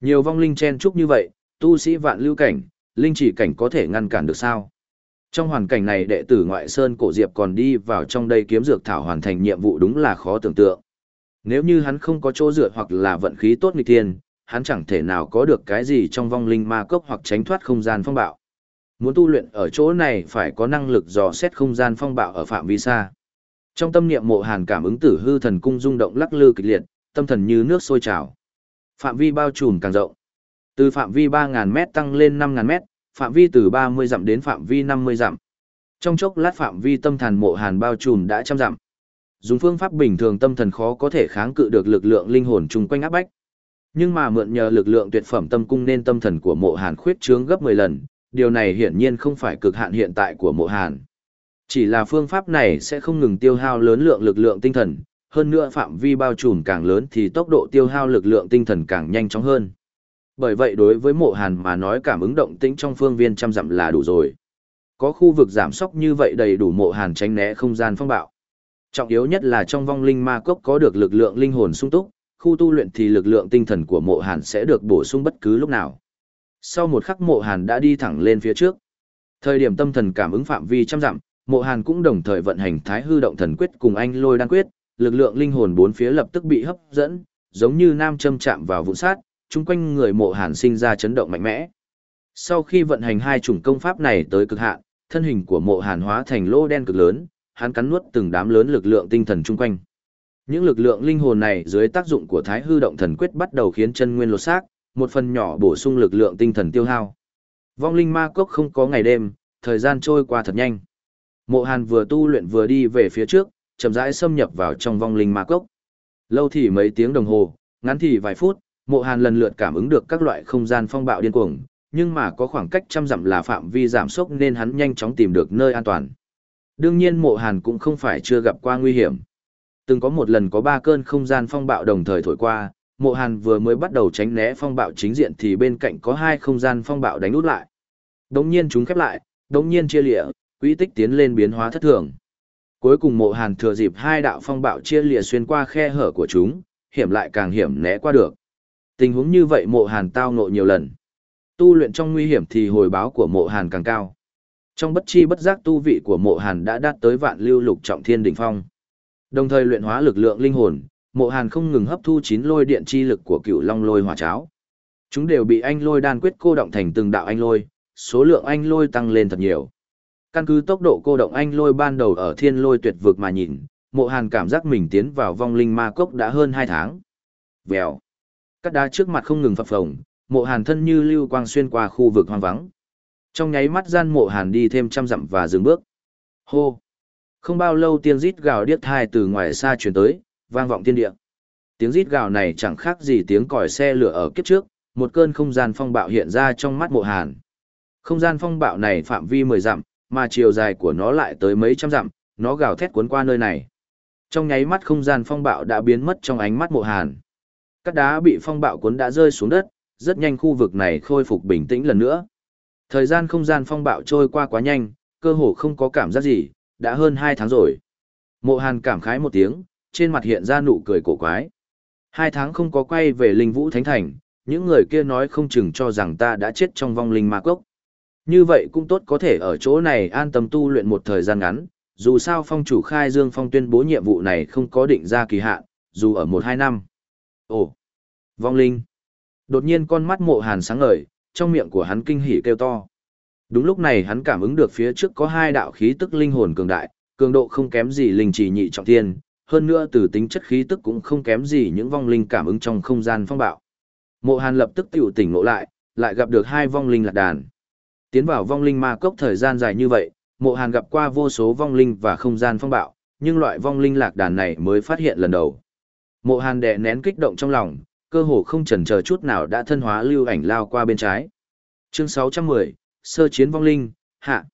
Nhiều vong linh chen chúc như vậy, tu sĩ vạn lưu cảnh, linh chỉ cảnh có thể ngăn cản được sao? Trong hoàn cảnh này đệ tử ngoại sơn cổ diệp còn đi vào trong đây kiếm dược thảo hoàn thành nhiệm vụ đúng là khó tưởng tượng. Nếu như hắn không có chỗ dựa hoặc là vận khí tốt nghịch thiên, hắn chẳng thể nào có được cái gì trong vong linh ma cốc hoặc tránh thoát không gian phong bạo. Muốn tu luyện ở chỗ này phải có năng lực dò xét không gian phong bạo ở phạm vi xa. Trong tâm niệm mộ hàn cảm ứng tử hư thần cung rung động lắc lư kịch liệt, tâm thần như nước sôi trào. Phạm vi bao trùm càng rộng. Từ phạm vi 3.000 mét tăng lên 5.000 mét, phạm vi từ 30 dặm đến phạm vi 50 dặm. Trong chốc lát phạm vi tâm thần mộ hàn bao trùm đã trăm dặm. Dùng phương pháp bình thường tâm thần khó có thể kháng cự được lực lượng linh hồn chung quanh áp bách. Nhưng mà mượn nhờ lực lượng tuyệt phẩm tâm cung nên tâm thần của mộ hàn khuyết trướng gấp 10 lần, điều này hiển nhiên không phải cực hạn hiện tại của mộ hàn. Chỉ là phương pháp này sẽ không ngừng tiêu hao lớn lượng lực lượng tinh thần, hơn nữa phạm vi bao trùm càng lớn thì tốc độ tiêu hao lực lượng tinh thần càng nhanh chóng hơn. Bởi vậy đối với mộ hàn mà nói cảm ứng động tĩnh trong phương viên trăm dặm là đủ rồi. Có khu vực giảm sóc như vậy đầy đủ mộ hàn tránh né không gian phong bạo. Trọng yếu nhất là trong vong linh ma cốc có được lực lượng linh hồn sung túc, khu tu luyện thì lực lượng tinh thần của mộ hàn sẽ được bổ sung bất cứ lúc nào. Sau một khắc mộ hàn đã đi thẳng lên phía trước. Thời điểm tâm thần cảm ứng phạm vi trăm dặm, mộ hàn cũng đồng thời vận hành thái hư động thần quyết cùng anh lôi đan quyết, lực lượng linh hồn bốn phía lập tức bị hấp dẫn, giống như nam châm chạm vào vụ sát, chung quanh người mộ hàn sinh ra chấn động mạnh mẽ. Sau khi vận hành hai chủng công pháp này tới cực hạn, thân hình của mộ hàn hóa thành lô đen cực lớn, hắn cắn nuốt từng đám lớn lực lượng tinh thần chung quanh. Những lực lượng linh hồn này dưới tác dụng của Thái Hư động thần quyết bắt đầu khiến chân nguyên lột xác, một phần nhỏ bổ sung lực lượng tinh thần tiêu hao. Vong linh ma cốc không có ngày đêm, thời gian trôi qua thật nhanh. Mộ Hàn vừa tu luyện vừa đi về phía trước, chậm rãi xâm nhập vào trong vong linh ma cốc. Lâu thì mấy tiếng đồng hồ, ngắn thì vài phút, Mộ Hàn lần lượt cảm ứng được các loại không gian phong bạo điên cuồng, nhưng mà có khoảng cách trăm dặm là phạm vi giảm sốc nên hắn nhanh chóng tìm được nơi an toàn. Đương nhiên Mộ Hàn cũng không phải chưa gặp qua nguy hiểm. Từng có một lần có ba cơn không gian phong bạo đồng thời thổi qua, Mộ Hàn vừa mới bắt đầu tránh né phong bạo chính diện thì bên cạnh có hai không gian phong bạo đánh út lại. Đống nhiên chúng khép lại, đống nhiên chia lịa, quỹ tích tiến lên biến hóa thất thường. Cuối cùng Mộ Hàn thừa dịp hai đạo phong bạo chia lìa xuyên qua khe hở của chúng, hiểm lại càng hiểm né qua được. Tình huống như vậy Mộ Hàn tao ngộ nhiều lần. Tu luyện trong nguy hiểm thì hồi báo của Mộ Hàn càng cao. Trong bất chi bất giác tu vị của Mộ Hàn đã đạt tới vạn lưu lục trọng thiên đỉnh phong. Đồng thời luyện hóa lực lượng linh hồn, Mộ Hàn không ngừng hấp thu chín lôi điện chi lực của Cựu Long Lôi Hỏa Cháo. Chúng đều bị anh lôi đan quyết cô động thành từng đạo anh lôi, số lượng anh lôi tăng lên thật nhiều. Căn cứ tốc độ cô động anh lôi ban đầu ở thiên lôi tuyệt vực mà nhìn, mộ hàn cảm giác mình tiến vào vong linh ma cốc đã hơn 2 tháng. Vèo. Các đá trước mặt không ngừng phập phồng, mộ hàn thân như lưu quang xuyên qua khu vực hoang vắng. Trong nháy mắt gian mộ hàn đi thêm trăm dặm và dừng bước. Hô. Không bao lâu tiếng rít gào điếc thai từ ngoài xa truyền tới, vang vọng thiên địa. Tiếng rít gào này chẳng khác gì tiếng còi xe lửa ở kiếp trước, một cơn không gian phong bạo hiện ra trong mắt mộ hàn. Không gian phong bạo này phạm vi 10 dặm, mà chiều dài của nó lại tới mấy trăm dặm, nó gào thét cuốn qua nơi này. Trong nháy mắt không gian phong bạo đã biến mất trong ánh mắt mộ hàn. Các đá bị phong bạo cuốn đã rơi xuống đất, rất nhanh khu vực này khôi phục bình tĩnh lần nữa. Thời gian không gian phong bạo trôi qua quá nhanh, cơ hồ không có cảm giác gì, đã hơn 2 tháng rồi. Mộ hàn cảm khái một tiếng, trên mặt hiện ra nụ cười cổ quái. Hai tháng không có quay về linh vũ thánh thành, những người kia nói không chừng cho rằng ta đã chết trong vong linh ma cốc. Như vậy cũng tốt có thể ở chỗ này an tâm tu luyện một thời gian ngắn, dù sao phong chủ khai dương phong tuyên bố nhiệm vụ này không có định ra kỳ hạn, dù ở một hai năm. Ồ, vong linh. Đột nhiên con mắt mộ hàn sáng ngời, trong miệng của hắn kinh hỉ kêu to. Đúng lúc này hắn cảm ứng được phía trước có hai đạo khí tức linh hồn cường đại, cường độ không kém gì linh chỉ nhị trọng thiên, hơn nữa từ tính chất khí tức cũng không kém gì những vong linh cảm ứng trong không gian phong bạo. Mộ Hàn lập tức tiểu tỉnh ngộ lại, lại gặp được hai vong linh lạc đàn. Tiến vào vong linh ma cốc thời gian dài như vậy, Mộ Hàn gặp qua vô số vong linh và không gian phong bạo, nhưng loại vong linh lạc đàn này mới phát hiện lần đầu. Mộ Hàn đè nén kích động trong lòng, cơ hồ không chần chờ chút nào đã thân hóa lưu ảnh lao qua bên trái. Chương 610, Sơ chiến vong linh, hạ.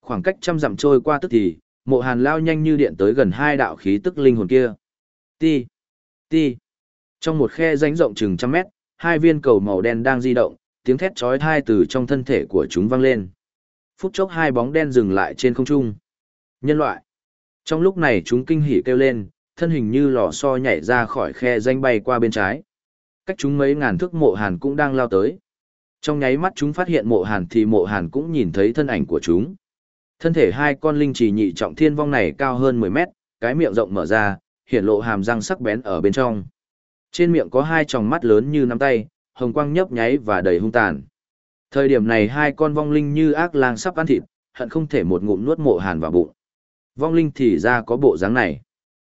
Khoảng cách trăm dặm trôi qua tức thì, mộ hàn lao nhanh như điện tới gần hai đạo khí tức linh hồn kia. Ti, ti. Trong một khe rãnh rộng chừng trăm mét, hai viên cầu màu đen đang di động, tiếng thét chói tai từ trong thân thể của chúng vang lên. Phút chốc hai bóng đen dừng lại trên không trung. Nhân loại. Trong lúc này chúng kinh hỉ kêu lên, thân hình như lò xo nhảy ra khỏi khe danh bay qua bên trái. Cách chúng mấy ngàn thước mộ hàn cũng đang lao tới. Trong nháy mắt chúng phát hiện mộ hàn thì mộ hàn cũng nhìn thấy thân ảnh của chúng. Thân thể hai con linh trì nhị trọng thiên vong này cao hơn 10 mét, cái miệng rộng mở ra, hiện lộ hàm răng sắc bén ở bên trong. Trên miệng có hai tròng mắt lớn như nắm tay, hồng quang nhấp nháy và đầy hung tàn. Thời điểm này hai con vong linh như ác lang sắp ăn thịt, hận không thể một ngụm nuốt mộ hàn vào bụng. Vong linh thì ra có bộ dáng này.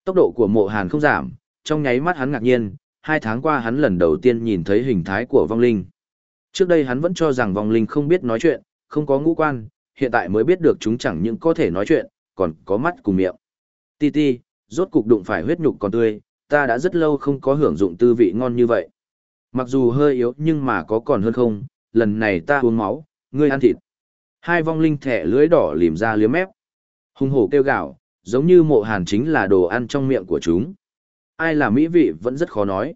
Tốc độ của mộ hàn không giảm, trong nháy mắt hắn ngạc nhiên, hai tháng qua hắn lần đầu tiên nhìn thấy hình thái của vong linh. Trước đây hắn vẫn cho rằng vong linh không biết nói chuyện, không có ngũ quan, hiện tại mới biết được chúng chẳng những có thể nói chuyện, còn có mắt cùng miệng. Ti ti, rốt cục đụng phải huyết nhục còn tươi, ta đã rất lâu không có hưởng dụng tư vị ngon như vậy. Mặc dù hơi yếu nhưng mà có còn hơn không, lần này ta uống máu, ngươi ăn thịt. Hai vong linh thẻ lưới đỏ lìm ra liếm mép. Hung hổ kêu gạo, giống như mộ hàn chính là đồ ăn trong miệng của chúng. Ai là mỹ vị vẫn rất khó nói.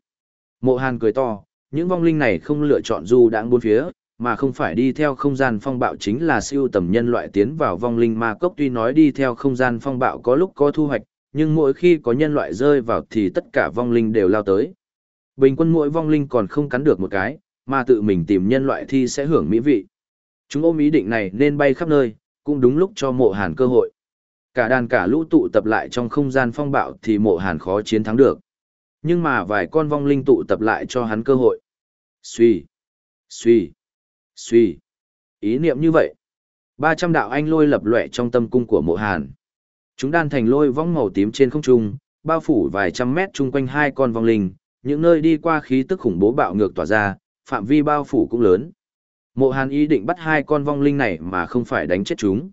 Mộ hàn cười to, những vong linh này không lựa chọn du đáng bốn phía, mà không phải đi theo không gian phong bạo chính là siêu tầm nhân loại tiến vào vong linh ma cốc tuy nói đi theo không gian phong bạo có lúc có thu hoạch, nhưng mỗi khi có nhân loại rơi vào thì tất cả vong linh đều lao tới. Bình quân mỗi vong linh còn không cắn được một cái, mà tự mình tìm nhân loại thì sẽ hưởng mỹ vị. Chúng ôm ý định này nên bay khắp nơi, cũng đúng lúc cho mộ hàn cơ hội. Cả đàn cả lũ tụ tập lại trong không gian phong bạo thì mộ hàn khó chiến thắng được. Nhưng mà vài con vong linh tụ tập lại cho hắn cơ hội. Suy, suy, suy. Ý niệm như vậy. 300 đạo anh lôi lập lệ trong tâm cung của mộ hàn. Chúng đan thành lôi vong màu tím trên không trung, bao phủ vài trăm mét chung quanh hai con vong linh, những nơi đi qua khí tức khủng bố bạo ngược tỏa ra, phạm vi bao phủ cũng lớn. Mộ Hàn ý định bắt hai con vong linh này mà không phải đánh chết chúng.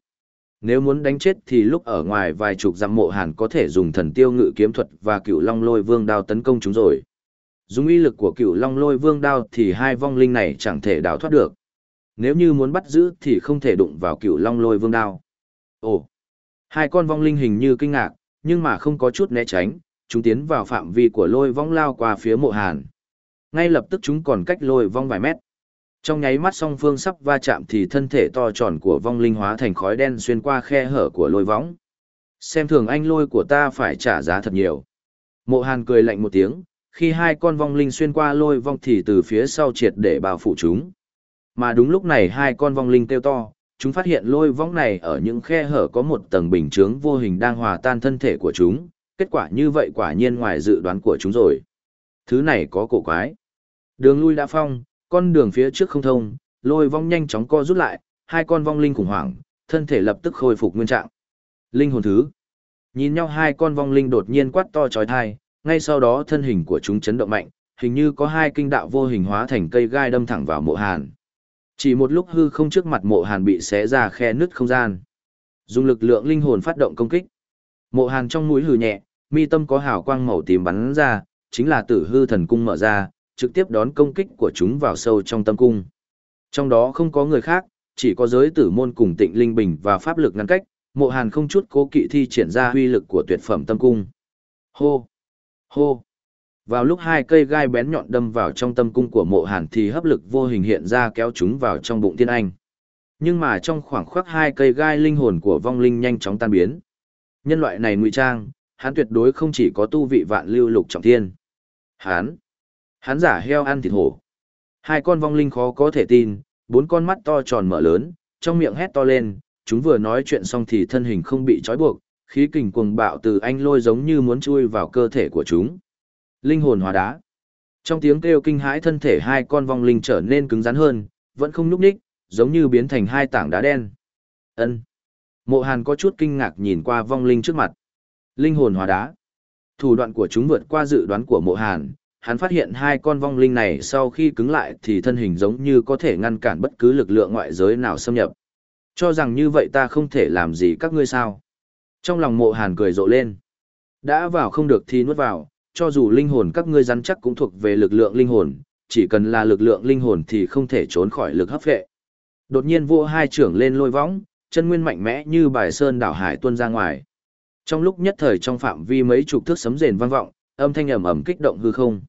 Nếu muốn đánh chết thì lúc ở ngoài vài chục dặm mộ Hàn có thể dùng thần tiêu ngự kiếm thuật và cựu long lôi vương đao tấn công chúng rồi. Dùng uy lực của cựu long lôi vương đao thì hai vong linh này chẳng thể đào thoát được. Nếu như muốn bắt giữ thì không thể đụng vào cựu long lôi vương đao. Ồ! Hai con vong linh hình như kinh ngạc, nhưng mà không có chút né tránh, chúng tiến vào phạm vi của lôi vong lao qua phía mộ hàn. Ngay lập tức chúng còn cách lôi vong vài mét. Trong nháy mắt song phương sắp va chạm thì thân thể to tròn của vong linh hóa thành khói đen xuyên qua khe hở của lôi võng. Xem thường anh lôi của ta phải trả giá thật nhiều. Mộ hàn cười lạnh một tiếng, khi hai con vong linh xuyên qua lôi vong thì từ phía sau triệt để bao phủ chúng. Mà đúng lúc này hai con vong linh kêu to, chúng phát hiện lôi vong này ở những khe hở có một tầng bình chướng vô hình đang hòa tan thân thể của chúng, kết quả như vậy quả nhiên ngoài dự đoán của chúng rồi. Thứ này có cổ quái. Đường lui đã phong, con đường phía trước không thông, lôi vong nhanh chóng co rút lại, hai con vong linh khủng hoảng, thân thể lập tức khôi phục nguyên trạng. Linh hồn thứ. Nhìn nhau hai con vong linh đột nhiên quát to chói tai, ngay sau đó thân hình của chúng chấn động mạnh, hình như có hai kinh đạo vô hình hóa thành cây gai đâm thẳng vào mộ hàn. Chỉ một lúc hư không trước mặt mộ hàn bị xé ra khe nứt không gian. Dùng lực lượng linh hồn phát động công kích. Mộ hàn trong mũi hừ nhẹ, mi tâm có hào quang màu tím bắn ra, chính là tử hư thần cung mở ra, trực tiếp đón công kích của chúng vào sâu trong tâm cung. Trong đó không có người khác, chỉ có giới tử môn cùng tịnh linh bình và pháp lực ngăn cách, mộ hàn không chút cố kỵ thi triển ra huy lực của tuyệt phẩm tâm cung. Hô! Hô! Vào lúc hai cây gai bén nhọn đâm vào trong tâm cung của mộ hàn thì hấp lực vô hình hiện ra kéo chúng vào trong bụng tiên anh. Nhưng mà trong khoảng khắc hai cây gai linh hồn của vong linh nhanh chóng tan biến. Nhân loại này ngụy trang, hắn tuyệt đối không chỉ có tu vị vạn lưu lục trọng thiên. Hắn, hắn giả heo ăn thịt hổ. Hai con vong linh khó có thể tin, bốn con mắt to tròn mở lớn, trong miệng hét to lên, chúng vừa nói chuyện xong thì thân hình không bị trói buộc, khí kình cuồng bạo từ anh lôi giống như muốn chui vào cơ thể của chúng. Linh hồn hóa đá. Trong tiếng kêu kinh hãi thân thể hai con vong linh trở nên cứng rắn hơn, vẫn không nhúc nhích, giống như biến thành hai tảng đá đen. Ân. Mộ Hàn có chút kinh ngạc nhìn qua vong linh trước mặt. Linh hồn hóa đá. Thủ đoạn của chúng vượt qua dự đoán của Mộ Hàn, hắn phát hiện hai con vong linh này sau khi cứng lại thì thân hình giống như có thể ngăn cản bất cứ lực lượng ngoại giới nào xâm nhập. Cho rằng như vậy ta không thể làm gì các ngươi sao. Trong lòng Mộ Hàn cười rộ lên. Đã vào không được thì nuốt vào, cho dù linh hồn các ngươi rắn chắc cũng thuộc về lực lượng linh hồn, chỉ cần là lực lượng linh hồn thì không thể trốn khỏi lực hấp vệ. Đột nhiên vua hai trưởng lên lôi võng, chân nguyên mạnh mẽ như bài sơn đảo hải tuôn ra ngoài. Trong lúc nhất thời trong phạm vi mấy chục thước sấm rền vang vọng, âm thanh ầm ầm kích động hư không.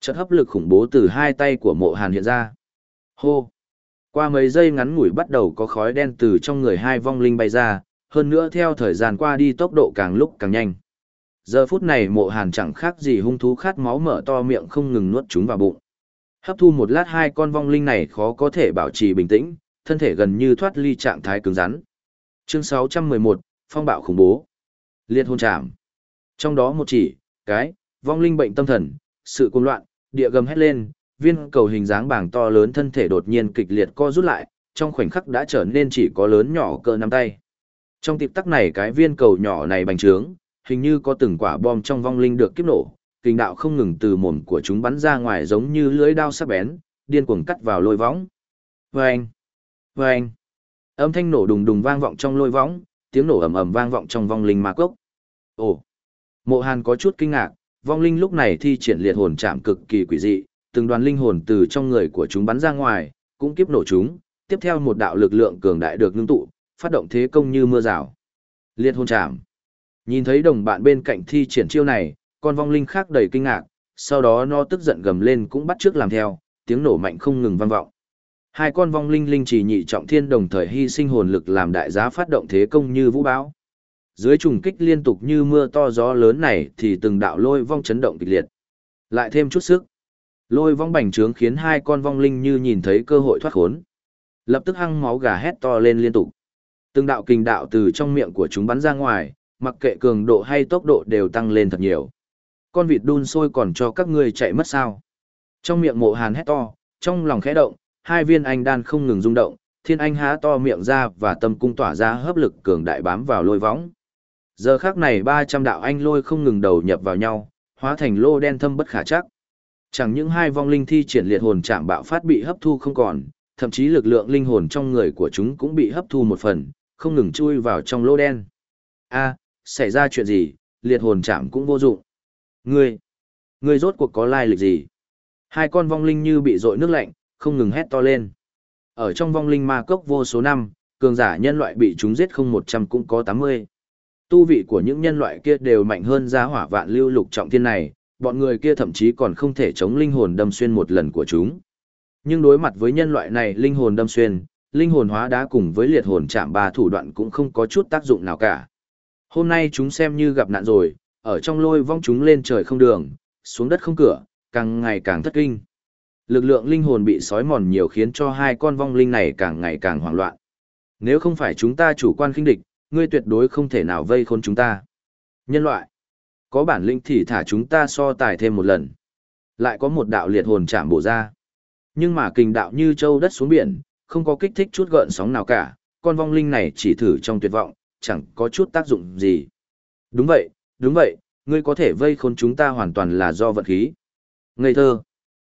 Chợt hấp lực khủng bố từ hai tay của Mộ Hàn hiện ra. Hô. Qua mấy giây ngắn ngủi bắt đầu có khói đen từ trong người hai vong linh bay ra, hơn nữa theo thời gian qua đi tốc độ càng lúc càng nhanh. Giờ phút này mộ hàn chẳng khác gì hung thú khát máu mở to miệng không ngừng nuốt chúng vào bụng. Hấp thu một lát hai con vong linh này khó có thể bảo trì bình tĩnh, thân thể gần như thoát ly trạng thái cứng rắn. Chương 611, Phong bạo khủng bố. Liệt hôn trảm. Trong đó một chỉ, cái, vong linh bệnh tâm thần, sự cuồng loạn, địa gầm hét lên, viên cầu hình dáng bảng to lớn thân thể đột nhiên kịch liệt co rút lại, trong khoảnh khắc đã trở nên chỉ có lớn nhỏ cỡ nắm tay. Trong tịp tắc này cái viên cầu nhỏ này bành trướng, hình như có từng quả bom trong vong linh được kiếp nổ, kinh đạo không ngừng từ mồm của chúng bắn ra ngoài giống như lưỡi dao sắc bén, điên cuồng cắt vào lôi võng. Vâng! Vâng! Âm thanh nổ đùng đùng vang vọng trong lôi võng, tiếng nổ ầm ầm vang vọng trong vong linh ma cốc. Ồ! Mộ Hàn có chút kinh ngạc, vong linh lúc này thi triển liệt hồn chạm cực kỳ quỷ dị, từng đoàn linh hồn từ trong người của chúng bắn ra ngoài, cũng kiếp nổ chúng, tiếp theo một đạo lực lượng cường đại được ngưng tụ, phát động thế công như mưa rào. Liệt hồn chạm. Nhìn thấy đồng bạn bên cạnh thi triển chiêu này, con vong linh khác đầy kinh ngạc, sau đó nó tức giận gầm lên cũng bắt trước làm theo, tiếng nổ mạnh không ngừng vang vọng. Hai con vong linh linh chỉ nhị trọng thiên đồng thời hy sinh hồn lực làm đại giá phát động thế công như vũ bão. Dưới trùng kích liên tục như mưa to gió lớn này thì từng đạo lôi vong chấn động kịch liệt. Lại thêm chút sức. Lôi vong bành trướng khiến hai con vong linh như nhìn thấy cơ hội thoát khốn. Lập tức hăng máu gà hét to lên liên tục. Từng đạo kình đạo từ trong miệng của chúng bắn ra ngoài, mặc kệ cường độ hay tốc độ đều tăng lên thật nhiều. Con vịt đun sôi còn cho các ngươi chạy mất sao. Trong miệng mộ hàn hét to, trong lòng khẽ động, hai viên anh đan không ngừng rung động, thiên anh há to miệng ra và tâm cung tỏa ra hấp lực cường đại bám vào lôi võng. Giờ khác này 300 đạo anh lôi không ngừng đầu nhập vào nhau, hóa thành lô đen thâm bất khả chắc. Chẳng những hai vong linh thi triển liệt hồn chạm bạo phát bị hấp thu không còn, thậm chí lực lượng linh hồn trong người của chúng cũng bị hấp thu một phần, không ngừng chui vào trong lô đen. A, xảy ra chuyện gì, liệt hồn chạm cũng vô dụng. Ngươi, ngươi rốt cuộc có lai lịch gì? Hai con vong linh như bị dội nước lạnh, không ngừng hét to lên. Ở trong vong linh ma cốc vô số năm, cường giả nhân loại bị chúng giết không một trăm cũng có tám mươi. Tu vị của những nhân loại kia đều mạnh hơn giá hỏa vạn lưu lục trọng thiên này, bọn người kia thậm chí còn không thể chống linh hồn đâm xuyên một lần của chúng. Nhưng đối mặt với nhân loại này linh hồn đâm xuyên, linh hồn hóa đá cùng với liệt hồn chạm ba thủ đoạn cũng không có chút tác dụng nào cả. Hôm nay chúng xem như gặp nạn rồi, ở trong lôi vong chúng lên trời không đường, xuống đất không cửa, càng ngày càng thất kinh. Lực lượng linh hồn bị sói mòn nhiều khiến cho hai con vong linh này càng ngày càng hoảng loạn. Nếu không phải chúng ta chủ quan khinh địch, ngươi tuyệt đối không thể nào vây khốn chúng ta. Nhân loại, có bản lĩnh thì thả chúng ta so tài thêm một lần. Lại có một đạo liệt hồn chạm bổ ra. Nhưng mà kình đạo như châu đất xuống biển, không có kích thích chút gợn sóng nào cả, con vong linh này chỉ thử trong tuyệt vọng, chẳng có chút tác dụng gì. Đúng vậy, đúng vậy, ngươi có thể vây khốn chúng ta hoàn toàn là do vật khí. Ngây thơ.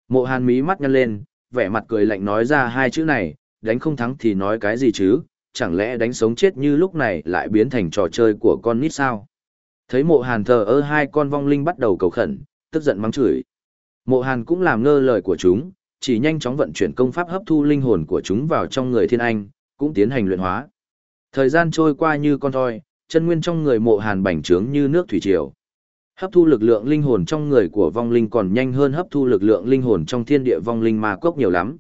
Mộ hàn mí mắt nhăn lên, vẻ mặt cười lạnh nói ra hai chữ này, đánh không thắng thì nói cái gì chứ, chẳng lẽ đánh sống chết như lúc này lại biến thành trò chơi của con nít sao? Thấy mộ hàn thờ ơ hai con vong linh bắt đầu cầu khẩn, tức giận mắng chửi. Mộ hàn cũng làm ngơ lời của chúng, chỉ nhanh chóng vận chuyển công pháp hấp thu linh hồn của chúng vào trong người thiên anh, cũng tiến hành luyện hóa. Thời gian trôi qua như con thoi, chân nguyên trong người mộ hàn bành trướng như nước thủy triều. Hấp thu lực lượng linh hồn trong người của vong linh còn nhanh hơn hấp thu lực lượng linh hồn trong thiên địa vong linh ma cốc nhiều lắm.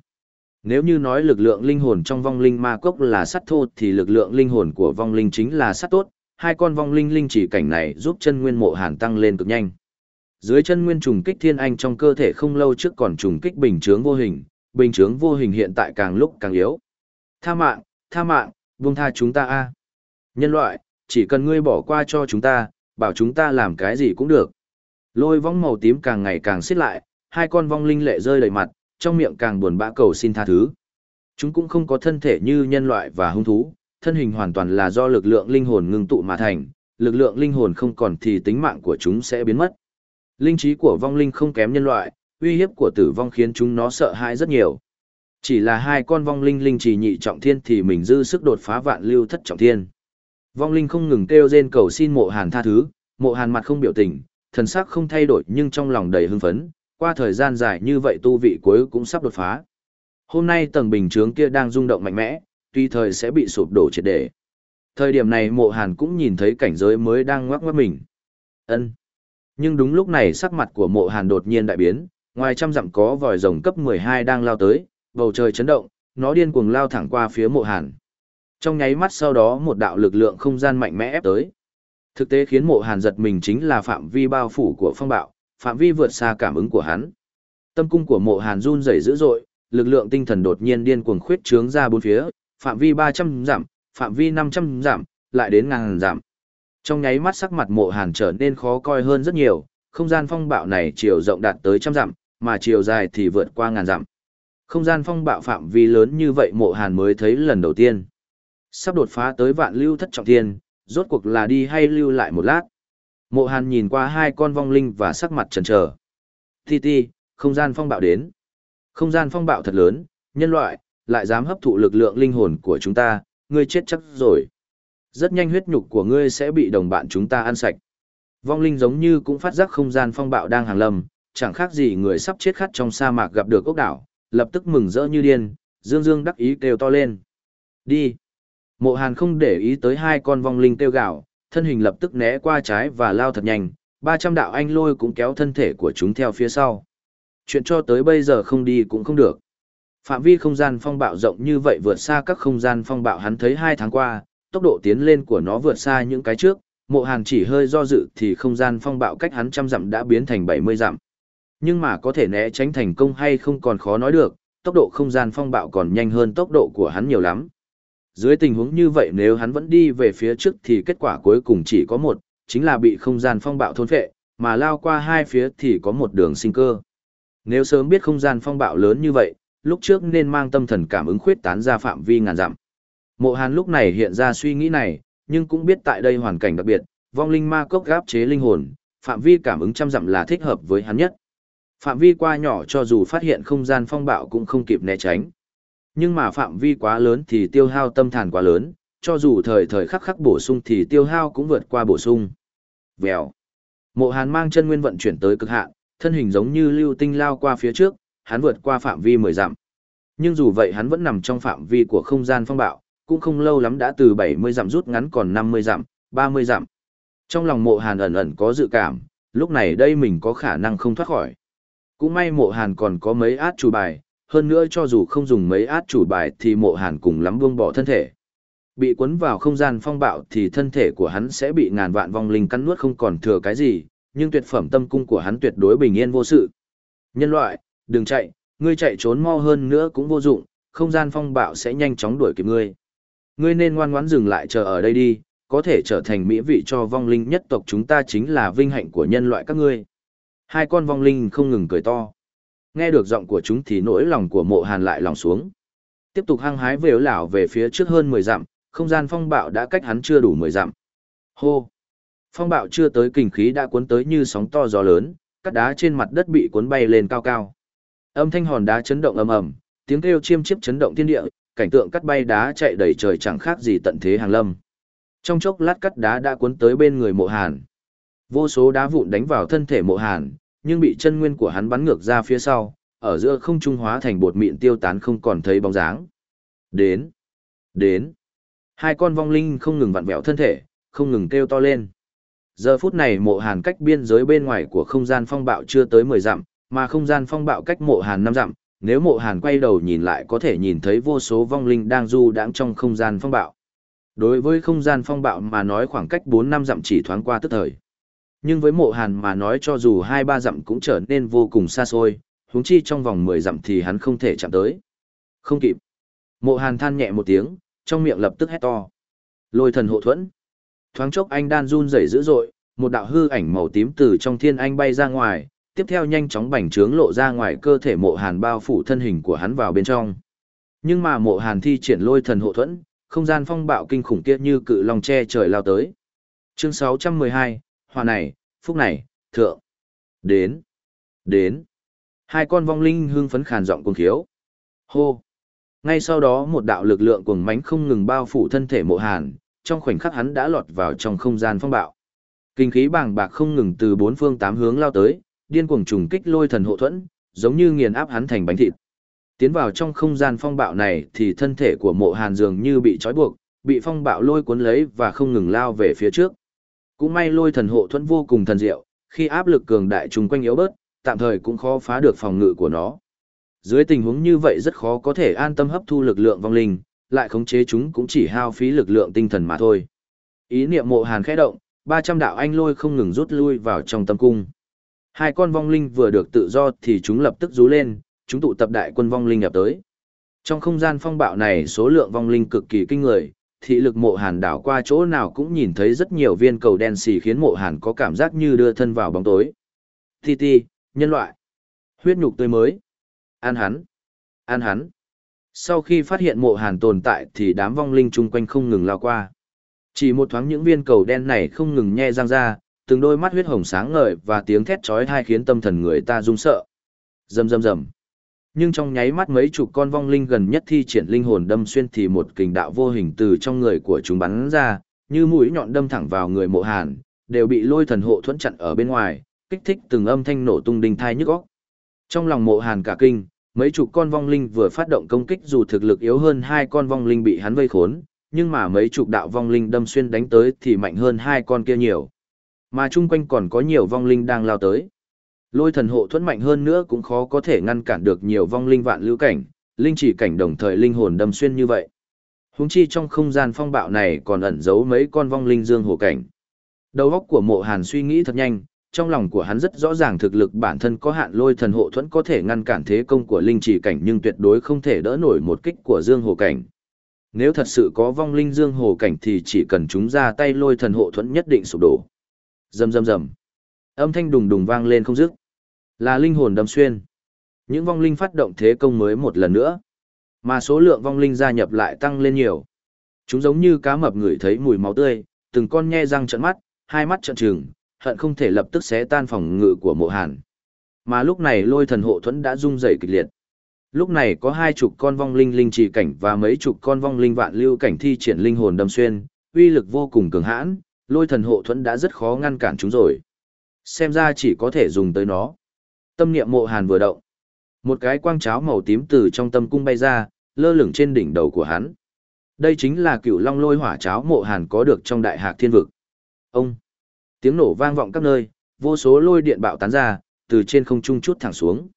Nếu như nói lực lượng linh hồn trong vong linh ma cốc là sắt thô thì lực lượng linh hồn của vong linh chính là sắt tốt, hai con vong linh linh chỉ cảnh này giúp chân nguyên mộ hàn tăng lên cực nhanh. Dưới chân nguyên trùng kích thiên anh trong cơ thể không lâu trước còn trùng kích bình chướng vô hình, bình chướng vô hình hiện tại càng lúc càng yếu. Tha mạng, tha mạng, buông tha chúng ta a. Nhân loại, chỉ cần ngươi bỏ qua cho chúng ta, bảo chúng ta làm cái gì cũng được. Lôi vong màu tím càng ngày càng xiết lại, hai con vong linh lệ rơi đầy mặt, trong miệng càng buồn bã cầu xin tha thứ. Chúng cũng không có thân thể như nhân loại và hung thú, thân hình hoàn toàn là do lực lượng linh hồn ngưng tụ mà thành, lực lượng linh hồn không còn thì tính mạng của chúng sẽ biến mất. Linh trí của vong linh không kém nhân loại, uy hiếp của tử vong khiến chúng nó sợ hãi rất nhiều. Chỉ là hai con vong linh linh trì nhị trọng thiên thì mình dư sức đột phá vạn lưu thất trọng thiên. Vong linh không ngừng kêu rên cầu xin mộ hàn tha thứ, mộ hàn mặt không biểu tình, thần sắc không thay đổi nhưng trong lòng đầy hưng phấn, qua thời gian dài như vậy tu vị cuối cũng sắp đột phá. Hôm nay tầng bình chướng kia đang rung động mạnh mẽ, tuy thời sẽ bị sụp đổ triệt để. Thời điểm này mộ hàn cũng nhìn thấy cảnh giới mới đang ngoắc ngoắc mình. ân Nhưng đúng lúc này sắc mặt của mộ hàn đột nhiên đại biến, ngoài trăm dặm có vòi rồng cấp 12 đang lao tới, bầu trời chấn động, nó điên cuồng lao thẳng qua phía mộ hàn. Trong nháy mắt sau đó một đạo lực lượng không gian mạnh mẽ ép tới. Thực tế khiến mộ hàn giật mình chính là phạm vi bao phủ của phong bạo, phạm vi vượt xa cảm ứng của hắn. Tâm cung của mộ hàn run rẩy dữ dội, lực lượng tinh thần đột nhiên điên cuồng khuyết trướng ra bốn phía, phạm vi 300 giảm, phạm vi 500 giảm, lại đến ngàn giảm. Trong nháy mắt sắc mặt mộ hàn trở nên khó coi hơn rất nhiều, không gian phong bạo này chiều rộng đạt tới trăm dặm, mà chiều dài thì vượt qua ngàn dặm. Không gian phong bạo phạm vi lớn như vậy mộ hàn mới thấy lần đầu tiên. Sắp đột phá tới vạn lưu thất trọng thiên, rốt cuộc là đi hay lưu lại một lát. Mộ hàn nhìn qua hai con vong linh và sắc mặt trần trờ. Ti ti, không gian phong bạo đến. Không gian phong bạo thật lớn, nhân loại, lại dám hấp thụ lực lượng linh hồn của chúng ta, ngươi chết chắc rồi. Rất nhanh huyết nhục của ngươi sẽ bị đồng bạn chúng ta ăn sạch. Vong linh giống như cũng phát giác không gian phong bạo đang hàng lâm, chẳng khác gì người sắp chết khát trong sa mạc gặp được ốc đảo, lập tức mừng rỡ như điên, dương dương đắc ý kêu to lên. Đi! Mộ hàn không để ý tới hai con vong linh tiêu gạo, thân hình lập tức né qua trái và lao thật nhanh, 300 đạo anh lôi cũng kéo thân thể của chúng theo phía sau. Chuyện cho tới bây giờ không đi cũng không được. Phạm vi không gian phong bạo rộng như vậy vượt xa các không gian phong bạo hắn thấy hai tháng qua, tốc độ tiến lên của nó vượt xa những cái trước, mộ hàn chỉ hơi do dự thì không gian phong bạo cách hắn trăm dặm đã biến thành 70 dặm. Nhưng mà có thể né tránh thành công hay không còn khó nói được, tốc độ không gian phong bạo còn nhanh hơn tốc độ của hắn nhiều lắm. Dưới tình huống như vậy nếu hắn vẫn đi về phía trước thì kết quả cuối cùng chỉ có một, chính là bị không gian phong bạo thôn phệ, mà lao qua hai phía thì có một đường sinh cơ. Nếu sớm biết không gian phong bạo lớn như vậy, lúc trước nên mang tâm thần cảm ứng khuyết tán ra phạm vi ngàn dặm. Mộ Hàn lúc này hiện ra suy nghĩ này, nhưng cũng biết tại đây hoàn cảnh đặc biệt, vong linh ma cốc gáp chế linh hồn, phạm vi cảm ứng trăm dặm là thích hợp với hắn nhất. Phạm vi qua nhỏ cho dù phát hiện không gian phong bạo cũng không kịp né tránh. Nhưng mà phạm vi quá lớn thì tiêu hao tâm thần quá lớn, cho dù thời thời khắc khắc bổ sung thì tiêu hao cũng vượt qua bổ sung. Vèo. Mộ Hàn mang chân nguyên vận chuyển tới cực hạn, thân hình giống như lưu tinh lao qua phía trước, hắn vượt qua phạm vi 10 dặm. Nhưng dù vậy hắn vẫn nằm trong phạm vi của không gian phong bạo, cũng không lâu lắm đã từ 70 dặm rút ngắn còn 50 dặm, 30 dặm. Trong lòng mộ hàn ẩn ẩn có dự cảm, lúc này đây mình có khả năng không thoát khỏi. Cũng may mộ hàn còn có mấy át chủ bài, hơn nữa cho dù không dùng mấy át chủ bài thì mộ hàn cùng lắm buông bỏ thân thể. Bị cuốn vào không gian phong bạo thì thân thể của hắn sẽ bị ngàn vạn vong linh cắn nuốt không còn thừa cái gì, nhưng tuyệt phẩm tâm cung của hắn tuyệt đối bình yên vô sự. Nhân loại, đừng chạy, ngươi chạy trốn mau hơn nữa cũng vô dụng, không gian phong bạo sẽ nhanh chóng đuổi kịp ngươi. Ngươi nên ngoan ngoãn dừng lại chờ ở đây đi, có thể trở thành mỹ vị cho vong linh nhất tộc chúng ta chính là vinh hạnh của nhân loại các ngươi. Hai con vong linh không ngừng cười to. Nghe được giọng của chúng thì nỗi lòng của mộ hàn lại lòng xuống. Tiếp tục hăng hái vếu lảo về phía trước hơn 10 dặm, không gian phong bạo đã cách hắn chưa đủ 10 dặm. Hô! Phong bạo chưa tới kinh khí đã cuốn tới như sóng to gió lớn, các đá trên mặt đất bị cuốn bay lên cao cao. Âm thanh hòn đá chấn động ầm ầm, tiếng kêu chiêm chiếp chấn động thiên địa, cảnh tượng cắt bay đá chạy đầy trời chẳng khác gì tận thế hàng lâm. Trong chốc lát cắt đá đã cuốn tới bên người mộ hàn. Vô số đá vụn đánh vào thân thể mộ hàn, nhưng bị chân nguyên của hắn bắn ngược ra phía sau, ở giữa không trung hóa thành bột mịn tiêu tán không còn thấy bóng dáng. Đến! Đến! Hai con vong linh không ngừng vặn vẹo thân thể, không ngừng kêu to lên. Giờ phút này mộ hàn cách biên giới bên ngoài của không gian phong bạo chưa tới 10 dặm, mà không gian phong bạo cách mộ hàn 5 dặm, nếu mộ hàn quay đầu nhìn lại có thể nhìn thấy vô số vong linh đang du đãng trong không gian phong bạo. Đối với không gian phong bạo mà nói khoảng cách 4 năm dặm chỉ thoáng qua tức thời. Nhưng với mộ hàn mà nói cho dù 2-3 dặm cũng trở nên vô cùng xa xôi, huống chi trong vòng 10 dặm thì hắn không thể chạm tới. Không kịp. Mộ hàn than nhẹ một tiếng, trong miệng lập tức hét to. Lôi thần hộ thuẫn. Thoáng chốc anh đan run rẩy dữ dội, một đạo hư ảnh màu tím từ trong thiên anh bay ra ngoài, tiếp theo nhanh chóng bành trướng lộ ra ngoài cơ thể mộ hàn bao phủ thân hình của hắn vào bên trong. Nhưng mà mộ hàn thi triển lôi thần hộ thuẫn, không gian phong bạo kinh khủng kia như cự long che trời lao tới. Chương 612, hòa này, phúc này, thượng. Đến. Đến. Hai con vong linh hương phấn khàn giọng cuồng khiếu. Hô. Ngay sau đó một đạo lực lượng cuồng mánh không ngừng bao phủ thân thể mộ hàn, trong khoảnh khắc hắn đã lọt vào trong không gian phong bạo. Kinh khí bàng bạc không ngừng từ bốn phương tám hướng lao tới, điên cuồng trùng kích lôi thần hộ thuẫn, giống như nghiền áp hắn thành bánh thịt. Tiến vào trong không gian phong bạo này thì thân thể của mộ hàn dường như bị trói buộc, bị phong bạo lôi cuốn lấy và không ngừng lao về phía trước. Cũng may lôi thần hộ thuẫn vô cùng thần diệu, khi áp lực cường đại trùng quanh yếu bớt, tạm thời cũng khó phá được phòng ngự của nó. Dưới tình huống như vậy rất khó có thể an tâm hấp thu lực lượng vong linh, lại khống chế chúng cũng chỉ hao phí lực lượng tinh thần mà thôi. Ý niệm mộ hàn khẽ động, 300 đạo anh lôi không ngừng rút lui vào trong tâm cung. Hai con vong linh vừa được tự do thì chúng lập tức rú lên, chúng tụ tập đại quân vong linh nhập tới. Trong không gian phong bạo này số lượng vong linh cực kỳ kinh người, thị lực mộ hàn đảo qua chỗ nào cũng nhìn thấy rất nhiều viên cầu đen xì khiến mộ hàn có cảm giác như đưa thân vào bóng tối. Ti ti, nhân loại, huyết nhục tươi mới, An hắn, an hắn. Sau khi phát hiện mộ hàn tồn tại thì đám vong linh chung quanh không ngừng lao qua. Chỉ một thoáng những viên cầu đen này không ngừng nhe răng ra, từng đôi mắt huyết hồng sáng ngời và tiếng thét chói tai khiến tâm thần người ta run sợ. Rầm rầm rầm. Nhưng trong nháy mắt mấy chục con vong linh gần nhất thi triển linh hồn đâm xuyên thì một kình đạo vô hình từ trong người của chúng bắn ra, như mũi nhọn đâm thẳng vào người Mộ Hàn, đều bị lôi thần hộ thuẫn chặn ở bên ngoài, kích thích từng âm thanh nổ tung đinh thai nhức óc. Trong lòng Mộ Hàn cả kinh, mấy chục con vong linh vừa phát động công kích dù thực lực yếu hơn hai con vong linh bị hắn vây khốn, nhưng mà mấy chục đạo vong linh đâm xuyên đánh tới thì mạnh hơn hai con kia nhiều. Mà chung quanh còn có nhiều vong linh đang lao tới. Lôi thần hộ thuẫn mạnh hơn nữa cũng khó có thể ngăn cản được nhiều vong linh vạn lưu cảnh, linh chỉ cảnh đồng thời linh hồn đâm xuyên như vậy. Húng chi trong không gian phong bạo này còn ẩn giấu mấy con vong linh dương hồ cảnh. Đầu óc của mộ hàn suy nghĩ thật nhanh, trong lòng của hắn rất rõ ràng thực lực bản thân có hạn lôi thần hộ thuẫn có thể ngăn cản thế công của linh chỉ cảnh nhưng tuyệt đối không thể đỡ nổi một kích của dương hồ cảnh. Nếu thật sự có vong linh dương hồ cảnh thì chỉ cần chúng ra tay lôi thần hộ thuẫn nhất định sụp đổ. Rầm rầm rầm. Âm thanh đùng đùng vang lên không dứt. Là linh hồn đâm xuyên. Những vong linh phát động thế công mới một lần nữa. Mà số lượng vong linh gia nhập lại tăng lên nhiều. Chúng giống như cá mập người thấy mùi máu tươi, từng con nhe răng trợn mắt, hai mắt trợn trừng, hận không thể lập tức xé tan phòng ngự của mộ hàn. Mà lúc này lôi thần hộ thuẫn đã rung dậy kịch liệt. Lúc này có hai chục con vong linh linh trì cảnh và mấy chục con vong linh vạn lưu cảnh thi triển linh hồn đâm xuyên, uy lực vô cùng cường hãn, lôi thần hộ thuẫn đã rất khó ngăn cản chúng rồi. Xem ra chỉ có thể dùng tới nó. Tâm niệm mộ hàn vừa động. Một cái quang cháo màu tím từ trong tâm cung bay ra, lơ lửng trên đỉnh đầu của hắn. Đây chính là cựu long lôi hỏa cháo mộ hàn có được trong đại hạc thiên vực. Ông! Tiếng nổ vang vọng các nơi, vô số lôi điện bạo tán ra, từ trên không trung chút thẳng xuống.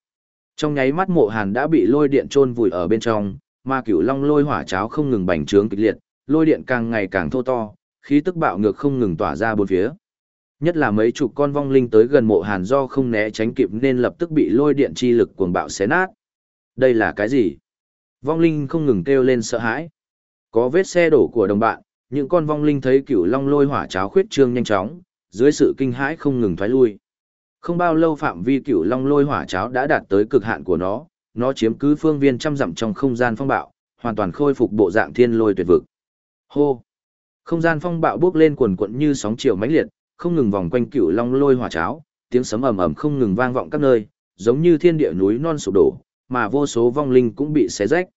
Trong nháy mắt mộ hàn đã bị lôi điện trôn vùi ở bên trong, mà cửu long lôi hỏa cháo không ngừng bành trướng kịch liệt, lôi điện càng ngày càng thô to, khí tức bạo ngược không ngừng tỏa ra bốn phía. Nhất là mấy chục con vong linh tới gần mộ hàn do không né tránh kịp nên lập tức bị lôi điện chi lực cuồng bạo xé nát. Đây là cái gì? Vong linh không ngừng kêu lên sợ hãi. Có vết xe đổ của đồng bạn, những con vong linh thấy cửu long lôi hỏa cháo khuyết trương nhanh chóng, dưới sự kinh hãi không ngừng thoái lui. Không bao lâu phạm vi cửu long lôi hỏa cháo đã đạt tới cực hạn của nó, nó chiếm cứ phương viên trăm dặm trong không gian phong bạo, hoàn toàn khôi phục bộ dạng thiên lôi tuyệt vực. Hô! Không gian phong bạo bước lên cuồn cuộn như sóng chiều mãnh liệt, không ngừng vòng quanh cựu long lôi hỏa cháo, tiếng sấm ầm ầm không ngừng vang vọng các nơi, giống như thiên địa núi non sụp đổ, mà vô số vong linh cũng bị xé rách.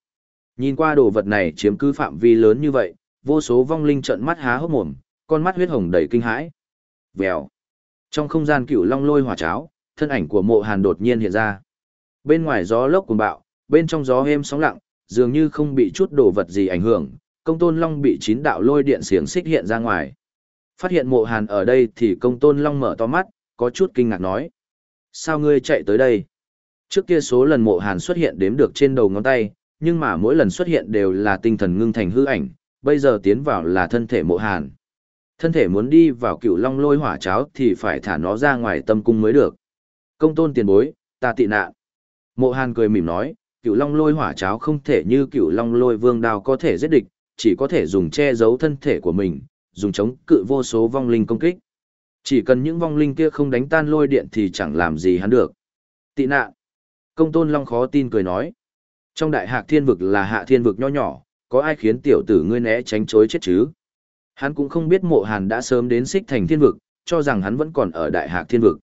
Nhìn qua đồ vật này chiếm cứ phạm vi lớn như vậy, vô số vong linh trợn mắt há hốc mồm, con mắt huyết hồng đầy kinh hãi. Vèo. Trong không gian cựu long lôi hỏa cháo, thân ảnh của Mộ Hàn đột nhiên hiện ra. Bên ngoài gió lốc cuồng bạo, bên trong gió êm sóng lặng, dường như không bị chút đồ vật gì ảnh hưởng, công tôn long bị chín đạo lôi điện xiềng xích hiện ra ngoài. Phát hiện mộ hàn ở đây thì công tôn long mở to mắt, có chút kinh ngạc nói. Sao ngươi chạy tới đây? Trước kia số lần mộ hàn xuất hiện đếm được trên đầu ngón tay, nhưng mà mỗi lần xuất hiện đều là tinh thần ngưng thành hư ảnh, bây giờ tiến vào là thân thể mộ hàn. Thân thể muốn đi vào cựu long lôi hỏa cháo thì phải thả nó ra ngoài tâm cung mới được. Công tôn tiền bối, ta tị nạn. Mộ hàn cười mỉm nói, cựu long lôi hỏa cháo không thể như cựu long lôi vương đao có thể giết địch, chỉ có thể dùng che giấu thân thể của mình, dùng chống cự vô số vong linh công kích. Chỉ cần những vong linh kia không đánh tan lôi điện thì chẳng làm gì hắn được. Tị nạn. Công tôn long khó tin cười nói. Trong đại hạc thiên vực là hạ thiên vực nho nhỏ, có ai khiến tiểu tử ngươi né tránh chối chết chứ? Hắn cũng không biết mộ hàn đã sớm đến xích thành thiên vực, cho rằng hắn vẫn còn ở đại hạc thiên vực.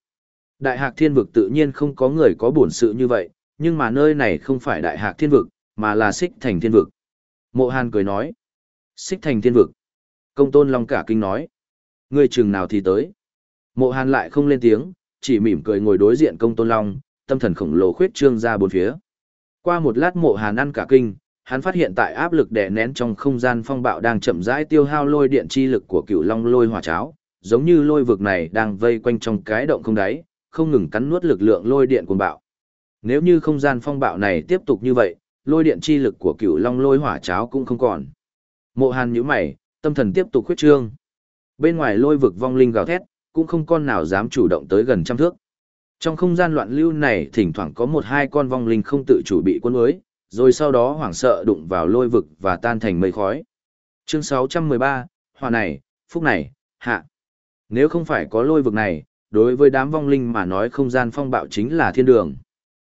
Đại hạc thiên vực tự nhiên không có người có bổn sự như vậy, nhưng mà nơi này không phải đại hạc thiên vực, mà là xích thành thiên vực. Mộ hàn cười nói. Xích thành thiên vực. Công tôn long cả kinh nói. Người chừng nào thì tới. Mộ hàn lại không lên tiếng, chỉ mỉm cười ngồi đối diện công tôn long, tâm thần khổng lồ khuyết trương ra bốn phía. Qua một lát mộ hàn ăn cả kinh, hắn phát hiện tại áp lực đè nén trong không gian phong bạo đang chậm rãi tiêu hao lôi điện chi lực của cựu long lôi hỏa cháo, giống như lôi vực này đang vây quanh trong cái động không đáy, không ngừng cắn nuốt lực lượng lôi điện cuồng bạo. Nếu như không gian phong bạo này tiếp tục như vậy, lôi điện chi lực của cựu long lôi hỏa cháo cũng không còn. Mộ Hàn nhíu mày, tâm thần tiếp tục khuyết trương. Bên ngoài lôi vực vong linh gào thét, cũng không con nào dám chủ động tới gần trăm thước. Trong không gian loạn lưu này thỉnh thoảng có một hai con vong linh không tự chủ bị cuốn ới, rồi sau đó hoảng sợ đụng vào lôi vực và tan thành mây khói. Chương 613, hòa này, phúc này, hạ. Nếu không phải có lôi vực này, đối với đám vong linh mà nói không gian phong bạo chính là thiên đường.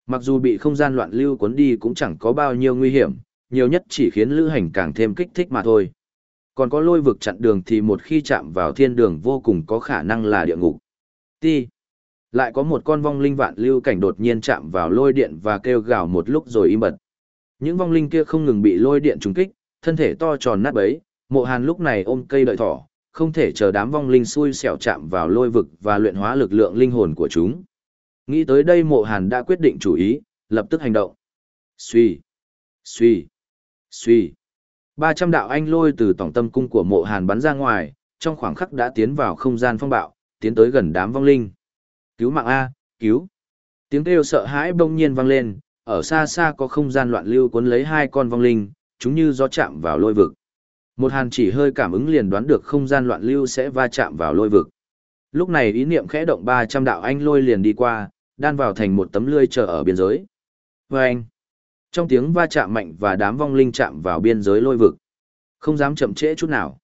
Mặc dù bị không gian loạn lưu cuốn đi cũng chẳng có bao nhiêu nguy hiểm, nhiều nhất chỉ khiến lữ hành càng thêm kích thích mà thôi. Còn có lôi vực chặn đường thì một khi chạm vào thiên đường vô cùng có khả năng là địa ngục. Ti. Lại có một con vong linh vạn lưu cảnh đột nhiên chạm vào lôi điện và kêu gào một lúc rồi im bật. Những vong linh kia không ngừng bị lôi điện trúng kích, thân thể to tròn nát bấy, mộ hàn lúc này ôm cây đợi thỏ, không thể chờ đám vong linh xui xẻo chạm vào lôi vực và luyện hóa lực lượng linh hồn của chúng. Nghĩ tới đây mộ hàn đã quyết định chủ ý, lập tức hành động. Xuy, xuy, xuy. 300 đạo anh lôi từ tổng tâm cung của mộ hàn bắn ra ngoài, trong khoảng khắc đã tiến vào không gian phong bạo, tiến tới gần đám vong linh. Cứu mạng A, cứu. Tiếng kêu sợ hãi bỗng nhiên vang lên, ở xa xa có không gian loạn lưu cuốn lấy hai con vong linh, chúng như gió chạm vào lôi vực. Một hàn chỉ hơi cảm ứng liền đoán được không gian loạn lưu sẽ va chạm vào lôi vực. Lúc này ý niệm khẽ động 300 đạo anh lôi liền đi qua, đan vào thành một tấm lươi chờ ở biên giới. Và anh, trong tiếng va chạm mạnh và đám vong linh chạm vào biên giới lôi vực. Không dám chậm trễ chút nào.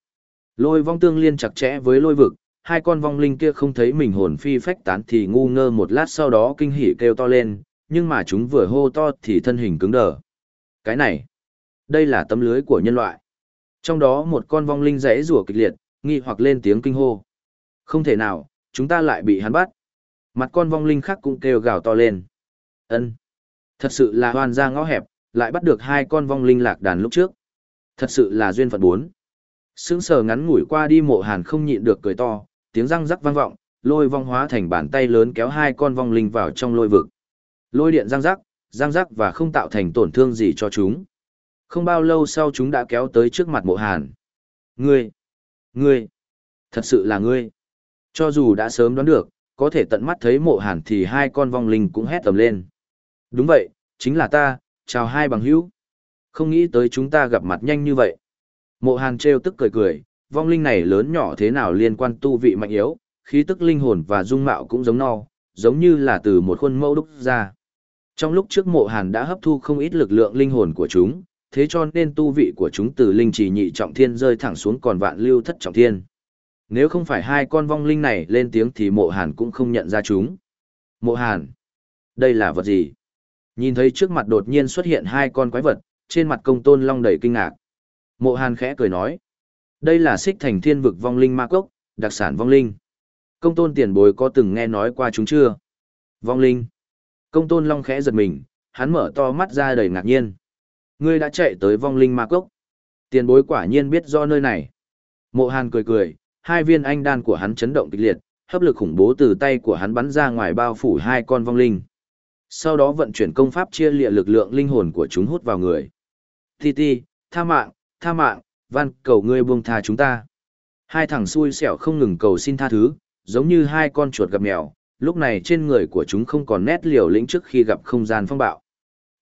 Lôi vong tương liên chặt chẽ với lôi vực, hai con vong linh kia không thấy mình hồn phi phách tán thì ngu ngơ một lát sau đó kinh hỉ kêu to lên, nhưng mà chúng vừa hô to thì thân hình cứng đờ. Cái này, đây là tấm lưới của nhân loại. Trong đó một con vong linh rẽ rủa kịch liệt, nghi hoặc lên tiếng kinh hô. Không thể nào, chúng ta lại bị hắn bắt. Mặt con vong linh khác cũng kêu gào to lên. Ân, Thật sự là hoàn ra ngõ hẹp, lại bắt được hai con vong linh lạc đàn lúc trước. Thật sự là duyên phận bốn. Sướng sờ ngắn ngủi qua đi mộ hàn không nhịn được cười to, tiếng răng rắc vang vọng, lôi vong hóa thành bàn tay lớn kéo hai con vong linh vào trong lôi vực. Lôi điện răng rắc, răng rắc và không tạo thành tổn thương gì cho chúng. Không bao lâu sau chúng đã kéo tới trước mặt mộ hàn. Ngươi! Ngươi! Thật sự là ngươi! Cho dù đã sớm đoán được, có thể tận mắt thấy mộ hàn thì hai con vong linh cũng hét tầm lên. Đúng vậy, chính là ta, chào hai bằng hữu. Không nghĩ tới chúng ta gặp mặt nhanh như vậy. Mộ hàn trêu tức cười cười, vong linh này lớn nhỏ thế nào liên quan tu vị mạnh yếu, khí tức linh hồn và dung mạo cũng giống nhau, giống như là từ một khuôn mẫu đúc ra. Trong lúc trước mộ hàn đã hấp thu không ít lực lượng linh hồn của chúng, thế cho nên tu vị của chúng từ linh trì nhị trọng thiên rơi thẳng xuống còn vạn lưu thất trọng thiên. Nếu không phải hai con vong linh này lên tiếng thì mộ hàn cũng không nhận ra chúng. Mộ hàn, đây là vật gì? Nhìn thấy trước mặt đột nhiên xuất hiện hai con quái vật, trên mặt công tôn long đầy kinh ngạc. Mộ hàn khẽ cười nói. Đây là xích thành thiên vực vong linh ma cốc, đặc sản vong linh. Công tôn tiền bối có từng nghe nói qua chúng chưa? Vong linh. Công tôn long khẽ giật mình, hắn mở to mắt ra đầy ngạc nhiên. Ngươi đã chạy tới vong linh ma cốc. Tiền bối quả nhiên biết do nơi này. Mộ hàn cười cười, hai viên anh đan của hắn chấn động kịch liệt, hấp lực khủng bố từ tay của hắn bắn ra ngoài bao phủ hai con vong linh. Sau đó vận chuyển công pháp chia lịa lực lượng linh hồn của chúng hút vào người. Ti ti, tha mạng, tha mạng, van cầu ngươi buông tha chúng ta. Hai thằng xui xẻo không ngừng cầu xin tha thứ, giống như hai con chuột gặp mèo, lúc này trên người của chúng không còn nét liều lĩnh trước khi gặp không gian phong bạo.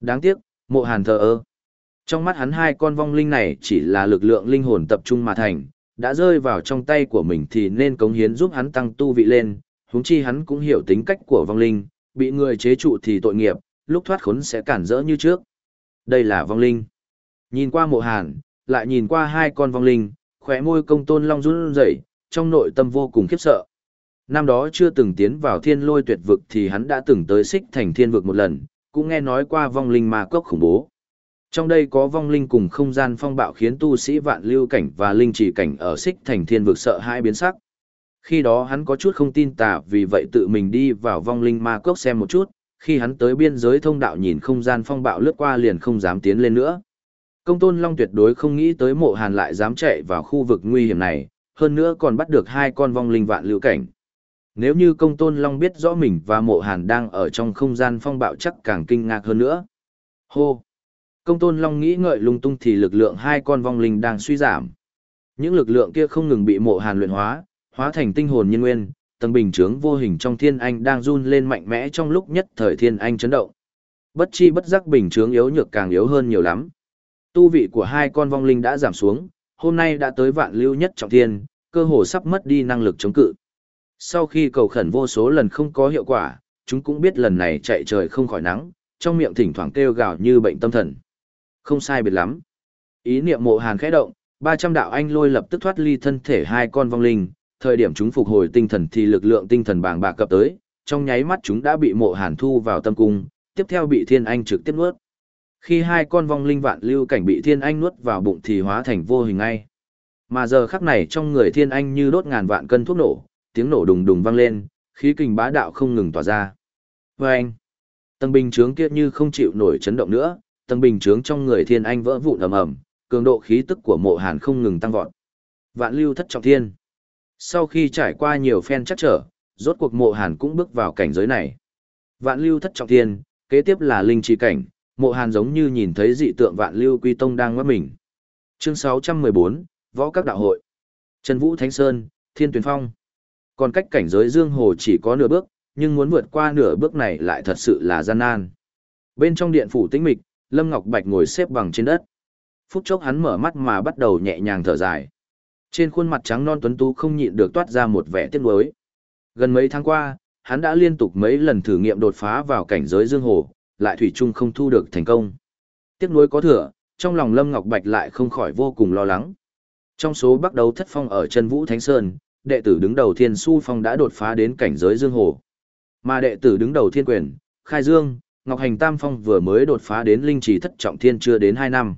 Đáng tiếc, mộ hàn thờ ơ. Trong mắt hắn hai con vong linh này chỉ là lực lượng linh hồn tập trung mà thành, đã rơi vào trong tay của mình thì nên cống hiến giúp hắn tăng tu vị lên, huống chi hắn cũng hiểu tính cách của vong linh, bị người chế trụ thì tội nghiệp, lúc thoát khốn sẽ cản rỡ như trước. Đây là vong linh. Nhìn qua mộ hàn, lại nhìn qua hai con vong linh, khỏe môi công tôn long run rẩy, trong nội tâm vô cùng khiếp sợ. Năm đó chưa từng tiến vào thiên lôi tuyệt vực thì hắn đã từng tới xích thành thiên vực một lần, cũng nghe nói qua vong linh ma cốc khủng bố. Trong đây có vong linh cùng không gian phong bạo khiến tu sĩ vạn lưu cảnh và linh chỉ cảnh ở xích thành thiên vực sợ hai biến sắc. Khi đó hắn có chút không tin tà vì vậy tự mình đi vào vong linh ma cốc xem một chút, khi hắn tới biên giới thông đạo nhìn không gian phong bạo lướt qua liền không dám tiến lên nữa. Công tôn long tuyệt đối không nghĩ tới mộ hàn lại dám chạy vào khu vực nguy hiểm này, hơn nữa còn bắt được hai con vong linh vạn lưu cảnh. Nếu như công tôn long biết rõ mình và mộ hàn đang ở trong không gian phong bạo chắc càng kinh ngạc hơn nữa. Hô! Công tôn long nghĩ ngợi lung tung thì lực lượng hai con vong linh đang suy giảm. Những lực lượng kia không ngừng bị mộ hàn luyện hóa, hóa thành tinh hồn nhân nguyên, tầng bình chướng vô hình trong thiên anh đang run lên mạnh mẽ trong lúc nhất thời thiên anh chấn động. Bất chi bất giác bình chướng yếu nhược càng yếu hơn nhiều lắm. Tu vị của hai con vong linh đã giảm xuống, hôm nay đã tới vạn lưu nhất trọng thiên, cơ hồ sắp mất đi năng lực chống cự. Sau khi cầu khẩn vô số lần không có hiệu quả, chúng cũng biết lần này chạy trời không khỏi nắng, trong miệng thỉnh thoảng kêu gào như bệnh tâm thần. Không sai biệt lắm. Ý niệm mộ hàn khẽ động, 300 đạo anh lôi lập tức thoát ly thân thể hai con vong linh, thời điểm chúng phục hồi tinh thần thì lực lượng tinh thần bàng bạc cập tới, trong nháy mắt chúng đã bị mộ hàn thu vào tâm cung, tiếp theo bị thiên anh trực tiếp nuốt. Khi hai con vong linh vạn lưu cảnh bị thiên anh nuốt vào bụng thì hóa thành vô hình ngay. Mà giờ khắc này trong người thiên anh như đốt ngàn vạn cân thuốc nổ, tiếng nổ đùng đùng vang lên, khí kình bá đạo không ngừng tỏa ra. Và anh, tầng bình chướng kia như không chịu nổi chấn động nữa, tầng bình chướng trong người thiên anh vỡ vụn ầm ầm, cường độ khí tức của mộ hàn không ngừng tăng vọt. Vạn lưu thất trọng thiên. Sau khi trải qua nhiều phen chắc trở, rốt cuộc mộ hàn cũng bước vào cảnh giới này. Vạn lưu thất trọng thiên, kế tiếp là linh trì cảnh, mộ hàn giống như nhìn thấy dị tượng vạn lưu quy tông đang ngoát mình. Chương 614, Võ các đạo hội. Trần Vũ Thánh Sơn, Thiên Tuyền Phong. Còn cách cảnh giới Dương Hồ chỉ có nửa bước, nhưng muốn vượt qua nửa bước này lại thật sự là gian nan. Bên trong điện phủ tĩnh mịch, Lâm Ngọc Bạch ngồi xếp bằng trên đất. Phút chốc hắn mở mắt mà bắt đầu nhẹ nhàng thở dài. Trên khuôn mặt trắng non tuấn tú không nhịn được toát ra một vẻ tiếc nuối. Gần mấy tháng qua, hắn đã liên tục mấy lần thử nghiệm đột phá vào cảnh giới dương hồ, lại thủy chung không thu được thành công. Tiếc nuối có thừa, trong lòng Lâm Ngọc Bạch lại không khỏi vô cùng lo lắng. Trong số bắt đầu thất phong ở chân Vũ Thánh Sơn, đệ tử đứng đầu Thiên Su Phong đã đột phá đến cảnh giới dương hồ. Mà đệ tử đứng đầu Thiên Quyền, Khai Dương, Ngọc Hành Tam Phong vừa mới đột phá đến linh trì thất trọng thiên chưa đến 2 năm.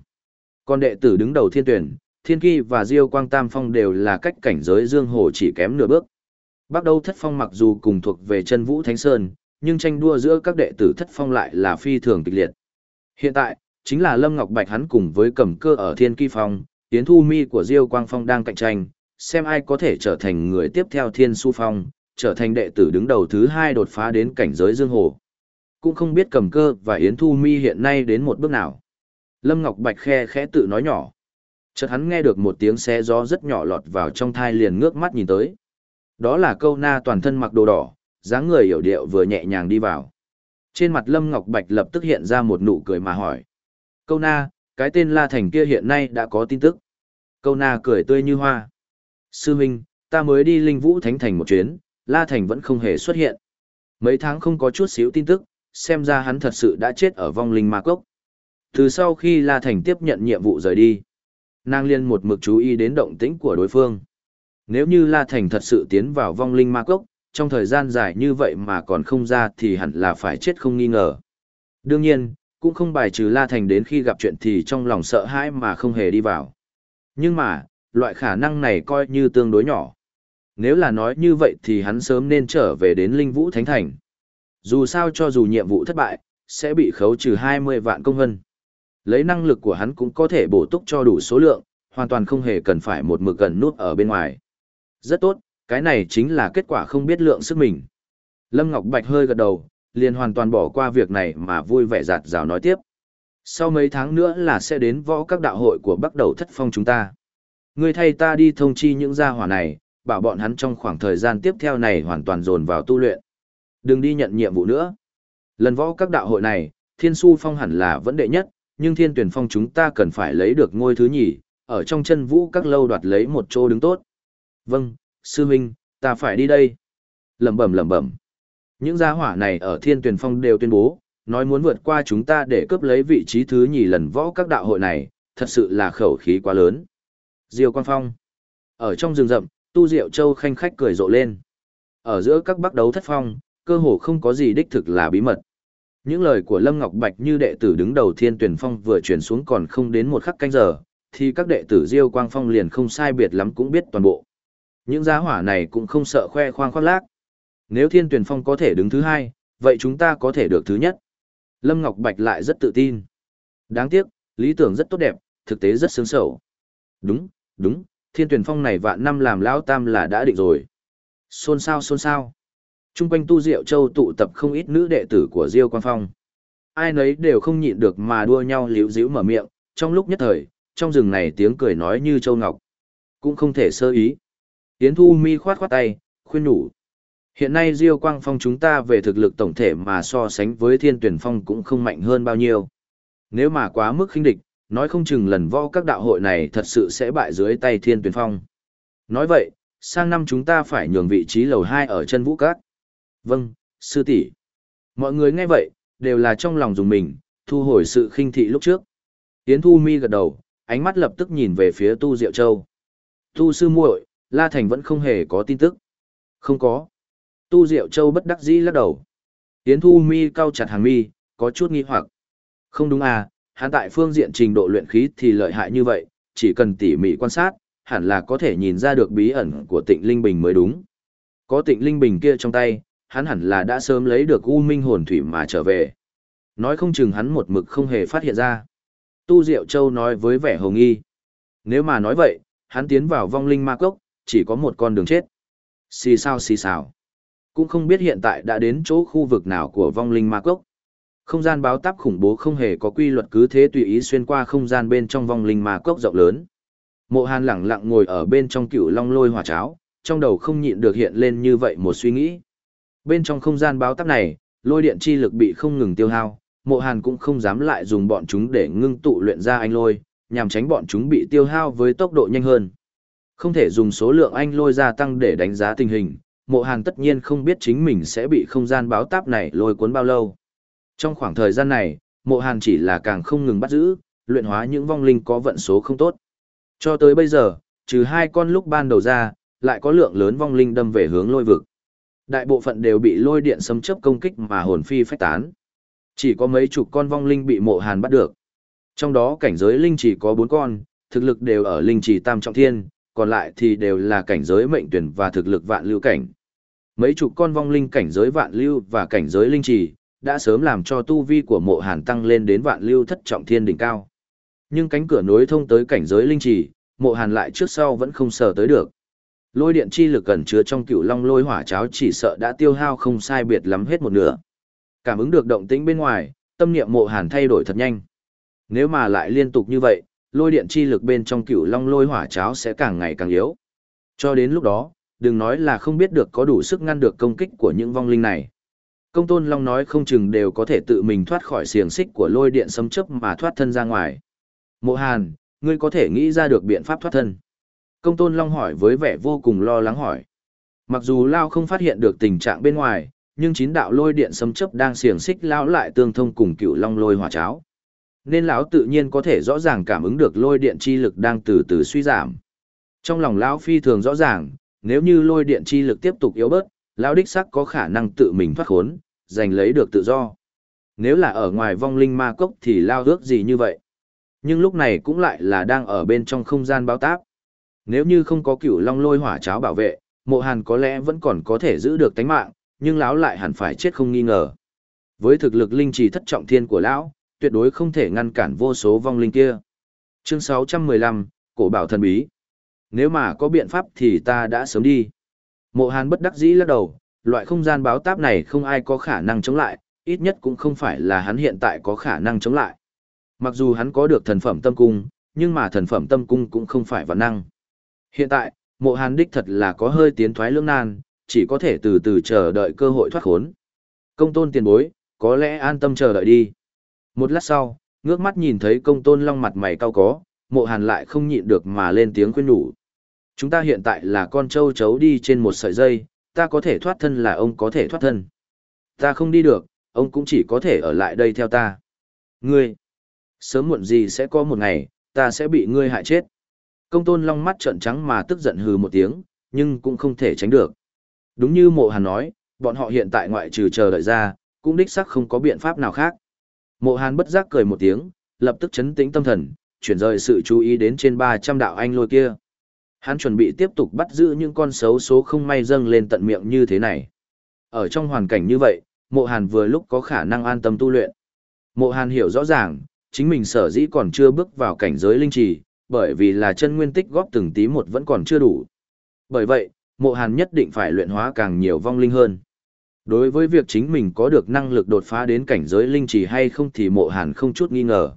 Còn đệ tử đứng đầu Thiên Tuyển, Thiên Kỳ và Diêu Quang Tam Phong đều là cách cảnh giới dương hồ chỉ kém nửa bước. Bắt đầu thất phong mặc dù cùng thuộc về chân vũ thánh sơn, nhưng tranh đua giữa các đệ tử thất phong lại là phi thường kịch liệt. Hiện tại, chính là Lâm Ngọc Bạch hắn cùng với cầm cơ ở Thiên Kỳ Phong, Tiến Thu Mi của Diêu Quang Phong đang cạnh tranh, xem ai có thể trở thành người tiếp theo Thiên Su Phong, trở thành đệ tử đứng đầu thứ hai đột phá đến cảnh giới Dương Hồ. Cũng không biết cầm cơ và Yến Thu Mi hiện nay đến một bước nào. Lâm Ngọc Bạch khe khẽ tự nói nhỏ. Chợt hắn nghe được một tiếng xé gió rất nhỏ lọt vào trong thai liền ngước mắt nhìn tới. Đó là câu na toàn thân mặc đồ đỏ, dáng người hiểu điệu vừa nhẹ nhàng đi vào. Trên mặt Lâm Ngọc Bạch lập tức hiện ra một nụ cười mà hỏi. Câu na, cái tên La Thành kia hiện nay đã có tin tức. Câu na cười tươi như hoa. Sư Minh, ta mới đi linh vũ thánh thành một chuyến, La Thành vẫn không hề xuất hiện. Mấy tháng không có chút xíu tin tức, xem ra hắn thật sự đã chết ở vong linh ma cốc. Từ sau khi La Thành tiếp nhận nhiệm vụ rời đi, nàng liên một mực chú ý đến động tĩnh của đối phương. Nếu như La Thành thật sự tiến vào vong linh ma cốc, trong thời gian dài như vậy mà còn không ra thì hẳn là phải chết không nghi ngờ. Đương nhiên, cũng không bài trừ La Thành đến khi gặp chuyện thì trong lòng sợ hãi mà không hề đi vào. Nhưng mà, loại khả năng này coi như tương đối nhỏ. Nếu là nói như vậy thì hắn sớm nên trở về đến Linh Vũ Thánh Thành. Dù sao cho dù nhiệm vụ thất bại, sẽ bị khấu trừ 20 vạn công hân. Lấy năng lực của hắn cũng có thể bổ túc cho đủ số lượng, hoàn toàn không hề cần phải một mực gần nút ở bên ngoài. Rất tốt, cái này chính là kết quả không biết lượng sức mình. Lâm Ngọc Bạch hơi gật đầu, liền hoàn toàn bỏ qua việc này mà vui vẻ giạt rào nói tiếp. Sau mấy tháng nữa là sẽ đến võ các đạo hội của bắt đầu thất phong chúng ta. Ngươi thay ta đi thông chi những gia hỏa này, bảo bọn hắn trong khoảng thời gian tiếp theo này hoàn toàn dồn vào tu luyện. Đừng đi nhận nhiệm vụ nữa. Lần võ các đạo hội này, Thiên Su Phong hẳn là vấn đề nhất, nhưng Thiên Tuyển Phong chúng ta cần phải lấy được ngôi thứ nhì, ở trong chân vũ các lâu đoạt lấy một chỗ đứng tốt. Vâng, sư huynh, ta phải đi đây. Lẩm bẩm lẩm bẩm. Những gia hỏa này ở Thiên Tuyển Phong đều tuyên bố, nói muốn vượt qua chúng ta để cướp lấy vị trí thứ nhì lần võ các đạo hội này, thật sự là khẩu khí quá lớn. Diêu quan Phong. Ở trong rừng rậm, Tu Diệu Châu khanh khách cười rộ lên. Ở giữa các bắc đấu thất phong, cơ hồ không có gì đích thực là bí mật. Những lời của Lâm Ngọc Bạch như đệ tử đứng đầu Thiên Tuyển Phong vừa truyền xuống còn không đến một khắc canh giờ, thì các đệ tử Diêu Quang Phong liền không sai biệt lắm cũng biết toàn bộ. Những giá hỏa này cũng không sợ khoe khoang khoác lác. Nếu Thiên Tuyển Phong có thể đứng thứ hai, vậy chúng ta có thể được thứ nhất. Lâm Ngọc Bạch lại rất tự tin. Đáng tiếc, lý tưởng rất tốt đẹp, thực tế rất sướng sầu. Đúng, đúng, Thiên Tuyển Phong này vạn năm làm lão tam là đã định rồi. Xôn xao xôn xao. Trung quanh tu Diệu Châu tụ tập không ít nữ đệ tử của Diêu Quang Phong. Ai nấy đều không nhịn được mà đua nhau liễu díu mở miệng, trong lúc nhất thời, trong rừng này tiếng cười nói như châu ngọc. Cũng không thể sơ ý. Yến Thu Mi khoát khoát tay, khuyên nhủ. Hiện nay Diêu Quang Phong chúng ta về thực lực tổng thể mà so sánh với Thiên Tuyển Phong cũng không mạnh hơn bao nhiêu. Nếu mà quá mức khinh địch, nói không chừng lần võ các đạo hội này thật sự sẽ bại dưới tay Thiên Tuyển Phong. Nói vậy, sang năm chúng ta phải nhường vị trí lầu 2 ở chân vũ các. Vâng, sư tỷ. Mọi người nghe vậy, đều là trong lòng dùng mình, thu hồi sự khinh thị lúc trước. Yến Thu Mi gật đầu, ánh mắt lập tức nhìn về phía Tu Diệu Châu. Tu sư muội, La Thành vẫn không hề có tin tức. Không có. Tu Diệu Châu bất đắc dĩ lắc đầu. Yến Thu Mi cau chặt hàng mi, có chút nghi hoặc. Không đúng à, hắn tại phương diện trình độ luyện khí thì lợi hại như vậy, chỉ cần tỉ mỉ quan sát, hẳn là có thể nhìn ra được bí ẩn của tịnh Linh Bình mới đúng. Có tịnh Linh Bình kia trong tay, hắn hẳn là đã sớm lấy được U Minh hồn thủy mà trở về. Nói không chừng hắn một mực không hề phát hiện ra. Tu Diệu Châu nói với vẻ hồng nghi. Nếu mà nói vậy, hắn tiến vào vong linh ma cốc, chỉ có một con đường chết. Xì sao xì xào. Cũng không biết hiện tại đã đến chỗ khu vực nào của vong linh ma cốc. Không gian báo táp khủng bố không hề có quy luật cứ thế tùy ý xuyên qua không gian bên trong vong linh ma cốc rộng lớn. Mộ Hàn lẳng lặng ngồi ở bên trong cựu long lôi hỏa cháo, trong đầu không nhịn được hiện lên như vậy một suy nghĩ. Bên trong không gian báo táp này, lôi điện chi lực bị không ngừng tiêu hao, Mộ Hàn cũng không dám lại dùng bọn chúng để ngưng tụ luyện ra anh lôi, nhằm tránh bọn chúng bị tiêu hao với tốc độ nhanh hơn. Không thể dùng số lượng anh lôi gia tăng để đánh giá tình hình, Mộ Hàn tất nhiên không biết chính mình sẽ bị không gian báo táp này lôi cuốn bao lâu. Trong khoảng thời gian này, Mộ Hàn chỉ là càng không ngừng bắt giữ, luyện hóa những vong linh có vận số không tốt. Cho tới bây giờ, trừ hai con lúc ban đầu ra, lại có lượng lớn vong linh đâm về hướng lôi vực. Đại bộ phận đều bị lôi điện xâm chớp công kích mà hồn phi phách tán. Chỉ có mấy chục con vong linh bị mộ hàn bắt được. Trong đó cảnh giới linh chỉ có bốn con, thực lực đều ở linh chỉ tam trọng thiên, còn lại thì đều là cảnh giới mệnh tuyển và thực lực vạn lưu cảnh. Mấy chục con vong linh cảnh giới vạn lưu và cảnh giới linh chỉ, đã sớm làm cho tu vi của mộ hàn tăng lên đến vạn lưu thất trọng thiên đỉnh cao. Nhưng cánh cửa nối thông tới cảnh giới linh trì, mộ hàn lại trước sau vẫn không sờ tới được. Lôi điện chi lực ẩn chứa trong cựu long lôi hỏa cháo chỉ sợ đã tiêu hao không sai biệt lắm hết một nửa. Cảm ứng được động tĩnh bên ngoài, tâm niệm mộ hàn thay đổi thật nhanh. Nếu mà lại liên tục như vậy, lôi điện chi lực bên trong cựu long lôi hỏa cháo sẽ càng ngày càng yếu. Cho đến lúc đó, đừng nói là không biết được có đủ sức ngăn được công kích của những vong linh này. Công tôn long nói không chừng đều có thể tự mình thoát khỏi xiềng xích của lôi điện xâm chấp mà thoát thân ra ngoài. Mộ hàn, ngươi có thể nghĩ ra được biện pháp thoát thân. Công tôn long hỏi với vẻ vô cùng lo lắng hỏi. Mặc dù Lao không phát hiện được tình trạng bên ngoài, nhưng chín đạo lôi điện xâm chấp đang xiềng xích lão lại tương thông cùng cựu long lôi hỏa cháo. Nên lão tự nhiên có thể rõ ràng cảm ứng được lôi điện chi lực đang từ từ suy giảm. Trong lòng lão phi thường rõ ràng nếu như lôi điện chi lực tiếp tục yếu bớt lão đích sắc có khả năng tự mình thoát khốn giành lấy được tự do. Nếu là ở ngoài vong linh ma cốc thì lao ước gì như vậy? Nhưng lúc này cũng lại là đang ở bên trong không gian báo táp nếu như không có cựu long lôi hỏa cháo bảo vệ mộ hàn có lẽ vẫn còn có thể giữ được tánh mạng nhưng lão lại hẳn phải chết không nghi ngờ. Với thực lực linh trì thất trọng thiên của lão, tuyệt đối không thể ngăn cản vô số vong linh kia. Chương 615, Cổ bảo thần bí. Nếu mà có biện pháp thì ta đã sớm đi. Mộ Hàn bất đắc dĩ lắc đầu, loại không gian báo táp này không ai có khả năng chống lại, ít nhất cũng không phải là hắn hiện tại có khả năng chống lại. Mặc dù hắn có được thần phẩm tâm cung, nhưng mà thần phẩm tâm cung cũng không phải văn năng. Hiện tại, mộ hàn đích thật là có hơi tiến thoái lưỡng nan, chỉ có thể từ từ chờ đợi cơ hội thoát khốn. Công tôn tiền bối, có lẽ an tâm chờ đợi đi. Một lát sau, ngước mắt nhìn thấy công tôn long mặt mày cao có, mộ hàn lại không nhịn được mà lên tiếng khuyên nhủ. Chúng ta hiện tại là con trâu chấu đi trên một sợi dây, ta có thể thoát thân là ông có thể thoát thân. Ta không đi được, ông cũng chỉ có thể ở lại đây theo ta. Ngươi, sớm muộn gì sẽ có một ngày, ta sẽ bị ngươi hại chết. Công tôn long mắt trợn trắng mà tức giận hừ một tiếng, nhưng cũng không thể tránh được. Đúng như mộ hàn nói, bọn họ hiện tại ngoại trừ chờ đợi ra, cũng đích sắc không có biện pháp nào khác. Mộ hàn bất giác cười một tiếng, lập tức chấn tĩnh tâm thần, chuyển rời sự chú ý đến trên 300 đạo anh lôi kia. Hắn chuẩn bị tiếp tục bắt giữ những con xấu số không may dâng lên tận miệng như thế này. Ở trong hoàn cảnh như vậy, mộ hàn vừa lúc có khả năng an tâm tu luyện. Mộ hàn hiểu rõ ràng, chính mình sở dĩ còn chưa bước vào cảnh giới linh trì, bởi vì là chân nguyên tích góp từng tí một vẫn còn chưa đủ. Bởi vậy, mộ hàn nhất định phải luyện hóa càng nhiều vong linh hơn. Đối với việc chính mình có được năng lực đột phá đến cảnh giới linh trì hay không thì mộ hàn không chút nghi ngờ.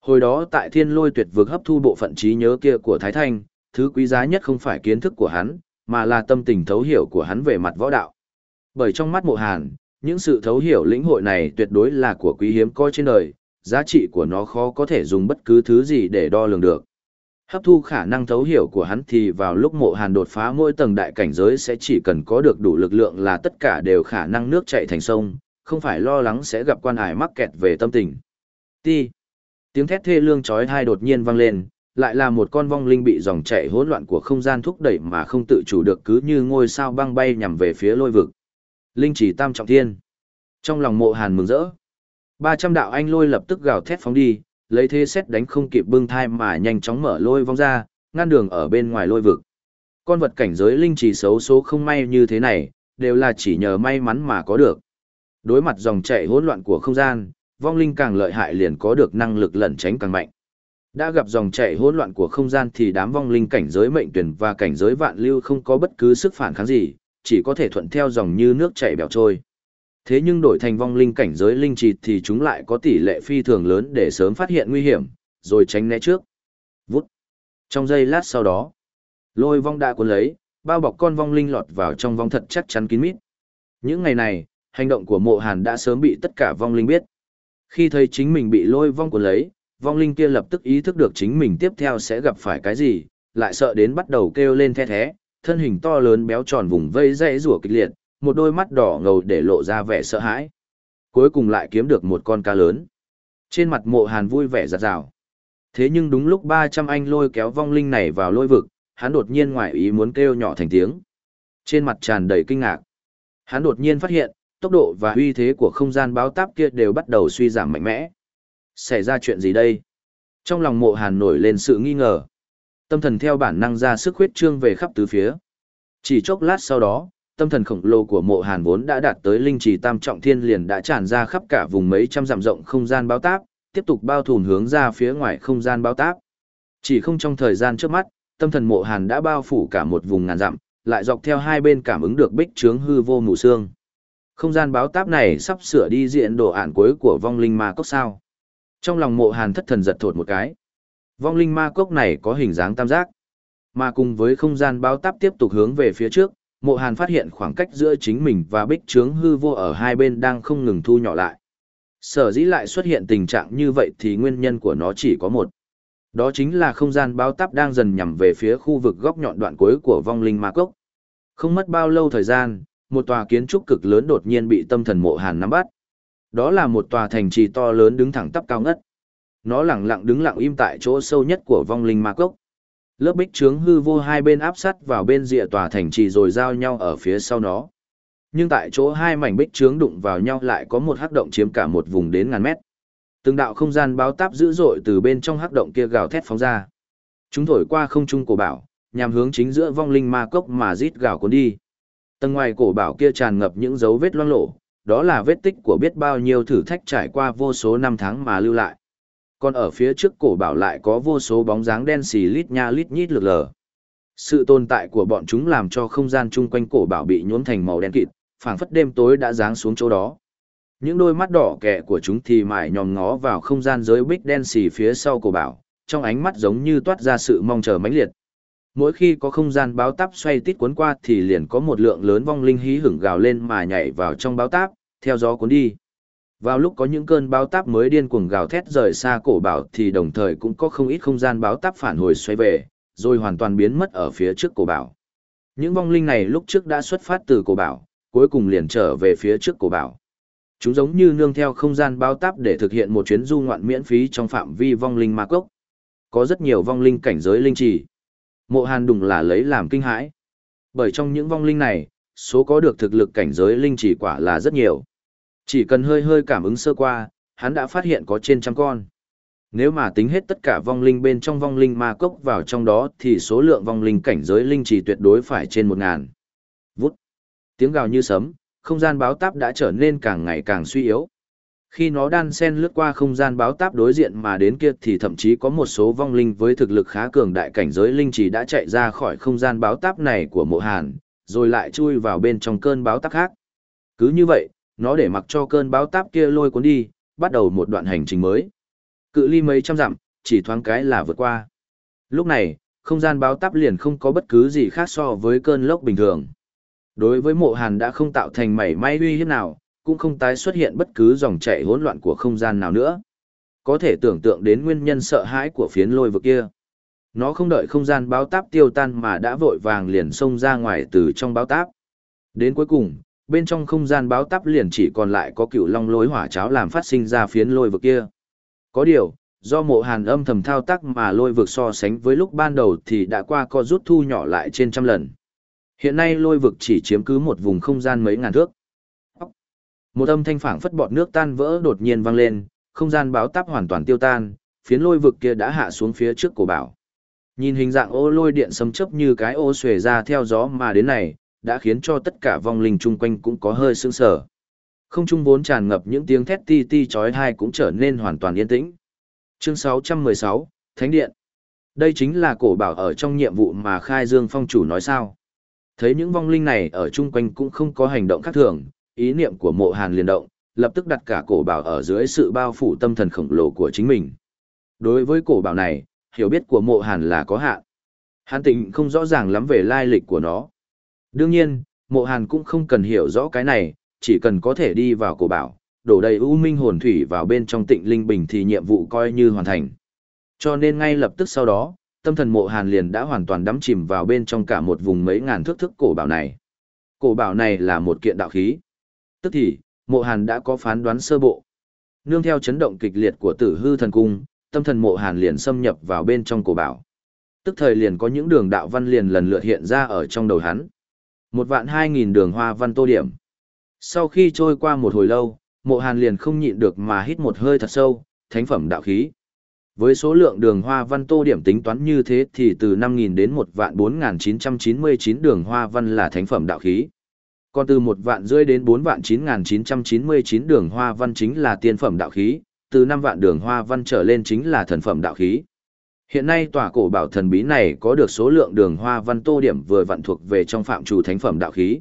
Hồi đó tại thiên lôi tuyệt vực hấp thu bộ phận trí nhớ kia của Thái Thanh, thứ quý giá nhất không phải kiến thức của hắn, mà là tâm tình thấu hiểu của hắn về mặt võ đạo. Bởi trong mắt mộ hàn, những sự thấu hiểu lĩnh hội này tuyệt đối là của quý hiếm coi trên đời, giá trị của nó khó có thể dùng bất cứ thứ gì để đo lường được. Hấp thu khả năng thấu hiểu của hắn thì vào lúc mộ hàn đột phá mỗi tầng đại cảnh giới sẽ chỉ cần có được đủ lực lượng là tất cả đều khả năng nước chạy thành sông, không phải lo lắng sẽ gặp quan hải mắc kẹt về tâm tình. Ti. Tiếng thét thê lương chói tai đột nhiên vang lên, lại là một con vong linh bị dòng chảy hỗn loạn của không gian thúc đẩy mà không tự chủ được cứ như ngôi sao băng bay nhằm về phía lôi vực. Linh chỉ tam trọng thiên. Trong lòng mộ hàn mừng rỡ. 300 đạo anh lôi lập tức gào thét phóng đi, lấy thế xét đánh không kịp bưng thai mà nhanh chóng mở lôi vong ra, ngăn đường ở bên ngoài lôi vực. Con vật cảnh giới linh chỉ xấu số không may như thế này, đều là chỉ nhờ may mắn mà có được. Đối mặt dòng chảy hỗn loạn của không gian, vong linh càng lợi hại liền có được năng lực lẩn tránh càng mạnh. Đã gặp dòng chảy hỗn loạn của không gian thì đám vong linh cảnh giới mệnh tuyển và cảnh giới vạn lưu không có bất cứ sức phản kháng gì, chỉ có thể thuận theo dòng như nước chảy bèo trôi. Thế nhưng đổi thành vong linh cảnh giới linh trì thì chúng lại có tỷ lệ phi thường lớn để sớm phát hiện nguy hiểm, rồi tránh né trước. Vút. Trong giây lát sau đó, lôi vong đã cuốn lấy, bao bọc con vong linh lọt vào trong vong thật chắc chắn kín mít. Những ngày này, hành động của mộ hàn đã sớm bị tất cả vong linh biết. Khi thấy chính mình bị lôi vong cuốn lấy, vong linh kia lập tức ý thức được chính mình tiếp theo sẽ gặp phải cái gì, lại sợ đến bắt đầu kêu lên the thế, thân hình to lớn béo tròn vùng vây dãy rủa kịch liệt, một đôi mắt đỏ ngầu để lộ ra vẻ sợ hãi. Cuối cùng lại kiếm được một con cá lớn. Trên mặt mộ hàn vui vẻ giặt rào. Thế nhưng đúng lúc 300 anh lôi kéo vong linh này vào lôi vực, hắn đột nhiên ngoài ý muốn kêu nhỏ thành tiếng. Trên mặt tràn đầy kinh ngạc. Hắn đột nhiên phát hiện, tốc độ và uy thế của không gian báo táp kia đều bắt đầu suy giảm mạnh mẽ. Xảy ra chuyện gì đây? Trong lòng mộ hàn nổi lên sự nghi ngờ. Tâm thần theo bản năng ra sức huyết trương về khắp tứ phía. Chỉ chốc lát sau đó, tâm thần khổng lồ của mộ hàn vốn đã đạt tới linh trì tam trọng thiên liền đã tràn ra khắp cả vùng mấy trăm dặm rộng không gian báo táp, tiếp tục bao thùn hướng ra phía ngoài không gian báo táp. Chỉ không trong thời gian trước mắt, tâm thần mộ hàn đã bao phủ cả một vùng ngàn dặm, lại dọc theo hai bên cảm ứng được bích trướng hư vô mù xương. Không gian báo táp này sắp sửa đi diện đồ ản cuối của vong linh ma cốc sao. Trong lòng mộ hàn thất thần giật thột một cái. Vong linh ma cốc này có hình dáng tam giác. Mà cùng với không gian báo táp tiếp tục hướng về phía trước, mộ hàn phát hiện khoảng cách giữa chính mình và bích trướng hư vô ở hai bên đang không ngừng thu nhỏ lại. Sở dĩ lại xuất hiện tình trạng như vậy thì nguyên nhân của nó chỉ có một. Đó chính là không gian báo táp đang dần nhằm về phía khu vực góc nhọn đoạn cuối của vong linh ma cốc. Không mất bao lâu thời gian, một tòa kiến trúc cực lớn đột nhiên bị tâm thần mộ hàn nắm bắt. Đó là một tòa thành trì to lớn đứng thẳng tắp cao ngất. Nó lặng lặng đứng lặng im tại chỗ sâu nhất của vong linh ma cốc. Lớp bích trướng hư vô hai bên áp sát vào bên rìa tòa thành trì rồi giao nhau ở phía sau nó. Nhưng tại chỗ hai mảnh bích trướng đụng vào nhau lại có một hắc động chiếm cả một vùng đến ngàn mét. Từng đạo không gian báo táp dữ dội từ bên trong hắc động kia gào thét phóng ra. Chúng thổi qua không trung cổ bảo, nhằm hướng chính giữa vong linh ma cốc mà rít gào cuốn đi. Tầng ngoài cổ bảo kia tràn ngập những dấu vết loang lổ, đó là vết tích của biết bao nhiêu thử thách trải qua vô số năm tháng mà lưu lại. Còn ở phía trước cổ bảo lại có vô số bóng dáng đen xì lít nha lít nhít lượt lờ. Sự tồn tại của bọn chúng làm cho không gian chung quanh cổ bảo bị nhuốm thành màu đen kịt, phảng phất đêm tối đã giáng xuống chỗ đó. Những đôi mắt đỏ kẻ của chúng thì mải nhòm ngó vào không gian giới bích đen xì phía sau cổ bảo, trong ánh mắt giống như toát ra sự mong chờ mãnh liệt. Mỗi khi có không gian báo táp xoay tít cuốn qua thì liền có một lượng lớn vong linh hí hửng gào lên mà nhảy vào trong báo táp, theo gió cuốn đi. Vào lúc có những cơn báo táp mới điên cuồng gào thét rời xa cổ bảo thì đồng thời cũng có không ít không gian báo táp phản hồi xoay về, rồi hoàn toàn biến mất ở phía trước cổ bảo. Những vong linh này lúc trước đã xuất phát từ cổ bảo, cuối cùng liền trở về phía trước cổ bảo. Chúng giống như nương theo không gian báo táp để thực hiện một chuyến du ngoạn miễn phí trong phạm vi vong linh ma cốc. Có rất nhiều vong linh cảnh giới linh trì. Mộ Hàn đùng là lấy làm kinh hãi. Bởi trong những vong linh này, số có được thực lực cảnh giới linh trì quả là rất nhiều. Chỉ cần hơi hơi cảm ứng sơ qua, hắn đã phát hiện có trên trăm con. Nếu mà tính hết tất cả vong linh bên trong vong linh ma cốc vào trong đó thì số lượng vong linh cảnh giới linh chỉ tuyệt đối phải trên một ngàn. Vút. Tiếng gào như sấm, không gian báo táp đã trở nên càng ngày càng suy yếu. Khi nó đan sen lướt qua không gian báo táp đối diện mà đến kia thì thậm chí có một số vong linh với thực lực khá cường đại cảnh giới linh chỉ đã chạy ra khỏi không gian báo táp này của mộ hàn, rồi lại chui vào bên trong cơn báo táp khác. Cứ như vậy, nó để mặc cho cơn bão táp kia lôi cuốn đi, bắt đầu một đoạn hành trình mới. Cự ly mấy trăm dặm, chỉ thoáng cái là vượt qua. Lúc này, không gian báo táp liền không có bất cứ gì khác so với cơn lốc bình thường. Đối với mộ hàn đã không tạo thành mảy may uy hiếp nào, cũng không tái xuất hiện bất cứ dòng chảy hỗn loạn của không gian nào nữa. Có thể tưởng tượng đến nguyên nhân sợ hãi của phiến lôi vực kia. Nó không đợi không gian báo táp tiêu tan mà đã vội vàng liền xông ra ngoài từ trong báo táp. Đến cuối cùng, Bên trong không gian báo tắp liền chỉ còn lại có cựu long lối hỏa cháo làm phát sinh ra phiến lôi vực kia. Có điều, do mộ hàn âm thầm thao tác mà lôi vực so sánh với lúc ban đầu thì đã qua co rút thu nhỏ lại trên trăm lần. Hiện nay lôi vực chỉ chiếm cứ một vùng không gian mấy ngàn thước. Một âm thanh phảng phất bọt nước tan vỡ đột nhiên vang lên, không gian báo táp hoàn toàn tiêu tan, phiến lôi vực kia đã hạ xuống phía trước cổ bảo. Nhìn hình dạng ô lôi điện sấm chớp như cái ô xuề ra theo gió mà đến này, đã khiến cho tất cả vong linh chung quanh cũng có hơi sững sờ. Không trung vốn tràn ngập những tiếng thét ti ti chói tai cũng trở nên hoàn toàn yên tĩnh. Chương 616, Thánh Điện. Đây chính là cổ bảo ở trong nhiệm vụ mà Khai Dương Phong chủ nói sao. Thấy những vong linh này ở chung quanh cũng không có hành động khác thường, ý niệm của mộ hàn liền động, lập tức đặt cả cổ bảo ở dưới sự bao phủ tâm thần khổng lồ của chính mình. Đối với cổ bảo này, hiểu biết của mộ hàn là có hạn. Hàn tịnh không rõ ràng lắm về lai lịch của nó. Đương nhiên, mộ hàn cũng không cần hiểu rõ cái này, chỉ cần có thể đi vào cổ bảo, đổ đầy u minh hồn thủy vào bên trong tịnh linh bình thì nhiệm vụ coi như hoàn thành. Cho nên ngay lập tức sau đó, tâm thần mộ hàn liền đã hoàn toàn đắm chìm vào bên trong cả một vùng mấy ngàn thước thức cổ bảo này. Cổ bảo này là một kiện đạo khí. Tức thì, mộ hàn đã có phán đoán sơ bộ. Nương theo chấn động kịch liệt của tử hư thần cung, tâm thần mộ hàn liền xâm nhập vào bên trong cổ bảo. Tức thời liền có những đường đạo văn liền lần lượt hiện ra ở trong đầu hắn. Một vạn hai nghìn đường hoa văn tô điểm. Sau khi trôi qua một hồi lâu, mộ hàn liền không nhịn được mà hít một hơi thật sâu, thánh phẩm đạo khí. Với số lượng đường hoa văn tô điểm tính toán như thế thì từ 5.000 đến 1 vạn 4.999 đường hoa văn là thánh phẩm đạo khí. Còn từ 1 vạn rưỡi đến 4 vạn 9.999 đường hoa văn chính là tiên phẩm đạo khí, từ 5 vạn đường hoa văn trở lên chính là thần phẩm đạo khí. Hiện nay tòa cổ bảo thần bí này có được số lượng đường hoa văn tô điểm vừa vặn thuộc về trong phạm chủ thánh phẩm đạo khí.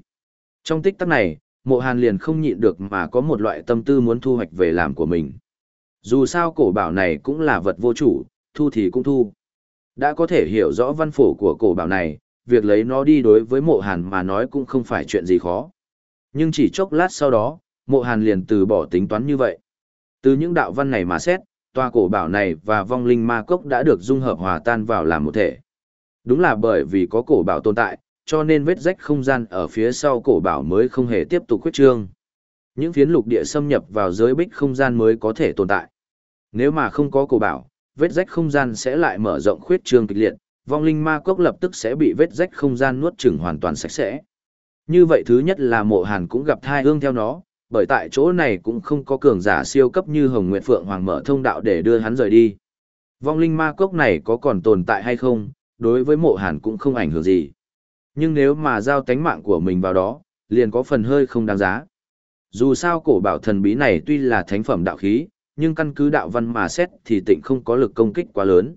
Trong tích tắc này, mộ hàn liền không nhịn được mà có một loại tâm tư muốn thu hoạch về làm của mình. Dù sao cổ bảo này cũng là vật vô chủ, thu thì cũng thu. Đã có thể hiểu rõ văn phổ của cổ bảo này, việc lấy nó đi đối với mộ hàn mà nói cũng không phải chuyện gì khó. Nhưng chỉ chốc lát sau đó, mộ hàn liền từ bỏ tính toán như vậy. Từ những đạo văn này mà xét, tòa cổ bảo này và vong linh ma cốc đã được dung hợp hòa tan vào làm một thể. Đúng là bởi vì có cổ bảo tồn tại, cho nên vết rách không gian ở phía sau cổ bảo mới không hề tiếp tục khuyết trương. Những phiến lục địa xâm nhập vào giới bích không gian mới có thể tồn tại. Nếu mà không có cổ bảo, vết rách không gian sẽ lại mở rộng khuyết trương kịch liệt, vong linh ma cốc lập tức sẽ bị vết rách không gian nuốt chửng hoàn toàn sạch sẽ. Như vậy thứ nhất là mộ hàn cũng gặp thai hương theo nó, bởi tại chỗ này cũng không có cường giả siêu cấp như Hồng Nguyệt Phượng Hoàng mở thông đạo để đưa hắn rời đi. Vong linh ma cốc này có còn tồn tại hay không, đối với mộ hàn cũng không ảnh hưởng gì. Nhưng nếu mà giao tánh mạng của mình vào đó, liền có phần hơi không đáng giá. Dù sao cổ bảo thần bí này tuy là thánh phẩm đạo khí, nhưng căn cứ đạo văn mà xét thì tịnh không có lực công kích quá lớn.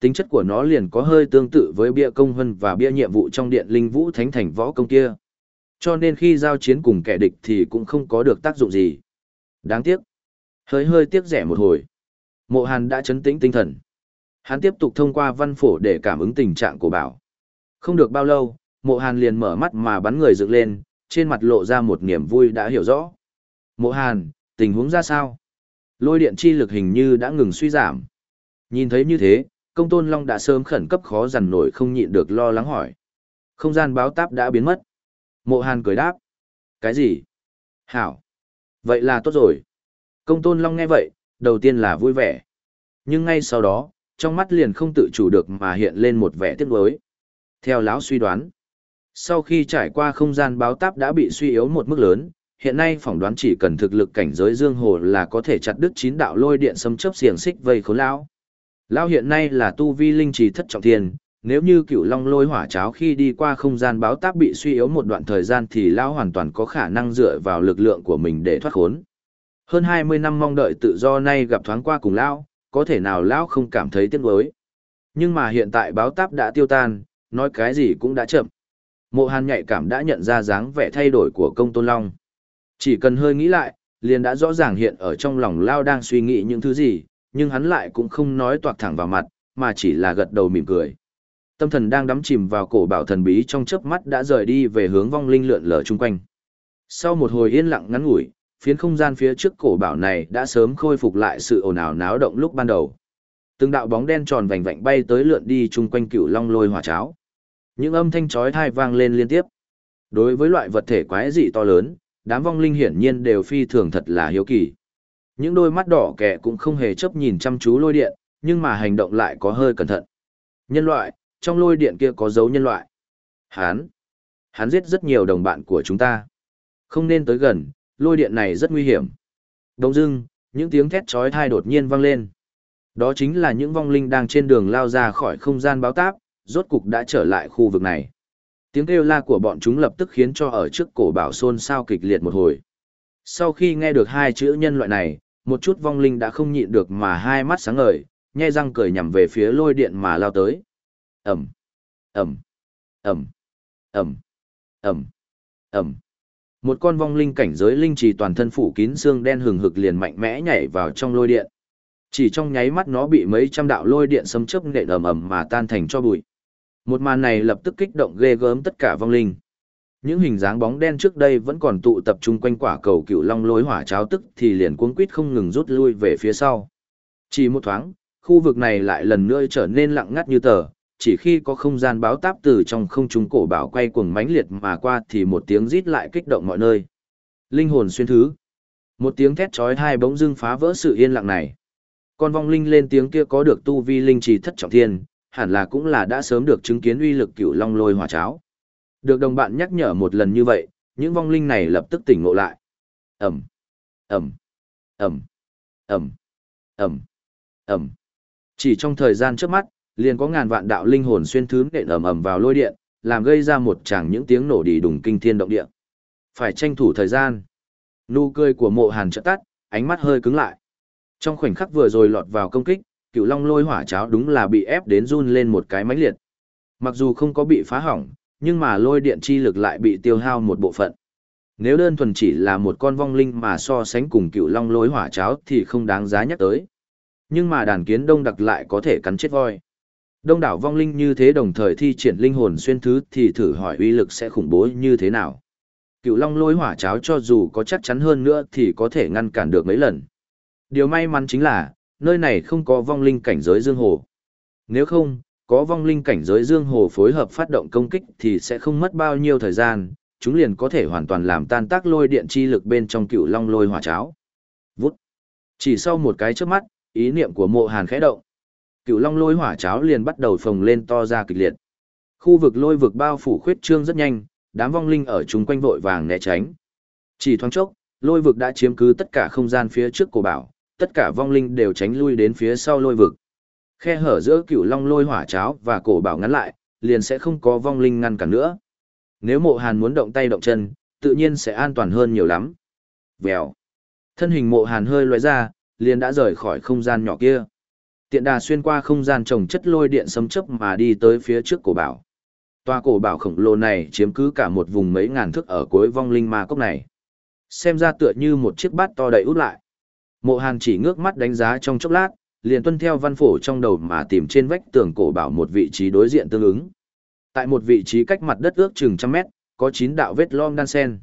Tính chất của nó liền có hơi tương tự với bia công hân và bia nhiệm vụ trong điện linh vũ thánh thành võ công kia. Cho nên khi giao chiến cùng kẻ địch thì cũng không có được tác dụng gì. Đáng tiếc. Hơi hơi tiếc rẻ một hồi. Mộ Hàn đã chấn tĩnh tinh thần. Hắn tiếp tục thông qua văn phổ để cảm ứng tình trạng của bảo. Không được bao lâu, mộ Hàn liền mở mắt mà bắn người dựng lên, trên mặt lộ ra một niềm vui đã hiểu rõ. Mộ Hàn, tình huống ra sao? Lôi điện chi lực hình như đã ngừng suy giảm. Nhìn thấy như thế, công tôn long đã sớm khẩn cấp khó dằn nổi không nhịn được lo lắng hỏi. Không gian báo táp đã biến mất. Mộ Hàn cười đáp. Cái gì? Hảo. Vậy là tốt rồi. Công tôn long nghe vậy, đầu tiên là vui vẻ. Nhưng ngay sau đó, trong mắt liền không tự chủ được mà hiện lên một vẻ tiếc nuối. Theo lão suy đoán, sau khi trải qua không gian báo táp đã bị suy yếu một mức lớn, hiện nay phỏng đoán chỉ cần thực lực cảnh giới dương hồ là có thể chặt đứt chín đạo lôi điện xâm chấp xiềng xích vây khốn lão. Lão hiện nay là tu vi linh trì thất trọng thiên, nếu như cựu long lôi hỏa cháo khi đi qua không gian báo táp bị suy yếu một đoạn thời gian thì lão hoàn toàn có khả năng dựa vào lực lượng của mình để thoát khốn. Hơn 20 năm mong đợi tự do nay gặp thoáng qua cùng lão, có thể nào lão không cảm thấy tiếc nuối. Nhưng mà hiện tại báo táp đã tiêu tan, nói cái gì cũng đã chậm. Mộ Hàn nhạy cảm đã nhận ra dáng vẻ thay đổi của công tôn long. Chỉ cần hơi nghĩ lại, liền đã rõ ràng hiện ở trong lòng Lao đang suy nghĩ những thứ gì, nhưng hắn lại cũng không nói toạc thẳng vào mặt, mà chỉ là gật đầu mỉm cười. Tâm thần đang đắm chìm vào cổ bảo thần bí trong chớp mắt đã rời đi về hướng vong linh lượn lờ chung quanh. Sau một hồi yên lặng ngắn ngủi, phiến không gian phía trước cổ bảo này đã sớm khôi phục lại sự ồn ào náo động lúc ban đầu. Từng đạo bóng đen tròn vành vạnh bay tới lượn đi chung quanh cựu long lôi hỏa cháo. Những âm thanh chói tai vang lên liên tiếp. Đối với loại vật thể quái dị to lớn, đám vong linh hiển nhiên đều phi thường thật là hiếu kỳ. Những đôi mắt đỏ kẻ cũng không hề chấp nhìn chăm chú lôi điện, nhưng mà hành động lại có hơi cẩn thận. Nhân loại, trong lôi điện kia có dấu nhân loại. Hán, hắn giết rất nhiều đồng bạn của chúng ta. Không nên tới gần, lôi điện này rất nguy hiểm. Đông dưng, những tiếng thét chói tai đột nhiên vang lên. Đó chính là những vong linh đang trên đường lao ra khỏi không gian báo táp, rốt cục đã trở lại khu vực này. Tiếng kêu la của bọn chúng lập tức khiến cho ở trước cổ bảo xôn xao kịch liệt một hồi. Sau khi nghe được hai chữ nhân loại này, một chút vong linh đã không nhịn được mà hai mắt sáng ngời, nhe răng cười nhằm về phía lôi điện mà lao tới. Ẩm, Ẩm, Ẩm, Ẩm, Ẩm, Ẩm. Một con vong linh cảnh giới linh trì toàn thân phủ kín xương đen hừng hực liền mạnh mẽ nhảy vào trong lôi điện. Chỉ trong nháy mắt nó bị mấy trăm đạo lôi điện xâm chớp nện ầm ầm mà tan thành cho bụi. Một màn này lập tức kích động ghê gớm tất cả vong linh. Những hình dáng bóng đen trước đây vẫn còn tụ tập trung quanh quả cầu cựu long lối hỏa cháo tức thì liền cuống quít không ngừng rút lui về phía sau. Chỉ một thoáng, khu vực này lại lần nữa trở nên lặng ngắt như tờ, chỉ khi có không gian báo táp từ trong không trung cổ bảo quay cuồng mãnh liệt mà qua thì một tiếng rít lại kích động mọi nơi. Linh hồn xuyên thứ. Một tiếng thét chói tai bỗng dưng phá vỡ sự yên lặng này. Con vong linh lên tiếng kia có được tu vi linh trì thất trọng thiên, hẳn là cũng là đã sớm được chứng kiến uy lực cựu long lôi hỏa cháo. Được đồng bạn nhắc nhở một lần như vậy, những vong linh này lập tức tỉnh ngộ lại. ầm ầm ầm ầm ầm ầm Chỉ trong thời gian trước mắt, liền có ngàn vạn đạo linh hồn xuyên thứ nện ầm ầm vào lôi điện, làm gây ra một tràng những tiếng nổ đi đùng kinh thiên động địa. Phải tranh thủ thời gian. Nụ cười của mộ hàn chợt tắt, ánh mắt hơi cứng lại. Trong khoảnh khắc vừa rồi lọt vào công kích, cựu long lôi hỏa cháo đúng là bị ép đến run lên một cái mãnh liệt. Mặc dù không có bị phá hỏng, nhưng mà lôi điện chi lực lại bị tiêu hao một bộ phận. Nếu đơn thuần chỉ là một con vong linh mà so sánh cùng cựu long lôi hỏa cháo thì không đáng giá nhắc tới. Nhưng mà đàn kiến đông đặc lại có thể cắn chết voi. Đông đảo vong linh như thế đồng thời thi triển linh hồn xuyên thứ thì thử hỏi uy lực sẽ khủng bố như thế nào. Cựu long lôi hỏa cháo cho dù có chắc chắn hơn nữa thì có thể ngăn cản được mấy lần. Điều may mắn chính là, nơi này không có vong linh cảnh giới dương hồ. Nếu không, có vong linh cảnh giới dương hồ phối hợp phát động công kích thì sẽ không mất bao nhiêu thời gian, chúng liền có thể hoàn toàn làm tan tác lôi điện chi lực bên trong cựu long lôi hỏa cháo. Vút. Chỉ sau một cái trước mắt, ý niệm của mộ hàn khẽ động. Cựu long lôi hỏa cháo liền bắt đầu phồng lên to ra kịch liệt. Khu vực lôi vực bao phủ khuyết trương rất nhanh, đám vong linh ở chung quanh vội vàng né tránh. Chỉ thoáng chốc, lôi vực đã chiếm cứ tất cả không gian phía trước của bảo, tất cả vong linh đều tránh lui đến phía sau lôi vực. Khe hở giữa cựu long lôi hỏa cháo và cổ bảo ngắn lại, liền sẽ không có vong linh ngăn cản nữa. Nếu mộ hàn muốn động tay động chân, tự nhiên sẽ an toàn hơn nhiều lắm. Vèo. Thân hình mộ hàn hơi loại ra, liền đã rời khỏi không gian nhỏ kia. Tiện đà xuyên qua không gian trồng chất lôi điện sấm chấp mà đi tới phía trước cổ bảo. Toa cổ bảo khổng lồ này chiếm cứ cả một vùng mấy ngàn thước ở cuối vong linh ma cốc này. Xem ra tựa như một chiếc bát to đầy út lại. Mộ Hàn chỉ ngước mắt đánh giá trong chốc lát, liền tuân theo văn phổ trong đầu mà tìm trên vách tường cổ bảo một vị trí đối diện tương ứng. Tại một vị trí cách mặt đất ước chừng trăm mét, có chín đạo vết lom đan sen.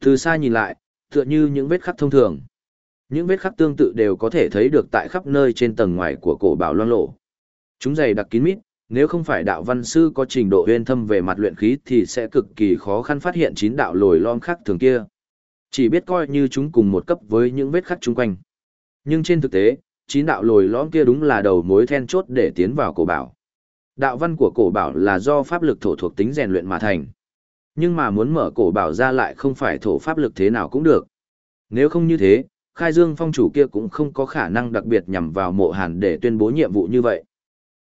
Từ xa nhìn lại, tựa như những vết khắc thông thường. Những vết khắc tương tự đều có thể thấy được tại khắp nơi trên tầng ngoài của cổ bảo loang lộ. Chúng dày đặc kín mít, nếu không phải đạo văn sư có trình độ uyên thâm về mặt luyện khí thì sẽ cực kỳ khó khăn phát hiện chín đạo lồi lom khác thường kia. Chỉ biết coi như chúng cùng một cấp với những vết khắc chung quanh. Nhưng trên thực tế, chín đạo lồi lõm kia đúng là đầu mối then chốt để tiến vào cổ bảo. Đạo văn của cổ bảo là do pháp lực thổ thuộc tính rèn luyện mà thành. Nhưng mà muốn mở cổ bảo ra lại không phải thổ pháp lực thế nào cũng được. Nếu không như thế, khai dương phong chủ kia cũng không có khả năng đặc biệt nhằm vào mộ hàn để tuyên bố nhiệm vụ như vậy.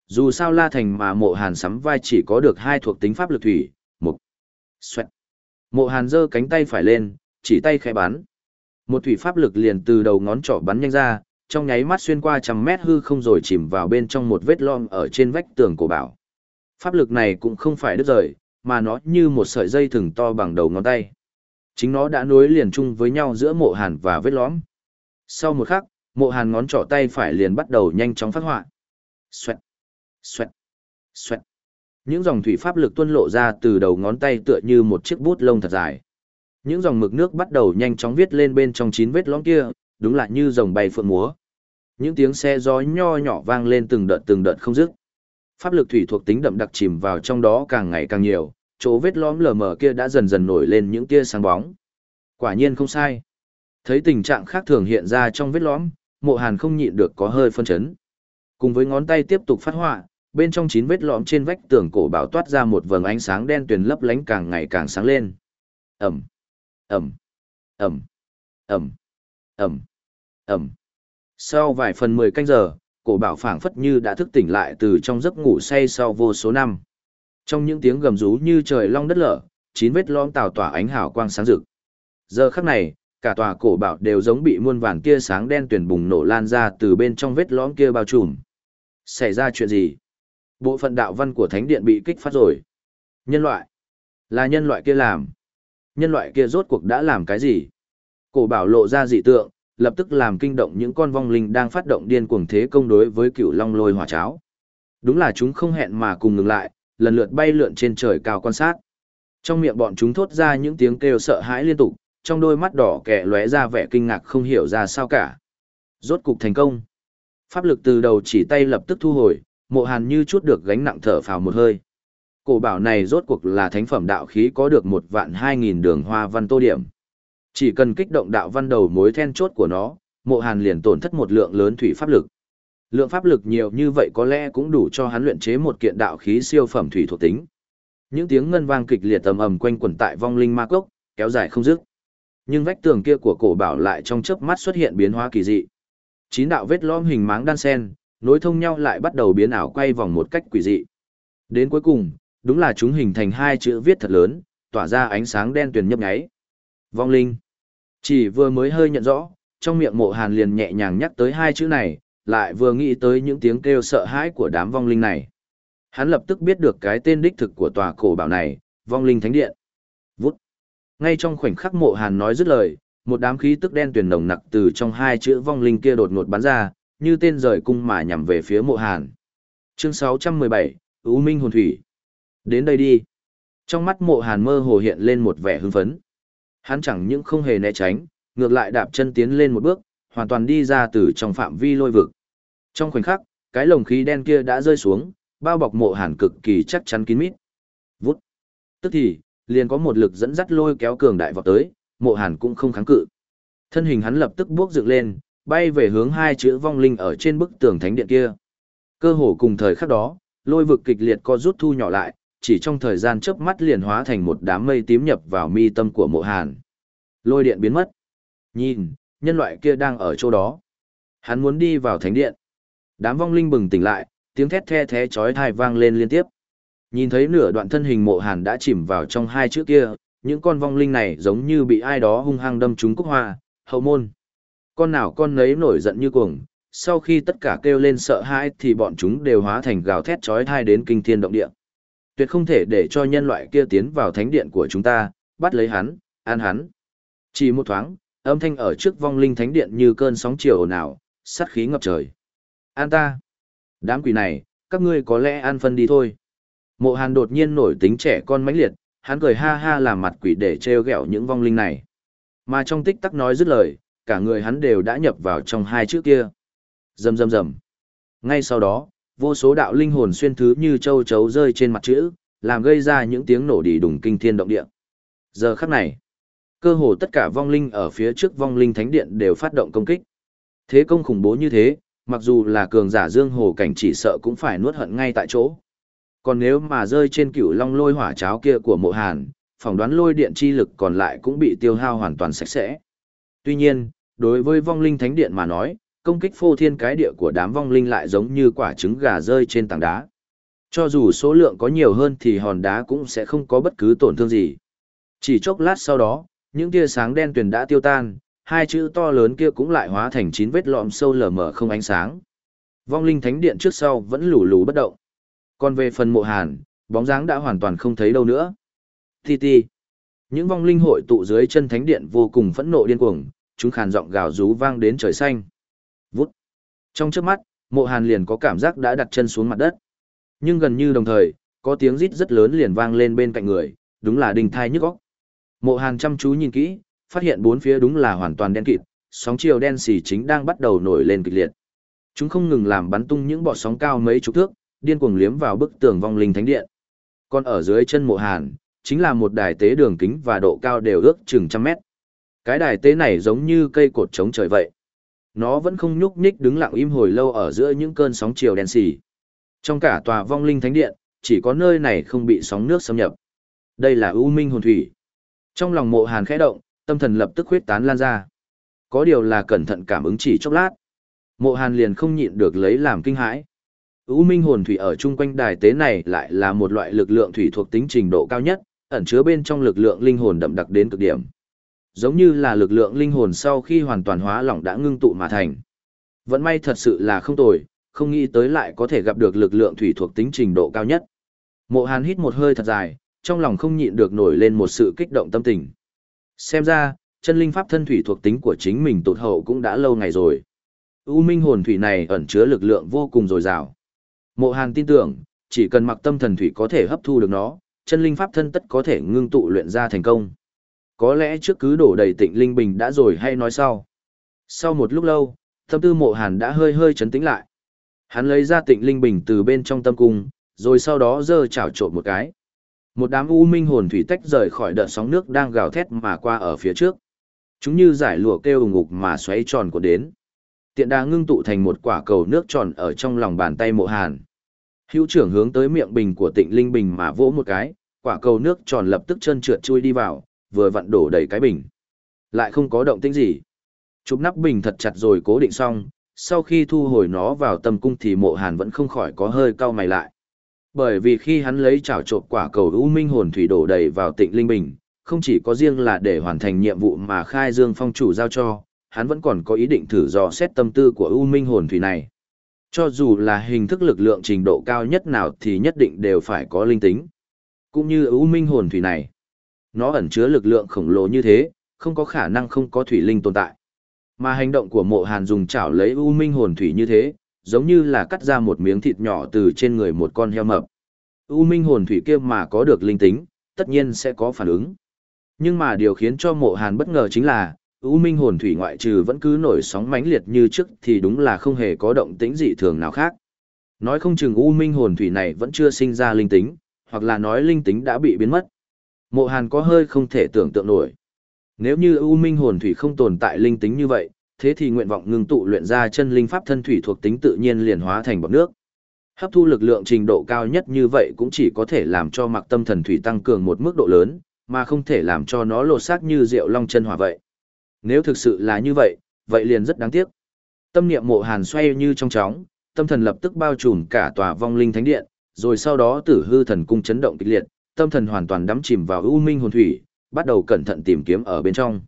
Dù sao La Thành mà mộ hàn sắm vai chỉ có được hai thuộc tính pháp lực thủy, mục, xoẹt. Mộ hàn giơ cánh tay phải lên, chỉ tay khẽ bắn. Một thủy pháp lực liền từ đầu ngón trỏ bắn nhanh ra, trong nháy mắt xuyên qua trăm mét hư không rồi chìm vào bên trong một vết lom ở trên vách tường cổ bảo. Pháp lực này cũng không phải đứt rời, mà nó như một sợi dây thừng to bằng đầu ngón tay. Chính nó đã nối liền chung với nhau giữa mộ hàn và vết lõm. Sau một khắc, mộ hàn ngón trỏ tay phải liền bắt đầu nhanh chóng phát họa. Xoẹt, xoẹt, xoẹt. Những dòng thủy pháp lực tuôn lộ ra từ đầu ngón tay tựa như một chiếc bút lông thật dài. Những dòng mực nước bắt đầu nhanh chóng viết lên bên trong chín vết lõm kia, đúng là như dòng bay phượng múa. Những tiếng xe gió nho nhỏ vang lên từng đợt từng đợt không dứt. Pháp lực thủy thuộc tính đậm đặc chìm vào trong đó càng ngày càng nhiều, chỗ vết lõm lờ mờ kia đã dần dần nổi lên những tia sáng bóng. Quả nhiên không sai. Thấy tình trạng khác thường hiện ra trong vết lõm, mộ hàn không nhịn được có hơi phân chấn. Cùng với ngón tay tiếp tục phát họa, bên trong chín vết lõm trên vách tường cổ bảo toát ra một vầng ánh sáng đen tuyền lấp lánh càng ngày càng sáng lên. Ẩm, Ẩm, Ẩm, Ẩm, Ẩm, Ẩm. Sau vài phần 10 canh giờ, cổ bảo phảng phất như đã thức tỉnh lại từ trong giấc ngủ say sau vô số năm. Trong những tiếng gầm rú như trời long đất lở, chín vết lõm tào tỏa ánh hào quang sáng rực. Giờ khắc này, cả tòa cổ bảo đều giống bị muôn vàn kia sáng đen tuyển bùng nổ lan ra từ bên trong vết lõm kia bao trùm. Xảy ra chuyện gì? Bộ phận đạo văn của thánh điện bị kích phát rồi. Nhân loại. Là nhân loại kia làm. Nhân loại kia rốt cuộc đã làm cái gì? Cổ bảo lộ ra dị tượng, lập tức làm kinh động những con vong linh đang phát động điên cuồng thế công đối với cựu long lôi hỏa cháo. Đúng là chúng không hẹn mà cùng ngừng lại, lần lượt bay lượn trên trời cao quan sát. Trong miệng bọn chúng thốt ra những tiếng kêu sợ hãi liên tục, trong đôi mắt đỏ kẻ lóe ra vẻ kinh ngạc không hiểu ra sao cả. Rốt cục thành công. Pháp lực từ đầu chỉ tay lập tức thu hồi, mộ hàn như chút được gánh nặng thở phào một hơi. Cổ bảo này rốt cuộc là thánh phẩm đạo khí có được một vạn hai nghìn đường hoa văn tô điểm. Chỉ cần kích động đạo văn đầu mối then chốt của nó, mộ hàn liền tổn thất một lượng lớn thủy pháp lực. Lượng pháp lực nhiều như vậy có lẽ cũng đủ cho hắn luyện chế một kiện đạo khí siêu phẩm thủy thuộc tính. Những tiếng ngân vang kịch liệt tầm ầm quanh quẩn tại vong linh ma cốc, kéo dài không dứt. Nhưng vách tường kia của cổ bảo lại trong chớp mắt xuất hiện biến hóa kỳ dị. Chín đạo vết lõm hình máng đan sen, nối thông nhau lại bắt đầu biến ảo quay vòng một cách quỷ dị. Đến cuối cùng, đúng là chúng hình thành hai chữ viết thật lớn, tỏa ra ánh sáng đen tuyền nhấp nháy. Vong linh. Chỉ vừa mới hơi nhận rõ, trong miệng mộ hàn liền nhẹ nhàng nhắc tới hai chữ này, lại vừa nghĩ tới những tiếng kêu sợ hãi của đám vong linh này. Hắn lập tức biết được cái tên đích thực của tòa cổ bảo này, vong linh thánh điện. Ngay trong khoảnh khắc mộ hàn nói dứt lời, một đám khí tức đen tuyển nồng nặc từ trong hai chữ vong linh kia đột ngột bắn ra, như tên rời cung mà nhằm về phía mộ hàn. Chương 617, U Minh Hồn Thủy. Đến đây đi. Trong mắt mộ hàn mơ hồ hiện lên một vẻ hưng phấn. Hắn chẳng những không hề né tránh, ngược lại đạp chân tiến lên một bước, hoàn toàn đi ra từ trong phạm vi lôi vực. Trong khoảnh khắc, cái lồng khí đen kia đã rơi xuống, bao bọc mộ hàn cực kỳ chắc chắn kín mít. Vút. Tức thì, liền có một lực dẫn dắt lôi kéo cường đại vọt tới, mộ hàn cũng không kháng cự. Thân hình hắn lập tức bước dựng lên, bay về hướng hai chữ vong linh ở trên bức tường thánh điện kia. Cơ hồ cùng thời khắc đó, lôi vực kịch liệt co rút thu nhỏ lại, chỉ trong thời gian chớp mắt liền hóa thành một đám mây tím nhập vào mi tâm của mộ hàn. Lôi điện biến mất. Nhìn, nhân loại kia đang ở chỗ đó. Hắn muốn đi vào thánh điện. Đám vong linh bừng tỉnh lại, tiếng thét the thé chói tai vang lên liên tiếp. Nhìn thấy nửa đoạn thân hình mộ hàn đã chìm vào trong hai chữ kia, những con vong linh này giống như bị ai đó hung hăng đâm trúng cúc hoa, hậu môn. Con nào con nấy nổi giận như cuồng, sau khi tất cả kêu lên sợ hãi thì bọn chúng đều hóa thành gào thét chói tai đến kinh thiên động địa. Tuyệt không thể để cho nhân loại kia tiến vào thánh điện của chúng ta, bắt lấy hắn, an hắn. Chỉ một thoáng, âm thanh ở trước vong linh thánh điện như cơn sóng chiều ồn ào, sát khí ngập trời. An ta! Đám quỷ này, các ngươi có lẽ an phân đi thôi. Mộ Hàn đột nhiên nổi tính trẻ con mãnh liệt, hắn cười ha ha làm mặt quỷ để trêu ghẹo những vong linh này. Mà trong tích tắc nói dứt lời, cả người hắn đều đã nhập vào trong hai chữ kia. Rầm rầm rầm. Ngay sau đó, vô số đạo linh hồn xuyên thứ như châu chấu rơi trên mặt chữ, làm gây ra những tiếng nổ đi đùng kinh thiên động địa. Giờ khắc này, cơ hồ tất cả vong linh ở phía trước vong linh thánh điện đều phát động công kích. Thế công khủng bố như thế, mặc dù là cường giả dương hồ cảnh chỉ sợ cũng phải nuốt hận ngay tại chỗ. Còn nếu mà rơi trên cựu long lôi hỏa cháo kia của mộ hàn, phỏng đoán lôi điện chi lực còn lại cũng bị tiêu hao hoàn toàn sạch sẽ. Tuy nhiên, đối với vong linh thánh điện mà nói, công kích phô thiên cái địa của đám vong linh lại giống như quả trứng gà rơi trên tảng đá. Cho dù số lượng có nhiều hơn thì hòn đá cũng sẽ không có bất cứ tổn thương gì. Chỉ chốc lát sau đó, những tia sáng đen tuyền đã tiêu tan, hai chữ to lớn kia cũng lại hóa thành chín vết lõm sâu lờ mờ không ánh sáng. Vong linh thánh điện trước sau vẫn lù lù bất động. Còn về phần mộ hàn, bóng dáng đã hoàn toàn không thấy đâu nữa. Ti ti. Những vong linh hội tụ dưới chân thánh điện vô cùng phẫn nộ điên cuồng, chúng khàn giọng gào rú vang đến trời xanh. Vút. Trong trước mắt, mộ hàn liền có cảm giác đã đặt chân xuống mặt đất. Nhưng gần như đồng thời, có tiếng rít rất lớn liền vang lên bên cạnh người, đúng là đình thai nhức óc. Mộ hàn chăm chú nhìn kỹ, phát hiện bốn phía đúng là hoàn toàn đen kịt, sóng chiều đen xì chính đang bắt đầu nổi lên kịch liệt. Chúng không ngừng làm bắn tung những bọt sóng cao mấy chục thước, điên cuồng liếm vào bức tường vong linh thánh điện. Còn ở dưới chân mộ hàn, chính là một đài tế đường kính và độ cao đều ước chừng trăm mét. Cái đài tế này giống như cây cột chống trời vậy. Nó vẫn không nhúc nhích đứng lặng im hồi lâu ở giữa những cơn sóng chiều đen xì. Trong cả tòa vong linh thánh điện, chỉ có nơi này không bị sóng nước xâm nhập. Đây là U Minh hồn thủy. Trong lòng mộ hàn khẽ động, tâm thần lập tức huyết tán lan ra. Có điều là cẩn thận cảm ứng chỉ chốc lát. Mộ hàn liền không nhịn được lấy làm kinh hãi. U Minh hồn thủy ở chung quanh đài tế này lại là một loại lực lượng thủy thuộc tính trình độ cao nhất, ẩn chứa bên trong lực lượng linh hồn đậm đặc đến cực điểm. Giống như là lực lượng linh hồn sau khi hoàn toàn hóa lỏng đã ngưng tụ mà thành. Vẫn may thật sự là không tồi, không nghĩ tới lại có thể gặp được lực lượng thủy thuộc tính trình độ cao nhất. Mộ Hàn hít một hơi thật dài, trong lòng không nhịn được nổi lên một sự kích động tâm tình. Xem ra, chân linh pháp thân thủy thuộc tính của chính mình tụt hậu cũng đã lâu ngày rồi. U minh hồn thủy này ẩn chứa lực lượng vô cùng dồi dào. Mộ Hàn tin tưởng, chỉ cần mặc tâm thần thủy có thể hấp thu được nó, chân linh pháp thân tất có thể ngưng tụ luyện ra thành công. Có lẽ trước cứ đổ đầy tịnh linh bình đã rồi hay nói sau. Sau một lúc lâu, tâm tư mộ hàn đã hơi hơi chấn tĩnh lại. Hắn lấy ra tịnh linh bình từ bên trong tâm cung, rồi sau đó dơ chảo trộn một cái. Một đám u minh hồn thủy tách rời khỏi đợt sóng nước đang gào thét mà qua ở phía trước. Chúng như giải lụa kêu ủng ngục mà xoáy tròn của đến. Tiện đà ngưng tụ thành một quả cầu nước tròn ở trong lòng bàn tay mộ hàn. Hữu trưởng hướng tới miệng bình của tịnh linh bình mà vỗ một cái, quả cầu nước tròn lập tức chân trượt chui đi vào, vừa vặn đổ đầy cái bình. Lại không có động tĩnh gì. Chụp nắp bình thật chặt rồi cố định xong, sau khi thu hồi nó vào tầm cung thì mộ hàn vẫn không khỏi có hơi cau mày lại. Bởi vì khi hắn lấy chảo trộn quả cầu u minh hồn thủy đổ đầy vào tịnh linh bình, không chỉ có riêng là để hoàn thành nhiệm vụ mà khai dương phong chủ giao cho, hắn vẫn còn có ý định thử dò xét tâm tư của u minh hồn thủy này. Cho dù là hình thức lực lượng trình độ cao nhất nào thì nhất định đều phải có linh tính. Cũng như u minh hồn thủy này. Nó ẩn chứa lực lượng khổng lồ như thế, không có khả năng không có thủy linh tồn tại. Mà hành động của mộ hàn dùng chảo lấy u minh hồn thủy như thế, giống như là cắt ra một miếng thịt nhỏ từ trên người một con heo mập. U minh hồn thủy kia mà có được linh tính, tất nhiên sẽ có phản ứng. Nhưng mà điều khiến cho mộ hàn bất ngờ chính là, U minh hồn thủy ngoại trừ vẫn cứ nổi sóng mãnh liệt như trước thì đúng là không hề có động tĩnh dị thường nào khác. Nói không chừng U minh hồn thủy này vẫn chưa sinh ra linh tính, hoặc là nói linh tính đã bị biến mất. Mộ hàn có hơi không thể tưởng tượng nổi. Nếu như U minh hồn thủy không tồn tại linh tính như vậy, thế thì nguyện vọng ngưng tụ luyện ra chân linh pháp thân thủy thuộc tính tự nhiên liền hóa thành bọt nước. Hấp thu lực lượng trình độ cao nhất như vậy cũng chỉ có thể làm cho mặc tâm thần thủy tăng cường một mức độ lớn, mà không thể làm cho nó lột xác như rượu long chân hỏa vậy. Nếu thực sự là như vậy, vậy liền rất đáng tiếc. Tâm niệm mộ hàn xoay như trong chóng, tâm thần lập tức bao trùm cả tòa vong linh thánh điện, rồi sau đó tử hư thần cung chấn động kịch liệt, tâm thần hoàn toàn đắm chìm vào u minh hồn thủy, bắt đầu cẩn thận tìm kiếm ở bên trong.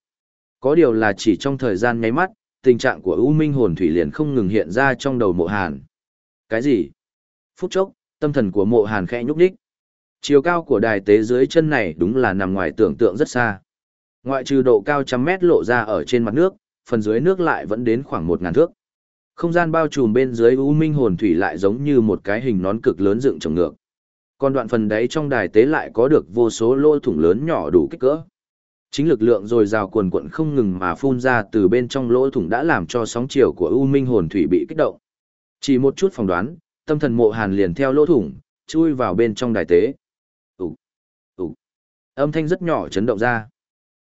Có điều là chỉ trong thời gian nháy mắt, tình trạng của u minh hồn thủy liền không ngừng hiện ra trong đầu mộ hàn. Cái gì? Phút chốc, tâm thần của mộ hàn khẽ nhúc đích. Chiều cao của đài tế dưới chân này đúng là nằm ngoài tưởng tượng rất xa. Ngoại trừ độ cao trăm mét lộ ra ở trên mặt nước, phần dưới nước lại vẫn đến khoảng một ngàn thước. Không gian bao trùm bên dưới U Minh hồn thủy lại giống như một cái hình nón cực lớn dựng trồng ngược. Còn đoạn phần đáy trong đài tế lại có được vô số lỗ thủng lớn nhỏ đủ kích cỡ. Chính lực lượng dồi dào cuồn cuộn không ngừng mà phun ra từ bên trong lỗ thủng đã làm cho sóng chiều của U Minh hồn thủy bị kích động. Chỉ một chút phỏng đoán, tâm thần mộ hàn liền theo lỗ thủng, chui vào bên trong đài tế. Ủ, ủ. Âm thanh rất nhỏ chấn động ra.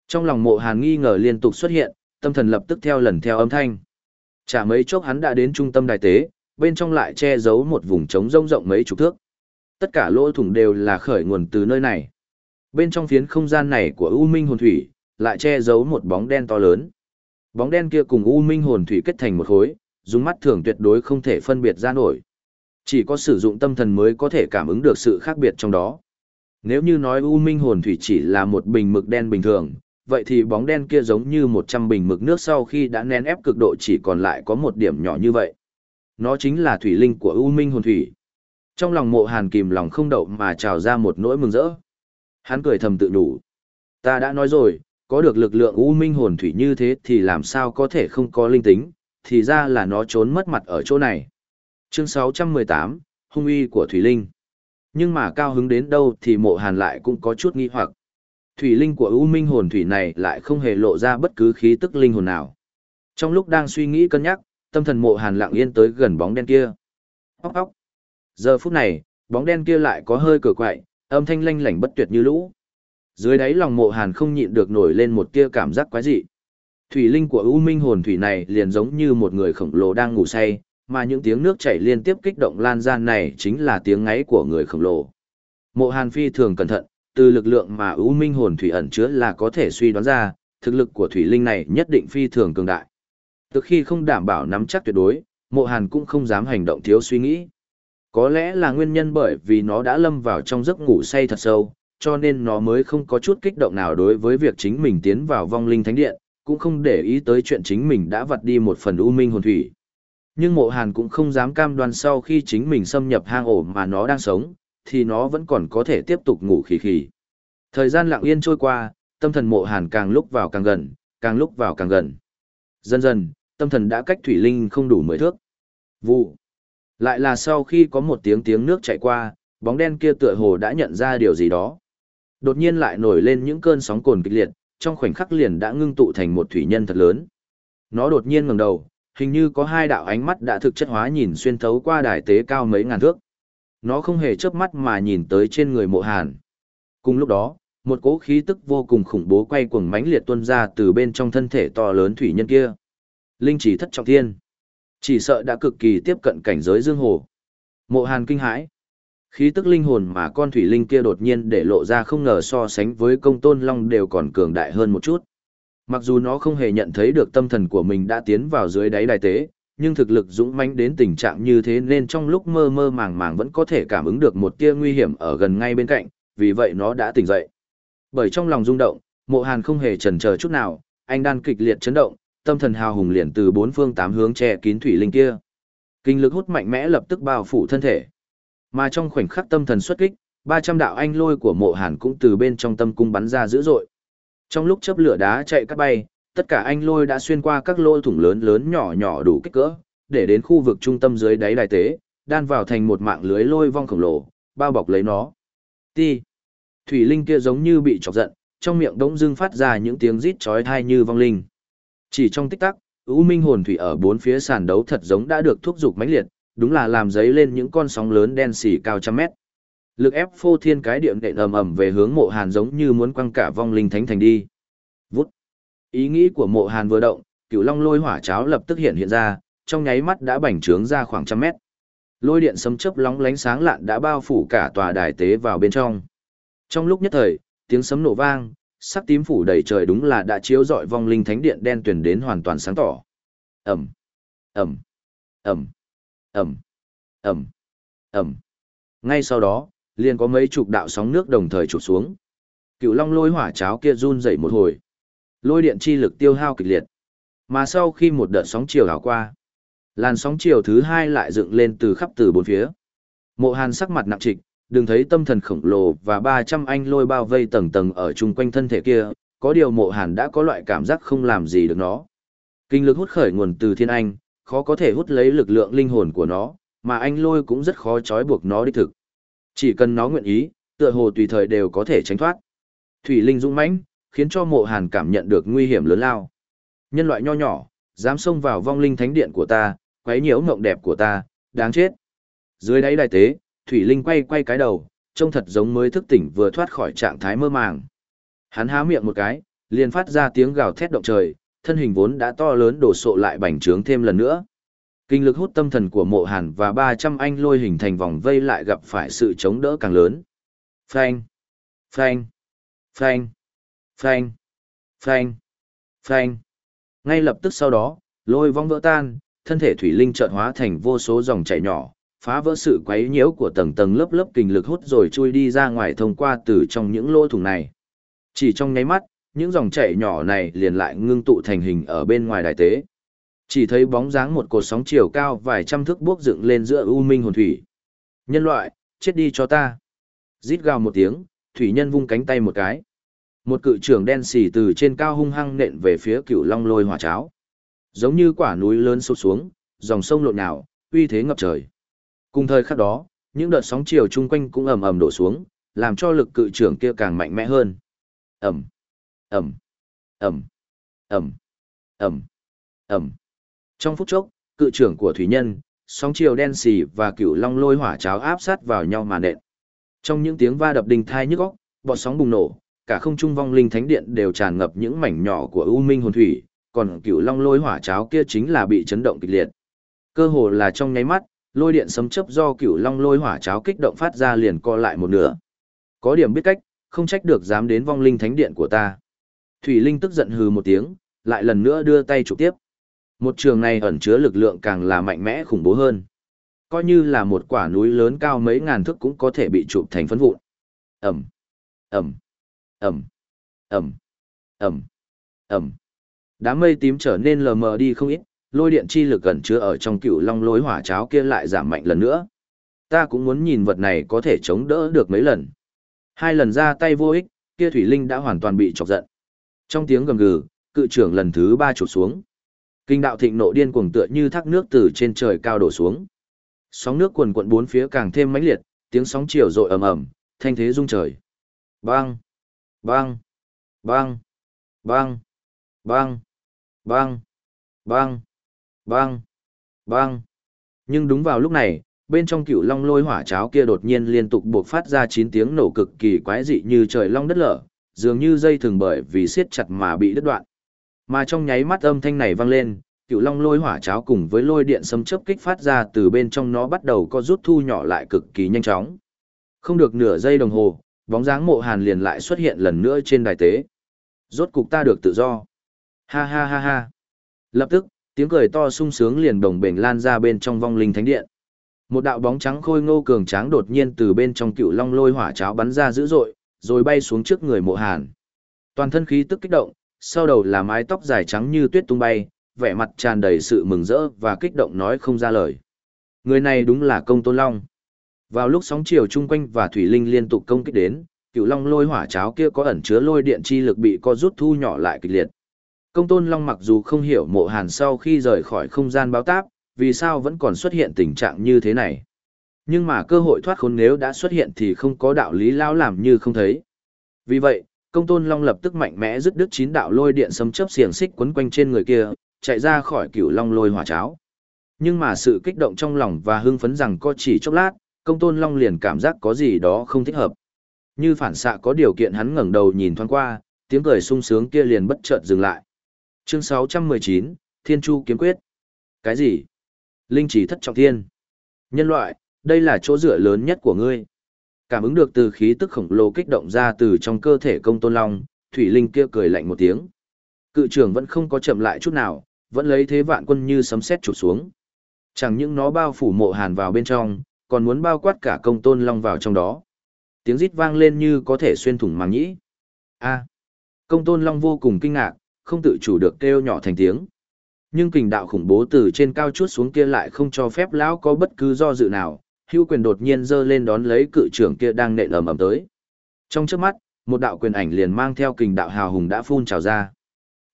Trong lòng mộ hàn nghi ngờ liên tục xuất hiện, tâm thần lập tức theo lần theo âm thanh. Chả mấy chốc hắn đã đến trung tâm đài tế, bên trong lại che giấu một vùng trống rông rộng mấy chục thước. Tất cả lỗ thủng đều là khởi nguồn từ nơi này. Bên trong phiến không gian này của U Minh hồn thủy, lại che giấu một bóng đen to lớn. Bóng đen kia cùng U Minh hồn thủy kết thành một khối, dùng mắt thường tuyệt đối không thể phân biệt ra nổi. Chỉ có sử dụng tâm thần mới có thể cảm ứng được sự khác biệt trong đó. Nếu như nói U Minh hồn thủy chỉ là một bình mực đen bình thường, vậy thì bóng đen kia giống như một trăm bình mực nước sau khi đã nén ép cực độ chỉ còn lại có một điểm nhỏ như vậy. Nó chính là thủy linh của U Minh hồn thủy. Trong lòng mộ hàn kìm lòng không đậu mà trào ra một nỗi mừng rỡ. Hắn cười thầm tự đủ. Ta đã nói rồi, có được lực lượng U Minh hồn thủy như thế thì làm sao có thể không có linh tính, thì ra là nó trốn mất mặt ở chỗ này. Chương 618, Hung uy của Thủy Linh. Nhưng mà cao hứng đến đâu thì mộ hàn lại cũng có chút nghi hoặc thủy linh của U Minh hồn thủy này lại không hề lộ ra bất cứ khí tức linh hồn nào. Trong lúc đang suy nghĩ cân nhắc, tâm thần mộ hàn lặng yên tới gần bóng đen kia. Ốc ốc. Giờ phút này, bóng đen kia lại có hơi cửa quậy, âm thanh lanh lảnh bất tuyệt như lũ. Dưới đáy lòng mộ hàn không nhịn được nổi lên một tia cảm giác quái dị. Thủy linh của U Minh hồn thủy này liền giống như một người khổng lồ đang ngủ say, mà những tiếng nước chảy liên tiếp kích động lan gian này chính là tiếng ngáy của người khổng lồ. Mộ Hàn phi thường cẩn thận, từ lực lượng mà ưu Minh hồn thủy ẩn chứa là có thể suy đoán ra, thực lực của thủy linh này nhất định phi thường cường đại. Từ khi không đảm bảo nắm chắc tuyệt đối, Mộ Hàn cũng không dám hành động thiếu suy nghĩ. Có lẽ là nguyên nhân bởi vì nó đã lâm vào trong giấc ngủ say thật sâu, cho nên nó mới không có chút kích động nào đối với việc chính mình tiến vào vong linh thánh điện, cũng không để ý tới chuyện chính mình đã vặt đi một phần u minh hồn thủy. Nhưng mộ hàn cũng không dám cam đoan sau khi chính mình xâm nhập hang ổ mà nó đang sống, thì nó vẫn còn có thể tiếp tục ngủ khỉ khỉ. Thời gian lặng yên trôi qua, tâm thần mộ hàn càng lúc vào càng gần, càng lúc vào càng gần. Dần dần, tâm thần đã cách thủy linh không đủ mười thước. Vụ. Lại là sau khi có một tiếng tiếng nước chạy qua, bóng đen kia tựa hồ đã nhận ra điều gì đó. Đột nhiên lại nổi lên những cơn sóng cồn kịch liệt, trong khoảnh khắc liền đã ngưng tụ thành một thủy nhân thật lớn. Nó đột nhiên ngẩng đầu, hình như có hai đạo ánh mắt đã thực chất hóa nhìn xuyên thấu qua đài tế cao mấy ngàn thước. Nó không hề chớp mắt mà nhìn tới trên người mộ hàn. Cùng lúc đó, một cỗ khí tức vô cùng khủng bố quay cuồng mãnh liệt tuôn ra từ bên trong thân thể to lớn thủy nhân kia. Linh chỉ thất trọng thiên. Chỉ sợ đã cực kỳ tiếp cận cảnh giới dương hồ. Mộ hàn kinh hãi. Khí tức linh hồn mà con thủy linh kia đột nhiên để lộ ra không ngờ so sánh với công tôn long đều còn cường đại hơn một chút. Mặc dù nó không hề nhận thấy được tâm thần của mình đã tiến vào dưới đáy đài tế, nhưng thực lực dũng mãnh đến tình trạng như thế nên trong lúc mơ mơ màng màng vẫn có thể cảm ứng được một tia nguy hiểm ở gần ngay bên cạnh, vì vậy nó đã tỉnh dậy. Bởi trong lòng rung động, mộ hàn không hề chần chờ chút nào, anh đang kịch liệt chấn động, tâm thần hào hùng liền từ bốn phương tám hướng che kín thủy linh kia. Kinh lực hút mạnh mẽ lập tức bao phủ thân thể. Mà trong khoảnh khắc tâm thần xuất kích, 300 đạo anh lôi của mộ hàn cũng từ bên trong tâm cung bắn ra dữ dội. Trong lúc chớp lửa đá chạy cắt bay, tất cả anh lôi đã xuyên qua các lỗ thủng lớn lớn nhỏ nhỏ đủ kích cỡ, để đến khu vực trung tâm dưới đáy đài tế, đan vào thành một mạng lưới lôi vong khổng lồ, bao bọc lấy nó. Ti. Thủy linh kia giống như bị chọc giận, trong miệng đống dưng phát ra những tiếng rít chói tai như vong linh. Chỉ trong tích tắc, U Minh hồn thủy ở bốn phía sàn đấu thật giống đã được thúc giục mãnh liệt, đúng là làm giấy lên những con sóng lớn đen xỉ cao trăm mét. Lực ép phô thiên cái điệm đệm ầm ầm về hướng mộ hàn giống như muốn quăng cả vong linh thánh thành đi. Ý nghĩ của mộ hàn vừa động, cửu long lôi hỏa cháo lập tức hiện hiện ra, trong nháy mắt đã bành trướng ra khoảng trăm mét. Lôi điện sấm chớp lóng lánh sáng lạn đã bao phủ cả tòa đài tế vào bên trong. Trong lúc nhất thời, tiếng sấm nổ vang, sắc tím phủ đầy trời đúng là đã chiếu rọi vong linh thánh điện đen tuyển đến hoàn toàn sáng tỏ. Ẩm, Ẩm, Ẩm ẩm ẩm ẩm ngay sau đó liền có mấy chục đạo sóng nước đồng thời trụt xuống cựu long lôi hỏa cháo kia run dậy một hồi lôi điện chi lực tiêu hao kịch liệt mà sau khi một đợt sóng chiều hào qua làn sóng chiều thứ hai lại dựng lên từ khắp từ bốn phía mộ hàn sắc mặt nặng trịch đừng thấy tâm thần khổng lồ và ba trăm anh lôi bao vây tầng tầng ở chung quanh thân thể kia có điều mộ hàn đã có loại cảm giác không làm gì được nó kinh lực hút khởi nguồn từ thiên anh khó có thể hút lấy lực lượng linh hồn của nó, mà anh lôi cũng rất khó trói buộc nó đích thực. Chỉ cần nó nguyện ý, tựa hồ tùy thời đều có thể tránh thoát. Thủy linh dũng mãnh, khiến cho mộ hàn cảm nhận được nguy hiểm lớn lao. Nhân loại nho nhỏ, dám xông vào vong linh thánh điện của ta, quấy nhiễu mộng đẹp của ta, đáng chết. Dưới đáy đại tế, Thủy linh quay quay cái đầu, trông thật giống mới thức tỉnh vừa thoát khỏi trạng thái mơ màng. Hắn há miệng một cái, liền phát ra tiếng gào thét động trời, thân hình vốn đã to lớn đổ sộ lại bành trướng thêm lần nữa. Kinh lực hút tâm thần của mộ hàn và 300 anh lôi hình thành vòng vây lại gặp phải sự chống đỡ càng lớn. Phanh, phanh, phanh, phanh, phanh, phanh. Ngay lập tức sau đó, lôi vong vỡ tan, thân thể thủy linh chợt hóa thành vô số dòng chảy nhỏ, phá vỡ sự quấy nhiễu của tầng tầng lớp lớp kinh lực hút rồi chui đi ra ngoài thông qua từ trong những lỗ thủng này. Chỉ trong nháy mắt, những dòng chảy nhỏ này liền lại ngưng tụ thành hình ở bên ngoài đại tế. Chỉ thấy bóng dáng một cột sóng chiều cao vài trăm thước bước dựng lên giữa u minh hồn thủy. Nhân loại, chết đi cho ta. Rít gào một tiếng, thủy nhân vung cánh tay một cái. Một cự trưởng đen xì từ trên cao hung hăng nện về phía cựu long lôi hỏa cháo. Giống như quả núi lớn sụp xuống, dòng sông lộn nào uy thế ngập trời. Cùng thời khắc đó, những đợt sóng chiều chung quanh cũng ầm ầm đổ xuống, làm cho lực cự trưởng kia càng mạnh mẽ hơn. ầm, ầm, ầm, ầm, ầm, ầm. trong phút chốc cự trưởng của thủy nhân sóng chiều đen xì và cựu long lôi hỏa cháo áp sát vào nhau mà nện trong những tiếng va đập đình thai nhức góc bọt sóng bùng nổ cả không trung vong linh thánh điện đều tràn ngập những mảnh nhỏ của u minh hồn thủy, còn cựu long lôi hỏa cháo kia chính là bị chấn động kịch liệt. Cơ hồ là trong nháy mắt, lôi điện sấm chớp do cựu long lôi hỏa cháo kích động phát ra liền co lại một nửa. Có điểm biết cách, không trách được dám đến vong linh thánh điện của ta. Thủy Linh tức giận hừ một tiếng, lại lần nữa đưa tay chụp tiếp. Một trường này ẩn chứa lực lượng càng là mạnh mẽ khủng bố hơn. Coi như là một quả núi lớn cao mấy ngàn thước cũng có thể bị chụp thành phấn vụn. Ẩm, Ẩm, Ẩm, Ẩm, Ẩm, Ẩm. Đám mây tím trở nên lờ mờ đi không ít, lôi điện chi lực gần chứa ở trong cựu long lối hỏa cháo kia lại giảm mạnh lần nữa. Ta cũng muốn nhìn vật này có thể chống đỡ được mấy lần. Hai lần ra tay vô ích, kia thủy linh đã hoàn toàn bị chọc giận. Trong tiếng gầm gừ, cự trưởng lần thứ ba chụp xuống. Kinh đạo thịnh nộ điên cuồng tựa như thác nước từ trên trời cao đổ xuống. Sóng nước cuồn cuộn bốn phía càng thêm mãnh liệt, tiếng sóng chiều rội ầm ầm, thanh thế rung trời. Bang! Bang! Bang! Bang! Bang! Bang! Bang! Bang! Bang! Nhưng đúng vào lúc này, bên trong cựu long lôi hỏa cháo kia đột nhiên liên tục buộc phát ra chín tiếng nổ cực kỳ quái dị như trời long đất lở, dường như dây thường bởi vì siết chặt mà bị đứt đoạn. Mà trong nháy mắt âm thanh này vang lên, cựu long lôi hỏa cháo cùng với lôi điện sấm chớp kích phát ra từ bên trong nó bắt đầu có rút thu nhỏ lại cực kỳ nhanh chóng. Không được nửa giây đồng hồ, bóng dáng mộ hàn liền lại xuất hiện lần nữa trên đài tế. Rốt cục ta được tự do. Ha ha ha ha. Lập tức, tiếng cười to sung sướng liền đồng bền lan ra bên trong vong linh thánh điện. Một đạo bóng trắng khôi ngô cường tráng đột nhiên từ bên trong cựu long lôi hỏa cháo bắn ra dữ dội, rồi bay xuống trước người mộ hàn. Toàn thân khí tức kích động, sau đầu là mái tóc dài trắng như tuyết tung bay, vẻ mặt tràn đầy sự mừng rỡ và kích động nói không ra lời. Người này đúng là công tôn long. Vào lúc sóng chiều chung quanh và thủy linh liên tục công kích đến, cựu long lôi hỏa cháo kia có ẩn chứa lôi điện chi lực bị co rút thu nhỏ lại kịch liệt. Công tôn long mặc dù không hiểu mộ hàn sau khi rời khỏi không gian báo táp, vì sao vẫn còn xuất hiện tình trạng như thế này. Nhưng mà cơ hội thoát khốn nếu đã xuất hiện thì không có đạo lý lao làm như không thấy. Vì vậy, công tôn long lập tức mạnh mẽ dứt đứt chín đạo lôi điện sấm chớp xiềng xích quấn quanh trên người kia, chạy ra khỏi cửu long lôi hỏa cháo. Nhưng mà sự kích động trong lòng và hưng phấn rằng có chỉ chốc lát, công tôn long liền cảm giác có gì đó không thích hợp. Như phản xạ có điều kiện hắn ngẩng đầu nhìn thoáng qua, tiếng cười sung sướng kia liền bất chợt dừng lại. Chương 619, Thiên Chu kiếm quyết. Cái gì? Linh chỉ thất trọng thiên. Nhân loại, đây là chỗ dựa lớn nhất của ngươi. Cảm ứng được từ khí tức khổng lồ kích động ra từ trong cơ thể công tôn long, Thủy Linh kia cười lạnh một tiếng. Cự trưởng vẫn không có chậm lại chút nào, vẫn lấy thế vạn quân như sấm sét trụt xuống. Chẳng những nó bao phủ mộ hàn vào bên trong, còn muốn bao quát cả công tôn long vào trong đó. Tiếng rít vang lên như có thể xuyên thủng màng nhĩ. A. công tôn long vô cùng kinh ngạc, không tự chủ được kêu nhỏ thành tiếng. Nhưng kình đạo khủng bố từ trên cao chút xuống kia lại không cho phép lão có bất cứ do dự nào, hưu quyền đột nhiên giơ lên đón lấy cự trưởng kia đang nện ầm ầm tới. Trong chớp mắt, một đạo quyền ảnh liền mang theo kình đạo hào hùng đã phun trào ra.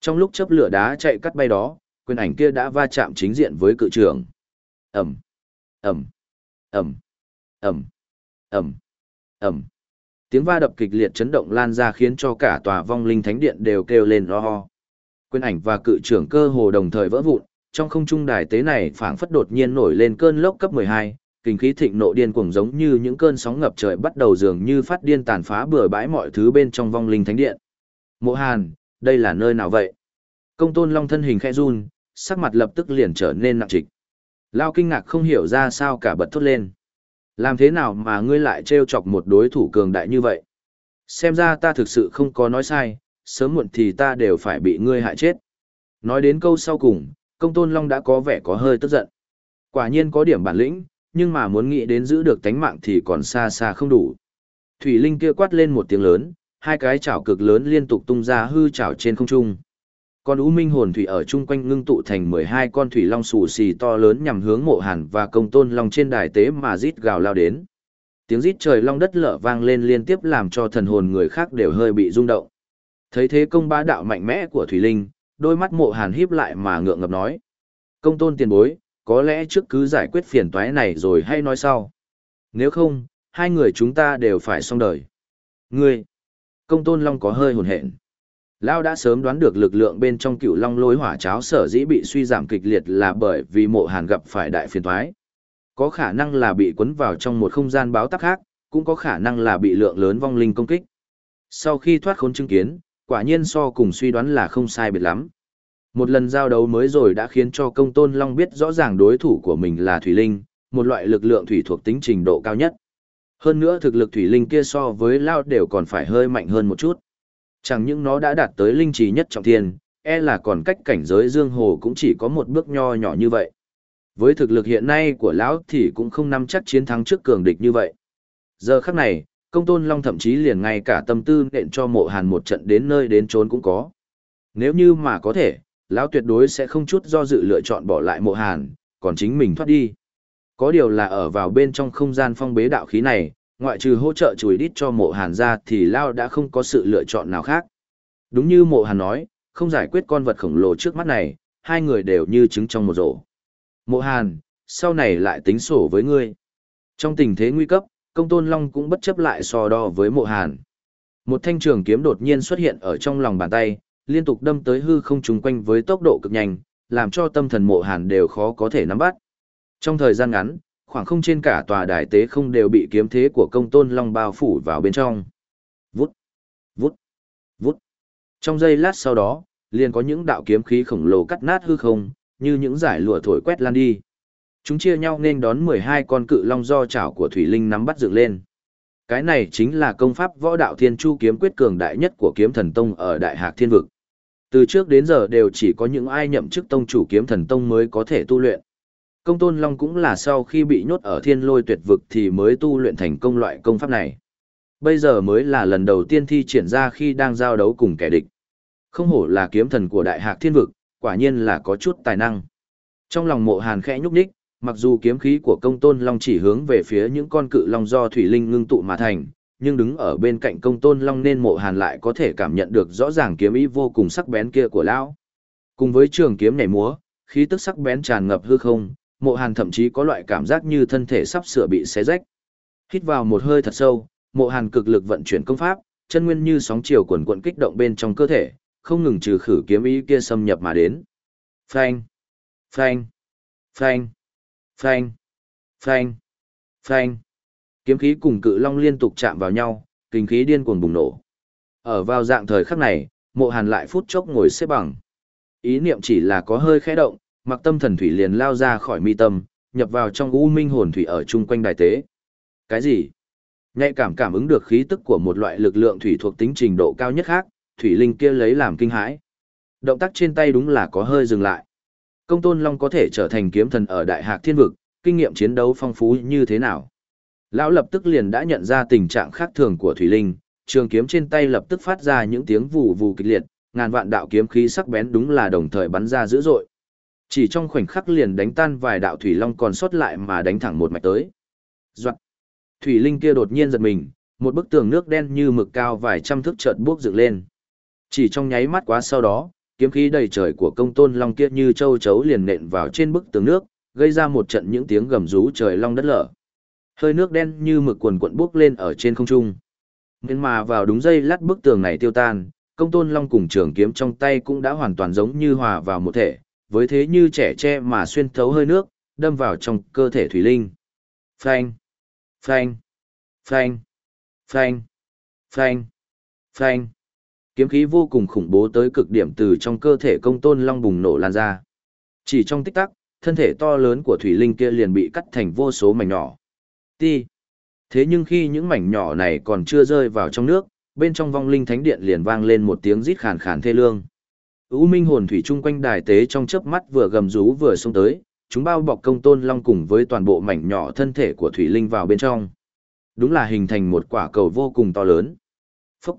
Trong lúc chớp lửa đá chạy cắt bay đó, quyền ảnh kia đã va chạm chính diện với cự trưởng. Ầm, ầm, ầm, ầm, ầm, ầm. Tiếng va đập kịch liệt chấn động lan ra khiến cho cả tòa vong linh thánh điện đều kêu lên lo ho. Quyền ảnh và cự trưởng cơ hồ đồng thời vỡ vụn, trong không trung đài tế này phảng phất đột nhiên nổi lên cơn lốc cấp 12, kinh khí thịnh nộ điên cuồng giống như những cơn sóng ngập trời bắt đầu dường như phát điên tàn phá bừa bãi mọi thứ bên trong vong linh thánh điện. Mộ Hàn, đây là nơi nào vậy? Công tôn long thân hình khẽ run, sắc mặt lập tức liền trở nên nặng trịch. Lao kinh ngạc không hiểu ra sao cả bật thốt lên. Làm thế nào mà ngươi lại trêu chọc một đối thủ cường đại như vậy? Xem ra ta thực sự không có nói sai, sớm muộn thì ta đều phải bị ngươi hại chết. Nói đến câu sau cùng, công tôn long đã có vẻ có hơi tức giận. Quả nhiên có điểm bản lĩnh, nhưng mà muốn nghĩ đến giữ được tánh mạng thì còn xa xa không đủ. Thủy Linh kia quát lên một tiếng lớn, hai cái chảo cực lớn liên tục tung ra hư chảo trên không trung. Con U Minh hồn thủy ở chung quanh ngưng tụ thành 12 con thủy long xù xì to lớn nhằm hướng Mộ Hàn và Công Tôn Long trên đài tế mà rít gào lao đến. Tiếng rít trời long đất lở vang lên liên tiếp làm cho thần hồn người khác đều hơi bị rung động. Thấy thế công bá đạo mạnh mẽ của Thủy Linh, đôi mắt Mộ Hàn híp lại mà ngượng ngập nói: "Công Tôn tiền bối, có lẽ trước cứ giải quyết phiền toái này rồi hay nói sau. Nếu không, hai người chúng ta đều phải xong đời." Ngươi, Công Tôn Long có hơi hồn hện. Lao đã sớm đoán được lực lượng bên trong cựu long lôi hỏa cháo sở dĩ bị suy giảm kịch liệt là bởi vì mộ hàn gặp phải đại phiền thoái. Có khả năng là bị cuốn vào trong một không gian báo tắc khác, cũng có khả năng là bị lượng lớn vong linh công kích. Sau khi thoát khốn chứng kiến, quả nhiên so cùng suy đoán là không sai biệt lắm. Một lần giao đấu mới rồi đã khiến cho công tôn long biết rõ ràng đối thủ của mình là Thủy Linh, một loại lực lượng thủy thuộc tính trình độ cao nhất. Hơn nữa thực lực Thủy Linh kia so với Lao đều còn phải hơi mạnh hơn một chút. Chẳng những nó đã đạt tới linh trí nhất trọng thiên, e là còn cách cảnh giới Dương Hồ cũng chỉ có một bước nho nhỏ như vậy. Với thực lực hiện nay của Lão thì cũng không nắm chắc chiến thắng trước cường địch như vậy. Giờ khắc này, công tôn long thậm chí liền ngay cả tâm tư nện cho mộ hàn một trận đến nơi đến trốn cũng có. Nếu như mà có thể, lão tuyệt đối sẽ không chút do dự lựa chọn bỏ lại mộ hàn, còn chính mình thoát đi. Có điều là ở vào bên trong không gian phong bế đạo khí này, ngoại trừ hỗ trợ chùi đít cho mộ hàn ra thì Lao đã không có sự lựa chọn nào khác. Đúng như mộ hàn nói, không giải quyết con vật khổng lồ trước mắt này, hai người đều như trứng trong một rổ. Mộ hàn, sau này lại tính sổ với ngươi. Trong tình thế nguy cấp, công tôn long cũng bất chấp lại so đo với mộ hàn. Một thanh trường kiếm đột nhiên xuất hiện ở trong lòng bàn tay, liên tục đâm tới hư không trùng quanh với tốc độ cực nhanh, làm cho tâm thần mộ hàn đều khó có thể nắm bắt. Trong thời gian ngắn, khoảng không trên cả tòa đài tế không đều bị kiếm thế của công tôn long bao phủ vào bên trong. Vút, vút, vút. Trong giây lát sau đó, liền có những đạo kiếm khí khổng lồ cắt nát hư không, như những giải lụa thổi quét lan đi. Chúng chia nhau nên đón 12 con cự long do chảo của Thủy Linh nắm bắt dựng lên. Cái này chính là công pháp võ đạo thiên chu kiếm quyết cường đại nhất của kiếm thần tông ở Đại Hạc Thiên Vực. Từ trước đến giờ đều chỉ có những ai nhậm chức tông chủ kiếm thần tông mới có thể tu luyện. Công tôn long cũng là sau khi bị nhốt ở thiên lôi tuyệt vực thì mới tu luyện thành công loại công pháp này. Bây giờ mới là lần đầu tiên thi triển ra khi đang giao đấu cùng kẻ địch. Không hổ là kiếm thần của đại hạc thiên vực, quả nhiên là có chút tài năng. Trong lòng mộ hàn khẽ nhúc nhích, mặc dù kiếm khí của công tôn long chỉ hướng về phía những con cự long do thủy linh ngưng tụ mà thành, nhưng đứng ở bên cạnh công tôn long nên mộ hàn lại có thể cảm nhận được rõ ràng kiếm ý vô cùng sắc bén kia của lão. Cùng với trường kiếm nhảy múa, khí tức sắc bén tràn ngập hư không, mộ hàn thậm chí có loại cảm giác như thân thể sắp sửa bị xé rách. Hít vào một hơi thật sâu, mộ hàn cực lực vận chuyển công pháp, chân nguyên như sóng chiều cuồn cuộn kích động bên trong cơ thể, không ngừng trừ khử kiếm ý kia xâm nhập mà đến. Phanh, phanh, phanh, phanh, phanh, phanh. Kiếm khí cùng cự long liên tục chạm vào nhau, kinh khí điên cuồng bùng nổ. Ở vào dạng thời khắc này, mộ hàn lại phút chốc ngồi xếp bằng. Ý niệm chỉ là có hơi khẽ động, mặc tâm thần thủy liền lao ra khỏi mi tâm, nhập vào trong u minh hồn thủy ở chung quanh đài tế. Cái gì? Nhạy cảm cảm ứng được khí tức của một loại lực lượng thủy thuộc tính trình độ cao nhất khác, thủy linh kia lấy làm kinh hãi. Động tác trên tay đúng là có hơi dừng lại. Công tôn long có thể trở thành kiếm thần ở đại hạc thiên vực, kinh nghiệm chiến đấu phong phú như thế nào? Lão lập tức liền đã nhận ra tình trạng khác thường của thủy linh, trường kiếm trên tay lập tức phát ra những tiếng vù vù kịch liệt, ngàn vạn đạo kiếm khí sắc bén đúng là đồng thời bắn ra dữ dội. Chỉ trong khoảnh khắc liền đánh tan vài đạo thủy long còn sót lại mà đánh thẳng một mạch tới. Doạn. Thủy linh kia đột nhiên giật mình, một bức tường nước đen như mực cao vài trăm thước chợt buốc dựng lên. Chỉ trong nháy mắt quá sau đó, kiếm khí đầy trời của công tôn long kia như châu chấu liền nện vào trên bức tường nước, gây ra một trận những tiếng gầm rú trời long đất lở. Hơi nước đen như mực cuồn cuộn buốc lên ở trên không trung. Nhưng mà vào đúng giây lát bức tường này tiêu tan, công tôn long cùng trường kiếm trong tay cũng đã hoàn toàn giống như hòa vào một thể, với thế như trẻ tre mà xuyên thấu hơi nước, đâm vào trong cơ thể thủy linh. Phanh, phanh, phanh, phanh, phanh, phanh. Kiếm khí vô cùng khủng bố tới cực điểm từ trong cơ thể công tôn long bùng nổ lan ra. Chỉ trong tích tắc, thân thể to lớn của thủy linh kia liền bị cắt thành vô số mảnh nhỏ. Ti. Thế nhưng khi những mảnh nhỏ này còn chưa rơi vào trong nước, bên trong vong linh thánh điện liền vang lên một tiếng rít khàn khàn thê lương. U minh hồn thủy chung quanh đài tế trong chớp mắt vừa gầm rú vừa xông tới, chúng bao bọc công tôn long cùng với toàn bộ mảnh nhỏ thân thể của thủy linh vào bên trong. Đúng là hình thành một quả cầu vô cùng to lớn. Phúc!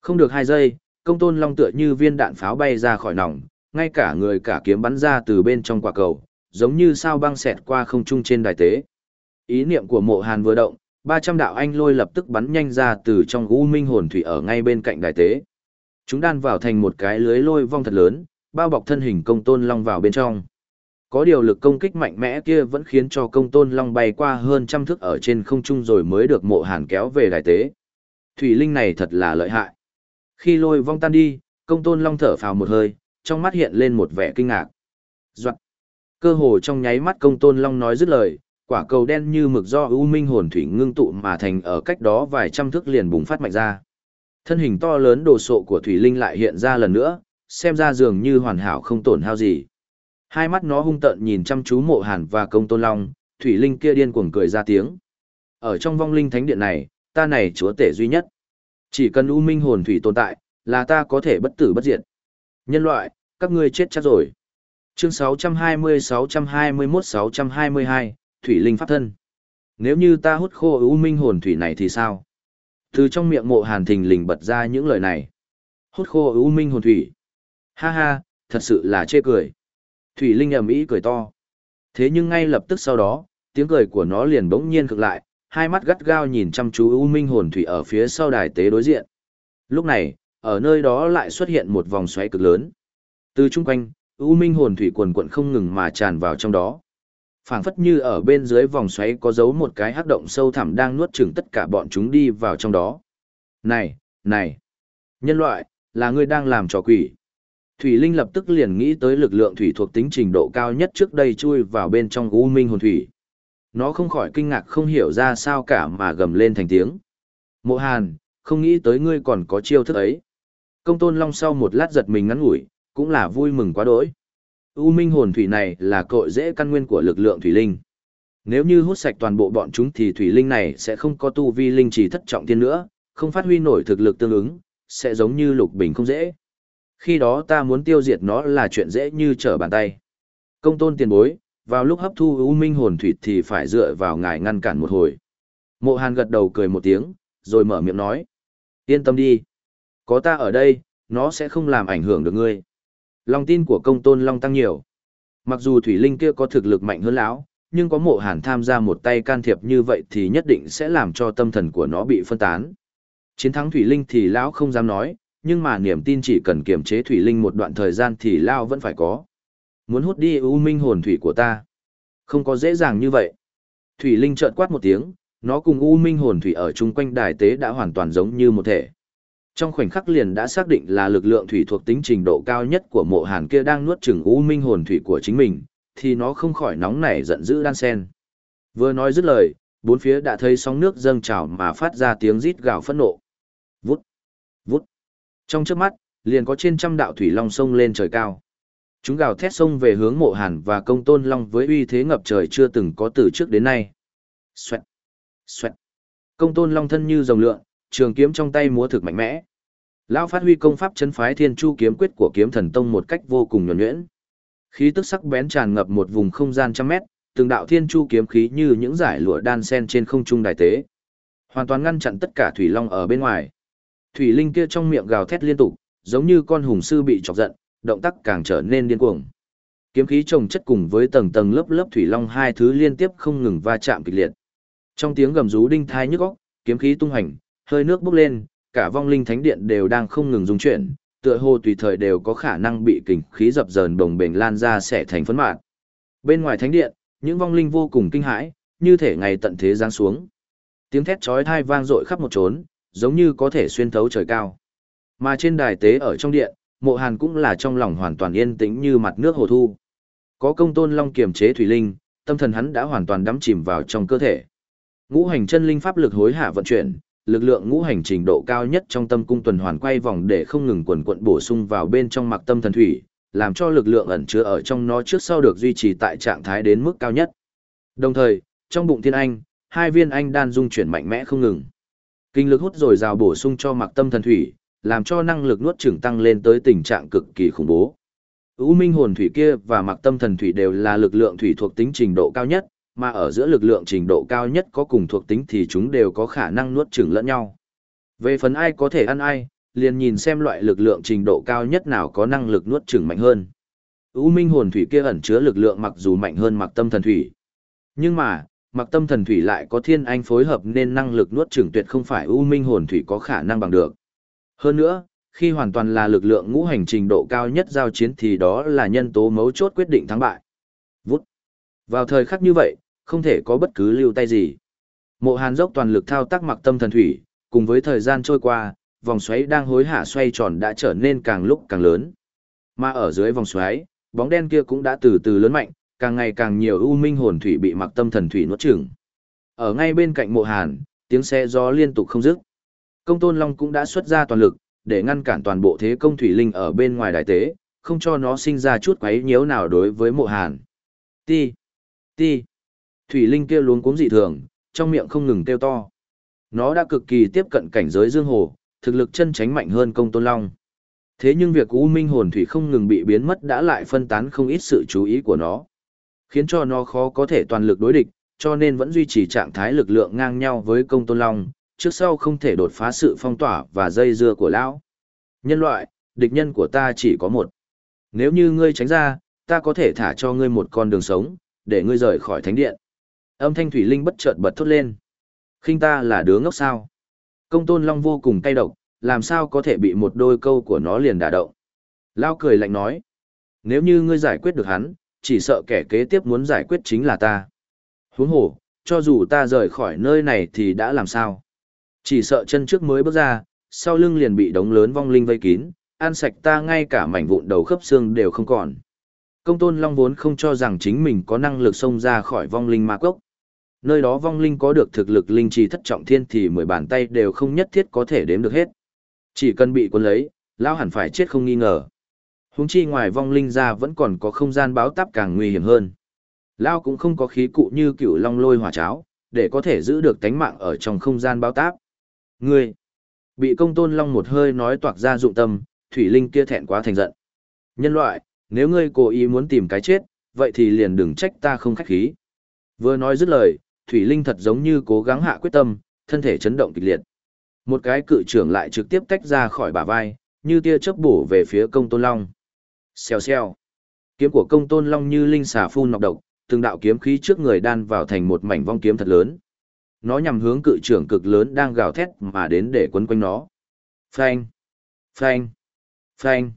Không được hai giây, công tôn long tựa như viên đạn pháo bay ra khỏi nòng, ngay cả người cả kiếm bắn ra từ bên trong quả cầu, giống như sao băng xẹt qua không trung trên đài tế. Ý niệm của mộ hàn vừa động, 300 đạo anh lôi lập tức bắn nhanh ra từ trong u minh hồn thủy ở ngay bên cạnh đài tế. Chúng đan vào thành một cái lưới lôi vong thật lớn, bao bọc thân hình công tôn long vào bên trong. Có điều lực công kích mạnh mẽ kia vẫn khiến cho công tôn long bay qua hơn trăm thước ở trên không trung rồi mới được mộ hàn kéo về đài tế. Thủy linh này thật là lợi hại. Khi lôi vong tan đi, công tôn long thở phào một hơi, trong mắt hiện lên một vẻ kinh ngạc. Doạn. Cơ hồ trong nháy mắt công tôn long nói dứt lời, quả cầu đen như mực do ưu minh hồn thủy ngưng tụ mà thành ở cách đó vài trăm thước liền bùng phát mạnh ra. Thân hình to lớn đồ sộ của Thủy Linh lại hiện ra lần nữa, xem ra dường như hoàn hảo không tổn hao gì. Hai mắt nó hung tợn nhìn chăm chú mộ hàn và công tôn long, Thủy Linh kia điên cuồng cười ra tiếng. Ở trong vong linh thánh điện này, ta này chúa tể duy nhất. Chỉ cần u minh hồn thủy tồn tại, là ta có thể bất tử bất diệt. Nhân loại, các ngươi chết chắc rồi. Chương 620-621-622, Thủy Linh Pháp Thân. Nếu như ta hút khô u minh hồn thủy này thì sao? Từ trong miệng mộ hàn thình lình bật ra những lời này. Hút khô u minh hồn thủy. Ha ha, thật sự là chê cười. Thủy Linh ầm ĩ cười to. Thế nhưng ngay lập tức sau đó, tiếng cười của nó liền bỗng nhiên cực lại, hai mắt gắt gao nhìn chăm chú U Minh hồn thủy ở phía sau đài tế đối diện. Lúc này, ở nơi đó lại xuất hiện một vòng xoáy cực lớn. Từ chung quanh, U Minh hồn thủy quần quận không ngừng mà tràn vào trong đó phảng phất như ở bên dưới vòng xoáy có giấu một cái hắc động sâu thẳm đang nuốt chửng tất cả bọn chúng đi vào trong đó. Này, này, nhân loại, là ngươi đang làm trò quỷ. Thủy Linh lập tức liền nghĩ tới lực lượng thủy thuộc tính trình độ cao nhất trước đây chui vào bên trong U Minh hồn thủy. Nó không khỏi kinh ngạc không hiểu ra sao cả mà gầm lên thành tiếng. Mộ Hàn, không nghĩ tới ngươi còn có chiêu thức ấy. Công tôn long sau một lát giật mình ngắn ngủi, cũng là vui mừng quá đỗi. U minh hồn thủy này là cội dễ căn nguyên của lực lượng thủy linh. Nếu như hút sạch toàn bộ bọn chúng thì thủy linh này sẽ không có tu vi linh chỉ thất trọng thiên nữa, không phát huy nổi thực lực tương ứng, sẽ giống như lục bình không dễ. Khi đó ta muốn tiêu diệt nó là chuyện dễ như trở bàn tay. Công tôn tiền bối, vào lúc hấp thu u minh hồn thủy thì phải dựa vào ngài ngăn cản một hồi. Mộ Hàn gật đầu cười một tiếng, rồi mở miệng nói. Yên tâm đi. Có ta ở đây, nó sẽ không làm ảnh hưởng được ngươi. Lòng tin của công tôn Long tăng nhiều. Mặc dù Thủy Linh kia có thực lực mạnh hơn lão, nhưng có mộ hàn tham gia một tay can thiệp như vậy thì nhất định sẽ làm cho tâm thần của nó bị phân tán. Chiến thắng Thủy Linh thì lão không dám nói, nhưng mà niềm tin chỉ cần kiềm chế Thủy Linh một đoạn thời gian thì lão vẫn phải có. Muốn hút đi ưu minh hồn thủy của ta. Không có dễ dàng như vậy. Thủy Linh trợn quát một tiếng, nó cùng U Minh hồn thủy ở chung quanh đài tế đã hoàn toàn giống như một thể. Trong khoảnh khắc liền đã xác định là lực lượng thủy thuộc tính trình độ cao nhất của mộ hàn kia đang nuốt chửng U Minh hồn thủy của chính mình, thì nó không khỏi nóng nảy giận dữ đan sen. Vừa nói dứt lời, bốn phía đã thấy sóng nước dâng trào mà phát ra tiếng rít gào phẫn nộ. Vút, vút. Trong trước mắt, liền có trên trăm đạo thủy long sông lên trời cao. Chúng gào thét sông về hướng mộ hàn và công tôn long với uy thế ngập trời chưa từng có từ trước đến nay. Xoẹt, xoẹt. Công tôn long thân như rồng lượn, trường kiếm trong tay múa thực mạnh mẽ. Lão phát huy công pháp chân phái thiên chu kiếm quyết của kiếm thần tông một cách vô cùng nhuần nhuyễn. Khí tức sắc bén tràn ngập một vùng không gian trăm mét, từng đạo thiên chu kiếm khí như những giải lụa đan sen trên không trung đại tế. Hoàn toàn ngăn chặn tất cả thủy long ở bên ngoài. Thủy linh kia trong miệng gào thét liên tục, giống như con hùng sư bị chọc giận, động tác càng trở nên điên cuồng. Kiếm khí chồng chất cùng với tầng tầng lớp lớp thủy long hai thứ liên tiếp không ngừng va chạm kịch liệt. Trong tiếng gầm rú đinh thai nhức óc, kiếm khí tung hành, hơi nước bốc lên, cả vong linh thánh điện đều đang không ngừng rung chuyển, tựa hồ tùy thời đều có khả năng bị kình khí dập dờn đồng bền lan ra sẽ thành phấn mạt. Bên ngoài thánh điện, những vong linh vô cùng kinh hãi, như thể ngày tận thế giáng xuống. Tiếng thét chói tai vang dội khắp một trốn, giống như có thể xuyên thấu trời cao. Mà trên đài tế ở trong điện, mộ hàn cũng là trong lòng hoàn toàn yên tĩnh như mặt nước hồ thu. Có công tôn long kiềm chế thủy linh, tâm thần hắn đã hoàn toàn đắm chìm vào trong cơ thể. Ngũ hành chân linh pháp lực hối hạ vận chuyển, lực lượng ngũ hành trình độ cao nhất trong tâm cung tuần hoàn quay vòng để không ngừng quần quận bổ sung vào bên trong mặc tâm thần thủy, làm cho lực lượng ẩn chứa ở trong nó trước sau được duy trì tại trạng thái đến mức cao nhất. Đồng thời, trong bụng thiên anh, hai viên anh đan dung chuyển mạnh mẽ không ngừng. Kinh lực hút rồi rào bổ sung cho mặc tâm thần thủy, làm cho năng lực nuốt chửng tăng lên tới tình trạng cực kỳ khủng bố. U minh hồn thủy kia và mặc tâm thần thủy đều là lực lượng thủy thuộc tính trình độ cao nhất, mà ở giữa lực lượng trình độ cao nhất có cùng thuộc tính thì chúng đều có khả năng nuốt chửng lẫn nhau. Về phần ai có thể ăn ai, liền nhìn xem loại lực lượng trình độ cao nhất nào có năng lực nuốt chửng mạnh hơn. U minh hồn thủy kia ẩn chứa lực lượng mặc dù mạnh hơn mặc tâm thần thủy. Nhưng mà, mặc tâm thần thủy lại có thiên anh phối hợp nên năng lực nuốt chửng tuyệt không phải u minh hồn thủy có khả năng bằng được. Hơn nữa, khi hoàn toàn là lực lượng ngũ hành trình độ cao nhất giao chiến thì đó là nhân tố mấu chốt quyết định thắng bại. Vút. Vào thời khắc như vậy, không thể có bất cứ lưu tay gì. Mộ Hàn dốc toàn lực thao tác mặc tâm thần thủy, cùng với thời gian trôi qua, vòng xoáy đang hối hả xoay tròn đã trở nên càng lúc càng lớn. Mà ở dưới vòng xoáy, bóng đen kia cũng đã từ từ lớn mạnh, càng ngày càng nhiều u minh hồn thủy bị mặc tâm thần thủy nuốt chửng. Ở ngay bên cạnh Mộ Hàn, tiếng xe gió liên tục không dứt. Công tôn long cũng đã xuất ra toàn lực, để ngăn cản toàn bộ thế công thủy linh ở bên ngoài đại tế, không cho nó sinh ra chút quấy nhiễu nào đối với mộ hàn. Ti, ti, thủy linh kia luống cuống dị thường, trong miệng không ngừng kêu to. Nó đã cực kỳ tiếp cận cảnh giới dương hồ, thực lực chân tránh mạnh hơn công tôn long. Thế nhưng việc U Minh hồn thủy không ngừng bị biến mất đã lại phân tán không ít sự chú ý của nó, khiến cho nó khó có thể toàn lực đối địch, cho nên vẫn duy trì trạng thái lực lượng ngang nhau với công tôn long, trước sau không thể đột phá sự phong tỏa và dây dưa của lão. Nhân loại, địch nhân của ta chỉ có một. Nếu như ngươi tránh ra, ta có thể thả cho ngươi một con đường sống, để ngươi rời khỏi thánh điện. Âm thanh thủy linh bất chợt bật thốt lên. khinh ta là đứa ngốc sao? Công tôn long vô cùng cay độc, làm sao có thể bị một đôi câu của nó liền đả động. Lao cười lạnh nói. Nếu như ngươi giải quyết được hắn, chỉ sợ kẻ kế tiếp muốn giải quyết chính là ta. Huống hồ, cho dù ta rời khỏi nơi này thì đã làm sao? Chỉ sợ chân trước mới bước ra, sau lưng liền bị đống lớn vong linh vây kín, ăn sạch ta ngay cả mảnh vụn đầu khớp xương đều không còn. Công tôn Long vốn không cho rằng chính mình có năng lực xông ra khỏi vong linh ma cốc. Nơi đó vong linh có được thực lực linh trì thất trọng thiên thì mười bàn tay đều không nhất thiết có thể đếm được hết. Chỉ cần bị quân lấy, lão hẳn phải chết không nghi ngờ. Húng chi ngoài vong linh ra vẫn còn có không gian báo táp càng nguy hiểm hơn. Lão cũng không có khí cụ như cựu long lôi hỏa cháo, để có thể giữ được tánh mạng ở trong không gian báo táp. Ngươi, bị công tôn long một hơi nói toạc ra dụng tâm, thủy linh kia thẹn quá thành giận. Nhân loại, nếu ngươi cố ý muốn tìm cái chết, vậy thì liền đừng trách ta không khách khí. Vừa nói dứt lời, thủy linh thật giống như cố gắng hạ quyết tâm, thân thể chấn động kịch liệt. Một cái cự trưởng lại trực tiếp tách ra khỏi bả vai, như tia chớp bổ về phía công tôn long. Xèo xèo. Kiếm của công tôn long như linh xà phun nọc độc, từng đạo kiếm khí trước người đan vào thành một mảnh vong kiếm thật lớn. Nó nhằm hướng cự trưởng cực lớn đang gào thét mà đến để quấn quanh nó. Phanh. Phanh. Phanh.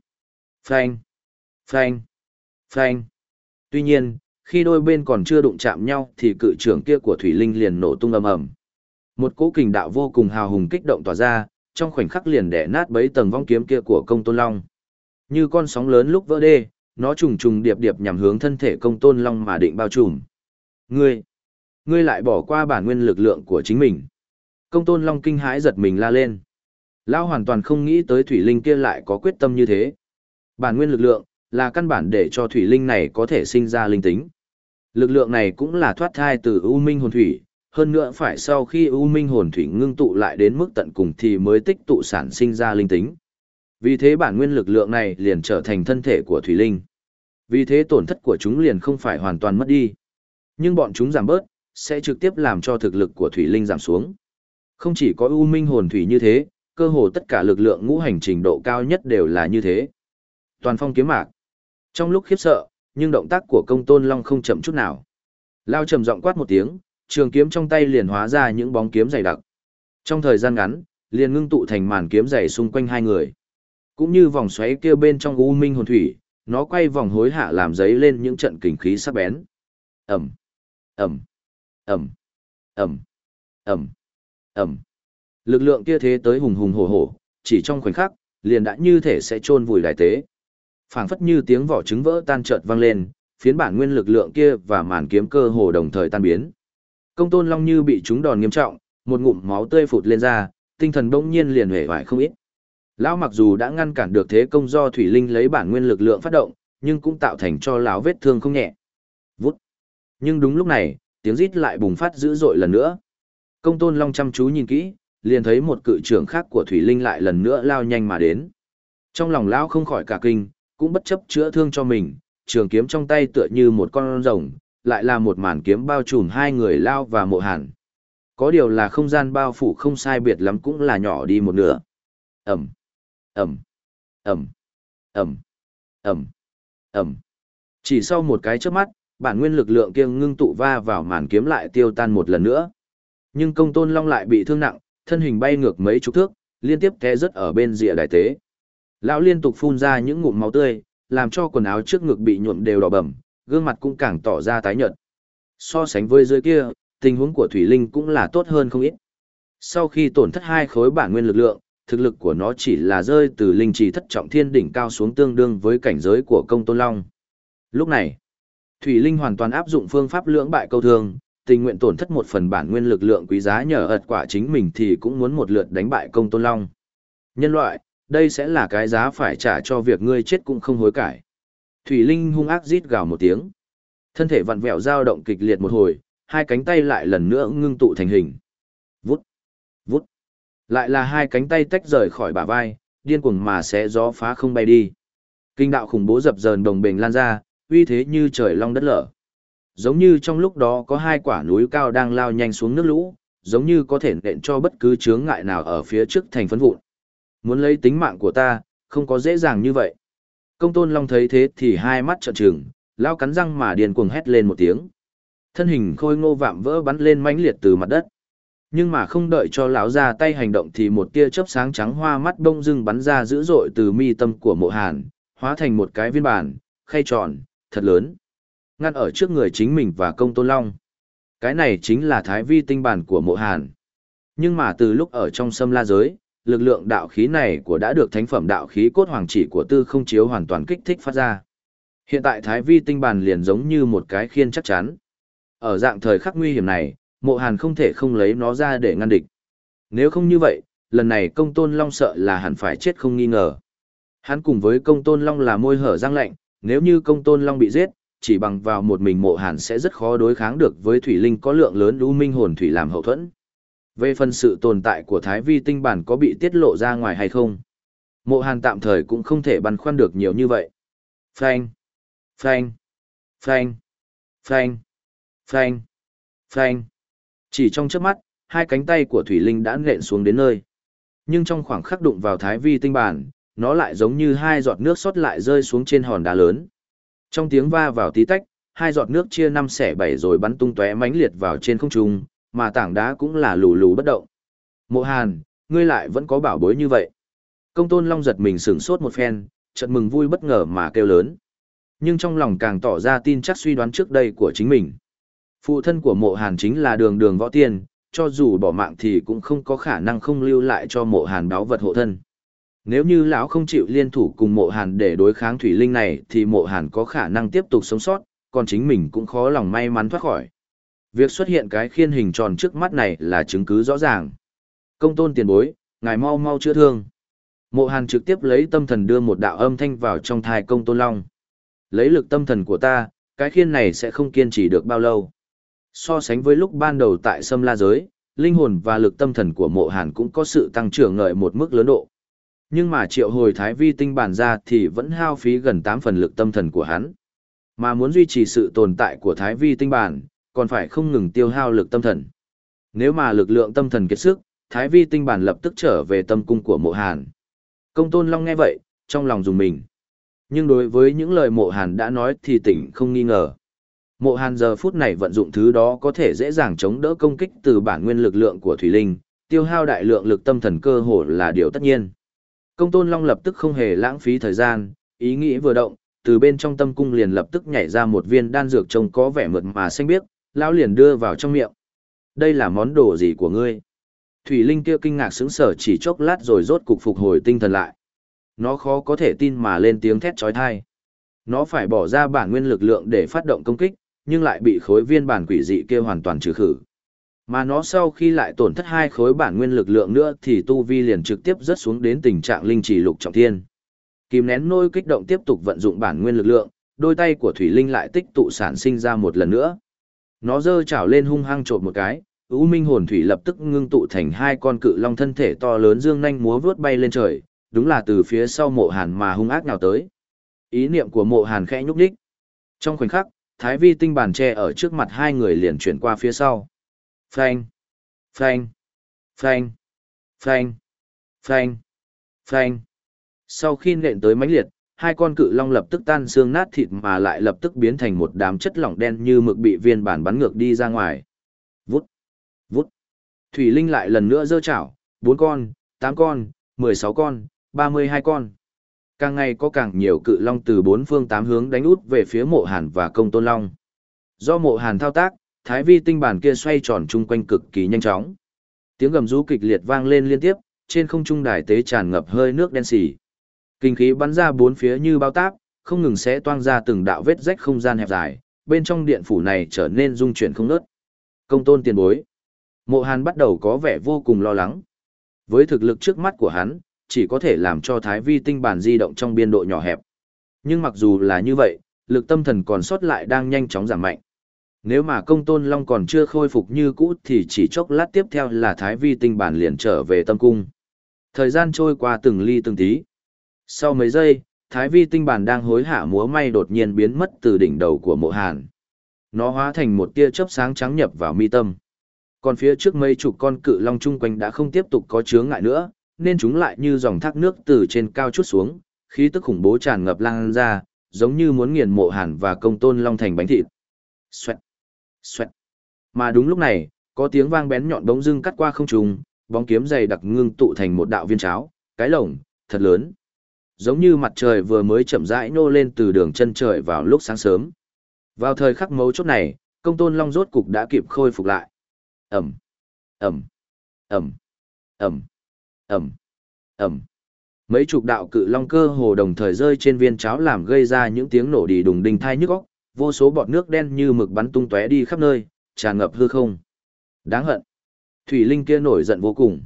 Phanh. Phanh. Phanh. Tuy nhiên, khi đôi bên còn chưa đụng chạm nhau thì cự trưởng kia của Thủy Linh liền nổ tung ầm ầm. Một cỗ kình đạo vô cùng hào hùng kích động tỏa ra, trong khoảnh khắc liền đẻ nát bấy tầng vong kiếm kia của công tôn long. Như con sóng lớn lúc vỡ đê, nó trùng trùng điệp điệp nhằm hướng thân thể công tôn long mà định bao trùm. Ngươi, ngươi lại bỏ qua bản nguyên lực lượng của chính mình. Công tôn long kinh hãi giật mình la lên. Lão hoàn toàn không nghĩ tới thủy linh kia lại có quyết tâm như thế. Bản nguyên lực lượng là căn bản để cho thủy linh này có thể sinh ra linh tính. Lực lượng này cũng là thoát thai từ U Minh hồn thủy, hơn nữa phải sau khi U Minh hồn thủy ngưng tụ lại đến mức tận cùng thì mới tích tụ sản sinh ra linh tính. Vì thế bản nguyên lực lượng này liền trở thành thân thể của thủy linh. Vì thế tổn thất của chúng liền không phải hoàn toàn mất đi. Nhưng bọn chúng giảm bớt, sẽ trực tiếp làm cho thực lực của thủy linh giảm xuống. Không chỉ có U Minh hồn thủy như thế, cơ hồ tất cả lực lượng ngũ hành trình độ cao nhất đều là như thế. Toàn phong kiếm mạc. Trong lúc khiếp sợ, nhưng động tác của công tôn long không chậm chút nào. Lao trầm giọng quát một tiếng, trường kiếm trong tay liền hóa ra những bóng kiếm dày đặc. Trong thời gian ngắn, liền ngưng tụ thành màn kiếm dày xung quanh hai người. Cũng như vòng xoáy kia bên trong u minh hồn thủy, nó quay vòng hối hạ làm giấy lên những trận kình khí sắc bén. Ẩm, Ẩm, Ẩm, Ẩm, Ẩm, Ẩm. Lực lượng kia thế tới hùng hùng hổ hổ, chỉ trong khoảnh khắc, liền đã như thể sẽ chôn vùi đại tế phảng phất như tiếng vỏ trứng vỡ tan chợt vang lên, phiến bản nguyên lực lượng kia và màn kiếm cơ hồ đồng thời tan biến. Công tôn long như bị trúng đòn nghiêm trọng, một ngụm máu tươi phụt lên ra, tinh thần bỗng nhiên liền hể vải không ít. Lão mặc dù đã ngăn cản được thế công do thủy linh lấy bản nguyên lực lượng phát động, nhưng cũng tạo thành cho lão vết thương không nhẹ. Vút. Nhưng đúng lúc này, tiếng rít lại bùng phát dữ dội lần nữa. Công tôn long chăm chú nhìn kỹ, liền thấy một cự trưởng khác của thủy linh lại lần nữa lao nhanh mà đến. Trong lòng lão không khỏi cả kinh, cũng bất chấp chữa thương cho mình, trường kiếm trong tay tựa như một con rồng, lại là một màn kiếm bao trùm hai người lao và mộ hàn. Có điều là không gian bao phủ không sai biệt lắm cũng là nhỏ đi một nửa. Ẩm, Ẩm, Ẩm, Ẩm, Ẩm, Ẩm. Chỉ sau một cái chớp mắt, bản nguyên lực lượng kia ngưng tụ va vào màn kiếm lại tiêu tan một lần nữa. Nhưng công tôn long lại bị thương nặng, thân hình bay ngược mấy chục thước, liên tiếp té rớt ở bên rìa đại tế. Lão liên tục phun ra những ngụm máu tươi, làm cho quần áo trước ngực bị nhuộm đều đỏ bầm, gương mặt cũng càng tỏ ra tái nhợt. So sánh với dưới kia, tình huống của Thủy Linh cũng là tốt hơn không ít. Sau khi tổn thất hai khối bản nguyên lực lượng, thực lực của nó chỉ là rơi từ linh trì thất trọng thiên đỉnh cao xuống tương đương với cảnh giới của công tôn long. Lúc này, Thủy Linh hoàn toàn áp dụng phương pháp lưỡng bại câu thương, tình nguyện tổn thất một phần bản nguyên lực lượng quý giá nhờ ật quả chính mình thì cũng muốn một lượt đánh bại công tôn long. Nhân loại, đây sẽ là cái giá phải trả cho việc ngươi chết cũng không hối cải. Thủy Linh hung ác rít gào một tiếng. Thân thể vặn vẹo dao động kịch liệt một hồi, hai cánh tay lại lần nữa ngưng tụ thành hình. Vút, vút. Lại là hai cánh tay tách rời khỏi bả vai, điên cuồng mà sẽ gió phá không bay đi. Kinh đạo khủng bố dập dờn đồng bền lan ra, uy thế như trời long đất lở. Giống như trong lúc đó có hai quả núi cao đang lao nhanh xuống nước lũ, giống như có thể nện cho bất cứ chướng ngại nào ở phía trước thành phấn vụn. Muốn lấy tính mạng của ta, không có dễ dàng như vậy. Công tôn long thấy thế thì hai mắt trợn trừng, lao cắn răng mà điên cuồng hét lên một tiếng. Thân hình khôi ngô vạm vỡ bắn lên mãnh liệt từ mặt đất. Nhưng mà không đợi cho lão ra tay hành động thì một tia chớp sáng trắng hoa mắt đông dưng bắn ra dữ dội từ mi tâm của mộ hàn, hóa thành một cái viên bản, khay tròn, thật lớn. Ngăn ở trước người chính mình và công tôn long. Cái này chính là thái vi tinh bản của mộ hàn. Nhưng mà từ lúc ở trong sâm la giới, lực lượng đạo khí này của đã được thánh phẩm đạo khí cốt hoàng chỉ của tư không chiếu hoàn toàn kích thích phát ra. Hiện tại thái vi tinh Bàn liền giống như một cái khiên chắc chắn. Ở dạng thời khắc nguy hiểm này, mộ hàn không thể không lấy nó ra để ngăn địch. Nếu không như vậy, lần này công tôn long sợ là hẳn phải chết không nghi ngờ. Hắn cùng với công tôn long là môi hở răng lạnh, nếu như công tôn long bị giết, chỉ bằng vào một mình mộ hàn sẽ rất khó đối kháng được với thủy linh có lượng lớn lũ minh hồn thủy làm hậu thuẫn. Về phần sự tồn tại của Thái Vi tinh bản có bị tiết lộ ra ngoài hay không? Mộ hàn tạm thời cũng không thể băn khoăn được nhiều như vậy. Phanh, phanh, phanh, phanh, phanh, phanh. Chỉ trong chớp mắt, hai cánh tay của Thủy Linh đã nện xuống đến nơi. Nhưng trong khoảng khắc đụng vào Thái Vi tinh bản, nó lại giống như hai giọt nước sót lại rơi xuống trên hòn đá lớn. Trong tiếng va vào tí tách, hai giọt nước chia năm xẻ bảy rồi bắn tung tóe mãnh liệt vào trên không trung, mà tảng đá cũng là lù lù bất động. Mộ Hàn, ngươi lại vẫn có bảo bối như vậy. Công tôn long giật mình sửng sốt một phen, chợt mừng vui bất ngờ mà kêu lớn. Nhưng trong lòng càng tỏ ra tin chắc suy đoán trước đây của chính mình. Phụ thân của mộ hàn chính là đường đường võ tiên, cho dù bỏ mạng thì cũng không có khả năng không lưu lại cho mộ hàn báo vật hộ thân. Nếu như lão không chịu liên thủ cùng mộ hàn để đối kháng thủy linh này thì mộ hàn có khả năng tiếp tục sống sót, còn chính mình cũng khó lòng may mắn thoát khỏi. Việc xuất hiện cái khiên hình tròn trước mắt này là chứng cứ rõ ràng. Công tôn tiền bối, ngài mau mau chữa thương. Mộ hàn trực tiếp lấy tâm thần đưa một đạo âm thanh vào trong thai công tôn long. Lấy lực tâm thần của ta, cái khiên này sẽ không kiên trì được bao lâu. So sánh với lúc ban đầu tại Sâm La Giới, linh hồn và lực tâm thần của mộ hàn cũng có sự tăng trưởng ngợi một mức lớn độ. Nhưng mà triệu hồi thái vi tinh bản ra thì vẫn hao phí gần 8 phần lực tâm thần của hắn. Mà muốn duy trì sự tồn tại của thái vi tinh bản, còn phải không ngừng tiêu hao lực tâm thần. Nếu mà lực lượng tâm thần kiệt sức, thái vi tinh bản lập tức trở về tâm cung của mộ hàn. Công tôn long nghe vậy, trong lòng dùng mình. Nhưng đối với những lời mộ hàn đã nói thì tỉnh không nghi ngờ. Mộ hàn giờ phút này vận dụng thứ đó có thể dễ dàng chống đỡ công kích từ bản nguyên lực lượng của Thủy Linh, tiêu hao đại lượng lực tâm thần cơ hồ là điều tất nhiên. Công tôn long lập tức không hề lãng phí thời gian, ý nghĩ vừa động, từ bên trong tâm cung liền lập tức nhảy ra một viên đan dược trông có vẻ mượt mà xanh biếc, lão liền đưa vào trong miệng. Đây là món đồ gì của ngươi? Thủy Linh kia kinh ngạc sững sờ chỉ chốc lát rồi rốt cục phục hồi tinh thần lại. Nó khó có thể tin mà lên tiếng thét chói tai. Nó phải bỏ ra bản nguyên lực lượng để phát động công kích, nhưng lại bị khối viên bản quỷ dị kia hoàn toàn trừ khử. Mà nó sau khi lại tổn thất hai khối bản nguyên lực lượng nữa thì tu vi liền trực tiếp rớt xuống đến tình trạng linh chỉ lục trọng thiên. Kìm nén nôi kích động tiếp tục vận dụng bản nguyên lực lượng, đôi tay của Thủy Linh lại tích tụ sản sinh ra một lần nữa. Nó giơ chảo lên hung hăng trộn một cái, U Minh hồn thủy lập tức ngưng tụ thành hai con cự long thân thể to lớn dương nhanh múa vướt bay lên trời, đúng là từ phía sau Mộ Hàn mà hung ác nào tới. Ý niệm của Mộ Hàn khẽ nhúc nhích. Trong khoảnh khắc, Thái Vi tinh bàn tre ở trước mặt hai người liền chuyển qua phía sau. Phanh, phanh, phanh, phanh, phanh, phanh. Sau khi nện tới mãnh liệt, hai con cự long lập tức tan xương nát thịt mà lại lập tức biến thành một đám chất lỏng đen như mực bị viên bản bắn ngược đi ra ngoài. Vút, vút. Thủy Linh lại lần nữa giơ chảo, bốn con, tám con, mười sáu con, ba mươi hai con. Càng ngày có càng nhiều cự long từ bốn phương tám hướng đánh út về phía mộ hàn và công tôn long. Do mộ hàn thao tác, thái vi tinh bản kia xoay tròn chung quanh cực kỳ nhanh chóng. Tiếng gầm rú kịch liệt vang lên liên tiếp, trên không trung đài tế tràn ngập hơi nước đen xỉ. Kinh khí bắn ra bốn phía như bao tác, không ngừng sẽ toang ra từng đạo vết rách không gian hẹp dài, bên trong điện phủ này trở nên rung chuyển không nớt. Công tôn tiền bối. Mộ Hàn bắt đầu có vẻ vô cùng lo lắng. Với thực lực trước mắt của hắn, chỉ có thể làm cho thái vi tinh bản di động trong biên độ nhỏ hẹp. Nhưng mặc dù là như vậy, lực tâm thần còn sót lại đang nhanh chóng giảm mạnh. Nếu mà công tôn long còn chưa khôi phục như cũ thì chỉ chốc lát tiếp theo là thái vi tinh bản liền trở về tâm cung. Thời gian trôi qua từng ly từng tí. Sau mấy giây, thái vi tinh bản đang hối hả múa may đột nhiên biến mất từ đỉnh đầu của mộ hàn. Nó hóa thành một tia chớp sáng trắng nhập vào mi tâm. Còn phía trước mấy chục con cự long chung quanh đã không tiếp tục có chướng ngại nữa, nên chúng lại như dòng thác nước từ trên cao chút xuống, khí tức khủng bố tràn ngập lan ra, giống như muốn nghiền mộ hàn và công tôn long thành bánh thịt. Xoẹt, xoẹt. Mà đúng lúc này, có tiếng vang bén nhọn bỗng dưng cắt qua không trung, bóng kiếm dày đặc ngưng tụ thành một đạo viên cháo, cái lồng, thật lớn. Giống như mặt trời vừa mới chậm rãi nô lên từ đường chân trời vào lúc sáng sớm. Vào thời khắc mấu chốt này, công tôn long rốt cục đã kịp khôi phục lại. Ẩm, Ẩm, Ẩm, Ẩm, Ẩm, Ẩm. Mấy chục đạo cự long cơ hồ đồng thời rơi trên viên cháo làm gây ra những tiếng nổ đi đùng đinh thai nhức óc, vô số bọt nước đen như mực bắn tung tóe đi khắp nơi, tràn ngập hư không. Đáng hận. Thủy linh kia nổi giận vô cùng.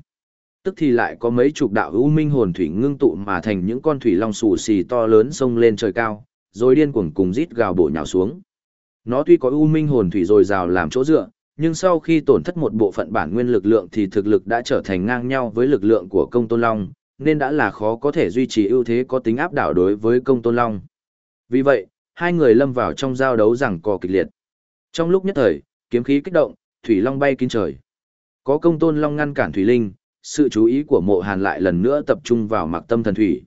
Tức thì lại có mấy chục đạo ưu minh hồn thủy ngưng tụ mà thành những con thủy long xù xì to lớn sông lên trời cao, rồi điên cuồng cùng rít gào bổ nhào xuống. Nó tuy có ưu minh hồn thủy rồi rào làm chỗ dựa, nhưng sau khi tổn thất một bộ phận bản nguyên lực lượng thì thực lực đã trở thành ngang nhau với lực lượng của công tôn long, nên đã là khó có thể duy trì ưu thế có tính áp đảo đối với công tôn long. Vì vậy, hai người lâm vào trong giao đấu rằng cò kịch liệt. Trong lúc nhất thời, kiếm khí kích động, thủy long bay kín trời. Có công tôn long ngăn cản thủy linh, sự chú ý của mộ hàn lại lần nữa tập trung vào mặc tâm thần thủy.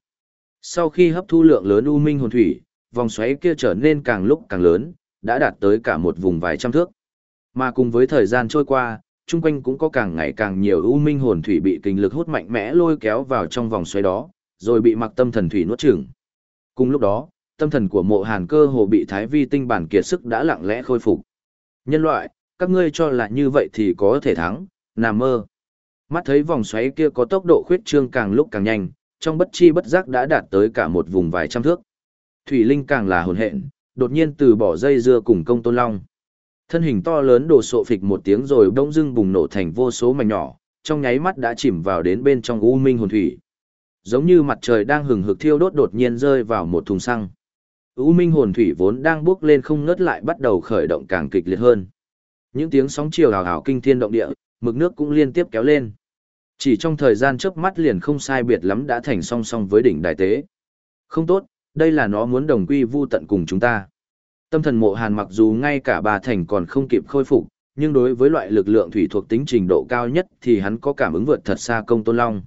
Sau khi hấp thu lượng lớn u minh hồn thủy, vòng xoáy kia trở nên càng lúc càng lớn, đã đạt tới cả một vùng vài trăm thước. Mà cùng với thời gian trôi qua, chung quanh cũng có càng ngày càng nhiều u minh hồn thủy bị kinh lực hút mạnh mẽ lôi kéo vào trong vòng xoáy đó, rồi bị mặc tâm thần thủy nuốt chửng. Cùng lúc đó, tâm thần của mộ hàn cơ hồ bị thái vi tinh bản kiệt sức đã lặng lẽ khôi phục. Nhân loại, các ngươi cho là như vậy thì có thể thắng, nằm mơ. Mắt thấy vòng xoáy kia có tốc độ khuyết trương càng lúc càng nhanh, trong bất chi bất giác đã đạt tới cả một vùng vài trăm thước. Thủy Linh càng là hồn hện, đột nhiên từ bỏ dây dưa cùng công tôn long. Thân hình to lớn đổ sộ phịch một tiếng rồi đông dưng bùng nổ thành vô số mảnh nhỏ, trong nháy mắt đã chìm vào đến bên trong u minh hồn thủy. Giống như mặt trời đang hừng hực thiêu đốt đột nhiên rơi vào một thùng xăng. U minh hồn thủy vốn đang bước lên không ngớt lại bắt đầu khởi động càng kịch liệt hơn. Những tiếng sóng chiều hào hào kinh thiên động địa, mực nước cũng liên tiếp kéo lên. Chỉ trong thời gian chớp mắt liền không sai biệt lắm đã thành song song với đỉnh đại tế. Không tốt, đây là nó muốn đồng quy vu tận cùng chúng ta. Tâm thần mộ hàn mặc dù ngay cả bà thành còn không kịp khôi phục, nhưng đối với loại lực lượng thủy thuộc tính trình độ cao nhất thì hắn có cảm ứng vượt thật xa công tôn long.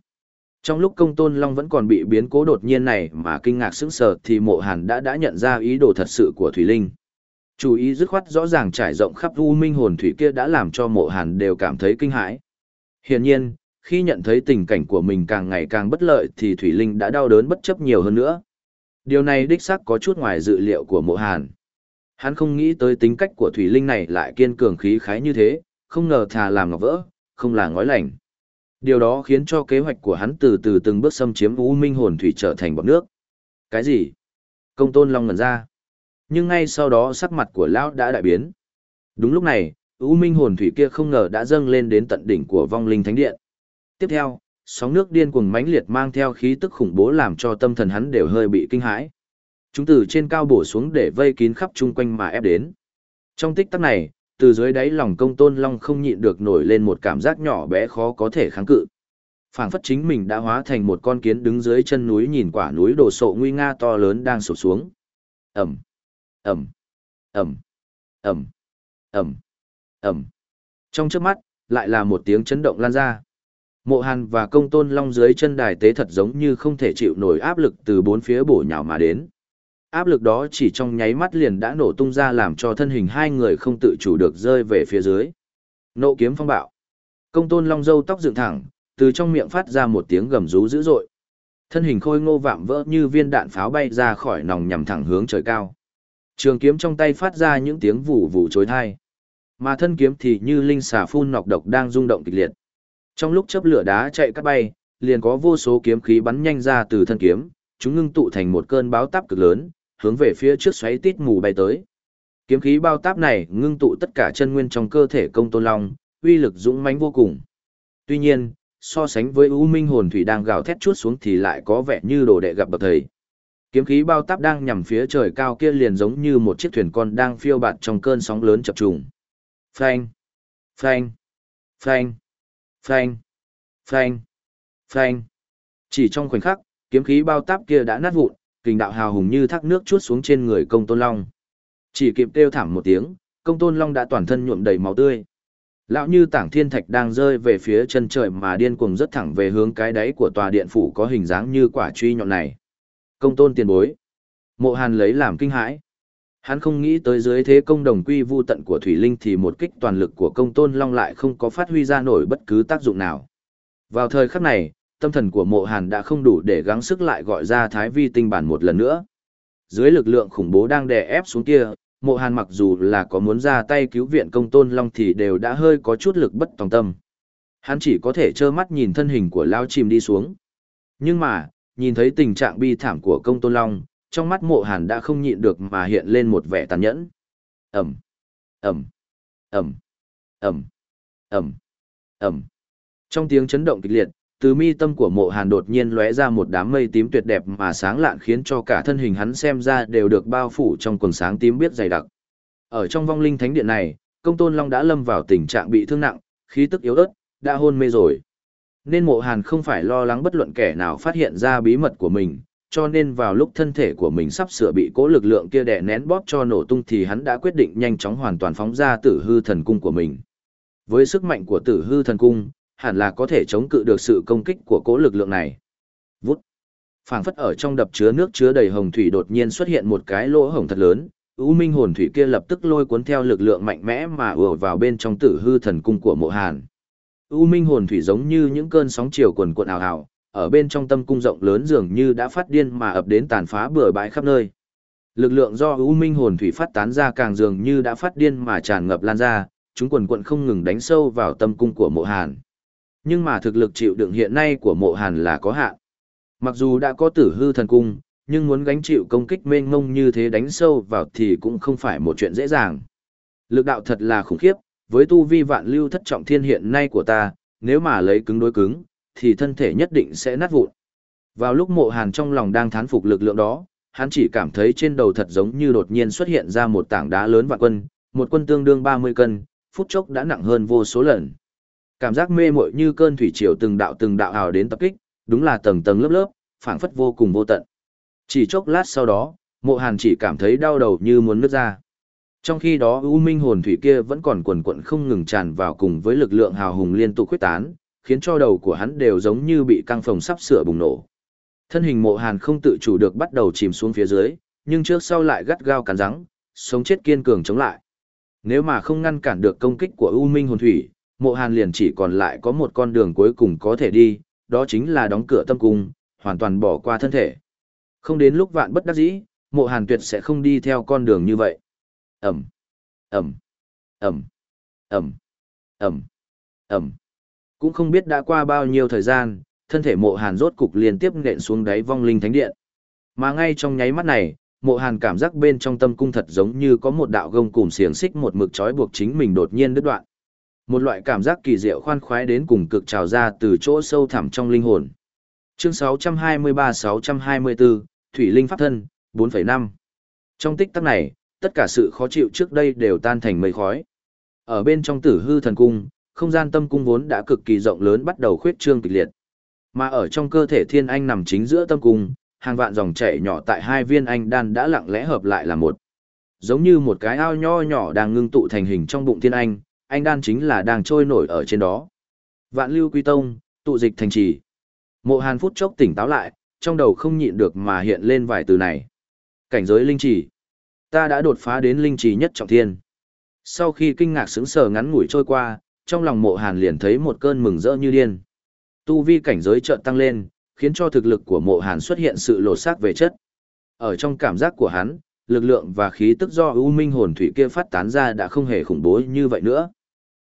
Trong lúc công tôn long vẫn còn bị biến cố đột nhiên này mà kinh ngạc sững sờ thì mộ hàn đã đã nhận ra ý đồ thật sự của Thủy Linh. Chú ý dứt khoát rõ ràng trải rộng khắp u minh hồn thủy kia đã làm cho mộ hàn đều cảm thấy kinh hãi. Hiển nhiên, khi nhận thấy tình cảnh của mình càng ngày càng bất lợi thì Thủy Linh đã đau đớn bất chấp nhiều hơn nữa. Điều này đích xác có chút ngoài dự liệu của mộ hàn. Hắn không nghĩ tới tính cách của Thủy Linh này lại kiên cường khí khái như thế, không ngờ thà làm ngọc vỡ, không là ngói lành. Điều đó khiến cho kế hoạch của hắn từ từ từng bước xâm chiếm U Minh hồn thủy trở thành bọt nước. Cái gì? Công tôn long ngẩn ra. Nhưng ngay sau đó sắc mặt của lão đã đại biến. Đúng lúc này, U Minh hồn thủy kia không ngờ đã dâng lên đến tận đỉnh của vong linh thánh điện. Tiếp theo, sóng nước điên cuồng mãnh liệt mang theo khí tức khủng bố làm cho tâm thần hắn đều hơi bị kinh hãi. Chúng từ trên cao bổ xuống để vây kín khắp chung quanh mà ép đến. Trong tích tắc này, từ dưới đáy lòng công tôn long không nhịn được nổi lên một cảm giác nhỏ bé khó có thể kháng cự. phảng phất chính mình đã hóa thành một con kiến đứng dưới chân núi nhìn quả núi đồ sộ nguy nga to lớn đang sụp xuống. Ẩm, Ẩm, Ẩm, Ẩm, Ẩm, Ẩm. Trong trước mắt, lại là một tiếng chấn động lan ra. Mộ Hàn và công tôn long dưới chân đài tế thật giống như không thể chịu nổi áp lực từ bốn phía bổ nhào mà đến. Áp lực đó chỉ trong nháy mắt liền đã nổ tung ra làm cho thân hình hai người không tự chủ được rơi về phía dưới. Nộ kiếm phong bạo. Công tôn long dâu tóc dựng thẳng, từ trong miệng phát ra một tiếng gầm rú dữ dội. Thân hình khôi ngô vạm vỡ như viên đạn pháo bay ra khỏi nòng nhằm thẳng hướng trời cao. Trường kiếm trong tay phát ra những tiếng vù vù chối thai. Mà thân kiếm thì như linh xà phun nọc độc đang rung động kịch liệt. Trong lúc chớp lửa đá chạy cắt bay, liền có vô số kiếm khí bắn nhanh ra từ thân kiếm, chúng ngưng tụ thành một cơn báo táp cực lớn, hướng về phía trước xoáy tít mù bay tới. Kiếm khí bao táp này ngưng tụ tất cả chân nguyên trong cơ thể công tôn long, uy lực dũng mãnh vô cùng. Tuy nhiên, so sánh với U Minh hồn thủy đang gào thét chuốt xuống thì lại có vẻ như đồ đệ gặp bậc thầy. Kiếm khí bao táp đang nhằm phía trời cao kia liền giống như một chiếc thuyền con đang phiêu bạt trong cơn sóng lớn chập trùng. Phanh, phanh, phanh, phanh, phanh, phanh. Chỉ trong khoảnh khắc, kiếm khí bao táp kia đã nát vụn, kình đạo hào hùng như thác nước chuốt xuống trên người công tôn long. Chỉ kịp kêu thảm một tiếng, công tôn long đã toàn thân nhuộm đầy máu tươi. Lão như tảng thiên thạch đang rơi về phía chân trời mà điên cuồng rất thẳng về hướng cái đáy của tòa điện phủ có hình dáng như quả truy nhọn này. Công tôn tiền bối. Mộ hàn lấy làm kinh hãi. Hắn không nghĩ tới dưới thế công đồng quy vu tận của Thủy Linh thì một kích toàn lực của công tôn long lại không có phát huy ra nổi bất cứ tác dụng nào. Vào thời khắc này, tâm thần của mộ hàn đã không đủ để gắng sức lại gọi ra thái vi tinh bản một lần nữa. Dưới lực lượng khủng bố đang đè ép xuống kia, mộ hàn mặc dù là có muốn ra tay cứu viện công tôn long thì đều đã hơi có chút lực bất tòng tâm. Hắn chỉ có thể trơ mắt nhìn thân hình của lao chìm đi xuống. Nhưng mà, nhìn thấy tình trạng bi thảm của công tôn long, trong mắt mộ hàn đã không nhịn được mà hiện lên một vẻ tàn nhẫn. Ẩm, Ẩm, Ẩm, Ẩm, Ẩm, Ẩm. Trong tiếng chấn động kịch liệt, từ mi tâm của mộ hàn đột nhiên lóe ra một đám mây tím tuyệt đẹp mà sáng lạn khiến cho cả thân hình hắn xem ra đều được bao phủ trong quần sáng tím biết dày đặc. Ở trong vong linh thánh điện này, công tôn long đã lâm vào tình trạng bị thương nặng, khí tức yếu ớt, đã hôn mê rồi. Nên mộ hàn không phải lo lắng bất luận kẻ nào phát hiện ra bí mật của mình, cho nên vào lúc thân thể của mình sắp sửa bị cố lực lượng kia đè nén bóp cho nổ tung thì hắn đã quyết định nhanh chóng hoàn toàn phóng ra tử hư thần cung của mình. Với sức mạnh của tử hư thần cung, hẳn là có thể chống cự được sự công kích của cố lực lượng này. Vút. Phảng phất ở trong đập chứa nước chứa đầy hồng thủy đột nhiên xuất hiện một cái lỗ hồng thật lớn, U Minh hồn thủy kia lập tức lôi cuốn theo lực lượng mạnh mẽ mà ùa vào bên trong tử hư thần cung của Mộ Hàn. U Minh hồn thủy giống như những cơn sóng chiều cuồn cuộn ảo ảo, ở bên trong tâm cung rộng lớn dường như đã phát điên mà ập đến tàn phá bừa bãi khắp nơi. Lực lượng do U Minh hồn thủy phát tán ra càng dường như đã phát điên mà tràn ngập lan ra, chúng quần quận không ngừng đánh sâu vào tâm cung của Mộ Hàn. Nhưng mà thực lực chịu đựng hiện nay của mộ hàn là có hạn. Mặc dù đã có tử hư thần cung, nhưng muốn gánh chịu công kích mênh mông như thế đánh sâu vào thì cũng không phải một chuyện dễ dàng. Lực đạo thật là khủng khiếp, với tu vi vạn lưu thất trọng thiên hiện nay của ta, nếu mà lấy cứng đối cứng, thì thân thể nhất định sẽ nát vụn. Vào lúc mộ hàn trong lòng đang thán phục lực lượng đó, hắn chỉ cảm thấy trên đầu thật giống như đột nhiên xuất hiện ra một tảng đá lớn vạn quân, một quân tương đương 30 cân, phút chốc đã nặng hơn vô số lần. Cảm giác mê muội như cơn thủy triều từng đạo từng đạo ảo đến tập kích, đúng là tầng tầng lớp lớp, phảng phất vô cùng vô tận. Chỉ chốc lát sau đó, Mộ Hàn chỉ cảm thấy đau đầu như muốn nứt ra. Trong khi đó U Minh hồn thủy kia vẫn còn quần quận không ngừng tràn vào cùng với lực lượng hào hùng liên tục quyết tán, khiến cho đầu của hắn đều giống như bị căng phồng sắp sửa bùng nổ. Thân hình Mộ Hàn không tự chủ được bắt đầu chìm xuống phía dưới, nhưng trước sau lại gắt gao cắn răng, sống chết kiên cường chống lại. Nếu mà không ngăn cản được công kích của U Minh hồn thủy, mộ hàn liền chỉ còn lại có một con đường cuối cùng có thể đi, đó chính là đóng cửa tâm cung, hoàn toàn bỏ qua thân thể. Không đến lúc vạn bất đắc dĩ, mộ hàn tuyệt sẽ không đi theo con đường như vậy. Ẩm, Ẩm, Ẩm, Ẩm, Ẩm, Ẩm. Cũng không biết đã qua bao nhiêu thời gian, thân thể mộ hàn rốt cục liên tiếp nện xuống đáy vong linh thánh điện. Mà ngay trong nháy mắt này, mộ hàn cảm giác bên trong tâm cung thật giống như có một đạo gông cùng xiềng xích một mực trói buộc chính mình đột nhiên đứt đoạn. Một loại cảm giác kỳ diệu khoan khoái đến cùng cực trào ra từ chỗ sâu thẳm trong linh hồn. Chương 623-624, Thủy Linh Pháp Thân, 4,5. Trong tích tắc này, tất cả sự khó chịu trước đây đều tan thành mây khói. Ở bên trong tử hư thần cung, không gian tâm cung vốn đã cực kỳ rộng lớn bắt đầu khuyết trương kịch liệt. Mà ở trong cơ thể thiên anh nằm chính giữa tâm cung, hàng vạn dòng chảy nhỏ tại hai viên anh đan đã lặng lẽ hợp lại là một. Giống như một cái ao nho nhỏ đang ngưng tụ thành hình trong bụng thiên anh, anh đan chính là đang trôi nổi ở trên đó. Vạn lưu quy tông, tụ dịch thành trì. Mộ hàn phút chốc tỉnh táo lại, trong đầu không nhịn được mà hiện lên vài từ này. Cảnh giới linh trì. Ta đã đột phá đến linh trì nhất trọng thiên. Sau khi kinh ngạc sững sờ ngắn ngủi trôi qua, trong lòng mộ hàn liền thấy một cơn mừng rỡ như điên. Tu vi cảnh giới chợt tăng lên, khiến cho thực lực của mộ hàn xuất hiện sự lột xác về chất. Ở trong cảm giác của hắn, lực lượng và khí tức do ưu minh hồn thủy kia phát tán ra đã không hề khủng bố như vậy nữa.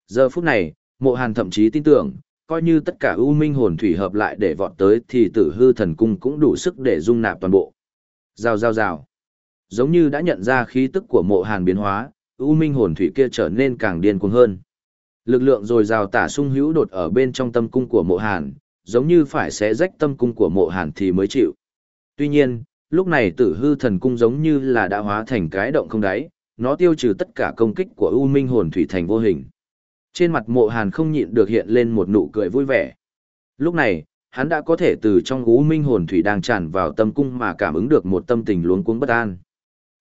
Giờ phút này, mộ hàn thậm chí tin tưởng, coi như tất cả ưu minh hồn thủy hợp lại để vọt tới thì tử hư thần cung cũng đủ sức để dung nạp toàn bộ. Rào rào rào. giống như đã nhận ra khí tức của mộ hàn biến hóa, U Minh hồn thủy kia trở nên càng điên cuồng hơn. Lực lượng dồi dào tả sung hữu đột ở bên trong tâm cung của mộ hàn, giống như phải xé rách tâm cung của mộ hàn thì mới chịu. Tuy nhiên, lúc này tử hư thần cung giống như là đã hóa thành cái động không đáy, nó tiêu trừ tất cả công kích của U Minh hồn thủy thành vô hình. Trên mặt mộ hàn không nhịn được hiện lên một nụ cười vui vẻ. Lúc này, hắn đã có thể từ trong U Minh hồn thủy đang tràn vào tâm cung mà cảm ứng được một tâm tình luống cuống bất an.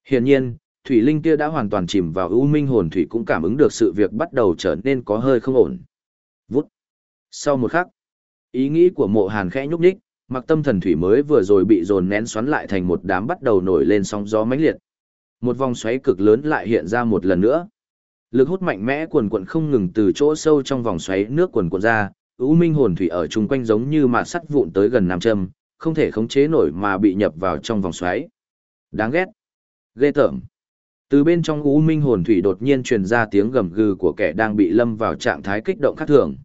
Hiển nhiên, thủy linh kia đã hoàn toàn chìm vào U Minh hồn thủy cũng cảm ứng được sự việc bắt đầu trở nên có hơi không ổn. Vút. Sau một khắc, ý nghĩ của mộ hàn khẽ nhúc nhích, mặc tâm thần thủy mới vừa rồi bị dồn nén xoắn lại thành một đám bắt đầu nổi lên sóng gió mãnh liệt. Một vòng xoáy cực lớn lại hiện ra một lần nữa. Lực hút mạnh mẽ quần quần không ngừng từ chỗ sâu trong vòng xoáy nước quần quần ra, ưu minh hồn thủy ở chung quanh giống như mạt sắt vụn tới gần nam châm, không thể khống chế nổi mà bị nhập vào trong vòng xoáy. Đáng ghét. Ghê tởm. Từ bên trong u minh hồn thủy đột nhiên truyền ra tiếng gầm gừ của kẻ đang bị lâm vào trạng thái kích động khác thường.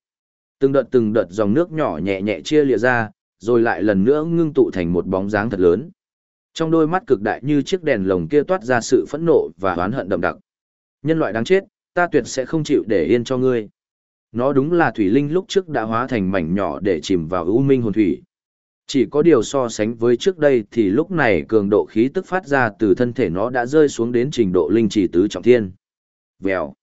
Từng đợt từng đợt dòng nước nhỏ nhẹ nhẹ chia lìa ra, rồi lại lần nữa ngưng tụ thành một bóng dáng thật lớn. Trong đôi mắt cực đại như chiếc đèn lồng kia toát ra sự phẫn nộ và oán hận đậm đặc. Nhân loại đáng chết, ta tuyệt sẽ không chịu để yên cho ngươi. Nó đúng là thủy linh lúc trước đã hóa thành mảnh nhỏ để chìm vào u minh hồn thủy. Chỉ có điều so sánh với trước đây thì lúc này cường độ khí tức phát ra từ thân thể nó đã rơi xuống đến trình độ linh chỉ tứ trọng thiên. Vèo.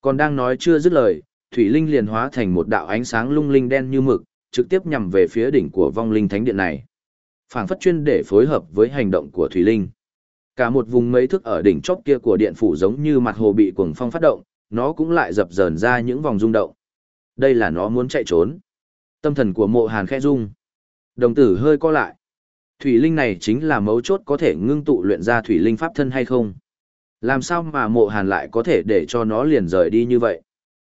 Còn đang nói chưa dứt lời, thủy linh liền hóa thành một đạo ánh sáng lung linh đen như mực, trực tiếp nhằm về phía đỉnh của vong linh thánh điện này. Phảng phất chuyên để phối hợp với hành động của thủy linh. Cả một vùng mấy thước ở đỉnh chóp kia của điện phủ giống như mặt hồ bị cuồng phong phát động, nó cũng lại dập dờn ra những vòng rung động. Đây là nó muốn chạy trốn. Tâm thần của mộ hàn khẽ rung. Đồng tử hơi co lại. Thủy linh này chính là mấu chốt có thể ngưng tụ luyện ra thủy linh pháp thân hay không? Làm sao mà mộ hàn lại có thể để cho nó liền rời đi như vậy?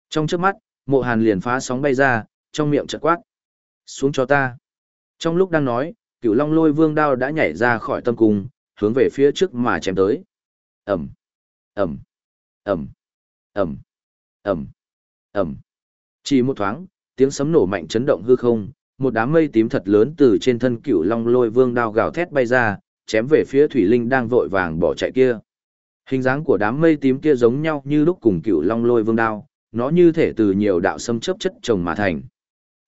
Trong trước mắt, mộ hàn liền phá sóng bay ra, trong miệng chợt quát. Xuống cho ta. Trong lúc đang nói, cửu long lôi vương đao đã nhảy ra khỏi tâm cung, hướng về phía trước mà chém tới. Ẩm, Ẩm, Ẩm, Ẩm, Ẩm, Ẩm. Chỉ một thoáng, tiếng sấm nổ mạnh chấn động hư không, một đám mây tím thật lớn từ trên thân cựu long lôi vương đao gào thét bay ra, chém về phía thủy linh đang vội vàng bỏ chạy kia. Hình dáng của đám mây tím kia giống nhau như lúc cùng cựu long lôi vương đao, nó như thể từ nhiều đạo sâm chấp chất chồng mà thành.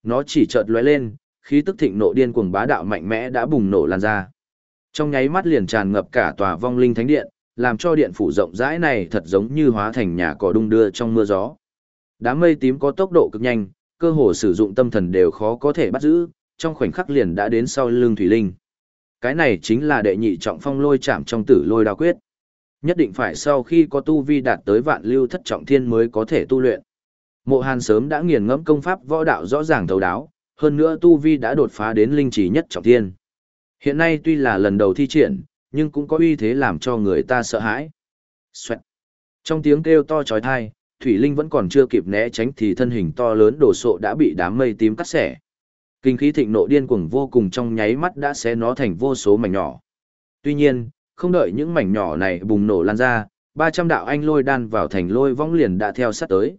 Nó chỉ chợt lóe lên, khí tức thịnh nộ điên cuồng bá đạo mạnh mẽ đã bùng nổ lan ra. Trong nháy mắt liền tràn ngập cả tòa vong linh thánh điện, làm cho điện phủ rộng rãi này thật giống như hóa thành nhà cỏ đung đưa trong mưa gió. Đám mây tím có tốc độ cực nhanh, cơ hồ sử dụng tâm thần đều khó có thể bắt giữ, trong khoảnh khắc liền đã đến sau lưng thủy linh. Cái này chính là đệ nhị trọng phong lôi chạm trong tử lôi đao quyết. Nhất định phải sau khi có tu vi đạt tới vạn lưu thất trọng thiên mới có thể tu luyện. Mộ Hàn sớm đã nghiền ngẫm công pháp võ đạo rõ ràng thấu đáo, hơn nữa tu vi đã đột phá đến linh chỉ nhất trọng thiên. Hiện nay tuy là lần đầu thi triển, nhưng cũng có uy thế làm cho người ta sợ hãi. Xoẹt. Trong tiếng kêu to chói tai, Thủy Linh vẫn còn chưa kịp né tránh thì thân hình to lớn đổ sộ đã bị đám mây tím cắt xẻ. Kinh khí thịnh nộ điên cuồng vô cùng trong nháy mắt đã xé nó thành vô số mảnh nhỏ. Tuy nhiên, không đợi những mảnh nhỏ này bùng nổ lan ra, 300 đạo anh lôi đan vào thành lôi vong liền đã theo sát tới.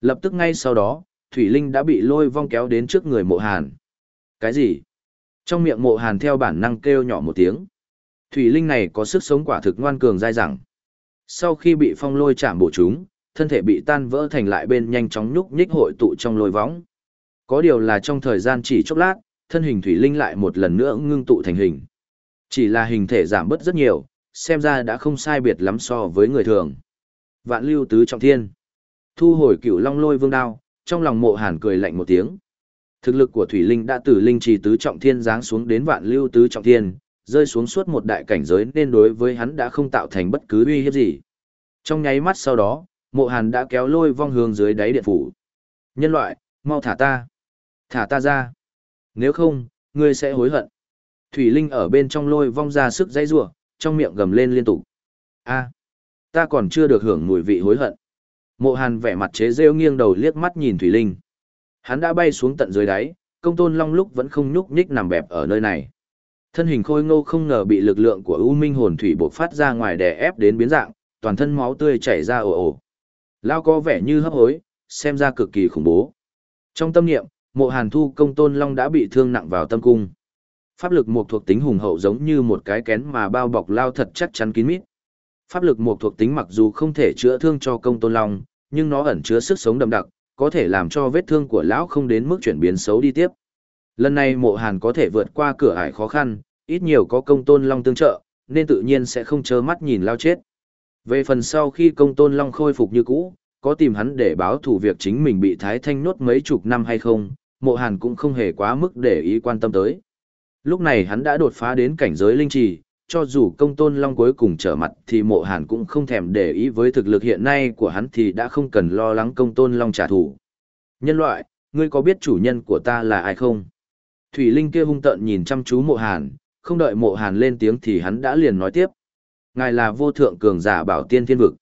Lập tức ngay sau đó, Thủy Linh đã bị lôi vong kéo đến trước người mộ hàn. Cái gì? Trong miệng mộ hàn theo bản năng kêu nhỏ một tiếng. Thủy Linh này có sức sống quả thực ngoan cường dai dẳng. Sau khi bị phong lôi chạm bổ chúng, thân thể bị tan vỡ thành lại bên nhanh chóng nhúc nhích hội tụ trong lôi võng. Có điều là trong thời gian chỉ chốc lát, thân hình Thủy Linh lại một lần nữa ngưng tụ thành hình. Chỉ là hình thể giảm bớt rất nhiều, xem ra đã không sai biệt lắm so với người thường. Vạn lưu tứ trọng thiên. Thu hồi cựu long lôi vương đao, trong lòng mộ hàn cười lạnh một tiếng. Thực lực của Thủy Linh đã từ linh trì tứ trọng thiên giáng xuống đến vạn lưu tứ trọng thiên, rơi xuống suốt một đại cảnh giới nên đối với hắn đã không tạo thành bất cứ uy hiếp gì. Trong nháy mắt sau đó, mộ hàn đã kéo lôi vong hướng dưới đáy điện phủ. Nhân loại, mau thả ta. Thả ta ra. Nếu không, ngươi sẽ hối hận. Thủy Linh ở bên trong lôi vong ra sức dây rủa trong miệng gầm lên liên tục. a ta còn chưa được hưởng mùi vị hối hận. Mộ Hàn vẻ mặt chế rêu nghiêng đầu liếc mắt nhìn Thủy Linh. Hắn đã bay xuống tận dưới đáy, công tôn long lúc vẫn không nhúc nhích nằm bẹp ở nơi này. Thân hình khôi ngô không ngờ bị lực lượng của U Minh hồn thủy bộc phát ra ngoài đè ép đến biến dạng, toàn thân máu tươi chảy ra ồ ồ. Lao có vẻ như hấp hối, xem ra cực kỳ khủng bố. Trong tâm niệm, mộ hàn thu công tôn long đã bị thương nặng vào tâm cung. Pháp lực mộc thuộc tính hùng hậu giống như một cái kén mà bao bọc lao thật chắc chắn kín mít. Pháp lực mộc thuộc tính mặc dù không thể chữa thương cho công tôn long, nhưng nó ẩn chứa sức sống đậm đặc, có thể làm cho vết thương của lão không đến mức chuyển biến xấu đi tiếp. Lần này mộ hàn có thể vượt qua cửa ải khó khăn, ít nhiều có công tôn long tương trợ, nên tự nhiên sẽ không chớ mắt nhìn lao chết. Về phần sau khi công tôn long khôi phục như cũ, có tìm hắn để báo thủ việc chính mình bị Thái Thanh nốt mấy chục năm hay không, mộ hàn cũng không hề quá mức để ý quan tâm tới. Lúc này hắn đã đột phá đến cảnh giới linh trì, cho dù công tôn long cuối cùng trở mặt thì mộ hàn cũng không thèm để ý với thực lực hiện nay của hắn thì đã không cần lo lắng công tôn long trả thù. Nhân loại, ngươi có biết chủ nhân của ta là ai không? Thủy Linh kia hung tợn nhìn chăm chú mộ hàn, không đợi mộ hàn lên tiếng thì hắn đã liền nói tiếp. Ngài là vô thượng cường giả bảo tiên thiên vực.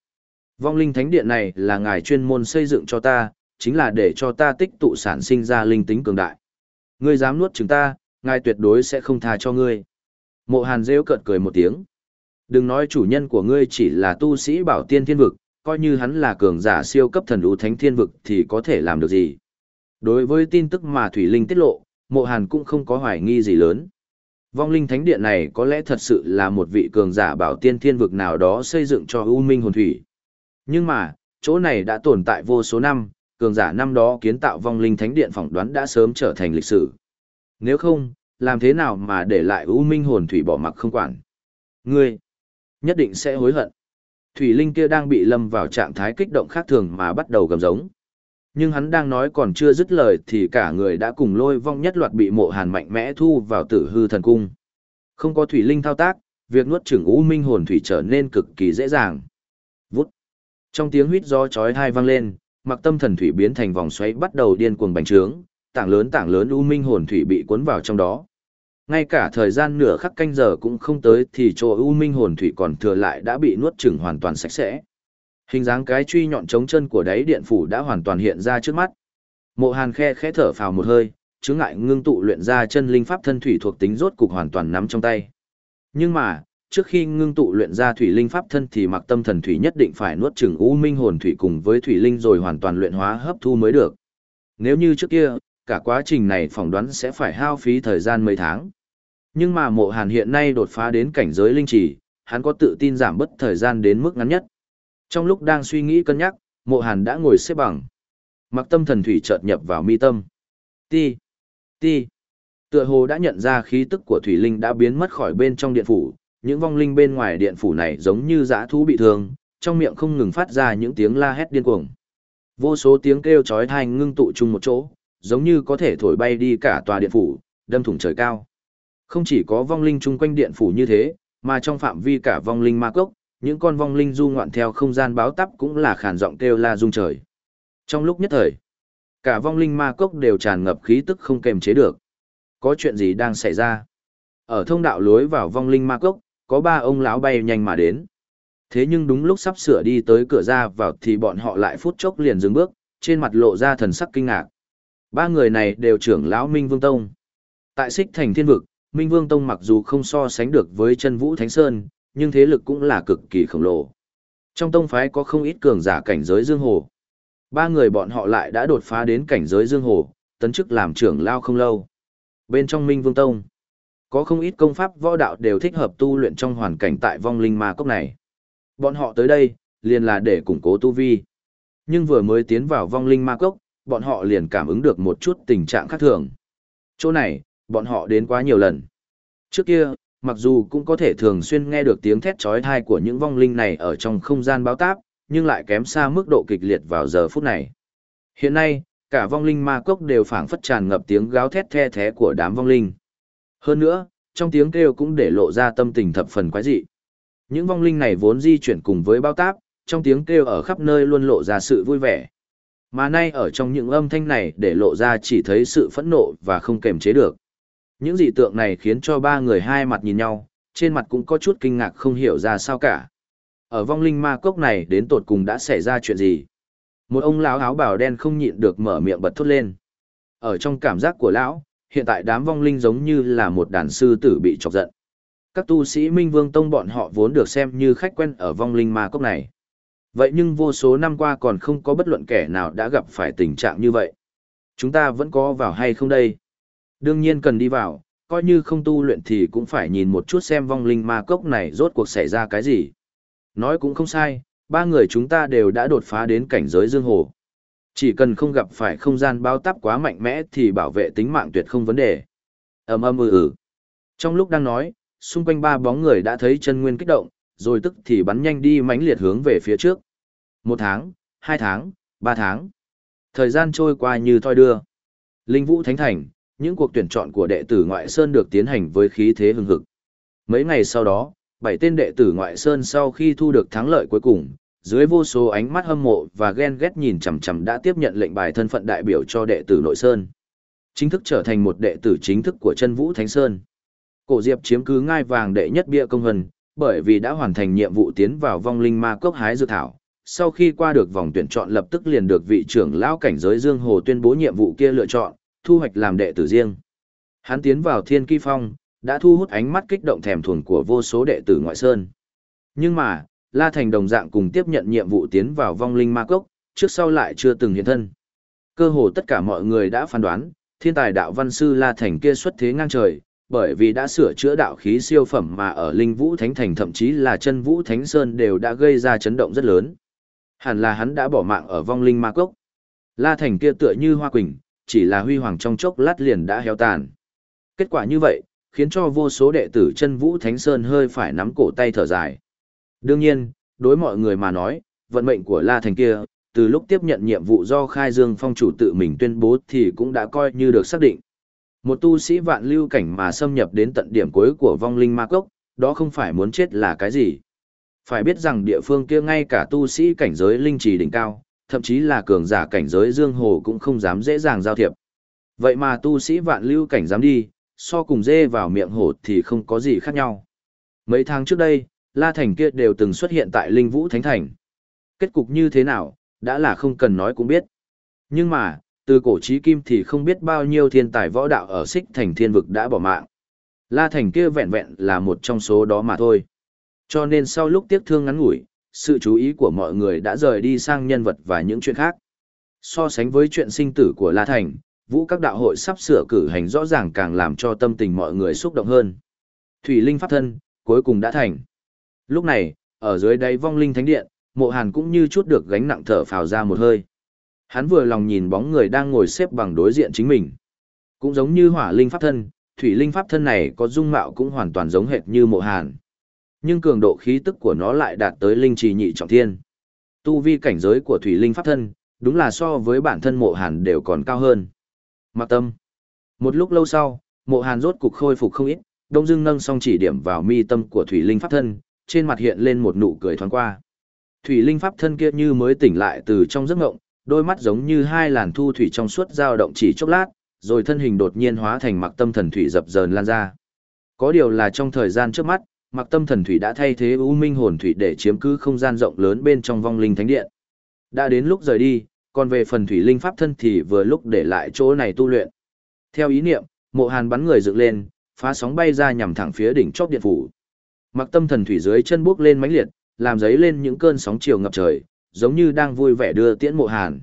Vong linh thánh điện này là ngài chuyên môn xây dựng cho ta, chính là để cho ta tích tụ sản sinh ra linh tính cường đại. Ngươi dám nuốt chúng ta, ngài tuyệt đối sẽ không tha cho ngươi. Mộ hàn rêu cợt cười một tiếng. Đừng nói chủ nhân của ngươi chỉ là tu sĩ bảo tiên thiên vực, coi như hắn là cường giả siêu cấp thần ú thánh thiên vực thì có thể làm được gì. Đối với tin tức mà Thủy Linh tiết lộ, mộ hàn cũng không có hoài nghi gì lớn. Vong linh thánh điện này có lẽ thật sự là một vị cường giả bảo tiên thiên vực nào đó xây dựng cho U Minh hồn thủy. Nhưng mà, chỗ này đã tồn tại vô số năm, cường giả năm đó kiến tạo vong linh thánh điện phỏng đoán đã sớm trở thành lịch sử. Nếu không, làm thế nào mà để lại U Minh hồn thủy bỏ mặc không quản? Ngươi, nhất định sẽ hối hận. Thủy linh kia đang bị lâm vào trạng thái kích động khác thường mà bắt đầu gầm giống. Nhưng hắn đang nói còn chưa dứt lời thì cả người đã cùng lôi vong nhất loạt bị mộ hàn mạnh mẽ thu vào tử hư thần cung. Không có thủy linh thao tác, việc nuốt chửng U Minh hồn thủy trở nên cực kỳ dễ dàng. Vút. Trong tiếng huýt gió chói tai vang lên, mặc tâm thần thủy biến thành vòng xoáy bắt đầu điên cuồng bành trướng, tảng lớn tảng lớn U Minh hồn thủy bị cuốn vào trong đó. Ngay cả thời gian nửa khắc canh giờ cũng không tới thì chỗ U Minh hồn thủy còn thừa lại đã bị nuốt chửng hoàn toàn sạch sẽ. Hình dáng cái truy nhọn trống chân của đáy điện phủ đã hoàn toàn hiện ra trước mắt. Mộ Hàn khe khẽ thở phào một hơi, chứng ngại ngưng tụ luyện ra chân linh pháp thân thủy thuộc tính rốt cục hoàn toàn nắm trong tay. Nhưng mà, trước khi ngưng tụ luyện ra thủy linh pháp thân thì mặc tâm thần thủy nhất định phải nuốt chửng u minh hồn thủy cùng với thủy linh rồi hoàn toàn luyện hóa hấp thu mới được. Nếu như trước kia, cả quá trình này phỏng đoán sẽ phải hao phí thời gian mấy tháng. Nhưng mà mộ hàn hiện nay đột phá đến cảnh giới linh trì, hắn có tự tin giảm bất thời gian đến mức ngắn nhất. Trong lúc đang suy nghĩ cân nhắc, mộ hàn đã ngồi xếp bằng. Mặc tâm thần thủy chợt nhập vào mi tâm. Ti, ti. Tựa hồ đã nhận ra khí tức của thủy linh đã biến mất khỏi bên trong điện phủ, những vong linh bên ngoài điện phủ này giống như dã thú bị thương, trong miệng không ngừng phát ra những tiếng la hét điên cuồng. Vô số tiếng kêu chói tai ngưng tụ chung một chỗ, giống như có thể thổi bay đi cả tòa điện phủ, đâm thủng trời cao. Không chỉ có vong linh chung quanh điện phủ như thế, mà trong phạm vi cả vong linh ma cốc, những con vong linh du ngoạn theo không gian báo tắp cũng là khản giọng kêu la rung trời. Trong lúc nhất thời, cả vong linh ma cốc đều tràn ngập khí tức không kềm chế được. Có chuyện gì đang xảy ra? Ở thông đạo lối vào vong linh ma cốc, có ba ông lão bay nhanh mà đến. Thế nhưng đúng lúc sắp sửa đi tới cửa ra vào thì bọn họ lại phút chốc liền dừng bước, trên mặt lộ ra thần sắc kinh ngạc. Ba người này đều trưởng lão Minh Vương Tông. Tại xích thành thiên vực, Minh Vương Tông mặc dù không so sánh được với chân vũ Thánh Sơn, nhưng thế lực cũng là cực kỳ khổng lồ. Trong tông phái có không ít cường giả cảnh giới dương hồ. Ba người bọn họ lại đã đột phá đến cảnh giới dương hồ, tấn chức làm trưởng lao không lâu. Bên trong Minh Vương Tông, có không ít công pháp võ đạo đều thích hợp tu luyện trong hoàn cảnh tại vong linh ma cốc này. Bọn họ tới đây, liền là để củng cố tu vi. Nhưng vừa mới tiến vào vong linh ma cốc, bọn họ liền cảm ứng được một chút tình trạng khác thường. Chỗ này, bọn họ đến quá nhiều lần. Trước kia, mặc dù cũng có thể thường xuyên nghe được tiếng thét chói tai của những vong linh này ở trong không gian báo táp, nhưng lại kém xa mức độ kịch liệt vào giờ phút này. Hiện nay, cả vong linh ma cốc đều phảng phất tràn ngập tiếng gáo thét the thé của đám vong linh. Hơn nữa, trong tiếng kêu cũng để lộ ra tâm tình thập phần quái dị. Những vong linh này vốn di chuyển cùng với báo táp, trong tiếng kêu ở khắp nơi luôn lộ ra sự vui vẻ. Mà nay ở trong những âm thanh này để lộ ra chỉ thấy sự phẫn nộ và không kềm chế được. Những dị tượng này khiến cho ba người hai mặt nhìn nhau, trên mặt cũng có chút kinh ngạc không hiểu ra sao cả. Ở vong linh ma cốc này đến tột cùng đã xảy ra chuyện gì? Một ông lão áo bào đen không nhịn được mở miệng bật thốt lên. Ở trong cảm giác của lão, hiện tại đám vong linh giống như là một đàn sư tử bị chọc giận. Các tu sĩ Minh Vương Tông bọn họ vốn được xem như khách quen ở vong linh ma cốc này. Vậy nhưng vô số năm qua còn không có bất luận kẻ nào đã gặp phải tình trạng như vậy. Chúng ta vẫn có vào hay không đây? Đương nhiên cần đi vào, coi như không tu luyện thì cũng phải nhìn một chút xem vong linh ma cốc này rốt cuộc xảy ra cái gì. Nói cũng không sai, ba người chúng ta đều đã đột phá đến cảnh giới dương hồ. Chỉ cần không gặp phải không gian bao tắp quá mạnh mẽ thì bảo vệ tính mạng tuyệt không vấn đề. ầm ầm ừ ừ. Trong lúc đang nói, xung quanh ba bóng người đã thấy chân nguyên kích động, rồi tức thì bắn nhanh đi mãnh liệt hướng về phía trước. Một tháng, hai tháng, ba tháng. Thời gian trôi qua như thoi đưa. Linh Vũ Thánh Thành, những cuộc tuyển chọn của đệ tử ngoại sơn được tiến hành với khí thế hưng hực. Mấy ngày sau đó, bảy tên đệ tử ngoại sơn sau khi thu được thắng lợi cuối cùng, dưới vô số ánh mắt hâm mộ và ghen ghét nhìn chằm chằm đã tiếp nhận lệnh bài thân phận đại biểu cho đệ tử nội sơn. Chính thức trở thành một đệ tử chính thức của chân vũ Thánh Sơn. Cổ Diệp chiếm cứ ngai vàng đệ nhất bia công hân, bởi vì đã hoàn thành nhiệm vụ tiến vào vong linh ma cốc hái dược thảo. Sau khi qua được vòng tuyển chọn lập tức liền được vị trưởng lão cảnh giới Dương Hồ tuyên bố nhiệm vụ kia lựa chọn, thu hoạch làm đệ tử riêng. Hắn tiến vào Thiên Kỳ Phong, đã thu hút ánh mắt kích động thèm thuồng của vô số đệ tử ngoại sơn. Nhưng mà, La Thành đồng dạng cùng tiếp nhận nhiệm vụ tiến vào vong linh ma cốc, trước sau lại chưa từng hiện thân. Cơ hồ tất cả mọi người đã phán đoán, thiên tài đạo văn sư La Thành kia xuất thế ngang trời, bởi vì đã sửa chữa đạo khí siêu phẩm mà ở Linh Vũ Thánh Thành thậm chí là chân Vũ Thánh Sơn đều đã gây ra chấn động rất lớn. Hẳn là hắn đã bỏ mạng ở vong linh ma cốc. La Thành kia tựa như hoa quỳnh, chỉ là huy hoàng trong chốc lát liền đã héo tàn. Kết quả như vậy, khiến cho vô số đệ tử chân Vũ Thánh Sơn hơi phải nắm cổ tay thở dài. Đương nhiên, đối mọi người mà nói, vận mệnh của La Thành kia, từ lúc tiếp nhận nhiệm vụ do Khai Dương Phong chủ tự mình tuyên bố thì cũng đã coi như được xác định. Một tu sĩ vạn lưu cảnh mà xâm nhập đến tận điểm cuối của vong linh ma cốc, đó không phải muốn chết là cái gì. Phải biết rằng địa phương kia ngay cả tu sĩ cảnh giới linh trì đỉnh cao, thậm chí là cường giả cảnh giới dương hồ cũng không dám dễ dàng giao thiệp. Vậy mà tu sĩ vạn lưu cảnh dám đi, so cùng dê vào miệng hổ thì không có gì khác nhau. Mấy tháng trước đây, La Thành kia đều từng xuất hiện tại Linh Vũ Thánh Thành. Kết cục như thế nào, đã là không cần nói cũng biết. Nhưng mà, từ cổ chí kim thì không biết bao nhiêu thiên tài võ đạo ở xích thành thiên vực đã bỏ mạng. La Thành kia vẹn vẹn là một trong số đó mà thôi. Cho nên sau lúc tiếc thương ngắn ngủi, sự chú ý của mọi người đã rời đi sang nhân vật và những chuyện khác. So sánh với chuyện sinh tử của La Thành, vũ các đạo hội sắp sửa cử hành rõ ràng càng làm cho tâm tình mọi người xúc động hơn. Thủy Linh Pháp Thân, cuối cùng đã thành. Lúc này, ở dưới đáy vong linh thánh điện, mộ hàn cũng như chút được gánh nặng thở phào ra một hơi. Hắn vừa lòng nhìn bóng người đang ngồi xếp bằng đối diện chính mình. Cũng giống như hỏa linh pháp thân, thủy linh pháp thân này có dung mạo cũng hoàn toàn giống hệt như mộ hàn. Nhưng cường độ khí tức của nó lại đạt tới linh trì nhị trọng thiên. Tu vi cảnh giới của thủy linh pháp thân, đúng là so với bản thân mộ hàn đều còn cao hơn. Mặc tâm. Một lúc lâu sau, mộ hàn rốt cục khôi phục không ít, đông dưng nâng song chỉ điểm vào mi tâm của thủy linh pháp thân, trên mặt hiện lên một nụ cười thoáng qua. Thủy linh pháp thân kia như mới tỉnh lại từ trong giấc ngộng, đôi mắt giống như hai làn thu thủy trong suốt dao động chỉ chốc lát, rồi thân hình đột nhiên hóa thành mặc tâm thần thủy dập dờn lan ra. Có điều là trong thời gian trước mắt, mặc tâm thần thủy đã thay thế u minh hồn thủy để chiếm cứ không gian rộng lớn bên trong vong linh thánh điện. Đã đến lúc rời đi, còn về phần thủy linh pháp thân thì vừa lúc để lại chỗ này tu luyện. Theo ý niệm, mộ hàn bắn người dựng lên, phá sóng bay ra nhằm thẳng phía đỉnh chóp điện phủ. Mặc tâm thần thủy dưới chân bước lên mãnh liệt, làm dấy lên những cơn sóng chiều ngập trời, giống như đang vui vẻ đưa tiễn mộ hàn.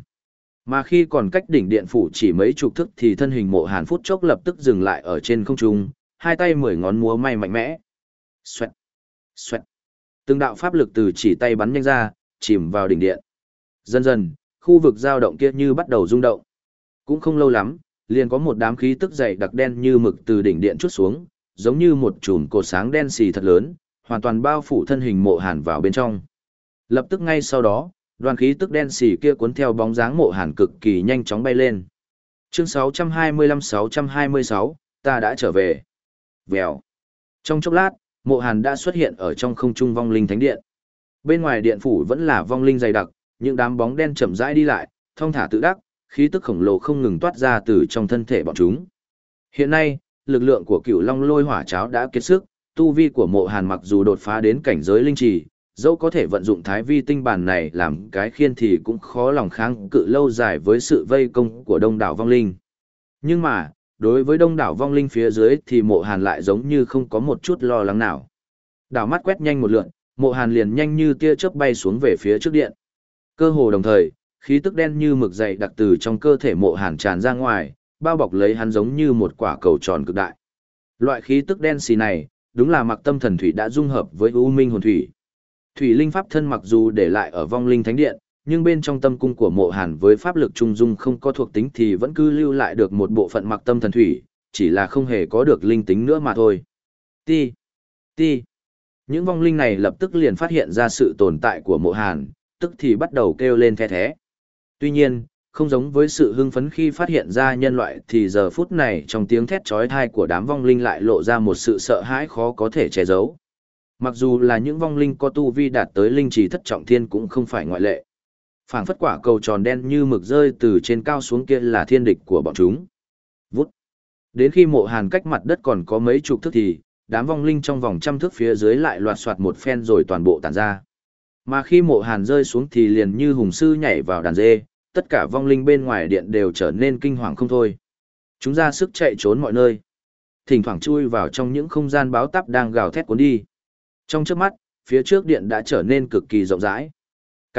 Mà khi còn cách đỉnh điện phủ chỉ mấy chục thức thì thân hình mộ hàn phút chốc lập tức dừng lại ở trên không trung, hai tay mười ngón múa may mạnh mẽ. Xoẹt, xoẹt. Từng đạo pháp lực từ chỉ tay bắn nhanh ra, chìm vào đỉnh điện. Dần dần, khu vực dao động kia như bắt đầu rung động. Cũng không lâu lắm, liền có một đám khí tức dày đặc đen như mực từ đỉnh điện chút xuống, giống như một chùm cột sáng đen xì thật lớn, hoàn toàn bao phủ thân hình mộ hàn vào bên trong. Lập tức ngay sau đó, đoàn khí tức đen xì kia cuốn theo bóng dáng mộ hàn cực kỳ nhanh chóng bay lên. Chương 625-626, ta đã trở về. Vèo. Trong chốc lát, mộ hàn đã xuất hiện ở trong không trung vong linh thánh điện. Bên ngoài điện phủ vẫn là vong linh dày đặc, những đám bóng đen chậm rãi đi lại, thông thả tự đắc, khí tức khổng lồ không ngừng toát ra từ trong thân thể bọn chúng. Hiện nay, lực lượng của cựu long lôi hỏa cháo đã kiệt sức, tu vi của mộ hàn mặc dù đột phá đến cảnh giới linh trì, dẫu có thể vận dụng thái vi tinh bản này làm cái khiên thì cũng khó lòng kháng cự lâu dài với sự vây công của đông đảo vong linh. Nhưng mà, đối với đông đảo vong linh phía dưới thì mộ hàn lại giống như không có một chút lo lắng nào. Đảo mắt quét nhanh một lượn, mộ hàn liền nhanh như tia chớp bay xuống về phía trước điện. Cơ hồ đồng thời, khí tức đen như mực dày đặc từ trong cơ thể mộ hàn tràn ra ngoài, bao bọc lấy hắn giống như một quả cầu tròn cực đại. Loại khí tức đen xì này, đúng là mặc tâm thần thủy đã dung hợp với U Minh hồn thủy. Thủy linh pháp thân mặc dù để lại ở vong linh thánh điện, nhưng bên trong tâm cung của mộ hàn với pháp lực trung dung không có thuộc tính thì vẫn cứ lưu lại được một bộ phận mặc tâm thần thủy, chỉ là không hề có được linh tính nữa mà thôi. Ti, ti. Những vong linh này lập tức liền phát hiện ra sự tồn tại của mộ hàn, tức thì bắt đầu kêu lên the thế. Tuy nhiên, không giống với sự hưng phấn khi phát hiện ra nhân loại thì giờ phút này trong tiếng thét trói thai của đám vong linh lại lộ ra một sự sợ hãi khó có thể che giấu. Mặc dù là những vong linh có tu vi đạt tới linh trì thất trọng thiên cũng không phải ngoại lệ phảng phất quả cầu tròn đen như mực rơi từ trên cao xuống kia là thiên địch của bọn chúng. Vút. Đến khi mộ hàn cách mặt đất còn có mấy chục thước thì, đám vong linh trong vòng trăm thước phía dưới lại loạt soạt một phen rồi toàn bộ tản ra. Mà khi mộ hàn rơi xuống thì liền như hùng sư nhảy vào đàn dê, tất cả vong linh bên ngoài điện đều trở nên kinh hoàng không thôi. Chúng ra sức chạy trốn mọi nơi. Thỉnh thoảng chui vào trong những không gian báo tắp đang gào thét cuốn đi. Trong trước mắt, phía trước điện đã trở nên cực kỳ rộng rãi.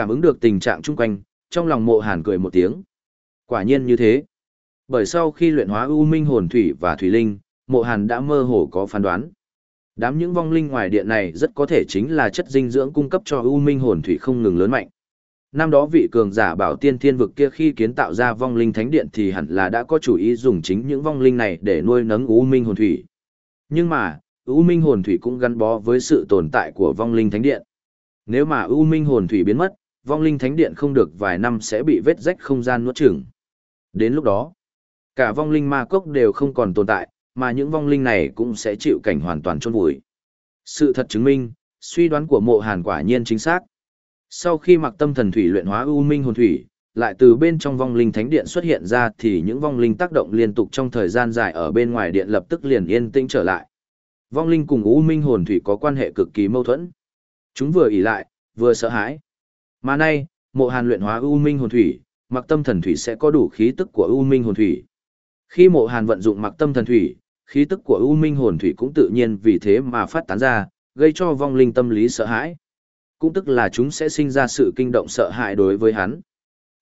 Cảm ứng được tình trạng chung quanh, trong lòng mộ hàn cười một tiếng. Quả nhiên như thế. Bởi sau khi luyện hóa U Minh hồn thủy và thủy linh, mộ hàn đã mơ hồ có phán đoán. Đám những vong linh ngoài điện này rất có thể chính là chất dinh dưỡng cung cấp cho U Minh hồn thủy không ngừng lớn mạnh. Năm đó vị cường giả bảo tiên thiên vực kia khi kiến tạo ra vong linh thánh điện thì hẳn là đã có chủ ý dùng chính những vong linh này để nuôi nấng U Minh hồn thủy. Nhưng mà, U Minh hồn thủy cũng gắn bó với sự tồn tại của vong linh thánh điện. Nếu mà U Minh hồn thủy biến mất, vong linh thánh điện không được vài năm sẽ bị vết rách không gian nuốt chửng. Đến lúc đó, cả vong linh ma cốc đều không còn tồn tại, mà những vong linh này cũng sẽ chịu cảnh hoàn toàn chôn vùi. Sự thật chứng minh, suy đoán của mộ hàn quả nhiên chính xác. Sau khi mặc tâm thần thủy luyện hóa U Minh hồn thủy, lại từ bên trong vong linh thánh điện xuất hiện ra thì những vong linh tác động liên tục trong thời gian dài ở bên ngoài điện lập tức liền yên tĩnh trở lại. Vong linh cùng U Minh hồn thủy có quan hệ cực kỳ mâu thuẫn. Chúng vừa ỉ lại, vừa sợ hãi. Mà nay, mộ hàn luyện hóa U Minh hồn thủy, mặc tâm thần thủy sẽ có đủ khí tức của U Minh hồn thủy. Khi mộ hàn vận dụng mặc tâm thần thủy, khí tức của U Minh hồn thủy cũng tự nhiên vì thế mà phát tán ra, gây cho vong linh tâm lý sợ hãi. Cũng tức là chúng sẽ sinh ra sự kinh động sợ hãi đối với hắn.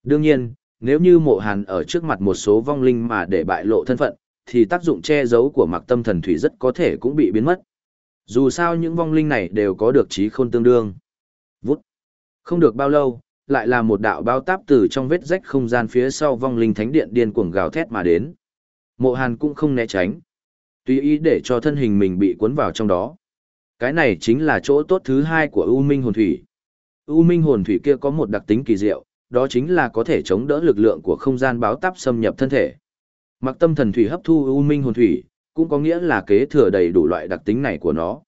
Đương nhiên, nếu như mộ hàn ở trước mặt một số vong linh mà để bại lộ thân phận, thì tác dụng che giấu của mặc tâm thần thủy rất có thể cũng bị biến mất. Dù sao những vong linh này đều có được trí khôn tương đương. Không được bao lâu, lại là một đạo bao táp từ trong vết rách không gian phía sau vong linh thánh điện điên cuồng gào thét mà đến. Mộ Hàn cũng không né tránh. Tùy ý để cho thân hình mình bị cuốn vào trong đó. Cái này chính là chỗ tốt thứ hai của U Minh hồn thủy. U Minh hồn thủy kia có một đặc tính kỳ diệu, đó chính là có thể chống đỡ lực lượng của không gian báo táp xâm nhập thân thể. Mặc tâm thần thủy hấp thu U Minh hồn thủy, cũng có nghĩa là kế thừa đầy đủ loại đặc tính này của nó.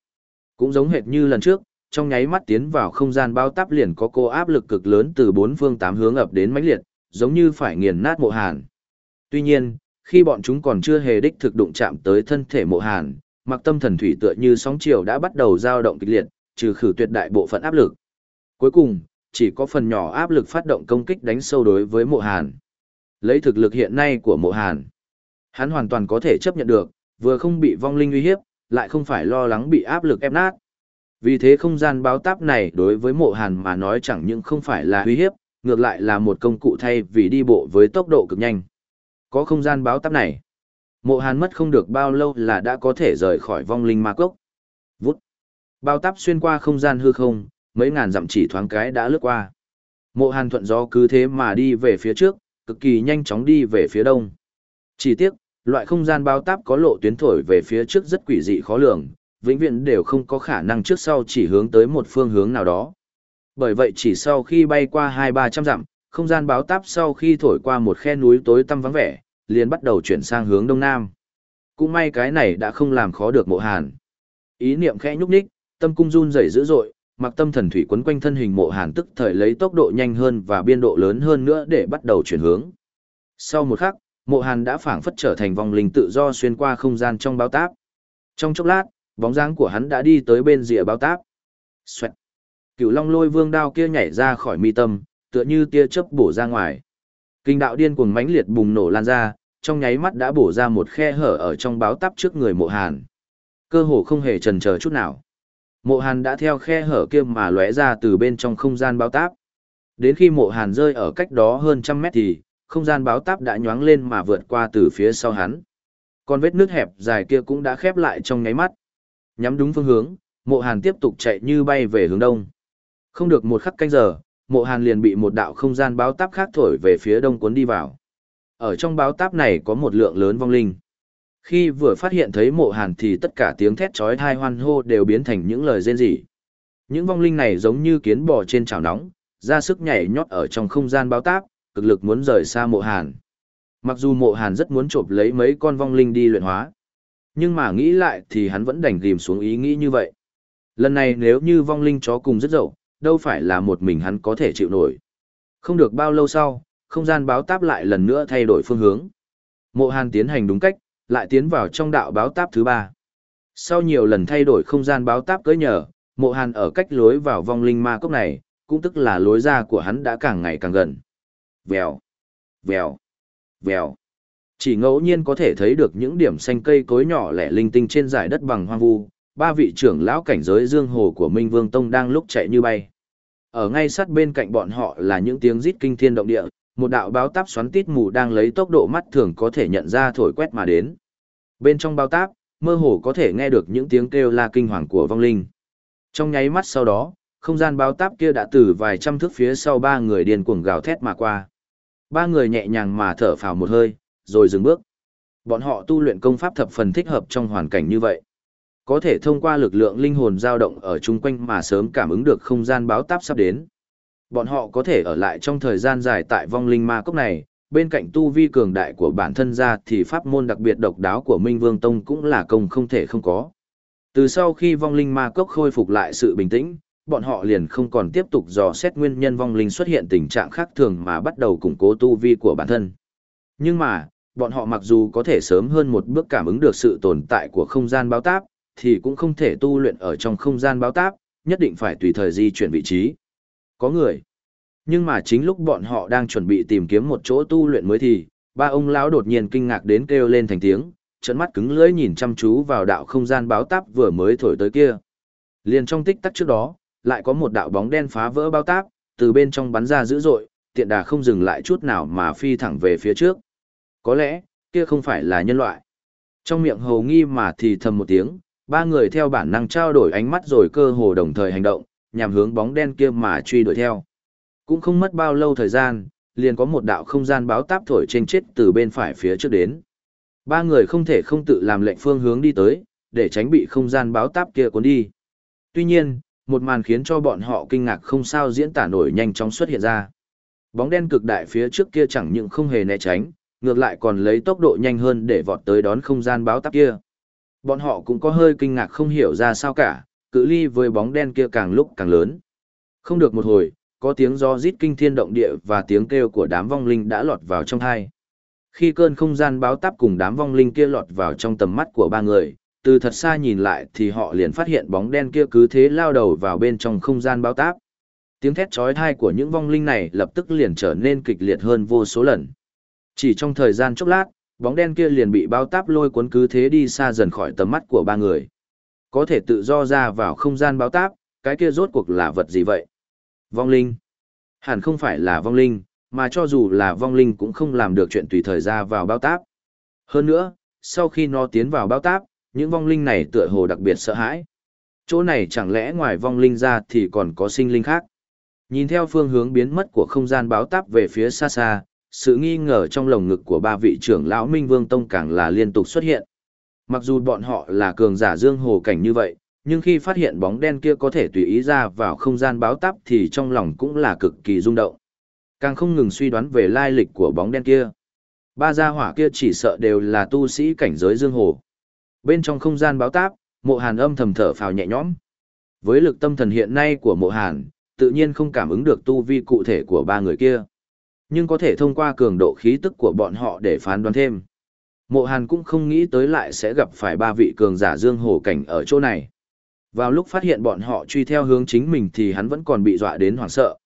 Cũng giống hệt như lần trước, trong nháy mắt tiến vào không gian bao táp liền có cô áp lực cực lớn từ bốn phương tám hướng ập đến mãnh liệt, giống như phải nghiền nát mộ hàn. Tuy nhiên, khi bọn chúng còn chưa hề đích thực đụng chạm tới thân thể mộ hàn, mặc tâm thần thủy tựa như sóng chiều đã bắt đầu dao động kịch liệt, trừ khử tuyệt đại bộ phận áp lực. Cuối cùng, chỉ có phần nhỏ áp lực phát động công kích đánh sâu đối với mộ hàn. Lấy thực lực hiện nay của mộ hàn, hắn hoàn toàn có thể chấp nhận được, vừa không bị vong linh uy hiếp, lại không phải lo lắng bị áp lực ép nát. Vì thế không gian báo táp này đối với mộ hàn mà nói chẳng những không phải là uy hiếp, ngược lại là một công cụ thay vì đi bộ với tốc độ cực nhanh. Có không gian báo táp này. Mộ hàn mất không được bao lâu là đã có thể rời khỏi vong linh ma cốc. Vút. Báo táp xuyên qua không gian hư không, mấy ngàn dặm chỉ thoáng cái đã lướt qua. Mộ hàn thuận gió cứ thế mà đi về phía trước, cực kỳ nhanh chóng đi về phía đông. Chỉ tiếc, loại không gian báo táp có lộ tuyến thổi về phía trước rất quỷ dị khó lường, vĩnh viễn đều không có khả năng trước sau chỉ hướng tới một phương hướng nào đó. Bởi vậy chỉ sau khi bay qua hai ba trăm dặm, không gian báo táp sau khi thổi qua một khe núi tối tăm vắng vẻ, liền bắt đầu chuyển sang hướng đông nam. Cũng may cái này đã không làm khó được mộ hàn. Ý niệm khẽ nhúc nhích, tâm cung run rẩy dữ dội, mặc tâm thần thủy quấn quanh thân hình mộ hàn tức thời lấy tốc độ nhanh hơn và biên độ lớn hơn nữa để bắt đầu chuyển hướng. Sau một khắc, mộ hàn đã phảng phất trở thành vòng linh tự do xuyên qua không gian trong báo táp. Trong chốc lát, bóng dáng của hắn đã đi tới bên rìa bao táp. Xoẹt. Cửu long lôi vương đao kia nhảy ra khỏi mi tâm, tựa như tia chớp bổ ra ngoài. Kinh đạo điên cuồng mãnh liệt bùng nổ lan ra, trong nháy mắt đã bổ ra một khe hở ở trong báo táp trước người mộ hàn. Cơ hồ không hề chần chờ chút nào. Mộ hàn đã theo khe hở kia mà lóe ra từ bên trong không gian báo táp. Đến khi mộ hàn rơi ở cách đó hơn trăm mét thì, không gian báo táp đã nhoáng lên mà vượt qua từ phía sau hắn. con vết nước hẹp dài kia cũng đã khép lại trong nháy mắt. Nhắm đúng phương hướng, mộ hàn tiếp tục chạy như bay về hướng đông. Không được một khắc canh giờ, mộ hàn liền bị một đạo không gian báo táp khác thổi về phía đông cuốn đi vào. Ở trong báo táp này có một lượng lớn vong linh. Khi vừa phát hiện thấy mộ hàn thì tất cả tiếng thét trói thai hoan hô đều biến thành những lời rên rỉ. Những vong linh này giống như kiến bò trên chảo nóng, ra sức nhảy nhót ở trong không gian báo táp, cực lực muốn rời xa mộ hàn. Mặc dù mộ hàn rất muốn chộp lấy mấy con vong linh đi luyện hóa, nhưng mà nghĩ lại thì hắn vẫn đành ghìm xuống ý nghĩ như vậy. Lần này nếu như vong linh chó cùng rất dậu, đâu phải là một mình hắn có thể chịu nổi. Không được bao lâu sau, không gian báo táp lại lần nữa thay đổi phương hướng. Mộ hàn tiến hành đúng cách, lại tiến vào trong đạo báo táp thứ ba. Sau nhiều lần thay đổi không gian báo táp cưới nhờ, mộ hàn ở cách lối vào vong linh ma cốc này, cũng tức là lối ra của hắn đã càng ngày càng gần. Vèo, vèo, vèo. Chỉ ngẫu nhiên có thể thấy được những điểm xanh cây cối nhỏ lẻ linh tinh trên dải đất bằng hoang vu, ba vị trưởng lão cảnh giới dương hồ của Minh Vương Tông đang lúc chạy như bay. Ở ngay sát bên cạnh bọn họ là những tiếng rít kinh thiên động địa, một đạo báo táp xoắn tít mù đang lấy tốc độ mắt thường có thể nhận ra thổi quét mà đến. Bên trong báo táp, mơ hồ có thể nghe được những tiếng kêu la kinh hoàng của vong linh. Trong nháy mắt sau đó, không gian báo táp kia đã từ vài trăm thước phía sau ba người điên cuồng gào thét mà qua. Ba người nhẹ nhàng mà thở phào một hơi, rồi dừng bước. Bọn họ tu luyện công pháp thập phần thích hợp trong hoàn cảnh như vậy. Có thể thông qua lực lượng linh hồn dao động ở chung quanh mà sớm cảm ứng được không gian báo táp sắp đến. Bọn họ có thể ở lại trong thời gian dài tại vong linh ma cốc này, bên cạnh tu vi cường đại của bản thân ra thì pháp môn đặc biệt độc đáo của Minh Vương Tông cũng là công không thể không có. Từ sau khi vong linh ma cốc khôi phục lại sự bình tĩnh, bọn họ liền không còn tiếp tục dò xét nguyên nhân vong linh xuất hiện tình trạng khác thường mà bắt đầu củng cố tu vi của bản thân. Nhưng mà, bọn họ mặc dù có thể sớm hơn một bước cảm ứng được sự tồn tại của không gian báo táp, thì cũng không thể tu luyện ở trong không gian báo táp, nhất định phải tùy thời di chuyển vị trí. Có người. Nhưng mà chính lúc bọn họ đang chuẩn bị tìm kiếm một chỗ tu luyện mới thì, ba ông lão đột nhiên kinh ngạc đến kêu lên thành tiếng, trận mắt cứng lưỡi nhìn chăm chú vào đạo không gian báo táp vừa mới thổi tới kia. Liền trong tích tắc trước đó, lại có một đạo bóng đen phá vỡ báo táp, từ bên trong bắn ra dữ dội, tiện đà không dừng lại chút nào mà phi thẳng về phía trước. Có lẽ, kia không phải là nhân loại. Trong miệng hầu nghi mà thì thầm một tiếng, ba người theo bản năng trao đổi ánh mắt rồi cơ hồ đồng thời hành động, nhằm hướng bóng đen kia mà truy đuổi theo. Cũng không mất bao lâu thời gian, liền có một đạo không gian báo táp thổi trên chết từ bên phải phía trước đến. Ba người không thể không tự làm lệnh phương hướng đi tới, để tránh bị không gian báo táp kia cuốn đi. Tuy nhiên, một màn khiến cho bọn họ kinh ngạc không sao diễn tả nổi nhanh chóng xuất hiện ra. Bóng đen cực đại phía trước kia chẳng những không hề né tránh, ngược lại còn lấy tốc độ nhanh hơn để vọt tới đón không gian báo táp kia. Bọn họ cũng có hơi kinh ngạc không hiểu ra sao cả, cự ly với bóng đen kia càng lúc càng lớn. Không được một hồi, có tiếng gió rít kinh thiên động địa và tiếng kêu của đám vong linh đã lọt vào trong hai. Khi cơn không gian báo táp cùng đám vong linh kia lọt vào trong tầm mắt của ba người, từ thật xa nhìn lại thì họ liền phát hiện bóng đen kia cứ thế lao đầu vào bên trong không gian báo táp. Tiếng thét chói tai của những vong linh này lập tức liền trở nên kịch liệt hơn vô số lần. Chỉ trong thời gian chốc lát, bóng đen kia liền bị bao táp lôi cuốn cứ thế đi xa dần khỏi tầm mắt của ba người. Có thể tự do ra vào không gian bao táp, cái kia rốt cuộc là vật gì vậy? Vong linh. Hẳn không phải là vong linh, mà cho dù là vong linh cũng không làm được chuyện tùy thời ra vào bao táp. Hơn nữa, sau khi nó tiến vào bao táp, những vong linh này tựa hồ đặc biệt sợ hãi. Chỗ này chẳng lẽ ngoài vong linh ra thì còn có sinh linh khác? Nhìn theo phương hướng biến mất của không gian báo táp về phía xa xa, sự nghi ngờ trong lồng ngực của ba vị trưởng lão Minh Vương Tông càng là liên tục xuất hiện. Mặc dù bọn họ là cường giả dương hồ cảnh như vậy, nhưng khi phát hiện bóng đen kia có thể tùy ý ra vào không gian báo táp thì trong lòng cũng là cực kỳ rung động. Càng không ngừng suy đoán về lai lịch của bóng đen kia. Ba gia hỏa kia chỉ sợ đều là tu sĩ cảnh giới dương hồ. Bên trong không gian báo táp, mộ hàn âm thầm thở phào nhẹ nhõm. Với lực tâm thần hiện nay của mộ hàn, tự nhiên không cảm ứng được tu vi cụ thể của ba người kia. Nhưng có thể thông qua cường độ khí tức của bọn họ để phán đoán thêm. Mộ hàn cũng không nghĩ tới lại sẽ gặp phải ba vị cường giả dương hồ cảnh ở chỗ này. Vào lúc phát hiện bọn họ truy theo hướng chính mình thì hắn vẫn còn bị dọa đến hoảng sợ.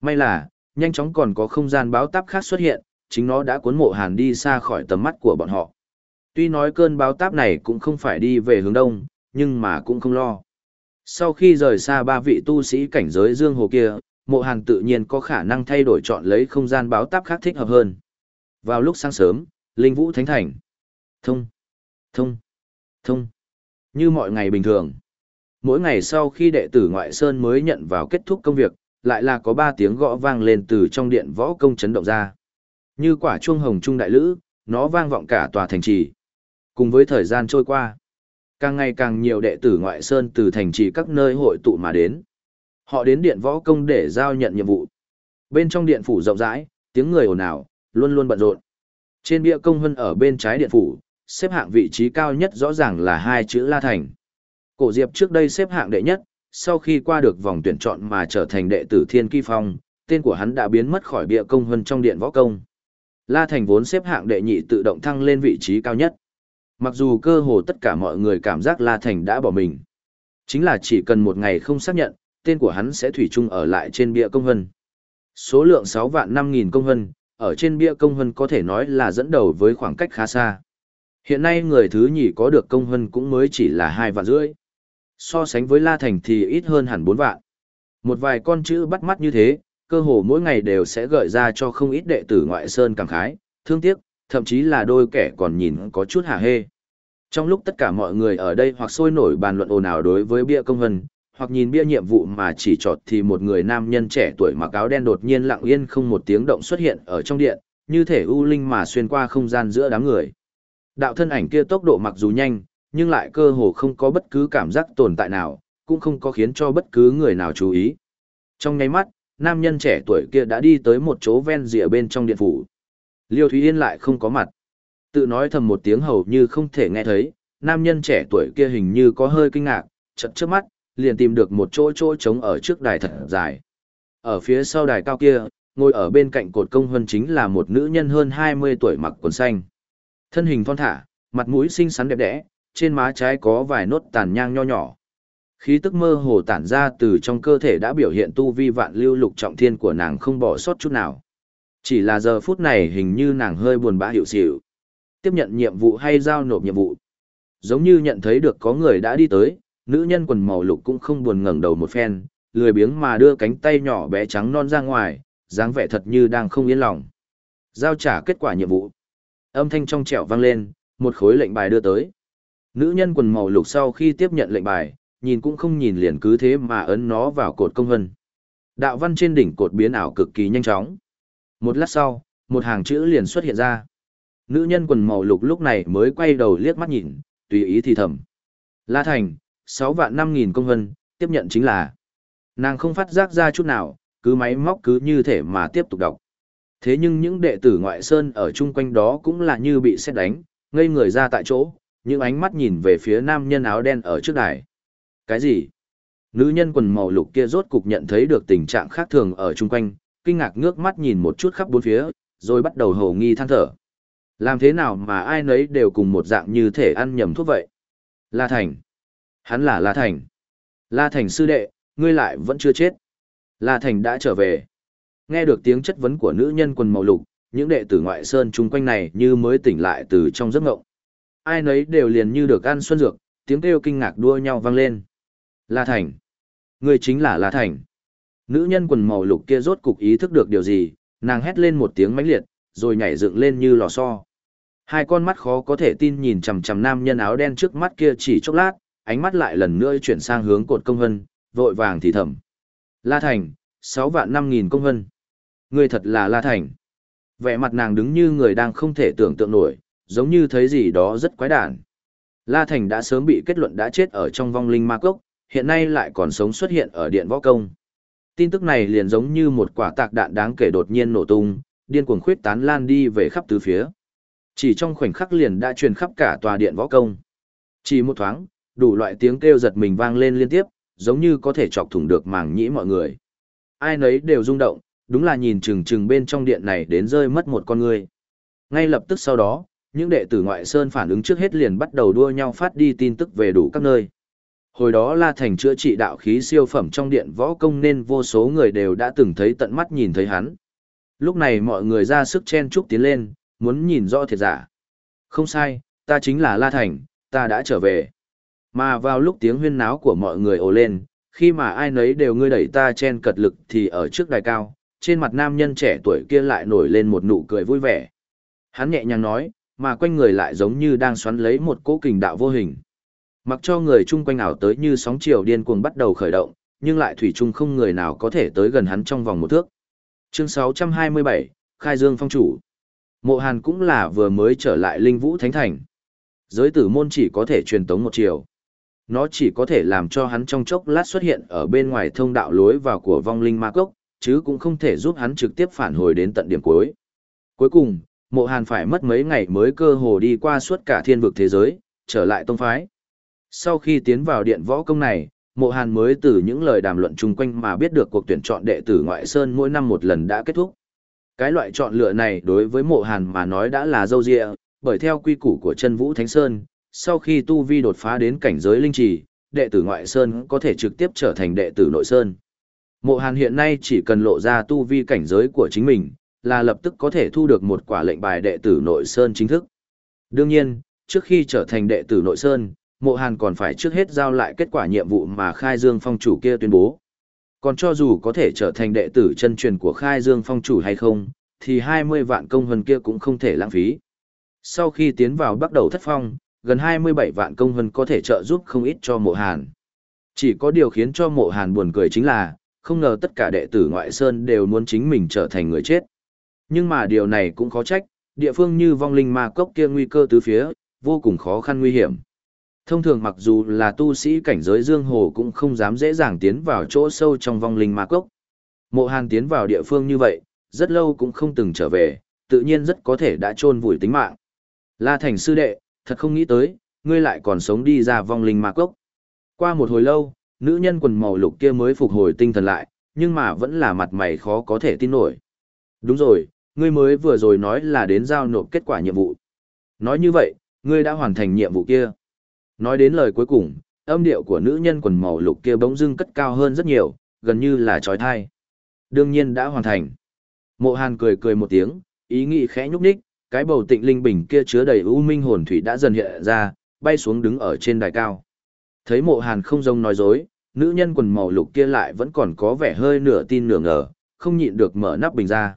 May là, nhanh chóng còn có không gian báo táp khác xuất hiện, chính nó đã cuốn mộ hàn đi xa khỏi tầm mắt của bọn họ. Tuy nói cơn báo táp này cũng không phải đi về hướng đông, nhưng mà cũng không lo. Sau khi rời xa ba vị tu sĩ cảnh giới dương hồ kia, mộ hàn tự nhiên có khả năng thay đổi chọn lấy không gian báo táp khác thích hợp hơn. Vào lúc sáng sớm, Linh Vũ Thánh Thành. Thông. Thông, thông, như mọi ngày bình thường. Mỗi ngày sau khi đệ tử ngoại sơn mới nhận vào kết thúc công việc, lại là có ba tiếng gõ vang lên từ trong điện võ công chấn động ra. Như quả chuông hồng trung đại lữ, nó vang vọng cả tòa thành trì. Cùng với thời gian trôi qua, càng ngày càng nhiều đệ tử ngoại sơn từ thành trì các nơi hội tụ mà đến. Họ đến điện võ công để giao nhận nhiệm vụ. Bên trong điện phủ rộng rãi, tiếng người ồn ào, luôn luôn bận rộn. Trên bia công hân ở bên trái điện phủ, xếp hạng vị trí cao nhất rõ ràng là hai chữ La Thành. Cổ Diệp trước đây xếp hạng đệ nhất, sau khi qua được vòng tuyển chọn mà trở thành đệ tử Thiên Kỳ Phong, tên của hắn đã biến mất khỏi bia công hân trong điện võ công. La Thành vốn xếp hạng đệ nhị tự động thăng lên vị trí cao nhất. Mặc dù cơ hồ tất cả mọi người cảm giác La Thành đã bỏ mình. Chính là chỉ cần một ngày không xác nhận, tên của hắn sẽ thủy chung ở lại trên bia công hân. Số lượng 6 vạn 5 nghìn công hân, ở trên bia công hân có thể nói là dẫn đầu với khoảng cách khá xa. Hiện nay người thứ nhì có được công hân cũng mới chỉ là 2 vạn rưỡi. So sánh với La Thành thì ít hơn hẳn 4 vạn. Một vài con chữ bắt mắt như thế, cơ hồ mỗi ngày đều sẽ gợi ra cho không ít đệ tử ngoại sơn cảm khái, thương tiếc, thậm chí là đôi kẻ còn nhìn có chút hả hê. Trong lúc tất cả mọi người ở đây hoặc sôi nổi bàn luận ồn ào đối với bia công hân, hoặc nhìn bia nhiệm vụ mà chỉ trọt thì một người nam nhân trẻ tuổi mặc áo đen đột nhiên lặng yên không một tiếng động xuất hiện ở trong điện, như thể u linh mà xuyên qua không gian giữa đám người. Đạo thân ảnh kia tốc độ mặc dù nhanh, nhưng lại cơ hồ không có bất cứ cảm giác tồn tại nào, cũng không có khiến cho bất cứ người nào chú ý. Trong nháy mắt, nam nhân trẻ tuổi kia đã đi tới một chỗ ven rìa bên trong điện phủ. Liêu Thúy Yên lại không có mặt. Tự nói thầm một tiếng hầu như không thể nghe thấy, nam nhân trẻ tuổi kia hình như có hơi kinh ngạc, chật trước mắt, liền tìm được một chỗ chỗ trống ở trước đài thật dài. Ở phía sau đài cao kia, ngồi ở bên cạnh cột công hơn chính là một nữ nhân hơn 20 tuổi mặc quần xanh. Thân hình thon thả, mặt mũi xinh xắn đẹp đẽ, trên má trái có vài nốt tàn nhang nho nhỏ. Khí tức mơ hồ tản ra từ trong cơ thể đã biểu hiện tu vi vạn lưu lục trọng thiên của nàng không bỏ sót chút nào. Chỉ là giờ phút này hình như nàng hơi buồn bã hiểu xỉu. Tiếp nhận nhiệm vụ hay giao nộp nhiệm vụ. Giống như nhận thấy được có người đã đi tới, nữ nhân quần màu lục cũng không buồn ngẩng đầu một phen, lười biếng mà đưa cánh tay nhỏ bé trắng non ra ngoài, dáng vẻ thật như đang không yên lòng. Giao trả kết quả nhiệm vụ. Âm thanh trong trẻo vang lên, một khối lệnh bài đưa tới. Nữ nhân quần màu lục sau khi tiếp nhận lệnh bài, nhìn cũng không nhìn liền cứ thế mà ấn nó vào cột công hân. Đạo văn trên đỉnh cột biến ảo cực kỳ nhanh chóng. Một lát sau, một hàng chữ liền xuất hiện ra. Nữ nhân quần màu lục lúc này mới quay đầu liếc mắt nhìn, tùy ý thì thầm. La Thành, 6 vạn 5 nghìn công hân, tiếp nhận chính là. Nàng không phát giác ra chút nào, cứ máy móc cứ như thể mà tiếp tục đọc. Thế nhưng những đệ tử ngoại sơn ở chung quanh đó cũng là như bị xét đánh, ngây người ra tại chỗ, những ánh mắt nhìn về phía nam nhân áo đen ở trước đài. Cái gì? Nữ nhân quần màu lục kia rốt cục nhận thấy được tình trạng khác thường ở chung quanh, kinh ngạc ngước mắt nhìn một chút khắp bốn phía, rồi bắt đầu hồ nghi than thở. Làm thế nào mà ai nấy đều cùng một dạng như thể ăn nhầm thuốc vậy? La Thành. Hắn là La Thành. La Thành sư đệ, ngươi lại vẫn chưa chết. La Thành đã trở về. Nghe được tiếng chất vấn của nữ nhân quần màu lục, những đệ tử ngoại sơn chung quanh này như mới tỉnh lại từ trong giấc ngộng. Ai nấy đều liền như được ăn xuân dược, tiếng kêu kinh ngạc đua nhau vang lên. La Thành. Ngươi chính là La Thành. Nữ nhân quần màu lục kia rốt cục ý thức được điều gì, nàng hét lên một tiếng mãnh liệt, rồi nhảy dựng lên như lò xo. Hai con mắt khó có thể tin nhìn chằm chằm nam nhân áo đen trước mắt kia chỉ chốc lát, ánh mắt lại lần nữa chuyển sang hướng cột công hân, vội vàng thì thầm. La Thành, 6 vạn 5 nghìn công hân. Người thật là La Thành. Vẻ mặt nàng đứng như người đang không thể tưởng tượng nổi, giống như thấy gì đó rất quái đản. La Thành đã sớm bị kết luận đã chết ở trong vong linh ma cốc, hiện nay lại còn sống xuất hiện ở điện võ công. Tin tức này liền giống như một quả tạc đạn đáng kể đột nhiên nổ tung, điên cuồng khuyết tán lan đi về khắp tứ phía. Chỉ trong khoảnh khắc liền đã truyền khắp cả tòa điện võ công. Chỉ một thoáng, đủ loại tiếng kêu giật mình vang lên liên tiếp, giống như có thể chọc thủng được màng nhĩ mọi người. Ai nấy đều rung động, đúng là nhìn chừng chừng bên trong điện này đến rơi mất một con người. Ngay lập tức sau đó, những đệ tử ngoại sơn phản ứng trước hết liền bắt đầu đua nhau phát đi tin tức về đủ các nơi. Hồi đó La Thành chữa trị đạo khí siêu phẩm trong điện võ công nên vô số người đều đã từng thấy tận mắt nhìn thấy hắn. Lúc này mọi người ra sức chen chúc tiến lên, muốn nhìn rõ thiệt giả. Không sai, ta chính là La Thành, ta đã trở về. Mà vào lúc tiếng huyên náo của mọi người ồ lên, khi mà ai nấy đều ngươi đẩy ta chen cật lực thì ở trước đài cao, trên mặt nam nhân trẻ tuổi kia lại nổi lên một nụ cười vui vẻ. Hắn nhẹ nhàng nói, mà quanh người lại giống như đang xoắn lấy một cỗ kình đạo vô hình. Mặc cho người chung quanh ảo tới như sóng chiều điên cuồng bắt đầu khởi động, nhưng lại thủy chung không người nào có thể tới gần hắn trong vòng một thước. Chương 627, Khai Dương Phong Chủ Mộ Hàn cũng là vừa mới trở lại Linh Vũ Thánh Thành. Giới tử môn chỉ có thể truyền tống một chiều. Nó chỉ có thể làm cho hắn trong chốc lát xuất hiện ở bên ngoài thông đạo lối vào của vong linh ma cốc, chứ cũng không thể giúp hắn trực tiếp phản hồi đến tận điểm cuối. Cuối cùng, mộ hàn phải mất mấy ngày mới cơ hồ đi qua suốt cả thiên vực thế giới, trở lại tông phái. Sau khi tiến vào điện võ công này, mộ hàn mới từ những lời đàm luận chung quanh mà biết được cuộc tuyển chọn đệ tử ngoại sơn mỗi năm một lần đã kết thúc. Cái loại chọn lựa này đối với mộ hàn mà nói đã là dâu dịa, bởi theo quy củ của chân vũ thánh sơn, sau khi tu vi đột phá đến cảnh giới linh trì, đệ tử ngoại sơn có thể trực tiếp trở thành đệ tử nội sơn. Mộ hàn hiện nay chỉ cần lộ ra tu vi cảnh giới của chính mình, là lập tức có thể thu được một quả lệnh bài đệ tử nội sơn chính thức. Đương nhiên, trước khi trở thành đệ tử nội sơn, mộ hàn còn phải trước hết giao lại kết quả nhiệm vụ mà khai dương phong chủ kia tuyên bố. Còn cho dù có thể trở thành đệ tử chân truyền của khai dương phong chủ hay không, thì 20 vạn công hân kia cũng không thể lãng phí. Sau khi tiến vào bắt đầu thất phong, gần 27 vạn công hân có thể trợ giúp không ít cho mộ hàn. Chỉ có điều khiến cho mộ hàn buồn cười chính là, không ngờ tất cả đệ tử ngoại sơn đều muốn chính mình trở thành người chết. Nhưng mà điều này cũng khó trách, địa phương như vong linh ma cốc kia nguy cơ tứ phía, vô cùng khó khăn nguy hiểm. Thông thường mặc dù là tu sĩ cảnh giới dương hồ cũng không dám dễ dàng tiến vào chỗ sâu trong vong linh ma cốc. Mộ Hàn tiến vào địa phương như vậy, rất lâu cũng không từng trở về, tự nhiên rất có thể đã chôn vùi tính mạng. La Thành sư đệ, thật không nghĩ tới, ngươi lại còn sống đi ra vong linh ma cốc. Qua một hồi lâu, nữ nhân quần màu lục kia mới phục hồi tinh thần lại, nhưng mà vẫn là mặt mày khó có thể tin nổi. Đúng rồi, ngươi mới vừa rồi nói là đến giao nộp kết quả nhiệm vụ. Nói như vậy, ngươi đã hoàn thành nhiệm vụ kia. Nói đến lời cuối cùng, âm điệu của nữ nhân quần màu lục kia bỗng dưng cất cao hơn rất nhiều, gần như là trói thai. Đương nhiên đã hoàn thành. Mộ Hàn cười cười một tiếng, ý nghĩ khẽ nhúc nhích, cái bầu tịnh linh bình kia chứa đầy u minh hồn thủy đã dần hiện ra, bay xuống đứng ở trên đài cao. Thấy Mộ Hàn không rông nói dối, nữ nhân quần màu lục kia lại vẫn còn có vẻ hơi nửa tin nửa ngờ, không nhịn được mở nắp bình ra.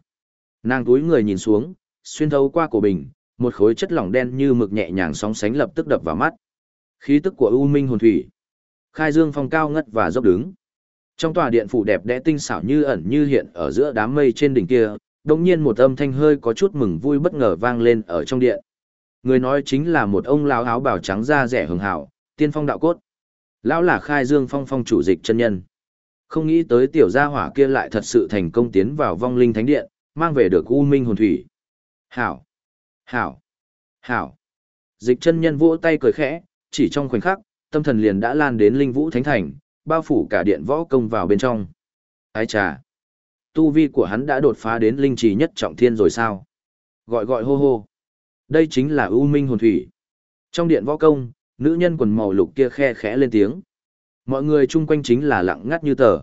Nàng túi người nhìn xuống, xuyên thấu qua cổ bình, một khối chất lỏng đen như mực nhẹ nhàng sóng sánh lập tức đập vào mắt. Khí tức của U Minh hồn thủy. Khai dương phong cao ngất và dốc đứng. Trong tòa điện phủ đẹp đẽ tinh xảo như ẩn như hiện ở giữa đám mây trên đỉnh kia, đột nhiên một âm thanh hơi có chút mừng vui bất ngờ vang lên ở trong điện. Người nói chính là một ông lão áo bào trắng da rẻ hường hảo, tiên phong đạo cốt. Lão là Khai Dương Phong phong chủ dịch chân nhân. Không nghĩ tới tiểu gia hỏa kia lại thật sự thành công tiến vào vong linh thánh điện, mang về được U Minh hồn thủy. Hảo! Hảo! Hảo! Dịch chân nhân vỗ tay cười khẽ, chỉ trong khoảnh khắc, tâm thần liền đã lan đến linh vũ thánh thành, bao phủ cả điện võ công vào bên trong. Ái trà! Tu vi của hắn đã đột phá đến linh trì nhất trọng thiên rồi sao? Gọi gọi hô hô! Đây chính là U Minh hồn thủy. Trong điện võ công, nữ nhân quần màu lục kia khe khẽ lên tiếng. Mọi người chung quanh chính là lặng ngắt như tờ.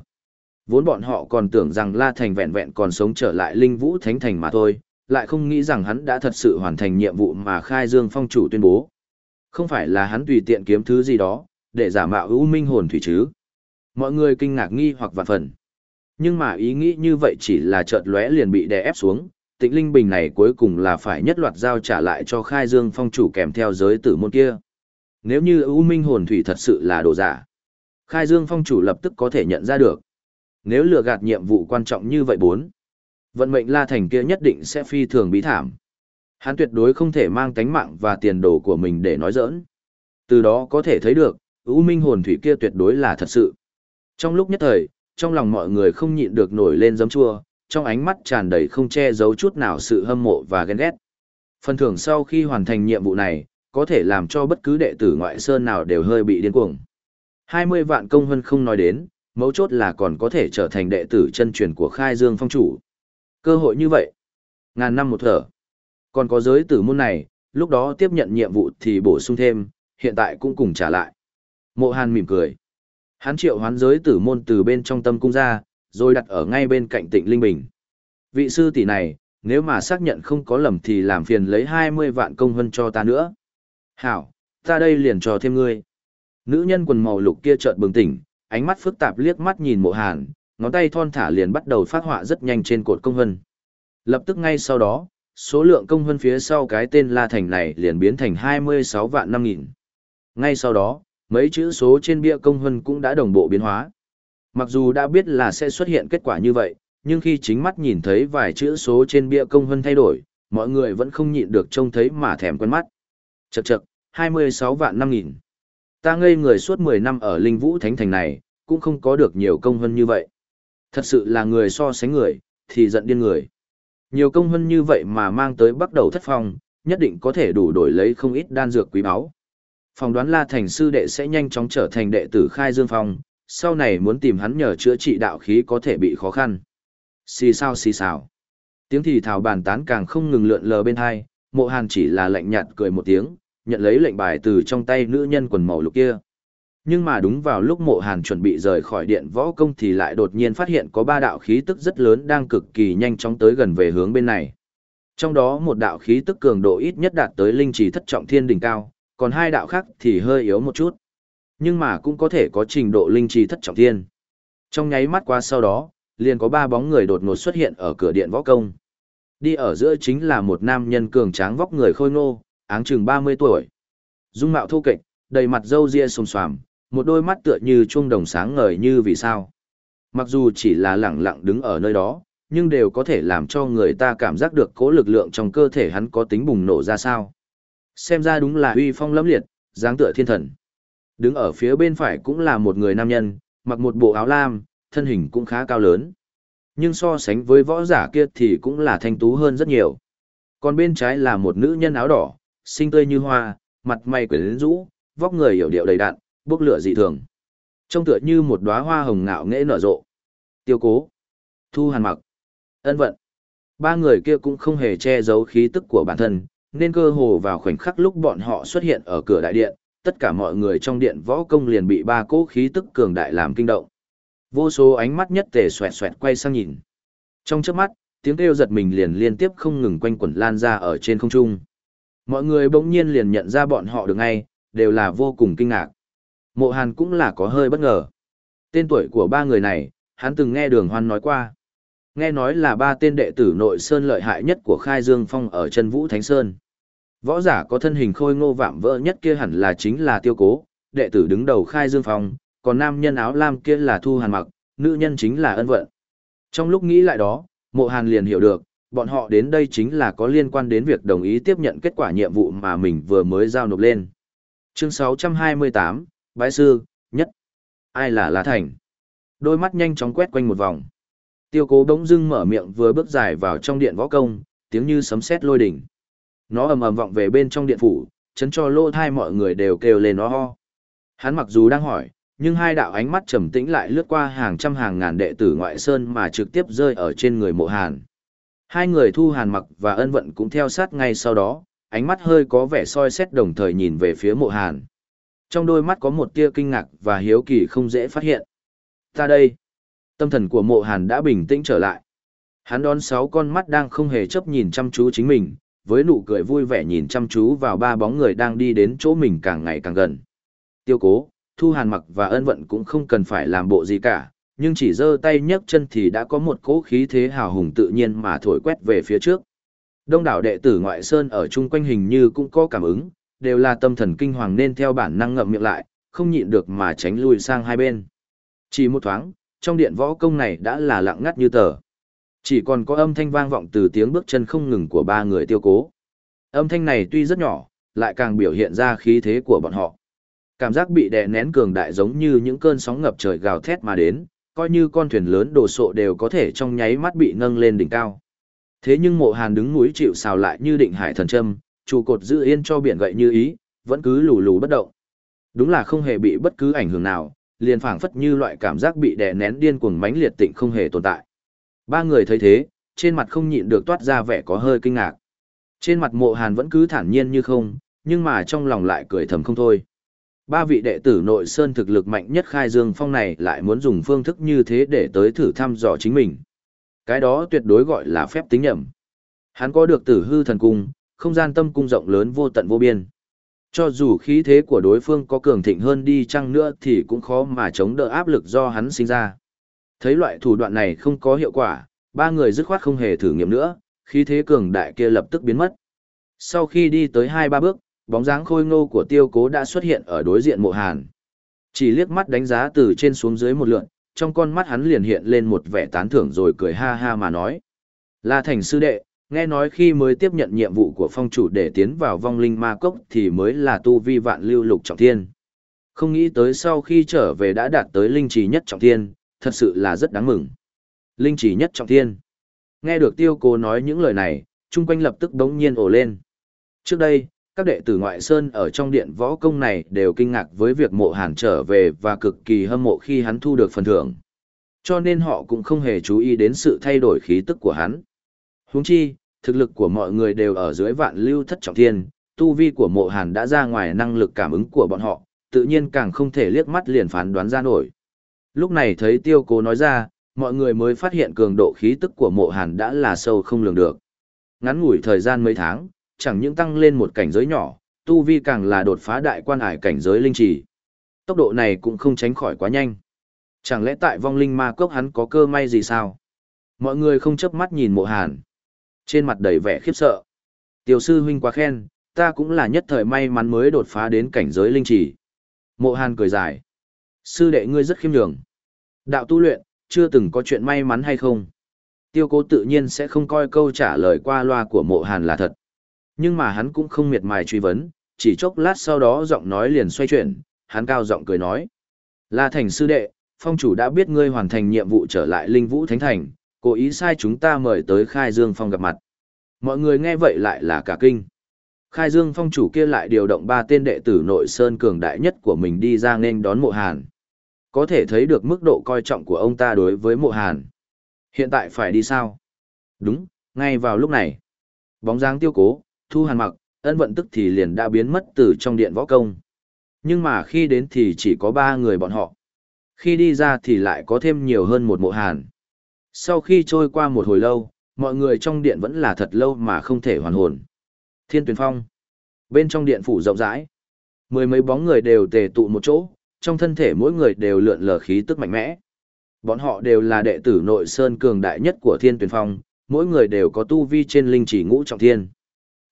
Vốn bọn họ còn tưởng rằng La Thành vẹn vẹn còn sống trở lại Linh Vũ Thánh Thành mà thôi, lại không nghĩ rằng hắn đã thật sự hoàn thành nhiệm vụ mà Khai Dương Phong chủ tuyên bố. Không phải là hắn tùy tiện kiếm thứ gì đó, để giả mạo ưu minh hồn thủy chứ. Mọi người kinh ngạc nghi hoặc vạn phần. Nhưng mà ý nghĩ như vậy chỉ là chợt lóe liền bị đè ép xuống, tịnh linh bình này cuối cùng là phải nhất loạt giao trả lại cho khai dương phong chủ kèm theo giới tử môn kia. Nếu như ưu minh hồn thủy thật sự là đồ giả, khai dương phong chủ lập tức có thể nhận ra được. Nếu lừa gạt nhiệm vụ quan trọng như vậy bốn, vận mệnh La Thành kia nhất định sẽ phi thường bí thảm. Hắn tuyệt đối không thể mang tánh mạng và tiền đồ của mình để nói giỡn. Từ đó có thể thấy được, ưu minh hồn thủy kia tuyệt đối là thật sự. Trong lúc nhất thời, trong lòng mọi người không nhịn được nổi lên giấm chua, trong ánh mắt tràn đầy không che giấu chút nào sự hâm mộ và ghen ghét. Phần thưởng sau khi hoàn thành nhiệm vụ này, có thể làm cho bất cứ đệ tử ngoại sơn nào đều hơi bị điên cuồng. 20 vạn công hơn không nói đến, mấu chốt là còn có thể trở thành đệ tử chân truyền của khai dương phong chủ. Cơ hội như vậy, ngàn năm một thở. Còn có giới tử môn này, lúc đó tiếp nhận nhiệm vụ thì bổ sung thêm, hiện tại cũng cùng trả lại. Mộ Hàn mỉm cười. Hắn triệu hoán giới tử môn từ bên trong tâm cung ra, rồi đặt ở ngay bên cạnh tịnh Linh Bình. Vị sư tỷ này, nếu mà xác nhận không có lầm thì làm phiền lấy 20 vạn công hân cho ta nữa. Hảo, ta đây liền cho thêm ngươi. Nữ nhân quần màu lục kia chợt bừng tỉnh, ánh mắt phức tạp liếc mắt nhìn mộ hàn, ngón tay thon thả liền bắt đầu phát họa rất nhanh trên cột công hân. Lập tức ngay sau đó, số lượng công hân phía sau cái tên La Thành này liền biến thành 26 vạn 5 nghìn. Ngay sau đó, mấy chữ số trên bia công hân cũng đã đồng bộ biến hóa. Mặc dù đã biết là sẽ xuất hiện kết quả như vậy, nhưng khi chính mắt nhìn thấy vài chữ số trên bia công hân thay đổi, mọi người vẫn không nhịn được trông thấy mà thèm quen mắt. Chậc chậc, 26 vạn 5 nghìn. Ta ngây người suốt 10 năm ở Linh Vũ Thánh Thành này, cũng không có được nhiều công hân như vậy. Thật sự là người so sánh người, thì giận điên người. Nhiều công hân như vậy mà mang tới bắt đầu thất phong, nhất định có thể đủ đổi lấy không ít đan dược quý báu. Phòng đoán La Thành sư đệ sẽ nhanh chóng trở thành đệ tử khai dương phong, sau này muốn tìm hắn nhờ chữa trị đạo khí có thể bị khó khăn. Xì sao xì xào. Tiếng thì thảo bàn tán càng không ngừng lượn lờ bên hai, mộ hàn chỉ là lạnh nhạt cười một tiếng, nhận lấy lệnh bài từ trong tay nữ nhân quần màu lục kia. Nhưng mà đúng vào lúc mộ hàn chuẩn bị rời khỏi điện võ công thì lại đột nhiên phát hiện có ba đạo khí tức rất lớn đang cực kỳ nhanh chóng tới gần về hướng bên này. Trong đó một đạo khí tức cường độ ít nhất đạt tới linh trì thất trọng thiên đỉnh cao, còn hai đạo khác thì hơi yếu một chút. Nhưng mà cũng có thể có trình độ linh trí thất trọng thiên. Trong nháy mắt qua sau đó, liền có ba bóng người đột ngột xuất hiện ở cửa điện võ công. Đi ở giữa chính là một nam nhân cường tráng vóc người khôi ngô, áng chừng 30 tuổi. Dung mạo thu kịch, đầy mặt râu ria sồm xoàm, một đôi mắt tựa như chuông đồng sáng ngời như vì sao. Mặc dù chỉ là lẳng lặng đứng ở nơi đó, nhưng đều có thể làm cho người ta cảm giác được cố lực lượng trong cơ thể hắn có tính bùng nổ ra sao. Xem ra đúng là uy phong lẫm liệt, dáng tựa thiên thần. Đứng ở phía bên phải cũng là một người nam nhân, mặc một bộ áo lam, thân hình cũng khá cao lớn. Nhưng so sánh với võ giả kia thì cũng là thanh tú hơn rất nhiều. Còn bên trái là một nữ nhân áo đỏ, xinh tươi như hoa, mặt mày quyến rũ, vóc người hiểu điệu đầy đặn, bốc lửa dị thường. Trông tựa như một đóa hoa hồng ngạo nghễ nở rộ. Tiêu cố, thu hàn mặc, ân vận. Ba người kia cũng không hề che giấu khí tức của bản thân, nên cơ hồ vào khoảnh khắc lúc bọn họ xuất hiện ở cửa đại điện, tất cả mọi người trong điện võ công liền bị ba cỗ khí tức cường đại làm kinh động. Vô số ánh mắt nhất tề xoẹt xoẹt quay sang nhìn. Trong chớp mắt, tiếng kêu giật mình liền liên tiếp không ngừng quanh quẩn lan ra ở trên không trung. Mọi người bỗng nhiên liền nhận ra bọn họ được ngay, đều là vô cùng kinh ngạc. Mộ Hàn cũng là có hơi bất ngờ. Tên tuổi của ba người này, hắn từng nghe đường hoan nói qua. Nghe nói là ba tên đệ tử nội sơn lợi hại nhất của Khai Dương Phong ở chân Vũ Thánh Sơn. Võ giả có thân hình khôi ngô vạm vỡ nhất kia hẳn là chính là tiêu cố, đệ tử đứng đầu Khai Dương Phong, còn nam nhân áo lam kia là Thu Hàn Mặc, nữ nhân chính là ân vận. Trong lúc nghĩ lại đó, mộ hàn liền hiểu được, bọn họ đến đây chính là có liên quan đến việc đồng ý tiếp nhận kết quả nhiệm vụ mà mình vừa mới giao nộp lên. Chương 628, Bái Sư, nhất. Ai là Lá Thành? Đôi mắt nhanh chóng quét quanh một vòng. Tiêu cố đống dưng mở miệng vừa bước dài vào trong điện võ công, tiếng như sấm sét lôi đỉnh. Nó ầm ầm vọng về bên trong điện phủ, chấn cho lô thai mọi người đều kêu lên nó ho. Hắn mặc dù đang hỏi, nhưng hai đạo ánh mắt trầm tĩnh lại lướt qua hàng trăm hàng ngàn đệ tử ngoại sơn mà trực tiếp rơi ở trên người mộ hàn. Hai người thu hàn mặc và ân vận cũng theo sát ngay sau đó, ánh mắt hơi có vẻ soi xét đồng thời nhìn về phía mộ hàn. Trong đôi mắt có một tia kinh ngạc và hiếu kỳ không dễ phát hiện. Ta đây, tâm thần của mộ hàn đã bình tĩnh trở lại. Hắn đón sáu con mắt đang không hề chấp nhìn chăm chú chính mình, với nụ cười vui vẻ nhìn chăm chú vào ba bóng người đang đi đến chỗ mình càng ngày càng gần. Tiêu cố, Thu Hàn mặc và ân vận cũng không cần phải làm bộ gì cả, nhưng chỉ giơ tay nhấc chân thì đã có một cỗ khí thế hào hùng tự nhiên mà thổi quét về phía trước. Đông đảo đệ tử ngoại sơn ở chung quanh hình như cũng có cảm ứng, đều là tâm thần kinh hoàng nên theo bản năng ngậm miệng lại, không nhịn được mà tránh lui sang hai bên. Chỉ một thoáng, trong điện võ công này đã là lặng ngắt như tờ. Chỉ còn có âm thanh vang vọng từ tiếng bước chân không ngừng của ba người tiêu cố. Âm thanh này tuy rất nhỏ, lại càng biểu hiện ra khí thế của bọn họ. Cảm giác bị đè nén cường đại giống như những cơn sóng ngập trời gào thét mà đến, coi như con thuyền lớn đồ sộ đều có thể trong nháy mắt bị nâng lên đỉnh cao. Thế nhưng mộ hàn đứng núi chịu xào lại như định hải thần châm, trụ cột giữ yên cho biển gậy như ý, vẫn cứ lù lù bất động. Đúng là không hề bị bất cứ ảnh hưởng nào, liền phảng phất như loại cảm giác bị đè nén điên cuồng mãnh liệt tịnh không hề tồn tại. Ba người thấy thế, trên mặt không nhịn được toát ra vẻ có hơi kinh ngạc. Trên mặt mộ hàn vẫn cứ thản nhiên như không, nhưng mà trong lòng lại cười thầm không thôi. Ba vị đệ tử nội sơn thực lực mạnh nhất khai dương phong này lại muốn dùng phương thức như thế để tới thử thăm dò chính mình. Cái đó tuyệt đối gọi là phép tính nhầm. Hắn có được tử hư thần cung, không gian tâm cung rộng lớn vô tận vô biên. Cho dù khí thế của đối phương có cường thịnh hơn đi chăng nữa thì cũng khó mà chống đỡ áp lực do hắn sinh ra. Thấy loại thủ đoạn này không có hiệu quả, ba người dứt khoát không hề thử nghiệm nữa, khí thế cường đại kia lập tức biến mất. Sau khi đi tới hai ba bước, bóng dáng khôi ngô của tiêu cố đã xuất hiện ở đối diện mộ hàn. Chỉ liếc mắt đánh giá từ trên xuống dưới một lượn, trong con mắt hắn liền hiện lên một vẻ tán thưởng rồi cười ha ha mà nói. La thành sư đệ, nghe nói khi mới tiếp nhận nhiệm vụ của phong chủ để tiến vào vong linh ma cốc thì mới là tu vi vạn lưu lục trọng thiên. Không nghĩ tới sau khi trở về đã đạt tới linh trì nhất trọng thiên, thật sự là rất đáng mừng. Linh trì nhất trọng thiên. Nghe được tiêu cố nói những lời này, chung quanh lập tức đống nhiên ổ lên. Trước đây, các đệ tử ngoại sơn ở trong điện võ công này đều kinh ngạc với việc mộ hàn trở về và cực kỳ hâm mộ khi hắn thu được phần thưởng. Cho nên họ cũng không hề chú ý đến sự thay đổi khí tức của hắn. Huống chi, thực lực của mọi người đều ở dưới vạn lưu thất trọng thiên, tu vi của mộ hàn đã ra ngoài năng lực cảm ứng của bọn họ, tự nhiên càng không thể liếc mắt liền phán đoán ra nổi. Lúc này thấy tiêu cố nói ra, mọi người mới phát hiện cường độ khí tức của mộ hàn đã là sâu không lường được. Ngắn ngủi thời gian mấy tháng, chẳng những tăng lên một cảnh giới nhỏ, tu vi càng là đột phá đại quan ải cảnh giới linh trì. Tốc độ này cũng không tránh khỏi quá nhanh. Chẳng lẽ tại vong linh ma cốc hắn có cơ may gì sao? Mọi người không chớp mắt nhìn mộ hàn. Trên mặt đầy vẻ khiếp sợ. Tiểu sư huynh quá khen, ta cũng là nhất thời may mắn mới đột phá đến cảnh giới linh chỉ. Mộ hàn cười dài. Sư đệ ngươi rất khiêm nhường. Đạo tu luyện, chưa từng có chuyện may mắn hay không? Tiêu cố tự nhiên sẽ không coi câu trả lời qua loa của mộ hàn là thật. Nhưng mà hắn cũng không miệt mài truy vấn, chỉ chốc lát sau đó giọng nói liền xoay chuyển, hắn cao giọng cười nói. La thành sư đệ, phong chủ đã biết ngươi hoàn thành nhiệm vụ trở lại linh vũ thánh thành, cố ý sai chúng ta mời tới khai dương phong gặp mặt. Mọi người nghe vậy lại là cả kinh. Khai dương phong chủ kia lại điều động ba tên đệ tử nội sơn cường đại nhất của mình đi ra nên đón mộ hàn. Có thể thấy được mức độ coi trọng của ông ta đối với mộ hàn. Hiện tại phải đi sao? Đúng, ngay vào lúc này. Bóng dáng tiêu cố, thu hàn mặc, ân vận tức thì liền đã biến mất từ trong điện võ công. Nhưng mà khi đến thì chỉ có ba người bọn họ. Khi đi ra thì lại có thêm nhiều hơn một mộ hàn. Sau khi trôi qua một hồi lâu, mọi người trong điện vẫn là thật lâu mà không thể hoàn hồn. Thiên Tuyền phong. Bên trong điện phủ rộng rãi, mười mấy bóng người đều tề tụ một chỗ, trong thân thể mỗi người đều lượn lờ khí tức mạnh mẽ. Bọn họ đều là đệ tử nội sơn cường đại nhất của thiên Tuyền phong, mỗi người đều có tu vi trên linh chỉ ngũ trọng thiên.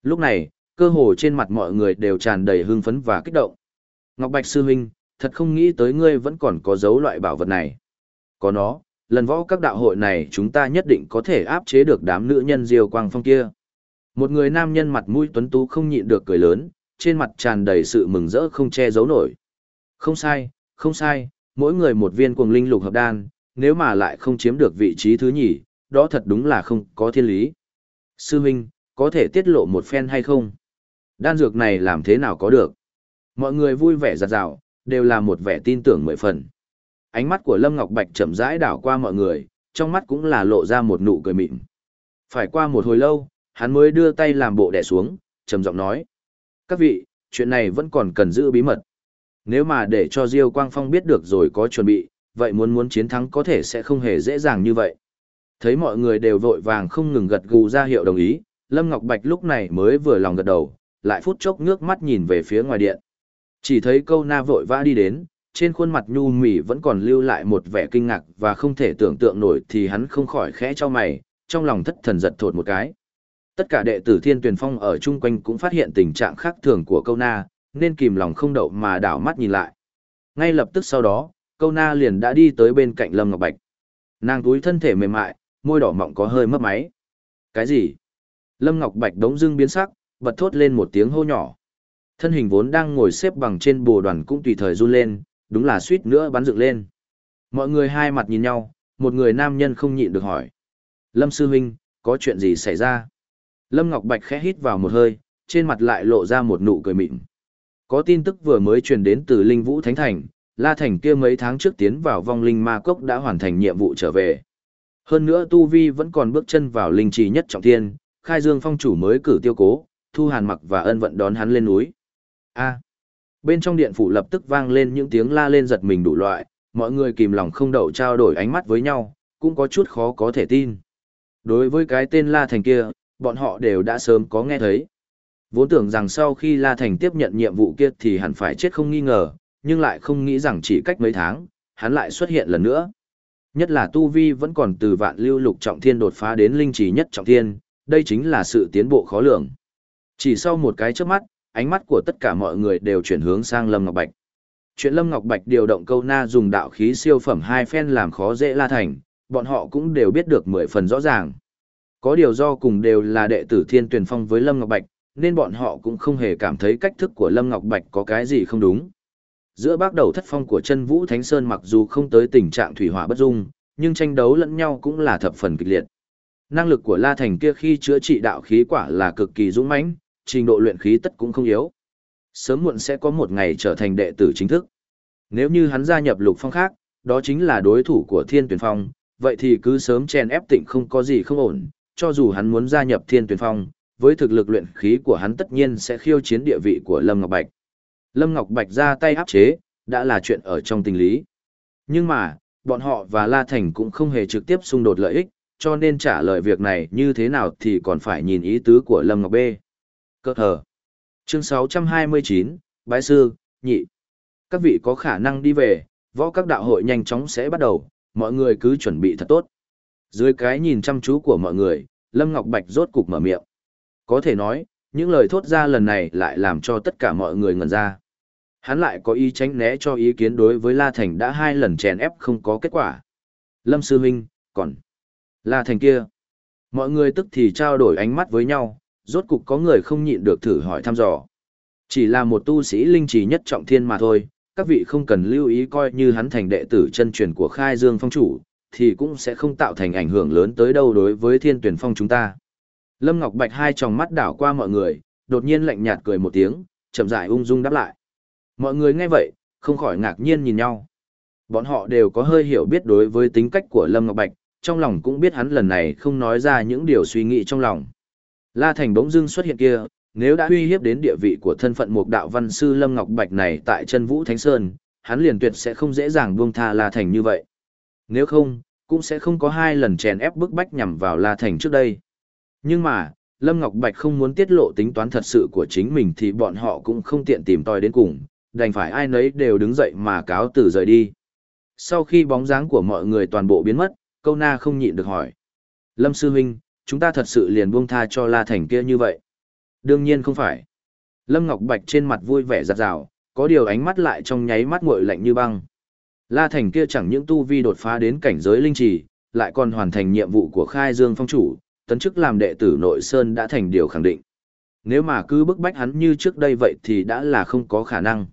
Lúc này, cơ hồ trên mặt mọi người đều tràn đầy hưng phấn và kích động. Ngọc Bạch Sư Huynh, thật không nghĩ tới ngươi vẫn còn có dấu loại bảo vật này. Có nó, lần võ các đạo hội này chúng ta nhất định có thể áp chế được đám nữ nhân diêu quang phong kia. Một người nam nhân mặt mũi tuấn tú không nhịn được cười lớn, trên mặt tràn đầy sự mừng rỡ không che giấu nổi. Không sai, không sai, mỗi người một viên cuồng linh lục hợp đan, nếu mà lại không chiếm được vị trí thứ nhì, đó thật đúng là không có thiên lý. Sư Minh, có thể tiết lộ một phen hay không? Đan dược này làm thế nào có được? Mọi người vui vẻ giặt rào, đều là một vẻ tin tưởng mười phần. Ánh mắt của Lâm Ngọc Bạch chậm rãi đảo qua mọi người, trong mắt cũng là lộ ra một nụ cười mịn. Phải qua một hồi lâu, hắn mới đưa tay làm bộ đè xuống, trầm giọng nói. Các vị, chuyện này vẫn còn cần giữ bí mật. Nếu mà để cho Diêu Quang Phong biết được rồi có chuẩn bị, vậy muốn muốn chiến thắng có thể sẽ không hề dễ dàng như vậy. Thấy mọi người đều vội vàng không ngừng gật gù ra hiệu đồng ý, Lâm Ngọc Bạch lúc này mới vừa lòng gật đầu, lại phút chốc nước mắt nhìn về phía ngoài điện. Chỉ thấy câu na vội vã đi đến, trên khuôn mặt nhu mì vẫn còn lưu lại một vẻ kinh ngạc và không thể tưởng tượng nổi thì hắn không khỏi khẽ cho mày, trong lòng thất thần giật thột một cái. Tất cả đệ tử Thiên tuyển Phong ở chung quanh cũng phát hiện tình trạng khác thường của câu na, nên kìm lòng không đậu mà đảo mắt nhìn lại. Ngay lập tức sau đó, câu na liền đã đi tới bên cạnh Lâm Ngọc Bạch. Nàng túi thân thể mềm mại, môi đỏ mọng có hơi mấp máy. Cái gì? Lâm Ngọc Bạch đống dưng biến sắc, bật thốt lên một tiếng hô nhỏ. Thân hình vốn đang ngồi xếp bằng trên bồ đoàn cũng tùy thời run lên, đúng là suýt nữa bắn dựng lên. Mọi người hai mặt nhìn nhau, một người nam nhân không nhịn được hỏi. Lâm Sư Huynh, có chuyện gì xảy ra? Lâm Ngọc Bạch khẽ hít vào một hơi, trên mặt lại lộ ra một nụ cười mịn. Có tin tức vừa mới truyền đến từ Linh Vũ Thánh Thành, La Thành kia mấy tháng trước tiến vào vong linh ma cốc đã hoàn thành nhiệm vụ trở về. Hơn nữa Tu Vi vẫn còn bước chân vào linh trì nhất trọng thiên, khai dương phong chủ mới cử tiêu cố, thu hàn mặc và ân vận đón hắn lên núi. A. Bên trong điện phủ lập tức vang lên những tiếng la lên giật mình đủ loại, mọi người kìm lòng không đậu trao đổi ánh mắt với nhau, cũng có chút khó có thể tin. Đối với cái tên La Thành kia, bọn họ đều đã sớm có nghe thấy. Vốn tưởng rằng sau khi La Thành tiếp nhận nhiệm vụ kia thì hẳn phải chết không nghi ngờ, nhưng lại không nghĩ rằng chỉ cách mấy tháng, hắn lại xuất hiện lần nữa. Nhất là Tu Vi vẫn còn từ vạn lưu lục trọng thiên đột phá đến linh chỉ nhất trọng thiên, đây chính là sự tiến bộ khó lường. Chỉ sau một cái chớp mắt, ánh mắt của tất cả mọi người đều chuyển hướng sang Lâm Ngọc Bạch. Chuyện Lâm Ngọc Bạch điều động câu na dùng đạo khí siêu phẩm hai phen làm khó dễ La Thành, bọn họ cũng đều biết được mười phần rõ ràng. Có điều do cùng đều là đệ tử Thiên Tuyền Phong với Lâm Ngọc Bạch, nên bọn họ cũng không hề cảm thấy cách thức của Lâm Ngọc Bạch có cái gì không đúng. Giữa bác đầu thất phong của chân Vũ Thánh Sơn mặc dù không tới tình trạng thủy hỏa bất dung, nhưng tranh đấu lẫn nhau cũng là thập phần kịch liệt. Năng lực của La Thành kia khi chữa trị đạo khí quả là cực kỳ dũng mãnh, trình độ luyện khí tất cũng không yếu. Sớm muộn sẽ có một ngày trở thành đệ tử chính thức. Nếu như hắn gia nhập lục phong khác, đó chính là đối thủ của Thiên Tuyển Phong, vậy thì cứ sớm chèn ép tịnh không có gì không ổn, cho dù hắn muốn gia nhập Thiên Tuyển Phong, với thực lực luyện khí của hắn tất nhiên sẽ khiêu chiến địa vị của Lâm Ngọc Bạch. Lâm Ngọc Bạch ra tay áp chế, đã là chuyện ở trong tình lý. Nhưng mà, bọn họ và La Thành cũng không hề trực tiếp xung đột lợi ích, cho nên trả lời việc này như thế nào thì còn phải nhìn ý tứ của Lâm Ngọc B. Cơ hờ Chương 629, Bái Sư, Nhị. Các vị có khả năng đi về, võ các đạo hội nhanh chóng sẽ bắt đầu, mọi người cứ chuẩn bị thật tốt. Dưới cái nhìn chăm chú của mọi người, Lâm Ngọc Bạch rốt cục mở miệng. Có thể nói, những lời thốt ra lần này lại làm cho tất cả mọi người ngẩn ra. Hắn lại có ý tránh né cho ý kiến đối với La Thành đã hai lần chèn ép không có kết quả. Lâm Sư huynh còn La Thành kia. Mọi người tức thì trao đổi ánh mắt với nhau, rốt cục có người không nhịn được thử hỏi thăm dò. Chỉ là một tu sĩ linh trí nhất trọng thiên mà thôi, các vị không cần lưu ý coi như hắn thành đệ tử chân truyền của khai dương phong chủ, thì cũng sẽ không tạo thành ảnh hưởng lớn tới đâu đối với thiên tuyển phong chúng ta. Lâm Ngọc Bạch hai tròng mắt đảo qua mọi người, đột nhiên lạnh nhạt cười một tiếng, chậm rãi ung dung đáp lại. Mọi người nghe vậy, không khỏi ngạc nhiên nhìn nhau. Bọn họ đều có hơi hiểu biết đối với tính cách của Lâm Ngọc Bạch, trong lòng cũng biết hắn lần này không nói ra những điều suy nghĩ trong lòng. La Thành bỗng dưng xuất hiện kia, nếu đã uy hiếp đến địa vị của thân phận một đạo văn sư Lâm Ngọc Bạch này tại chân Vũ Thánh Sơn, hắn liền tuyệt sẽ không dễ dàng buông tha La Thành như vậy. Nếu không, cũng sẽ không có hai lần chèn ép bức bách nhằm vào La Thành trước đây. Nhưng mà, Lâm Ngọc Bạch không muốn tiết lộ tính toán thật sự của chính mình thì bọn họ cũng không tiện tìm tòi đến cùng, đành phải ai nấy đều đứng dậy mà cáo từ rời đi. Sau khi bóng dáng của mọi người toàn bộ biến mất, câu na không nhịn được hỏi. Lâm Sư Huynh, chúng ta thật sự liền buông tha cho La Thành kia như vậy. Đương nhiên không phải. Lâm Ngọc Bạch trên mặt vui vẻ giặt rào, có điều ánh mắt lại trong nháy mắt nguội lạnh như băng. La Thành kia chẳng những tu vi đột phá đến cảnh giới linh trì, lại còn hoàn thành nhiệm vụ của khai dương phong chủ, tấn chức làm đệ tử nội sơn đã thành điều khẳng định. Nếu mà cứ bức bách hắn như trước đây vậy thì đã là không có khả năng.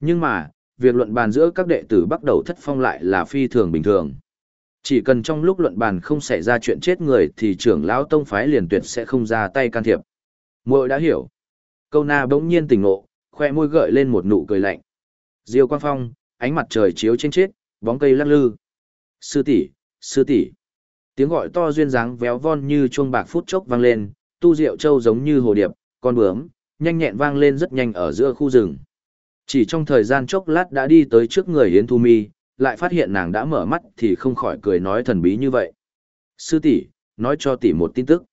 Nhưng mà, việc luận bàn giữa các đệ tử bắt đầu thất phong lại là phi thường bình thường. Chỉ cần trong lúc luận bàn không xảy ra chuyện chết người thì trưởng lão tông phái liền tuyệt sẽ không ra tay can thiệp. Muội đã hiểu. Câu na bỗng nhiên tỉnh ngộ, khoe môi gợi lên một nụ cười lạnh. Diêu Quang Phong, ánh mặt trời chiếu trên chết, bóng cây lắc lư. Sư tỷ, sư tỷ. Tiếng gọi to duyên dáng véo von như chuông bạc phút chốc vang lên, tu diệu châu giống như hồ điệp, con bướm, nhanh nhẹn vang lên rất nhanh ở giữa khu rừng. Chỉ trong thời gian chốc lát đã đi tới trước người Yến Thu Mi, lại phát hiện nàng đã mở mắt thì không khỏi cười nói thần bí như vậy. Sư tỷ, nói cho tỷ một tin tức.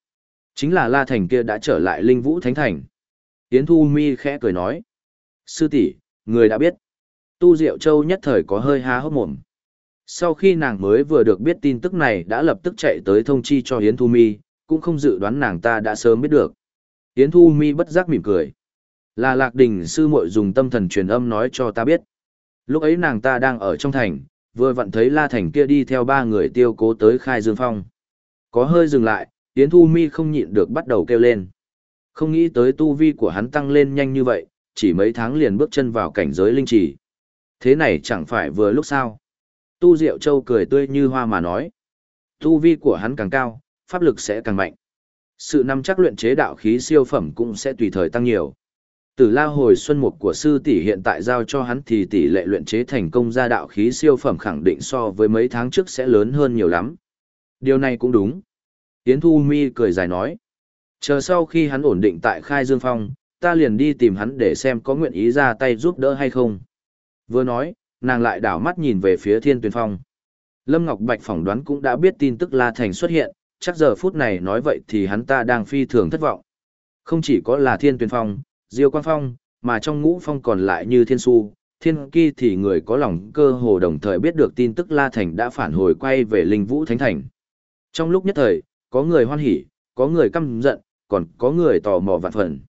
Chính là La Thành kia đã trở lại Linh Vũ Thánh Thành. Yến Thu Mi khẽ cười nói. Sư tỷ, người đã biết. Tu Diệu Châu nhất thời có hơi há hốc mồm. Sau khi nàng mới vừa được biết tin tức này đã lập tức chạy tới thông chi cho Yến Thu Mi, cũng không dự đoán nàng ta đã sớm biết được. Yến Thu Mi bất giác mỉm cười. Là Lạc Đình sư muội dùng tâm thần truyền âm nói cho ta biết. Lúc ấy nàng ta đang ở trong thành, vừa vặn thấy La Thành kia đi theo ba người tiêu cố tới khai dương phong. Có hơi dừng lại, Yến Thu Mi không nhịn được bắt đầu kêu lên. Không nghĩ tới tu vi của hắn tăng lên nhanh như vậy, chỉ mấy tháng liền bước chân vào cảnh giới linh trì. Thế này chẳng phải vừa lúc sao. Tu Diệu Châu cười tươi như hoa mà nói. Tu vi của hắn càng cao, pháp lực sẽ càng mạnh. Sự nắm chắc luyện chế đạo khí siêu phẩm cũng sẽ tùy thời tăng nhiều. Tử la hồi xuân mục của sư tỷ hiện tại giao cho hắn thì tỷ lệ luyện chế thành công ra đạo khí siêu phẩm khẳng định so với mấy tháng trước sẽ lớn hơn nhiều lắm. Điều này cũng đúng. Yến Thu Mi cười dài nói. Chờ sau khi hắn ổn định tại Khai Dương Phong, ta liền đi tìm hắn để xem có nguyện ý ra tay giúp đỡ hay không. Vừa nói, nàng lại đảo mắt nhìn về phía Thiên Tuyền Phong. Lâm Ngọc Bạch phỏng đoán cũng đã biết tin tức La Thành xuất hiện, chắc giờ phút này nói vậy thì hắn ta đang phi thường thất vọng. Không chỉ có là Thiên Tuyền Phong, Diêu Quang Phong, mà trong ngũ phong còn lại như Thiên Su, Thiên Kỳ thì người có lòng cơ hồ đồng thời biết được tin tức La Thành đã phản hồi quay về Linh Vũ Thánh Thành. Trong lúc nhất thời, có người hoan hỉ, có người căm giận, còn có người tò mò vạn phần.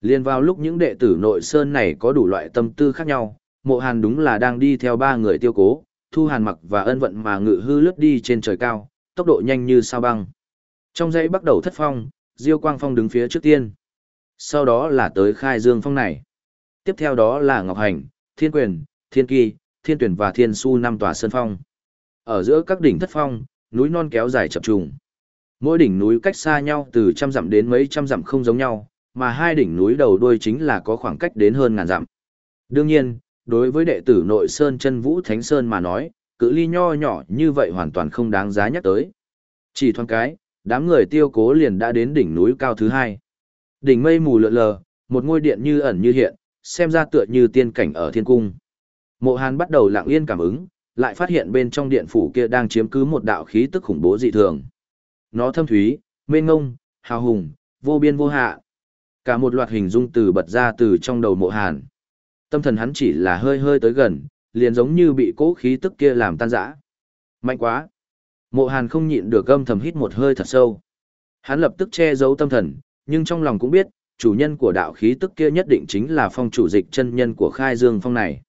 Liên vào lúc những đệ tử nội sơn này có đủ loại tâm tư khác nhau, mộ hàn đúng là đang đi theo ba người tiêu cố, thu hàn mặc và ân vận mà ngự hư lướt đi trên trời cao, tốc độ nhanh như sao băng. Trong dãy bắt đầu thất phong, Diêu Quang Phong đứng phía trước tiên. Sau đó là tới khai dương phong này. Tiếp theo đó là Ngọc Hành, Thiên Quyền, Thiên Kỳ, Thiên Tuyển và Thiên Su năm tòa sơn phong. Ở giữa các đỉnh thất phong, núi non kéo dài chập trùng. Mỗi đỉnh núi cách xa nhau từ trăm dặm đến mấy trăm dặm không giống nhau, mà hai đỉnh núi đầu đuôi chính là có khoảng cách đến hơn ngàn dặm. Đương nhiên, đối với đệ tử nội sơn chân vũ thánh sơn mà nói, cự ly nho nhỏ như vậy hoàn toàn không đáng giá nhắc tới. Chỉ thoáng cái, đám người tiêu cố liền đã đến đỉnh núi cao thứ hai. Đỉnh mây mù lượn lờ, một ngôi điện như ẩn như hiện, xem ra tựa như tiên cảnh ở thiên cung. Mộ Hàn bắt đầu lặng yên cảm ứng, lại phát hiện bên trong điện phủ kia đang chiếm cứ một đạo khí tức khủng bố dị thường. Nó thâm thúy, mênh ngông, hào hùng, vô biên vô hạ. Cả một loạt hình dung từ bật ra từ trong đầu Mộ Hàn. Tâm thần hắn chỉ là hơi hơi tới gần, liền giống như bị cố khí tức kia làm tan rã. Mạnh quá! Mộ Hàn không nhịn được gâm thầm hít một hơi thật sâu. Hắn lập tức che giấu tâm thần, nhưng trong lòng cũng biết, chủ nhân của đạo khí tức kia nhất định chính là phong chủ dịch chân nhân của khai dương phong này.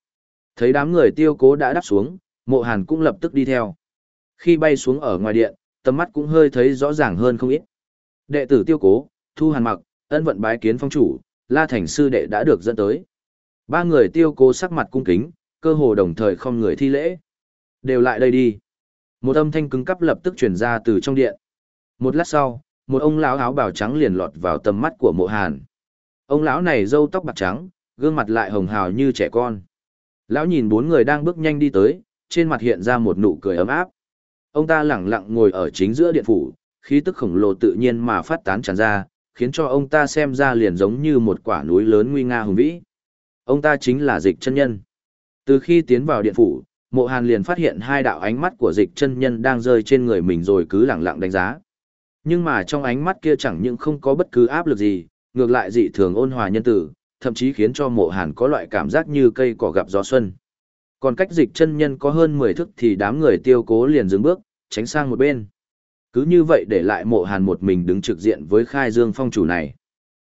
Thấy đám người tiêu cố đã đáp xuống, mộ hàn cũng lập tức đi theo. Khi bay xuống ở ngoài điện, tầm mắt cũng hơi thấy rõ ràng hơn không ít. Đệ tử tiêu cố, thu hàn mặc, ân vận bái kiến phong chủ, la thành sư đệ đã được dẫn tới. Ba người tiêu cố sắc mặt cung kính, cơ hồ đồng thời không người thi lễ. Đều lại đây đi. Một âm thanh cứng cắp lập tức truyền ra từ trong điện. Một lát sau, một ông lão áo bào trắng liền lọt vào tầm mắt của mộ hàn. Ông lão này râu tóc bạc trắng, gương mặt lại hồng hào như trẻ con. Lão nhìn bốn người đang bước nhanh đi tới, trên mặt hiện ra một nụ cười ấm áp. Ông ta lẳng lặng ngồi ở chính giữa điện phủ, khí tức khổng lồ tự nhiên mà phát tán tràn ra, khiến cho ông ta xem ra liền giống như một quả núi lớn nguy nga hùng vĩ. Ông ta chính là dịch chân nhân. Từ khi tiến vào điện phủ, mộ hàn liền phát hiện hai đạo ánh mắt của dịch chân nhân đang rơi trên người mình rồi cứ lẳng lặng đánh giá. Nhưng mà trong ánh mắt kia chẳng những không có bất cứ áp lực gì, ngược lại dị thường ôn hòa nhân tử, thậm chí khiến cho mộ hàn có loại cảm giác như cây cỏ gặp gió xuân. Còn cách dịch chân nhân có hơn 10 thức thì đám người tiêu cố liền dừng bước, tránh sang một bên. Cứ như vậy để lại mộ hàn một mình đứng trực diện với khai dương phong chủ này.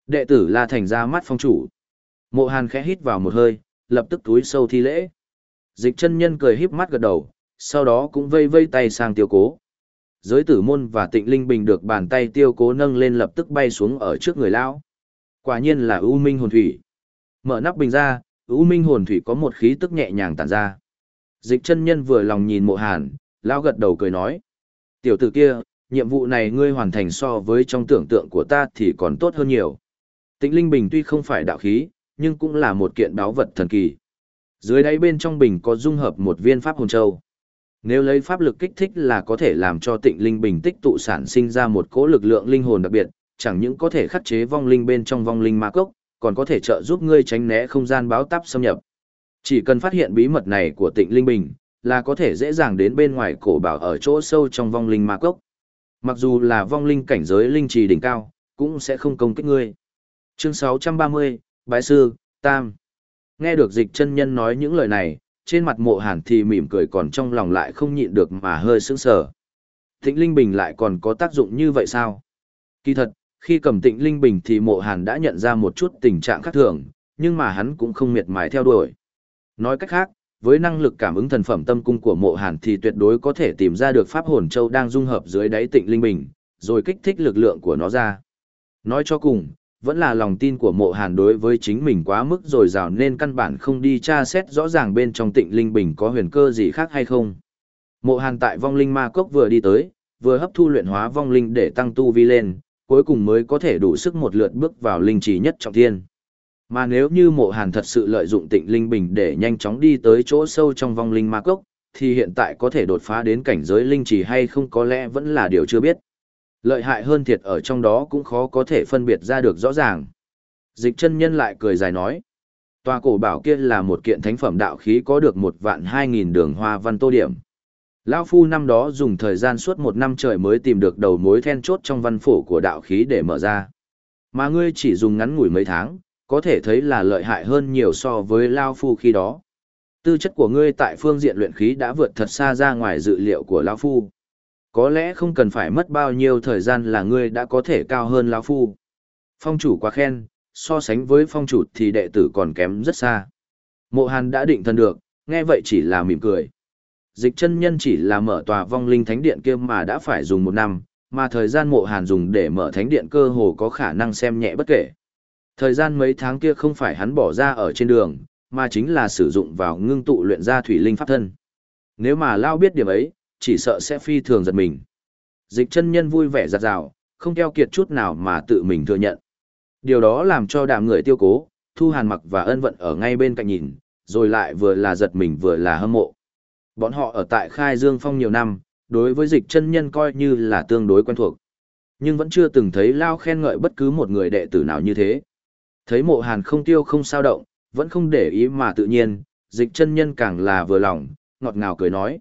Đệ tử la thành ra mắt phong chủ. Mộ hàn khẽ hít vào một hơi, lập tức túi sâu thi lễ. Dịch chân nhân cười híp mắt gật đầu, sau đó cũng vây vây tay sang tiêu cố. Giới tử môn và tịnh linh bình được bàn tay tiêu cố nâng lên lập tức bay xuống ở trước người lão. Quả nhiên là ưu minh hồn thủy. Mở nắp bình ra, ưu minh hồn thủy có một khí tức nhẹ nhàng tản ra. Dịch chân nhân vừa lòng nhìn mộ hàn, lão gật đầu cười nói. Tiểu tử kia, nhiệm vụ này ngươi hoàn thành so với trong tưởng tượng của ta thì còn tốt hơn nhiều. Tịnh linh bình tuy không phải đạo khí, nhưng cũng là một kiện báo vật thần kỳ. Dưới đáy bên trong bình có dung hợp một viên pháp hồn châu. Nếu lấy pháp lực kích thích là có thể làm cho tịnh linh bình tích tụ sản sinh ra một cỗ lực lượng linh hồn đặc biệt, chẳng những có thể khắc chế vong linh bên trong vong linh ma cốc, còn có thể trợ giúp ngươi tránh né không gian báo táp xâm nhập. Chỉ cần phát hiện bí mật này của tịnh linh bình, là có thể dễ dàng đến bên ngoài cổ bảo ở chỗ sâu trong vong linh ma cốc. Mặc dù là vong linh cảnh giới linh trì đỉnh cao, cũng sẽ không công kích ngươi. Chương 630, Bái Sư, Tam. Nghe được dịch chân nhân nói những lời này, trên mặt mộ hàn thì mỉm cười còn trong lòng lại không nhịn được mà hơi sững sờ. Tịnh Linh Bình lại còn có tác dụng như vậy sao? Kỳ thật, khi cầm tịnh Linh Bình thì mộ hàn đã nhận ra một chút tình trạng khác thường, nhưng mà hắn cũng không miệt mài theo đuổi. Nói cách khác, với năng lực cảm ứng thần phẩm tâm cung của mộ hàn thì tuyệt đối có thể tìm ra được pháp hồn châu đang dung hợp dưới đáy tịnh Linh Bình, rồi kích thích lực lượng của nó ra. Nói cho cùng, vẫn là lòng tin của mộ hàn đối với chính mình quá mức rồi rào nên căn bản không đi tra xét rõ ràng bên trong tịnh linh bình có huyền cơ gì khác hay không. Mộ hàn tại vong linh ma cốc vừa đi tới, vừa hấp thu luyện hóa vong linh để tăng tu vi lên, cuối cùng mới có thể đủ sức một lượt bước vào linh trí nhất trọng thiên. Mà nếu như mộ hàn thật sự lợi dụng tịnh linh bình để nhanh chóng đi tới chỗ sâu trong vong linh ma cốc, thì hiện tại có thể đột phá đến cảnh giới linh trì hay không có lẽ vẫn là điều chưa biết. Lợi hại hơn thiệt ở trong đó cũng khó có thể phân biệt ra được rõ ràng. Dịch chân nhân lại cười dài nói. Tòa cổ bảo kia là một kiện thánh phẩm đạo khí có được một vạn hai nghìn đường hoa văn tô điểm. Lão Phu năm đó dùng thời gian suốt một năm trời mới tìm được đầu mối then chốt trong văn phổ của đạo khí để mở ra. Mà ngươi chỉ dùng ngắn ngủi mấy tháng, có thể thấy là lợi hại hơn nhiều so với Lao Phu khi đó. Tư chất của ngươi tại phương diện luyện khí đã vượt thật xa ra ngoài dự liệu của Lao Phu. Có lẽ không cần phải mất bao nhiêu thời gian là ngươi đã có thể cao hơn lão phu. Phong chủ quá khen, so sánh với phong chủ thì đệ tử còn kém rất xa. Mộ Hàn đã định thân được, nghe vậy chỉ là mỉm cười. Dịch chân nhân chỉ là mở tòa vong linh thánh điện kia mà đã phải dùng một năm, mà thời gian mộ Hàn dùng để mở thánh điện cơ hồ có khả năng xem nhẹ bất kể. Thời gian mấy tháng kia không phải hắn bỏ ra ở trên đường, mà chính là sử dụng vào ngưng tụ luyện ra thủy linh pháp thân. Nếu mà Lao biết điểm ấy, chỉ sợ sẽ phi thường giật mình. Dịch chân nhân vui vẻ giặt rào, không theo kiệt chút nào mà tự mình thừa nhận. Điều đó làm cho đàm người tiêu cố, thu hàn mặc và ân vận ở ngay bên cạnh nhìn, rồi lại vừa là giật mình vừa là hâm mộ. Bọn họ ở tại Khai Dương Phong nhiều năm, đối với dịch chân nhân coi như là tương đối quen thuộc. Nhưng vẫn chưa từng thấy Lao khen ngợi bất cứ một người đệ tử nào như thế. Thấy mộ hàn không tiêu không sao động, vẫn không để ý mà tự nhiên, dịch chân nhân càng là vừa lòng, ngọt ngào cười nói.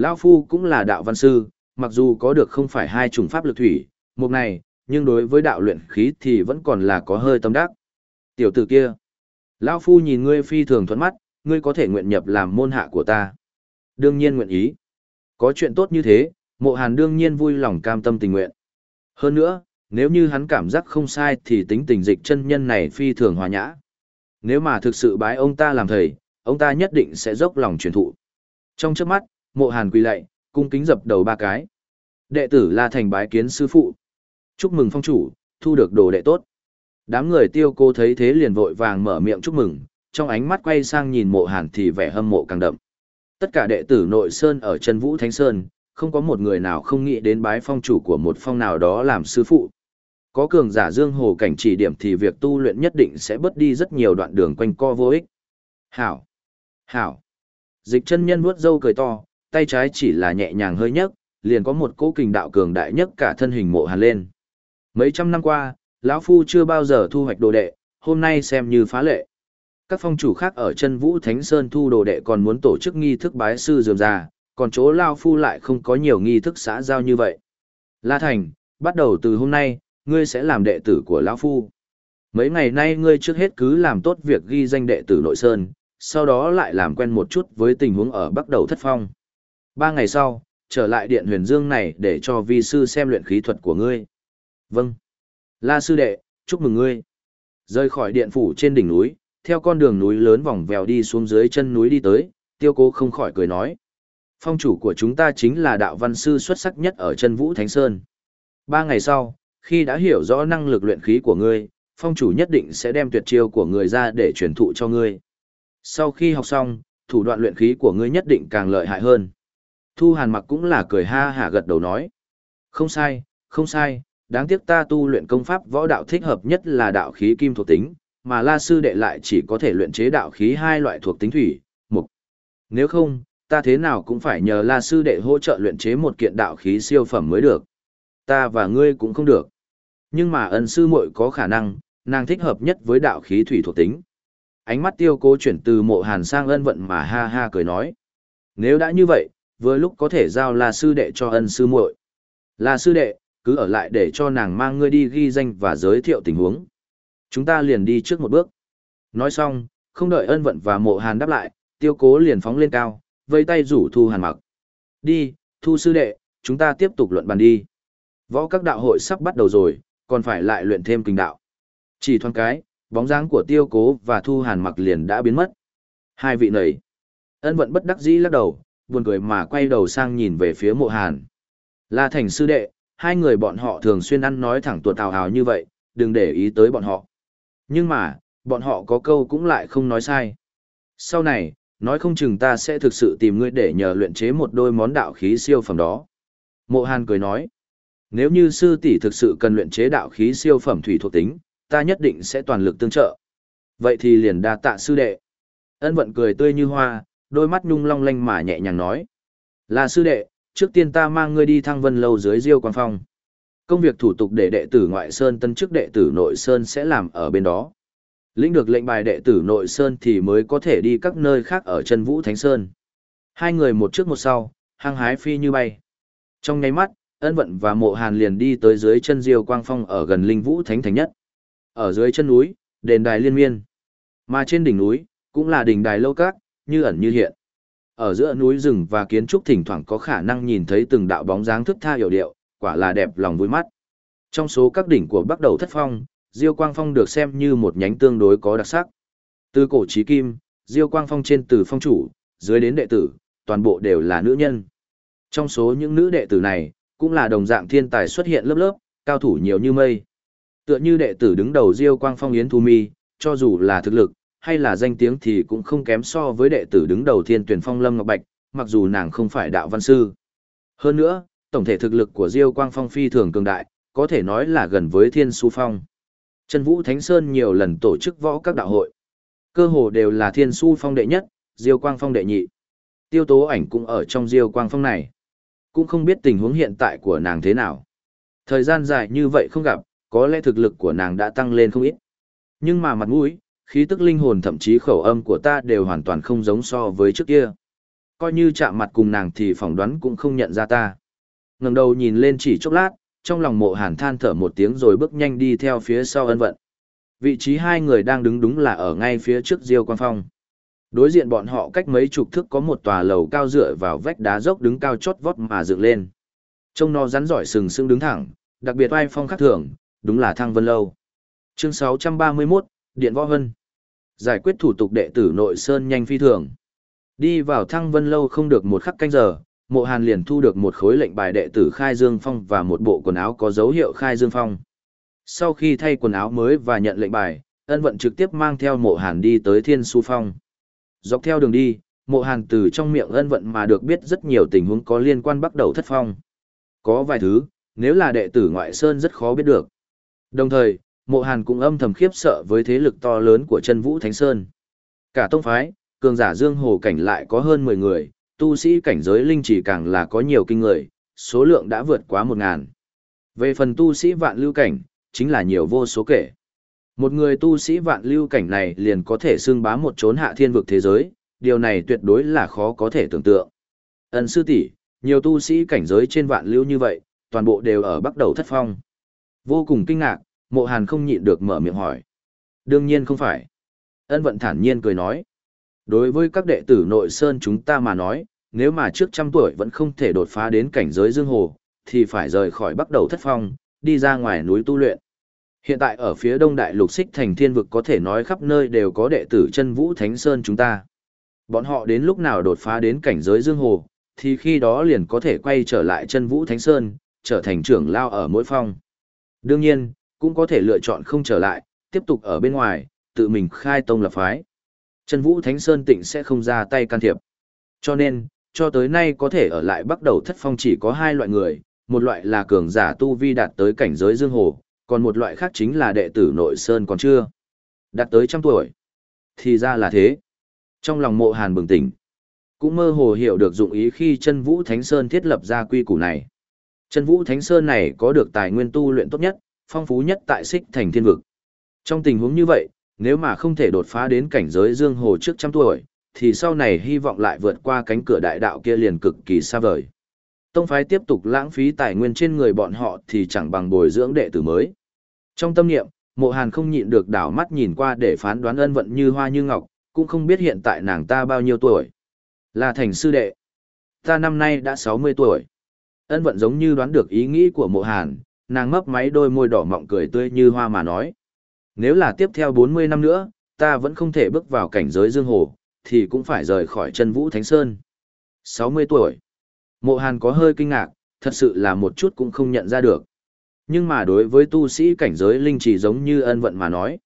Lao Phu cũng là đạo văn sư, mặc dù có được không phải hai chủng pháp lực thủy, một này, nhưng đối với đạo luyện khí thì vẫn còn là có hơi tâm đắc. Tiểu tử kia, Lao Phu nhìn ngươi phi thường thuẫn mắt, ngươi có thể nguyện nhập làm môn hạ của ta. Đương nhiên nguyện ý. Có chuyện tốt như thế, mộ hàn đương nhiên vui lòng cam tâm tình nguyện. Hơn nữa, nếu như hắn cảm giác không sai thì tính tình dịch chân nhân này phi thường hòa nhã. Nếu mà thực sự bái ông ta làm thầy, ông ta nhất định sẽ dốc lòng truyền thụ. Trong trước mắt, mộ hàn quỳ lạy, cung kính dập đầu ba cái. Đệ tử La Thành bái kiến sư phụ. Chúc mừng phong chủ, thu được đồ đệ tốt. Đám người tiêu cô thấy thế liền vội vàng mở miệng chúc mừng, trong ánh mắt quay sang nhìn mộ hàn thì vẻ hâm mộ càng đậm. Tất cả đệ tử nội sơn ở chân vũ thánh sơn, không có một người nào không nghĩ đến bái phong chủ của một phong nào đó làm sư phụ. Có cường giả dương hồ cảnh chỉ điểm thì việc tu luyện nhất định sẽ bớt đi rất nhiều đoạn đường quanh co vô ích. Hảo! Hảo! Dịch chân nhân vuốt dâu cười to, tay trái chỉ là nhẹ nhàng hơi nhấc, liền có một cỗ kình đạo cường đại nhất cả thân hình mộ hàn lên. Mấy trăm năm qua, lão phu chưa bao giờ thu hoạch đồ đệ, hôm nay xem như phá lệ. Các phong chủ khác ở chân Vũ Thánh Sơn thu đồ đệ còn muốn tổ chức nghi thức bái sư dườm ra, còn chỗ lão phu lại không có nhiều nghi thức xã giao như vậy. La Thành, bắt đầu từ hôm nay, ngươi sẽ làm đệ tử của lão phu. Mấy ngày nay ngươi trước hết cứ làm tốt việc ghi danh đệ tử nội sơn, sau đó lại làm quen một chút với tình huống ở bắt đầu thất phong. Ba ngày sau, trở lại điện huyền dương này để cho vi sư xem luyện khí thuật của ngươi. Vâng. La sư đệ, chúc mừng ngươi. Rơi khỏi điện phủ trên đỉnh núi, theo con đường núi lớn vòng vèo đi xuống dưới chân núi đi tới, tiêu cố không khỏi cười nói. Phong chủ của chúng ta chính là đạo văn sư xuất sắc nhất ở chân vũ Thánh Sơn. Ba ngày sau, khi đã hiểu rõ năng lực luyện khí của ngươi, phong chủ nhất định sẽ đem tuyệt chiêu của người ra để truyền thụ cho ngươi. Sau khi học xong, thủ đoạn luyện khí của ngươi nhất định càng lợi hại hơn. Thu Hàn mặc cũng là cười ha hả gật đầu nói. Không sai, không sai, đáng tiếc ta tu luyện công pháp võ đạo thích hợp nhất là đạo khí kim thuộc tính, mà la sư đệ lại chỉ có thể luyện chế đạo khí hai loại thuộc tính thủy, mục. Nếu không, ta thế nào cũng phải nhờ la sư đệ hỗ trợ luyện chế một kiện đạo khí siêu phẩm mới được. Ta và ngươi cũng không được. Nhưng mà ân sư muội có khả năng, nàng thích hợp nhất với đạo khí thủy thuộc tính. Ánh mắt tiêu cố chuyển từ mộ hàn sang ân vận mà ha ha cười nói. Nếu đã như vậy, vừa lúc có thể giao là sư đệ cho ân sư muội. Là sư đệ, cứ ở lại để cho nàng mang ngươi đi ghi danh và giới thiệu tình huống. Chúng ta liền đi trước một bước. Nói xong, không đợi ân vận và mộ hàn đáp lại, tiêu cố liền phóng lên cao, vây tay rủ thu hàn mặc. Đi, thu sư đệ, chúng ta tiếp tục luận bàn đi. Võ các đạo hội sắp bắt đầu rồi, còn phải lại luyện thêm kinh đạo. Chỉ thoáng cái, bóng dáng của tiêu cố và thu hàn mặc liền đã biến mất. Hai vị nầy. Ân vận bất đắc dĩ lắc đầu, buồn cười mà quay đầu sang nhìn về phía mộ hàn. La thành sư đệ, hai người bọn họ thường xuyên ăn nói thẳng tuột tào hào như vậy, đừng để ý tới bọn họ. Nhưng mà, bọn họ có câu cũng lại không nói sai. Sau này, nói không chừng ta sẽ thực sự tìm ngươi để nhờ luyện chế một đôi món đạo khí siêu phẩm đó. Mộ hàn cười nói, nếu như sư tỷ thực sự cần luyện chế đạo khí siêu phẩm thủy thuộc tính, ta nhất định sẽ toàn lực tương trợ. Vậy thì liền đa tạ sư đệ. Ân vận cười tươi như hoa, đôi mắt nhung long lanh mà nhẹ nhàng nói. Là sư đệ, trước tiên ta mang ngươi đi thăng vân lâu dưới diêu quan phong. Công việc thủ tục để đệ tử ngoại sơn tân chức đệ tử nội sơn sẽ làm ở bên đó. Lĩnh được lệnh bài đệ tử nội sơn thì mới có thể đi các nơi khác ở chân vũ thánh sơn. Hai người một trước một sau, hăng hái phi như bay. Trong nháy mắt, ân vận và mộ hàn liền đi tới dưới chân diêu quang phong ở gần linh vũ thánh thành nhất. Ở dưới chân núi, đền đài liên miên. Mà trên đỉnh núi, cũng là đỉnh đài lâu các, như ẩn như hiện. Ở giữa núi rừng và kiến trúc thỉnh thoảng có khả năng nhìn thấy từng đạo bóng dáng thức tha hiểu điệu, quả là đẹp lòng vui mắt. Trong số các đỉnh của Bắc Đầu Thất Phong, Diêu Quang Phong được xem như một nhánh tương đối có đặc sắc. Từ cổ chí kim, Diêu Quang Phong trên từ phong chủ, dưới đến đệ tử, toàn bộ đều là nữ nhân. Trong số những nữ đệ tử này, cũng là đồng dạng thiên tài xuất hiện lớp lớp, cao thủ nhiều như mây. Tựa như đệ tử đứng đầu Diêu Quang Phong Yến Thu Mi, cho dù là thực lực, hay là danh tiếng thì cũng không kém so với đệ tử đứng đầu Thiên Tuyển Phong Lâm Ngọc Bạch, mặc dù nàng không phải đạo văn sư. Hơn nữa, tổng thể thực lực của Diêu Quang Phong phi thường cường đại, có thể nói là gần với Thiên Su Phong. Chân Vũ Thánh Sơn nhiều lần tổ chức võ các đạo hội. Cơ hồ đều là Thiên Su Phong đệ nhất, Diêu Quang Phong đệ nhị. Tiêu Tố Ảnh cũng ở trong Diêu Quang Phong này. Cũng không biết tình huống hiện tại của nàng thế nào. Thời gian dài như vậy không gặp, có lẽ thực lực của nàng đã tăng lên không ít. Nhưng mà mặt mũi, khí tức linh hồn thậm chí khẩu âm của ta đều hoàn toàn không giống so với trước kia. Coi như chạm mặt cùng nàng thì phỏng đoán cũng không nhận ra ta. ngẩng đầu nhìn lên chỉ chốc lát, trong lòng mộ hàn than thở một tiếng rồi bước nhanh đi theo phía sau ân vận. Vị trí hai người đang đứng đúng là ở ngay phía trước Diêu Quang Phong. Đối diện bọn họ cách mấy chục thước có một tòa lầu cao dựa vào vách đá dốc đứng cao chót vót mà dựng lên. Trông nó rắn giỏi sừng sững đứng thẳng, đặc biệt oai phong khắc thường, đúng là Thăng Vân Lâu. Chương 631, Điện Võ Hân. Giải quyết thủ tục đệ tử nội sơn nhanh phi thường. Đi vào Thăng Vân Lâu không được một khắc canh giờ, Mộ Hàn liền thu được một khối lệnh bài đệ tử Khai Dương Phong và một bộ quần áo có dấu hiệu Khai Dương Phong. Sau khi thay quần áo mới và nhận lệnh bài, ân vận trực tiếp mang theo Mộ Hàn đi tới Thiên Su Phong. Dọc theo đường đi, Mộ Hàn từ trong miệng ân vận mà được biết rất nhiều tình huống có liên quan bắt đầu thất phong. Có vài thứ, nếu là đệ tử ngoại sơn rất khó biết được. Đồng thời, mộ hàn cũng âm thầm khiếp sợ với thế lực to lớn của chân vũ Thánh Sơn. Cả tông phái, cường giả dương hồ cảnh lại có hơn 10 người, tu sĩ cảnh giới linh chỉ càng là có nhiều kinh người, số lượng đã vượt quá 1.000. Về phần tu sĩ vạn lưu cảnh, chính là nhiều vô số kể. Một người tu sĩ vạn lưu cảnh này liền có thể xưng bá một chốn hạ thiên vực thế giới, điều này tuyệt đối là khó có thể tưởng tượng. Ấn sư tỷ, nhiều tu sĩ cảnh giới trên vạn lưu như vậy, toàn bộ đều ở bắt đầu thất phong. Vô cùng kinh ngạc, mộ hàn không nhịn được mở miệng hỏi. Đương nhiên không phải. Ân vận thản nhiên cười nói. Đối với các đệ tử nội sơn chúng ta mà nói, nếu mà trước trăm tuổi vẫn không thể đột phá đến cảnh giới dương hồ, thì phải rời khỏi bắt đầu thất phong, đi ra ngoài núi tu luyện. Hiện tại ở phía đông đại lục xích thành thiên vực có thể nói khắp nơi đều có đệ tử chân vũ thánh sơn chúng ta. Bọn họ đến lúc nào đột phá đến cảnh giới dương hồ, thì khi đó liền có thể quay trở lại chân vũ thánh sơn, trở thành trưởng lao ở mỗi phong. Đương nhiên, cũng có thể lựa chọn không trở lại, tiếp tục ở bên ngoài, tự mình khai tông lập phái. Chân Vũ Thánh Sơn Tịnh sẽ không ra tay can thiệp. Cho nên, cho tới nay có thể ở lại bắt đầu thất phong chỉ có hai loại người, một loại là cường giả tu vi đạt tới cảnh giới dương hồ, còn một loại khác chính là đệ tử nội sơn còn chưa. Đạt tới trăm tuổi. Thì ra là thế. Trong lòng mộ hàn bừng tỉnh, cũng mơ hồ hiểu được dụng ý khi chân vũ Thánh Sơn thiết lập ra quy củ này. Chân vũ Thánh Sơn này có được tài nguyên tu luyện tốt nhất, phong phú nhất tại xích thành thiên vực. Trong tình huống như vậy, nếu mà không thể đột phá đến cảnh giới dương hồ trước trăm tuổi, thì sau này hy vọng lại vượt qua cánh cửa đại đạo kia liền cực kỳ xa vời. Tông phái tiếp tục lãng phí tài nguyên trên người bọn họ thì chẳng bằng bồi dưỡng đệ tử mới. Trong tâm niệm, mộ hàn không nhịn được đảo mắt nhìn qua để phán đoán ân vận như hoa như ngọc, cũng không biết hiện tại nàng ta bao nhiêu tuổi. Là thành sư đệ. Ta năm nay đã 60 tuổi. Ân vận giống như đoán được ý nghĩ của mộ hàn, nàng mấp máy đôi môi đỏ mọng cười tươi như hoa mà nói. Nếu là tiếp theo 40 năm nữa, ta vẫn không thể bước vào cảnh giới dương hồ, thì cũng phải rời khỏi chân vũ thánh sơn. 60 tuổi. Mộ hàn có hơi kinh ngạc, thật sự là một chút cũng không nhận ra được. Nhưng mà đối với tu sĩ cảnh giới linh chỉ giống như ân vận mà nói.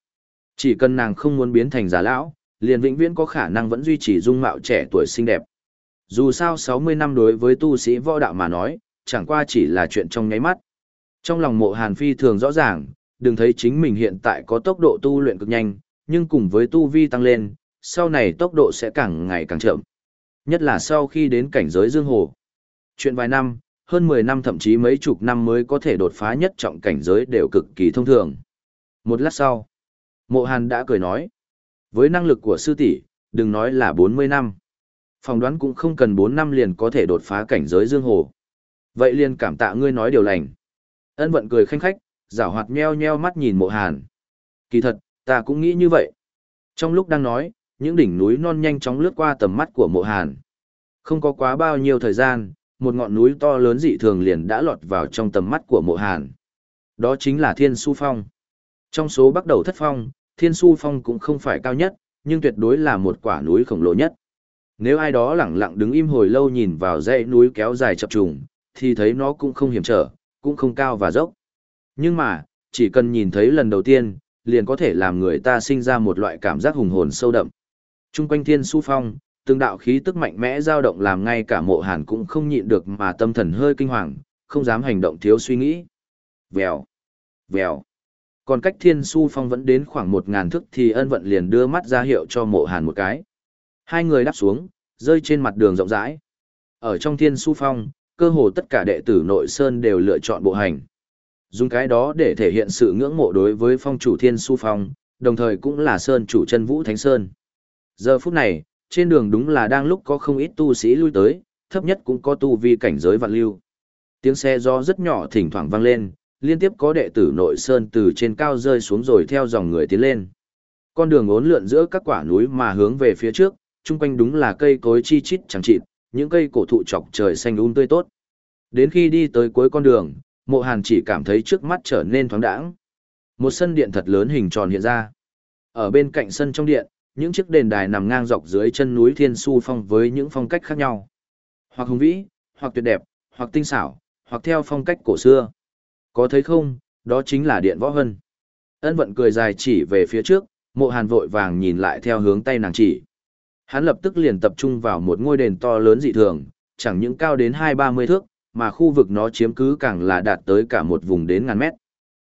Chỉ cần nàng không muốn biến thành già lão, liền vĩnh viễn có khả năng vẫn duy trì dung mạo trẻ tuổi xinh đẹp. Dù sao 60 năm đối với tu sĩ võ đạo mà nói, chẳng qua chỉ là chuyện trong nháy mắt. Trong lòng mộ hàn phi thường rõ ràng, đừng thấy chính mình hiện tại có tốc độ tu luyện cực nhanh, nhưng cùng với tu vi tăng lên, sau này tốc độ sẽ càng ngày càng chậm. Nhất là sau khi đến cảnh giới dương hồ. Chuyện vài năm, hơn 10 năm thậm chí mấy chục năm mới có thể đột phá nhất trọng cảnh giới đều cực kỳ thông thường. Một lát sau, mộ hàn đã cười nói, với năng lực của sư tỷ đừng nói là 40 năm. Phòng đoán cũng không cần 4 năm liền có thể đột phá cảnh giới dương hồ. Vậy liền cảm tạ ngươi nói điều lành. Ân vận cười khanh khách, rảo hoạt nheo nheo mắt nhìn mộ hàn. Kỳ thật, ta cũng nghĩ như vậy. Trong lúc đang nói, những đỉnh núi non nhanh chóng lướt qua tầm mắt của mộ hàn. Không có quá bao nhiêu thời gian, một ngọn núi to lớn dị thường liền đã lọt vào trong tầm mắt của mộ hàn. Đó chính là Thiên Su Phong. Trong số bắt đầu thất phong, Thiên Su Phong cũng không phải cao nhất, nhưng tuyệt đối là một quả núi khổng lồ nhất. Nếu ai đó lặng lặng đứng im hồi lâu nhìn vào dãy núi kéo dài chập trùng, thì thấy nó cũng không hiểm trở, cũng không cao và dốc. Nhưng mà, chỉ cần nhìn thấy lần đầu tiên, liền có thể làm người ta sinh ra một loại cảm giác hùng hồn sâu đậm. Trung quanh thiên su phong, từng đạo khí tức mạnh mẽ dao động làm ngay cả mộ hàn cũng không nhịn được mà tâm thần hơi kinh hoàng, không dám hành động thiếu suy nghĩ. Vèo, vèo. Còn cách thiên su phong vẫn đến khoảng một ngàn thước thì ân vận liền đưa mắt ra hiệu cho mộ hàn một cái. Hai người đáp xuống, rơi trên mặt đường rộng rãi. Ở trong thiên su phong, cơ hồ tất cả đệ tử nội sơn đều lựa chọn bộ hành. Dùng cái đó để thể hiện sự ngưỡng mộ đối với phong chủ thiên su phong, đồng thời cũng là sơn chủ chân vũ thánh sơn. Giờ phút này, trên đường đúng là đang lúc có không ít tu sĩ lui tới, thấp nhất cũng có tu vi cảnh giới vạn lưu. Tiếng xe do rất nhỏ thỉnh thoảng vang lên, liên tiếp có đệ tử nội sơn từ trên cao rơi xuống rồi theo dòng người tiến lên. Con đường ốn lượn giữa các quả núi mà hướng về phía trước, chung quanh đúng là cây cối chi chít chẳng chịt, những cây cổ thụ chọc trời xanh um tươi tốt. Đến khi đi tới cuối con đường, mộ hàn chỉ cảm thấy trước mắt trở nên thoáng đãng. Một sân điện thật lớn hình tròn hiện ra. Ở bên cạnh sân trong điện, những chiếc đền đài nằm ngang dọc dưới chân núi Thiên Su Phong với những phong cách khác nhau. Hoặc hùng vĩ, hoặc tuyệt đẹp, hoặc tinh xảo, hoặc theo phong cách cổ xưa. Có thấy không, đó chính là điện võ hân. Ân vận cười dài chỉ về phía trước, mộ hàn vội vàng nhìn lại theo hướng tay nàng chỉ. Hắn lập tức liền tập trung vào một ngôi đền to lớn dị thường, chẳng những cao đến hai ba mươi thước, mà khu vực nó chiếm cứ càng là đạt tới cả một vùng đến ngàn mét.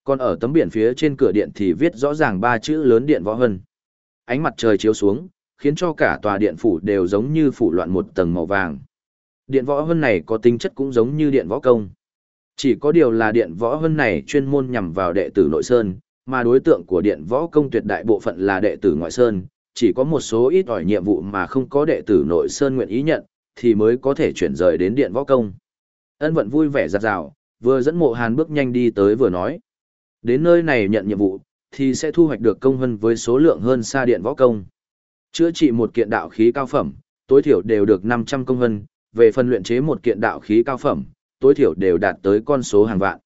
Còn ở tấm biển phía trên cửa điện thì viết rõ ràng ba chữ lớn điện võ hân. Ánh mặt trời chiếu xuống, khiến cho cả tòa điện phủ đều giống như phủ loạn một tầng màu vàng. Điện võ hân này có tính chất cũng giống như điện võ công. Chỉ có điều là điện võ hân này chuyên môn nhằm vào đệ tử nội sơn, mà đối tượng của điện võ công tuyệt đại bộ phận là đệ tử ngoại sơn, chỉ có một số ít ỏi nhiệm vụ mà không có đệ tử nội sơn nguyện ý nhận, thì mới có thể chuyển rời đến điện võ công. Ân vận vui vẻ giặt rào, vừa dẫn mộ hàn bước nhanh đi tới vừa nói. Đến nơi này nhận nhiệm vụ, thì sẽ thu hoạch được công hân với số lượng hơn xa điện võ công. Chữa trị một kiện đạo khí cao phẩm, tối thiểu đều được 500 công hân, về phần luyện chế một kiện đạo khí cao phẩm, tối thiểu đều đạt tới con số hàng vạn.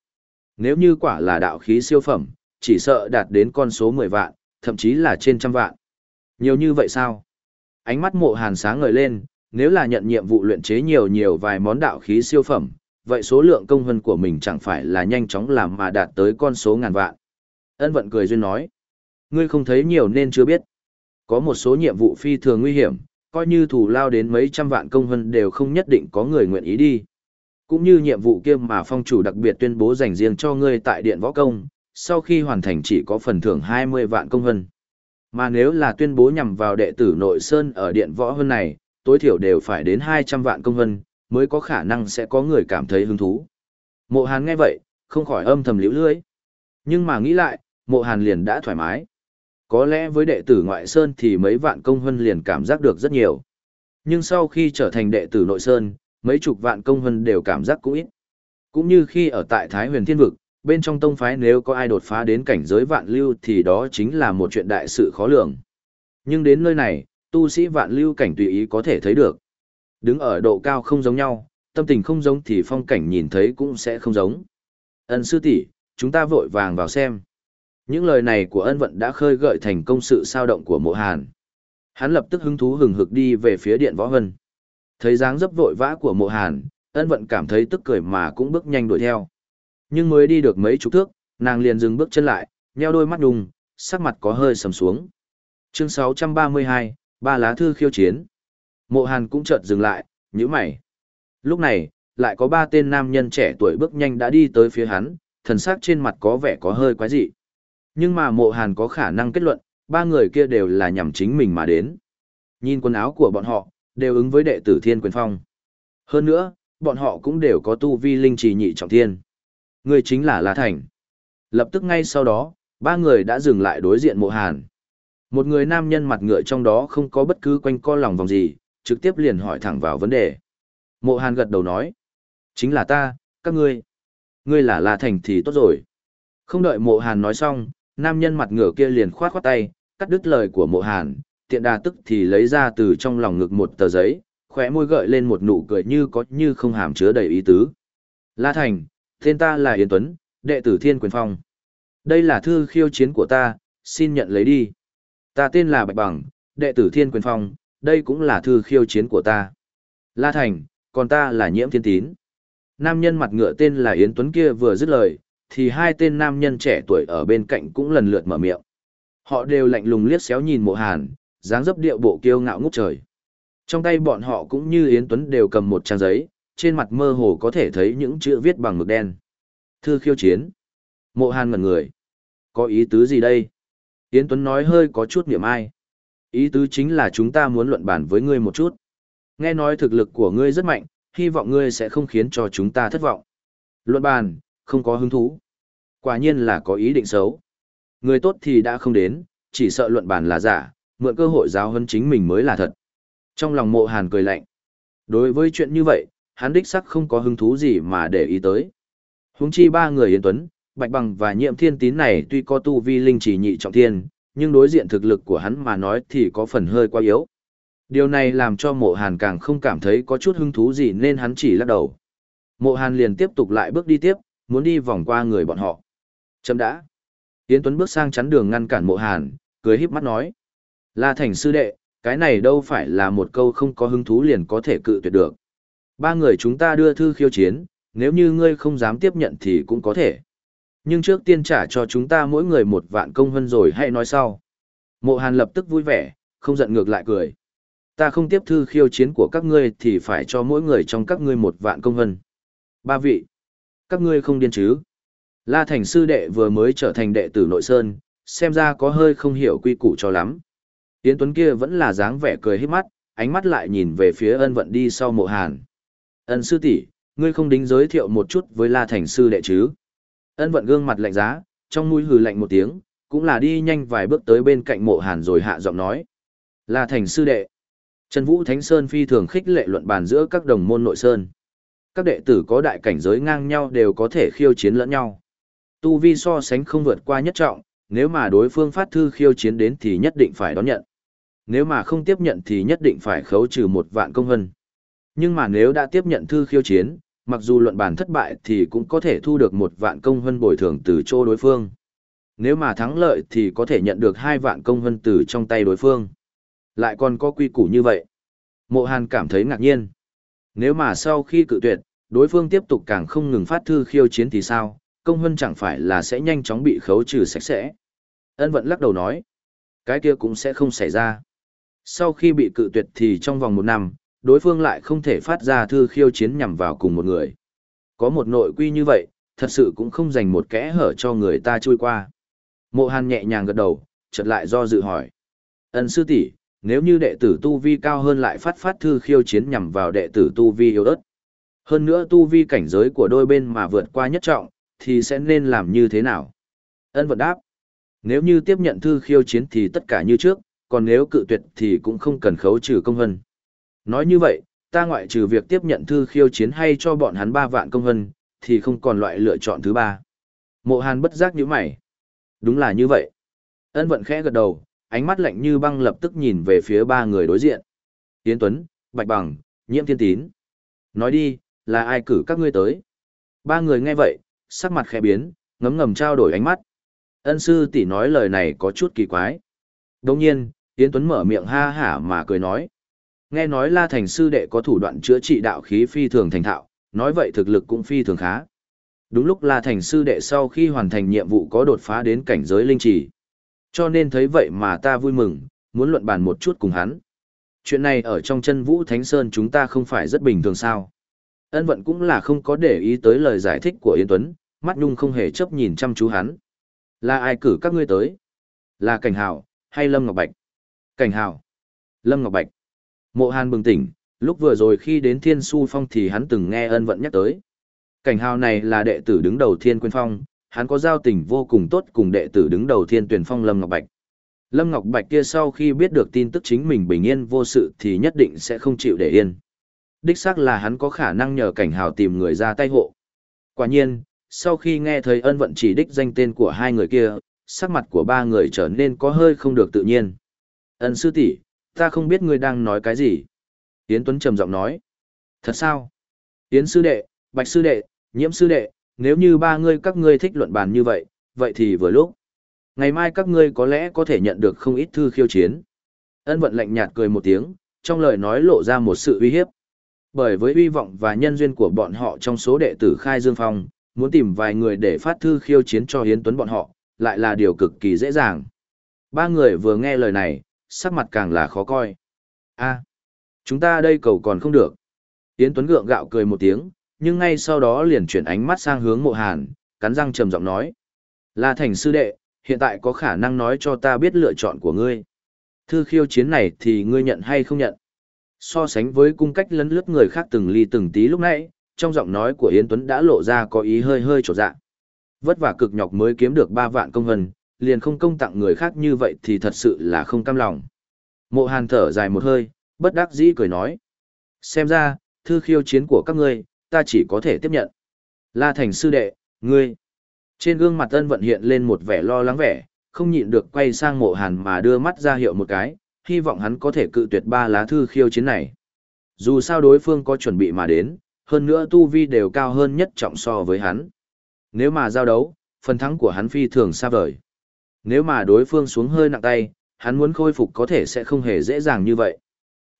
Nếu như quả là đạo khí siêu phẩm, chỉ sợ đạt đến con số 10 vạn, thậm chí là trên trăm vạn. Nhiều như vậy sao? Ánh mắt mộ hàn sáng ngời lên, nếu là nhận nhiệm vụ luyện chế nhiều nhiều vài món đạo khí siêu phẩm, vậy số lượng công hân của mình chẳng phải là nhanh chóng làm mà đạt tới con số ngàn vạn. Ân vận cười duyên nói. Ngươi không thấy nhiều nên chưa biết. Có một số nhiệm vụ phi thường nguy hiểm, coi như thủ lao đến mấy trăm vạn công hân đều không nhất định có người nguyện ý đi. Cũng như nhiệm vụ kia mà phong chủ đặc biệt tuyên bố dành riêng cho ngươi tại điện võ công, sau khi hoàn thành chỉ có phần thưởng 20 vạn công hân. Mà nếu là tuyên bố nhằm vào đệ tử nội sơn ở điện võ hơn này, tối thiểu đều phải đến 200 vạn công hân, mới có khả năng sẽ có người cảm thấy hứng thú. Mộ Hàn nghe vậy, không khỏi âm thầm liễu lưới. Nhưng mà nghĩ lại, mộ Hàn liền đã thoải mái. Có lẽ với đệ tử ngoại sơn thì mấy vạn công hân liền cảm giác được rất nhiều. Nhưng sau khi trở thành đệ tử nội sơn, mấy chục vạn công hân đều cảm giác cũng ít. Cũng như khi ở tại Thái huyền thiên vực, bên trong tông phái nếu có ai đột phá đến cảnh giới vạn lưu thì đó chính là một chuyện đại sự khó lường. Nhưng đến nơi này, tu sĩ vạn lưu cảnh tùy ý có thể thấy được. Đứng ở độ cao không giống nhau, tâm tình không giống thì phong cảnh nhìn thấy cũng sẽ không giống. Ân sư tỷ, chúng ta vội vàng vào xem. Những lời này của ân vận đã khơi gợi thành công sự sao động của mộ hàn. Hắn lập tức hứng thú hừng hực đi về phía điện võ hân. Thấy dáng dấp vội vã của mộ hàn, ân vận cảm thấy tức cười mà cũng bước nhanh đuổi theo. Nhưng mới đi được mấy chục thước, nàng liền dừng bước chân lại, nheo đôi mắt đùng, sắc mặt có hơi sầm xuống. Chương 632, ba lá thư khiêu chiến. Mộ Hàn cũng chợt dừng lại, nhíu mày. Lúc này, lại có ba tên nam nhân trẻ tuổi bước nhanh đã đi tới phía hắn, thần sắc trên mặt có vẻ có hơi quái dị. Nhưng mà Mộ Hàn có khả năng kết luận, ba người kia đều là nhằm chính mình mà đến. Nhìn quần áo của bọn họ, đều ứng với đệ tử Thiên Quyền Phong. Hơn nữa, bọn họ cũng đều có tu vi linh trì nhị trọng thiên. Người chính là La Thành. Lập tức ngay sau đó, ba người đã dừng lại đối diện mộ hàn. Một người nam nhân mặt ngựa trong đó không có bất cứ quanh co lòng vòng gì, trực tiếp liền hỏi thẳng vào vấn đề. Mộ hàn gật đầu nói. Chính là ta, các ngươi. Ngươi là La Thành thì tốt rồi. Không đợi mộ hàn nói xong, nam nhân mặt ngựa kia liền khoát khoát tay, cắt đứt lời của mộ hàn, tiện đà tức thì lấy ra từ trong lòng ngực một tờ giấy, khóe môi gợi lên một nụ cười như có như không hàm chứa đầy ý tứ. La Thành, tên ta là Yến Tuấn, đệ tử Thiên Quyền Phong. Đây là thư khiêu chiến của ta, xin nhận lấy đi. Ta tên là Bạch Bằng, đệ tử Thiên Quyền Phong, đây cũng là thư khiêu chiến của ta. La Thành, còn ta là Nhiễm Thiên Tín. Nam nhân mặt ngựa tên là Yến Tuấn kia vừa dứt lời, thì hai tên nam nhân trẻ tuổi ở bên cạnh cũng lần lượt mở miệng. Họ đều lạnh lùng liếc xéo nhìn mộ hàn, dáng dấp điệu bộ kiêu ngạo ngút trời. Trong tay bọn họ cũng như Yến Tuấn đều cầm một trang giấy, trên mặt mơ hồ có thể thấy những chữ viết bằng mực đen. Thư khiêu chiến. Mộ hàn ngẩn người. Có ý tứ gì đây? Yến Tuấn nói hơi có chút niệm ai. Ý tứ chính là chúng ta muốn luận bản với ngươi một chút. Nghe nói thực lực của ngươi rất mạnh, hy vọng ngươi sẽ không khiến cho chúng ta thất vọng. Luận bàn, không có hứng thú. Quả nhiên là có ý định xấu. Người tốt thì đã không đến, chỉ sợ luận bàn là giả, mượn cơ hội giáo hơn chính mình mới là thật. Trong lòng mộ hàn cười lạnh. Đối với chuyện như vậy, hắn đích sắc không có hứng thú gì mà để ý tới. Húng chi ba người Yến Tuấn, Bạch Bằng và Nhiệm Thiên Tín này tuy có tu vi linh chỉ nhị trọng thiên, nhưng đối diện thực lực của hắn mà nói thì có phần hơi quá yếu. Điều này làm cho mộ hàn càng không cảm thấy có chút hứng thú gì nên hắn chỉ lắc đầu. Mộ hàn liền tiếp tục lại bước đi tiếp, muốn đi vòng qua người bọn họ. Chấm đã. Yến Tuấn bước sang chắn đường ngăn cản mộ hàn, cười híp mắt nói. La thành sư đệ, cái này đâu phải là một câu không có hứng thú liền có thể cự tuyệt được. Ba người chúng ta đưa thư khiêu chiến, nếu như ngươi không dám tiếp nhận thì cũng có thể. Nhưng trước tiên trả cho chúng ta mỗi người một vạn công hơn rồi hãy nói sau. Mộ Hàn lập tức vui vẻ, không giận ngược lại cười. Ta không tiếp thư khiêu chiến của các ngươi thì phải cho mỗi người trong các ngươi một vạn công hân. Ba vị. Các ngươi không điên chứ. La Thành sư đệ vừa mới trở thành đệ tử nội sơn, xem ra có hơi không hiểu quy củ cho lắm. Yến Tuấn kia vẫn là dáng vẻ cười hết mắt, ánh mắt lại nhìn về phía ân vận đi sau mộ hàn. Ân sư tỷ, ngươi không đính giới thiệu một chút với La Thành sư đệ chứ? Ân vận gương mặt lạnh giá, trong mũi hừ lạnh một tiếng, cũng là đi nhanh vài bước tới bên cạnh mộ hàn rồi hạ giọng nói. La Thành sư đệ. Trần Vũ Thánh Sơn phi thường khích lệ luận bàn giữa các đồng môn nội sơn. Các đệ tử có đại cảnh giới ngang nhau đều có thể khiêu chiến lẫn nhau. Tu vi so sánh không vượt qua nhất trọng, nếu mà đối phương phát thư khiêu chiến đến thì nhất định phải đón nhận. Nếu mà không tiếp nhận thì nhất định phải khấu trừ một vạn công hân. Nhưng mà nếu đã tiếp nhận thư khiêu chiến, mặc dù luận bàn thất bại thì cũng có thể thu được một vạn công hân bồi thường từ chỗ đối phương. Nếu mà thắng lợi thì có thể nhận được hai vạn công hân từ trong tay đối phương. Lại còn có quy củ như vậy. Mộ Hàn cảm thấy ngạc nhiên. Nếu mà sau khi cự tuyệt, đối phương tiếp tục càng không ngừng phát thư khiêu chiến thì sao, công hân chẳng phải là sẽ nhanh chóng bị khấu trừ sạch sẽ. Ân vận lắc đầu nói. Cái kia cũng sẽ không xảy ra. Sau khi bị cự tuyệt thì trong vòng một năm, đối phương lại không thể phát ra thư khiêu chiến nhằm vào cùng một người. Có một nội quy như vậy, thật sự cũng không dành một kẽ hở cho người ta trôi qua. Mộ Hàn nhẹ nhàng gật đầu, chợt lại do dự hỏi. Ân sư tỷ, nếu như đệ tử tu vi cao hơn lại phát phát thư khiêu chiến nhằm vào đệ tử tu vi yếu ớt. Hơn nữa tu vi cảnh giới của đôi bên mà vượt qua nhất trọng, thì sẽ nên làm như thế nào? Ân vận đáp. Nếu như tiếp nhận thư khiêu chiến thì tất cả như trước, còn nếu cự tuyệt thì cũng không cần khấu trừ công hân. Nói như vậy, ta ngoại trừ việc tiếp nhận thư khiêu chiến hay cho bọn hắn ba vạn công hân, thì không còn loại lựa chọn thứ ba. Mộ hàn bất giác như mày. Đúng là như vậy. Ân vận khẽ gật đầu, ánh mắt lạnh như băng lập tức nhìn về phía ba người đối diện. Tiến Tuấn, Bạch Bằng, Nhiễm Thiên Tín. Nói đi, là ai cử các ngươi tới? Ba người nghe vậy, sắc mặt khẽ biến, ngấm ngầm trao đổi ánh mắt. Ân sư tỷ nói lời này có chút kỳ quái. Đồng nhiên, Tiến Tuấn mở miệng ha hả mà cười nói. Nghe nói La Thành sư đệ có thủ đoạn chữa trị đạo khí phi thường thành thạo, nói vậy thực lực cũng phi thường khá. Đúng lúc La Thành sư đệ sau khi hoàn thành nhiệm vụ có đột phá đến cảnh giới linh trì. Cho nên thấy vậy mà ta vui mừng, muốn luận bàn một chút cùng hắn. Chuyện này ở trong chân vũ Thánh Sơn chúng ta không phải rất bình thường sao. Ân vận cũng là không có để ý tới lời giải thích của Yên Tuấn, mắt nhung không hề chấp nhìn chăm chú hắn. Là ai cử các ngươi tới? Là Cảnh Hào, hay Lâm Ngọc Bạch? Cảnh Hào. Lâm Ngọc Bạch. Mộ Hàn bừng tỉnh, lúc vừa rồi khi đến Thiên Su Phong thì hắn từng nghe ân vận nhắc tới. Cảnh Hào này là đệ tử đứng đầu Thiên Quyên Phong, hắn có giao tình vô cùng tốt cùng đệ tử đứng đầu thiên tuyển phong Lâm Ngọc Bạch. Lâm Ngọc Bạch kia sau khi biết được tin tức chính mình bình yên vô sự thì nhất định sẽ không chịu để yên. Đích xác là hắn có khả năng nhờ cảnh hào tìm người ra tay hộ. Quả nhiên, sau khi nghe thấy ân vận chỉ đích danh tên của hai người kia, sắc mặt của ba người trở nên có hơi không được tự nhiên. Ân sư tỷ, ta không biết ngươi đang nói cái gì. Yến Tuấn trầm giọng nói. Thật sao? Yến sư đệ, Bạch sư đệ, Nhiễm sư đệ, nếu như ba ngươi các ngươi thích luận bàn như vậy, vậy thì vừa lúc. Ngày mai các ngươi có lẽ có thể nhận được không ít thư khiêu chiến. Ân vận lạnh nhạt cười một tiếng, trong lời nói lộ ra một sự uy hiếp. Bởi với uy vọng và nhân duyên của bọn họ trong số đệ tử Khai Dương Phong, muốn tìm vài người để phát thư khiêu chiến cho Hiến Tuấn bọn họ, lại là điều cực kỳ dễ dàng. Ba người vừa nghe lời này, sắc mặt càng là khó coi. a chúng ta đây cầu còn không được. Yến Tuấn gượng gạo cười một tiếng, nhưng ngay sau đó liền chuyển ánh mắt sang hướng mộ hàn, cắn răng trầm giọng nói. La Thành sư đệ, hiện tại có khả năng nói cho ta biết lựa chọn của ngươi. Thư khiêu chiến này thì ngươi nhận hay không nhận? So sánh với cung cách lấn lướt người khác từng ly từng tí lúc nãy, trong giọng nói của Yến Tuấn đã lộ ra có ý hơi hơi trột dạ. Vất vả cực nhọc mới kiếm được 3 vạn công hân, liền không công tặng người khác như vậy thì thật sự là không cam lòng. Mộ Hàn thở dài một hơi, bất đắc dĩ cười nói. Xem ra, thư khiêu chiến của các ngươi, ta chỉ có thể tiếp nhận. La Thành sư đệ, ngươi. Trên gương mặt ân vận hiện lên một vẻ lo lắng vẻ, không nhịn được quay sang mộ hàn mà đưa mắt ra hiệu một cái, hy vọng hắn có thể cự tuyệt ba lá thư khiêu chiến này. Dù sao đối phương có chuẩn bị mà đến, hơn nữa tu vi đều cao hơn nhất trọng so với hắn. Nếu mà giao đấu, phần thắng của hắn phi thường xa vời. Nếu mà đối phương xuống hơi nặng tay, hắn muốn khôi phục có thể sẽ không hề dễ dàng như vậy.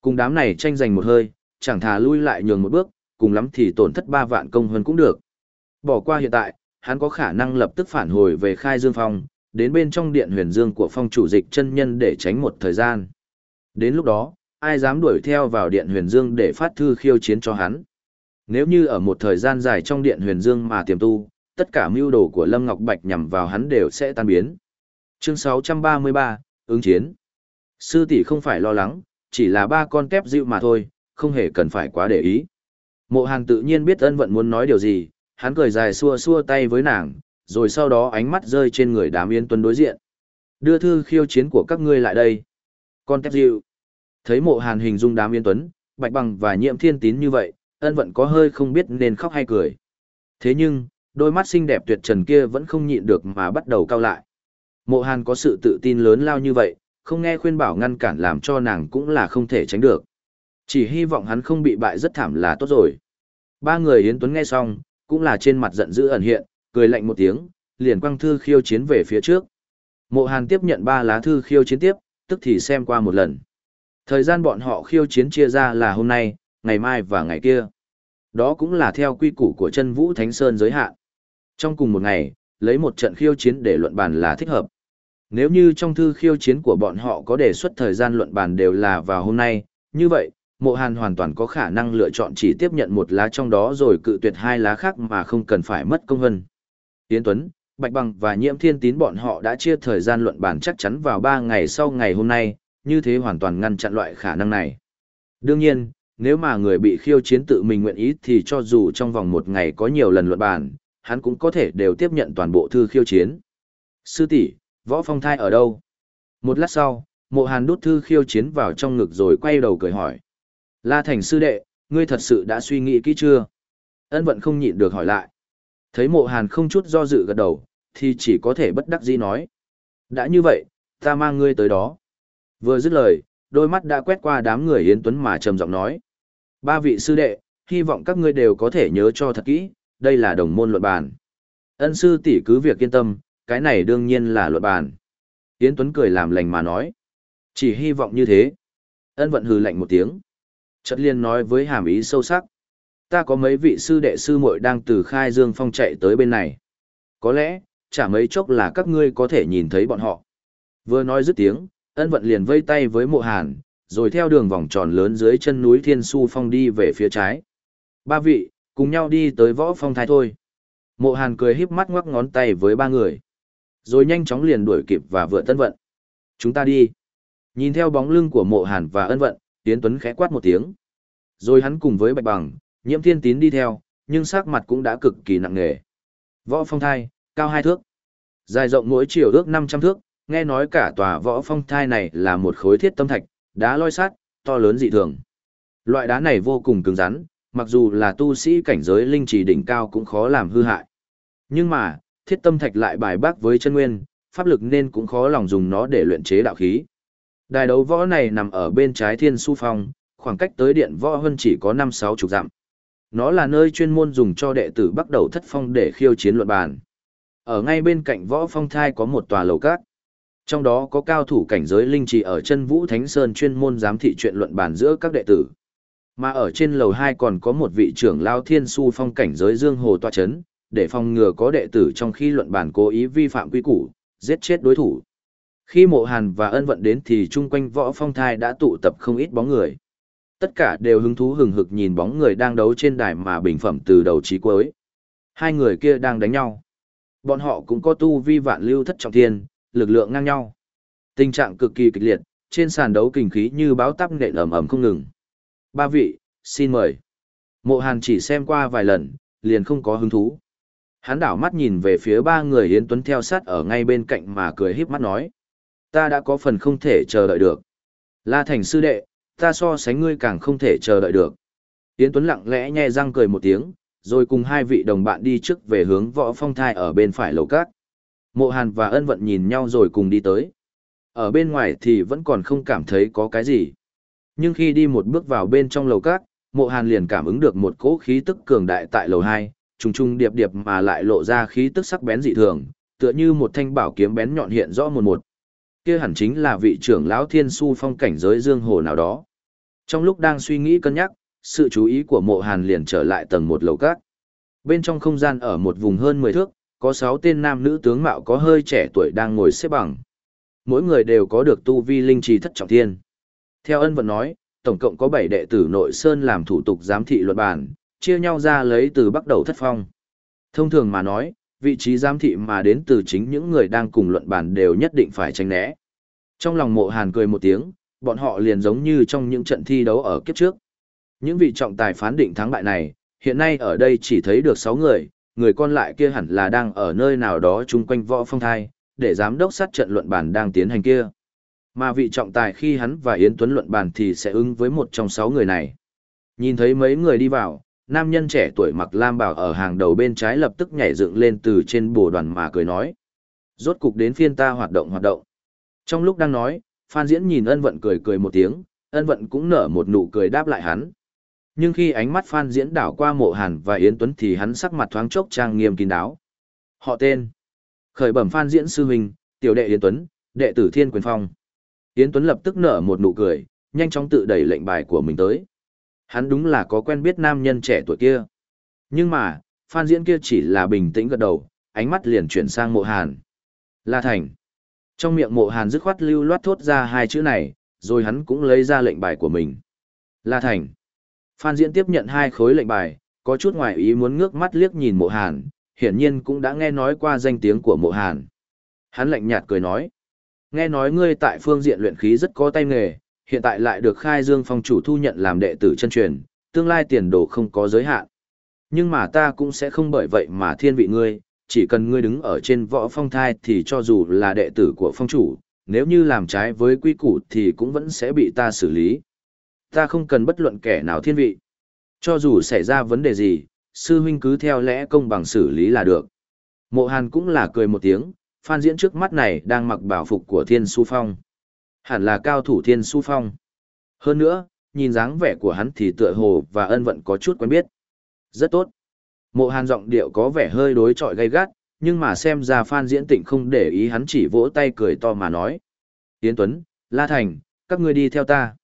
Cùng đám này tranh giành một hơi, chẳng thà lui lại nhường một bước, cùng lắm thì tổn thất 3 vạn công hơn cũng được. Bỏ qua hiện tại, hắn có khả năng lập tức phản hồi về khai dương phong, đến bên trong điện huyền dương của phong chủ dịch chân nhân để tránh một thời gian. Đến lúc đó, ai dám đuổi theo vào điện huyền dương để phát thư khiêu chiến cho hắn. Nếu như ở một thời gian dài trong điện huyền dương mà tiềm tu, tất cả mưu đồ của Lâm Ngọc Bạch nhằm vào hắn đều sẽ tan biến. Chương 633, ứng chiến. Sư tỷ không phải lo lắng, chỉ là ba con kép dịu mà thôi, không hề cần phải quá để ý. Mộ Hàn tự nhiên biết ân vận muốn nói điều gì, hắn cười dài xua xua tay với nàng, rồi sau đó ánh mắt rơi trên người đám Yên Tuấn đối diện. Đưa thư khiêu chiến của các ngươi lại đây. Con tép dịu. Thấy mộ Hàn hình dung đám Yên Tuấn, Bạch Bằng và Nhiệm Thiên Tín như vậy, ân vận có hơi không biết nên khóc hay cười. Thế nhưng, đôi mắt xinh đẹp tuyệt trần kia vẫn không nhịn được mà bắt đầu cao lại. Mộ Hàn có sự tự tin lớn lao như vậy, không nghe khuyên bảo ngăn cản làm cho nàng cũng là không thể tránh được. Chỉ hy vọng hắn không bị bại rất thảm là tốt rồi. Ba người Yến Tuấn nghe xong, cũng là trên mặt giận dữ ẩn hiện, cười lạnh một tiếng, liền quăng thư khiêu chiến về phía trước. Mộ Hàn tiếp nhận ba lá thư khiêu chiến tiếp, tức thì xem qua một lần. Thời gian bọn họ khiêu chiến chia ra là hôm nay, ngày mai và ngày kia. Đó cũng là theo quy củ của chân vũ Thánh Sơn giới hạn. Trong cùng một ngày, lấy một trận khiêu chiến để luận bàn là thích hợp. Nếu như trong thư khiêu chiến của bọn họ có đề xuất thời gian luận bàn đều là vào hôm nay, như vậy, mộ hàn hoàn toàn có khả năng lựa chọn chỉ tiếp nhận một lá trong đó rồi cự tuyệt hai lá khác mà không cần phải mất công hơn. Tiến Tuấn, Bạch Bằng và Nhiễm Thiên Tín bọn họ đã chia thời gian luận bàn chắc chắn vào 3 ngày sau ngày hôm nay, như thế hoàn toàn ngăn chặn loại khả năng này. Đương nhiên, nếu mà người bị khiêu chiến tự mình nguyện ý thì cho dù trong vòng một ngày có nhiều lần luận bàn, hắn cũng có thể đều tiếp nhận toàn bộ thư khiêu chiến. Sư tỷ, võ phong thai ở đâu? Một lát sau, mộ hàn đút thư khiêu chiến vào trong ngực rồi quay đầu cười hỏi. La Thành sư đệ, ngươi thật sự đã suy nghĩ kỹ chưa? Ân vận không nhịn được hỏi lại. Thấy mộ hàn không chút do dự gật đầu, thì chỉ có thể bất đắc dĩ nói. Đã như vậy, ta mang ngươi tới đó. Vừa dứt lời, đôi mắt đã quét qua đám người Yến Tuấn mà trầm giọng nói. Ba vị sư đệ, hy vọng các ngươi đều có thể nhớ cho thật kỹ, đây là đồng môn luận bàn. Ân sư tỷ cứ việc yên tâm, cái này đương nhiên là luận bàn. Yến Tuấn cười làm lành mà nói. Chỉ hy vọng như thế. Ân vận hừ lạnh một tiếng. Chợt liên nói với hàm ý sâu sắc. Ta có mấy vị sư đệ sư muội đang từ khai dương phong chạy tới bên này. Có lẽ, chả mấy chốc là các ngươi có thể nhìn thấy bọn họ. Vừa nói dứt tiếng, ân vận liền vây tay với mộ hàn, rồi theo đường vòng tròn lớn dưới chân núi Thiên Su Phong đi về phía trái. Ba vị, cùng nhau đi tới võ phong thái thôi. Mộ hàn cười híp mắt ngoắc ngón tay với ba người. Rồi nhanh chóng liền đuổi kịp và vượt tân vận. Chúng ta đi. Nhìn theo bóng lưng của mộ hàn và ân vận, Tiến Tuấn khẽ quát một tiếng. Rồi hắn cùng với Bạch Bằng, Nhiễm Thiên Tín đi theo, nhưng sắc mặt cũng đã cực kỳ nặng nề. Võ phong thai, cao hai thước. Dài rộng mỗi chiều ước 500 thước, nghe nói cả tòa võ phong thai này là một khối thiết tâm thạch, đá loi sắt, to lớn dị thường. Loại đá này vô cùng cứng rắn, mặc dù là tu sĩ cảnh giới linh trì đỉnh cao cũng khó làm hư hại. Nhưng mà, thiết tâm thạch lại bài bác với chân nguyên, pháp lực nên cũng khó lòng dùng nó để luyện chế đạo khí. Đài đấu võ này nằm ở bên trái thiên su phong, khoảng cách tới điện võ hơn chỉ có 5-6 chục dặm. Nó là nơi chuyên môn dùng cho đệ tử bắt đầu thất phong để khiêu chiến luận bàn. Ở ngay bên cạnh võ phong thai có một tòa lầu cát. Trong đó có cao thủ cảnh giới linh trì ở chân Vũ Thánh Sơn chuyên môn giám thị chuyện luận bàn giữa các đệ tử. Mà ở trên lầu 2 còn có một vị trưởng lao thiên su phong cảnh giới dương hồ tọa chấn, để phòng ngừa có đệ tử trong khi luận bàn cố ý vi phạm quy củ, giết chết đối thủ. Khi mộ hàn và ân vận đến thì chung quanh võ phong thai đã tụ tập không ít bóng người. Tất cả đều hứng thú hừng hực nhìn bóng người đang đấu trên đài mà bình phẩm từ đầu chí cuối. Hai người kia đang đánh nhau. Bọn họ cũng có tu vi vạn lưu thất trọng thiên, lực lượng ngang nhau. Tình trạng cực kỳ kịch liệt, trên sàn đấu kinh khí như báo tắp nện ầm ầm không ngừng. Ba vị, xin mời. Mộ Hàn chỉ xem qua vài lần, liền không có hứng thú. Hắn đảo mắt nhìn về phía ba người Yến Tuấn theo sát ở ngay bên cạnh mà cười híp mắt nói. Ta đã có phần không thể chờ đợi được. La Thành sư đệ, ta so sánh ngươi càng không thể chờ đợi được. Yến Tuấn lặng lẽ nhe răng cười một tiếng, rồi cùng hai vị đồng bạn đi trước về hướng võ phong thai ở bên phải lầu cát. Mộ Hàn và ân vận nhìn nhau rồi cùng đi tới. Ở bên ngoài thì vẫn còn không cảm thấy có cái gì. Nhưng khi đi một bước vào bên trong lầu cát, mộ Hàn liền cảm ứng được một cỗ khí tức cường đại tại lầu 2, trùng trùng điệp điệp mà lại lộ ra khí tức sắc bén dị thường, tựa như một thanh bảo kiếm bén nhọn hiện rõ một một. Kia hẳn chính là vị trưởng lão Thiên Su phong cảnh giới dương hồ nào đó. Trong lúc đang suy nghĩ cân nhắc, sự chú ý của mộ hàn liền trở lại tầng một lầu các. Bên trong không gian ở một vùng hơn 10 thước, có 6 tên nam nữ tướng mạo có hơi trẻ tuổi đang ngồi xếp bằng. Mỗi người đều có được tu vi linh trì thất trọng thiên. Theo ân vận nói, tổng cộng có 7 đệ tử nội sơn làm thủ tục giám thị luật bản, chia nhau ra lấy từ bắt đầu thất phong. Thông thường mà nói, vị trí giám thị mà đến từ chính những người đang cùng luận bàn đều nhất định phải tránh né. Trong lòng mộ hàn cười một tiếng, bọn họ liền giống như trong những trận thi đấu ở kiếp trước. Những vị trọng tài phán định thắng bại này, hiện nay ở đây chỉ thấy được 6 người, người còn lại kia hẳn là đang ở nơi nào đó chung quanh võ phong thai, để giám đốc sát trận luận bàn đang tiến hành kia. Mà vị trọng tài khi hắn và Yến Tuấn luận bàn thì sẽ ứng với một trong 6 người này. Nhìn thấy mấy người đi vào, nam nhân trẻ tuổi mặc lam bảo ở hàng đầu bên trái lập tức nhảy dựng lên từ trên bồ đoàn mà cười nói. Rốt cục đến phiên ta hoạt động hoạt động. Trong lúc đang nói, Phan Diễn nhìn ân vận cười cười một tiếng, ân vận cũng nở một nụ cười đáp lại hắn. Nhưng khi ánh mắt Phan Diễn đảo qua mộ hàn và Yến Tuấn thì hắn sắc mặt thoáng chốc trang nghiêm kín đáo. Họ tên. Khởi bẩm Phan Diễn sư huynh, tiểu đệ Yến Tuấn, đệ tử Thiên Quyền Phong. Yến Tuấn lập tức nở một nụ cười, nhanh chóng tự đẩy lệnh bài của mình tới. Hắn đúng là có quen biết nam nhân trẻ tuổi kia. Nhưng mà, Phan Diễn kia chỉ là bình tĩnh gật đầu, ánh mắt liền chuyển sang mộ hàn. La Thành. Trong miệng mộ hàn dứt khoát lưu loát thốt ra hai chữ này, rồi hắn cũng lấy ra lệnh bài của mình. La Thành. Phan Diễn tiếp nhận hai khối lệnh bài, có chút ngoài ý muốn ngước mắt liếc nhìn mộ hàn, hiển nhiên cũng đã nghe nói qua danh tiếng của mộ hàn. Hắn lạnh nhạt cười nói. Nghe nói ngươi tại phương diện luyện khí rất có tay nghề, hiện tại lại được khai dương phong chủ thu nhận làm đệ tử chân truyền, tương lai tiền đồ không có giới hạn. Nhưng mà ta cũng sẽ không bởi vậy mà thiên vị ngươi, chỉ cần ngươi đứng ở trên võ phong thai thì cho dù là đệ tử của phong chủ, nếu như làm trái với quy củ thì cũng vẫn sẽ bị ta xử lý. Ta không cần bất luận kẻ nào thiên vị. Cho dù xảy ra vấn đề gì, sư huynh cứ theo lẽ công bằng xử lý là được. Mộ Hàn cũng là cười một tiếng, Phan Diễn trước mắt này đang mặc bảo phục của Thiên Su Phong. Hẳn là cao thủ Thiên Su Phong. Hơn nữa, nhìn dáng vẻ của hắn thì tựa hồ và ân vận có chút quen biết. Rất tốt. Mộ Hàn giọng điệu có vẻ hơi đối trọi gay gắt, nhưng mà xem ra Phan Diễn Tịnh không để ý hắn chỉ vỗ tay cười to mà nói. Yến Tuấn, La Thành, các ngươi đi theo ta.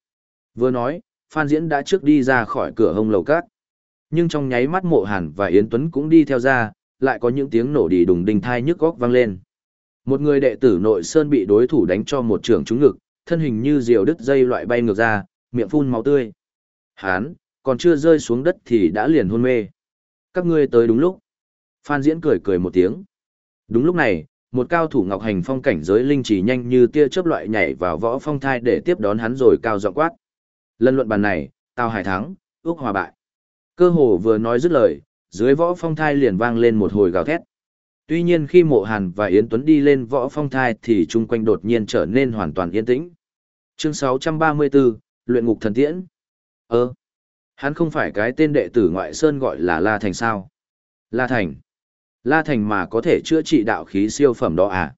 Vừa nói, Phan Diễn đã trước đi ra khỏi cửa hông lầu cát. Nhưng trong nháy mắt Mộ Hàn và Yến Tuấn cũng đi theo ra, lại có những tiếng nổ đi đùng đinh thai nhức góc vang lên. Một người đệ tử nội sơn bị đối thủ đánh cho một trường trúng ngực, thân hình như diều đứt dây loại bay ngược ra, miệng phun máu tươi. Hán, còn chưa rơi xuống đất thì đã liền hôn mê. Các ngươi tới đúng lúc. Phan Diễn cười cười một tiếng. Đúng lúc này, một cao thủ ngọc hành phong cảnh giới linh chỉ nhanh như tia chớp loại nhảy vào võ phong thai để tiếp đón hắn rồi cao giọng quát. Lần luận bàn này, tao Hải thắng, ước hòa bại. Cơ hồ vừa nói dứt lời, dưới võ phong thai liền vang lên một hồi gào thét. Tuy nhiên khi Mộ Hàn và Yến Tuấn đi lên võ phong thai thì chung quanh đột nhiên trở nên hoàn toàn yên tĩnh. Chương 634, Luyện ngục thần tiễn. Ơ, hắn không phải cái tên đệ tử ngoại sơn gọi là La Thành sao? La Thành. La Thành mà có thể chữa trị đạo khí siêu phẩm đó à?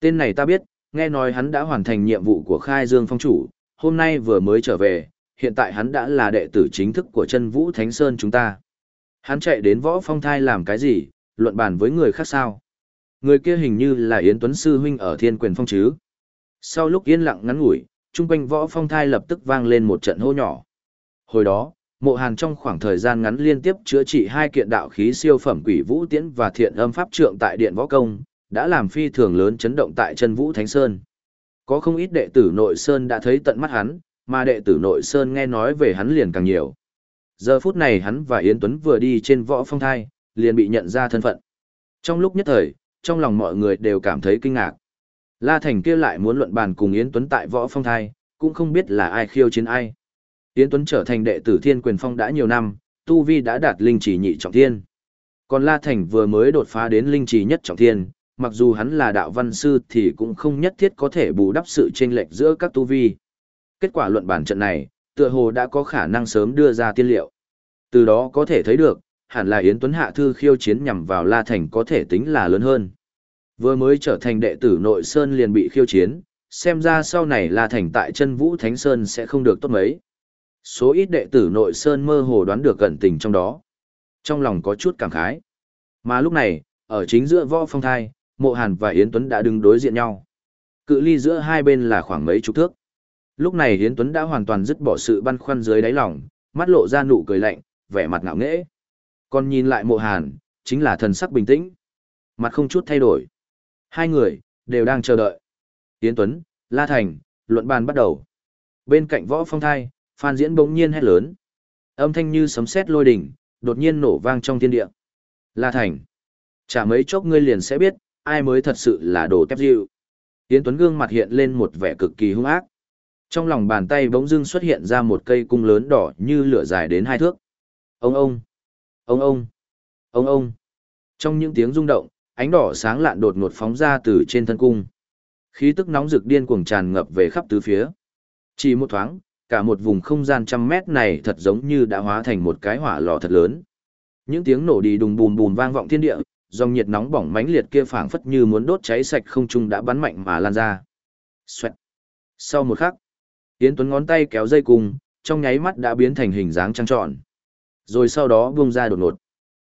Tên này ta biết, nghe nói hắn đã hoàn thành nhiệm vụ của khai dương phong chủ, hôm nay vừa mới trở về, hiện tại hắn đã là đệ tử chính thức của chân vũ Thánh Sơn chúng ta. Hắn chạy đến võ phong thai làm cái gì, luận bàn với người khác sao? Người kia hình như là Yến Tuấn Sư Huynh ở thiên quyền phong chứ. Sau lúc yên lặng ngắn ngủi, trung quanh võ phong thai lập tức vang lên một trận hô nhỏ. Hồi đó, mộ hàn trong khoảng thời gian ngắn liên tiếp chữa trị hai kiện đạo khí siêu phẩm quỷ vũ tiễn và thiện âm pháp trượng tại điện võ công, đã làm phi thường lớn chấn động tại chân vũ thánh sơn. Có không ít đệ tử nội sơn đã thấy tận mắt hắn, mà đệ tử nội sơn nghe nói về hắn liền càng nhiều. Giờ phút này hắn và Yến Tuấn vừa đi trên võ phong thai, liền bị nhận ra thân phận. Trong lúc nhất thời, trong lòng mọi người đều cảm thấy kinh ngạc. La Thành kia lại muốn luận bàn cùng Yến Tuấn tại võ phong thai, cũng không biết là ai khiêu chiến ai. Yến Tuấn trở thành đệ tử Thiên Quyền Phong đã nhiều năm, tu vi đã đạt linh chỉ nhị trọng thiên. Còn La Thành vừa mới đột phá đến linh chỉ nhất trọng thiên, mặc dù hắn là đạo văn sư thì cũng không nhất thiết có thể bù đắp sự chênh lệch giữa các tu vi. Kết quả luận bản trận này, tựa hồ đã có khả năng sớm đưa ra tiên liệu. Từ đó có thể thấy được, hẳn là Yến Tuấn Hạ Thư khiêu chiến nhằm vào La Thành có thể tính là lớn hơn. Vừa mới trở thành đệ tử nội Sơn liền bị khiêu chiến, xem ra sau này La Thành tại chân Vũ Thánh Sơn sẽ không được tốt mấy. Số ít đệ tử nội Sơn mơ hồ đoán được cẩn tình trong đó. Trong lòng có chút cảm khái. Mà lúc này, ở chính giữa võ phong thai, Mộ Hàn và Yến Tuấn đã đứng đối diện nhau. Cự ly giữa hai bên là khoảng mấy chục thước. Lúc này Yến Tuấn đã hoàn toàn dứt bỏ sự băn khoăn dưới đáy lòng, mắt lộ ra nụ cười lạnh, vẻ mặt ngạo nghễ. Còn nhìn lại Mộ Hàn, chính là thần sắc bình tĩnh, mặt không chút thay đổi. Hai người đều đang chờ đợi. Tiến Tuấn, La Thành, luận bàn bắt đầu. Bên cạnh Võ Phong Thai, Phan Diễn bỗng nhiên hét lớn. Âm thanh như sấm sét lôi đỉnh, đột nhiên nổ vang trong thiên địa. La Thành, chả mấy chốc ngươi liền sẽ biết, ai mới thật sự là đồ tép dịu. Tiến Tuấn gương mặt hiện lên một vẻ cực kỳ hung ác. Trong lòng bàn tay bỗng dưng xuất hiện ra một cây cung lớn đỏ như lửa dài đến hai thước. Ông ông, ông ông, ông ông. Trong những tiếng rung động, ánh đỏ sáng lạn đột ngột phóng ra từ trên thân cung. Khí tức nóng rực điên cuồng tràn ngập về khắp tứ phía. Chỉ một thoáng, cả một vùng không gian trăm mét này thật giống như đã hóa thành một cái hỏa lò thật lớn. Những tiếng nổ đi đùng bùm bùm vang vọng thiên địa, dòng nhiệt nóng bỏng mãnh liệt kia phảng phất như muốn đốt cháy sạch không trung đã bắn mạnh mà lan ra. Xoẹt. Sau một khắc, Yến Tuấn ngón tay kéo dây cung, trong nháy mắt đã biến thành hình dáng trăng tròn. Rồi sau đó buông ra đột ngột.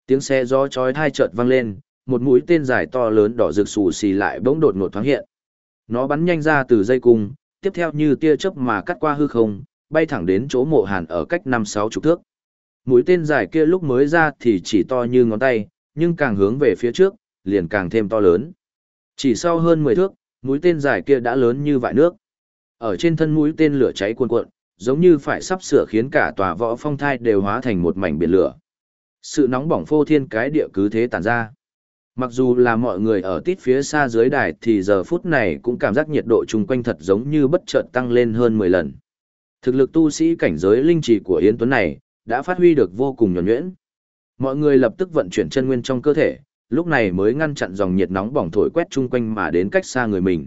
Tiếng xe gió chói tai chợt vang lên, một mũi tên dài to lớn đỏ rực xù xì lại bỗng đột ngột thoáng hiện. Nó bắn nhanh ra từ dây cung, tiếp theo như tia chớp mà cắt qua hư không, bay thẳng đến chỗ mộ hàn ở cách năm sáu chục thước. Mũi tên dài kia lúc mới ra thì chỉ to như ngón tay, nhưng càng hướng về phía trước, liền càng thêm to lớn. Chỉ sau hơn 10 thước, mũi tên dài kia đã lớn như vại nước. Ở trên thân mũi tên lửa cháy cuồn cuộn, giống như phải sắp sửa khiến cả tòa võ phong thai đều hóa thành một mảnh biển lửa. Sự nóng bỏng phô thiên cái địa cứ thế tản ra. Mặc dù là mọi người ở tít phía xa dưới đài thì giờ phút này cũng cảm giác nhiệt độ chung quanh thật giống như bất chợt tăng lên hơn 10 lần. Thực lực tu sĩ cảnh giới linh trì của Yến Tuấn này đã phát huy được vô cùng nhuẩn nhuyễn. Mọi người lập tức vận chuyển chân nguyên trong cơ thể, lúc này mới ngăn chặn dòng nhiệt nóng bỏng thổi quét chung quanh mà đến cách xa người mình.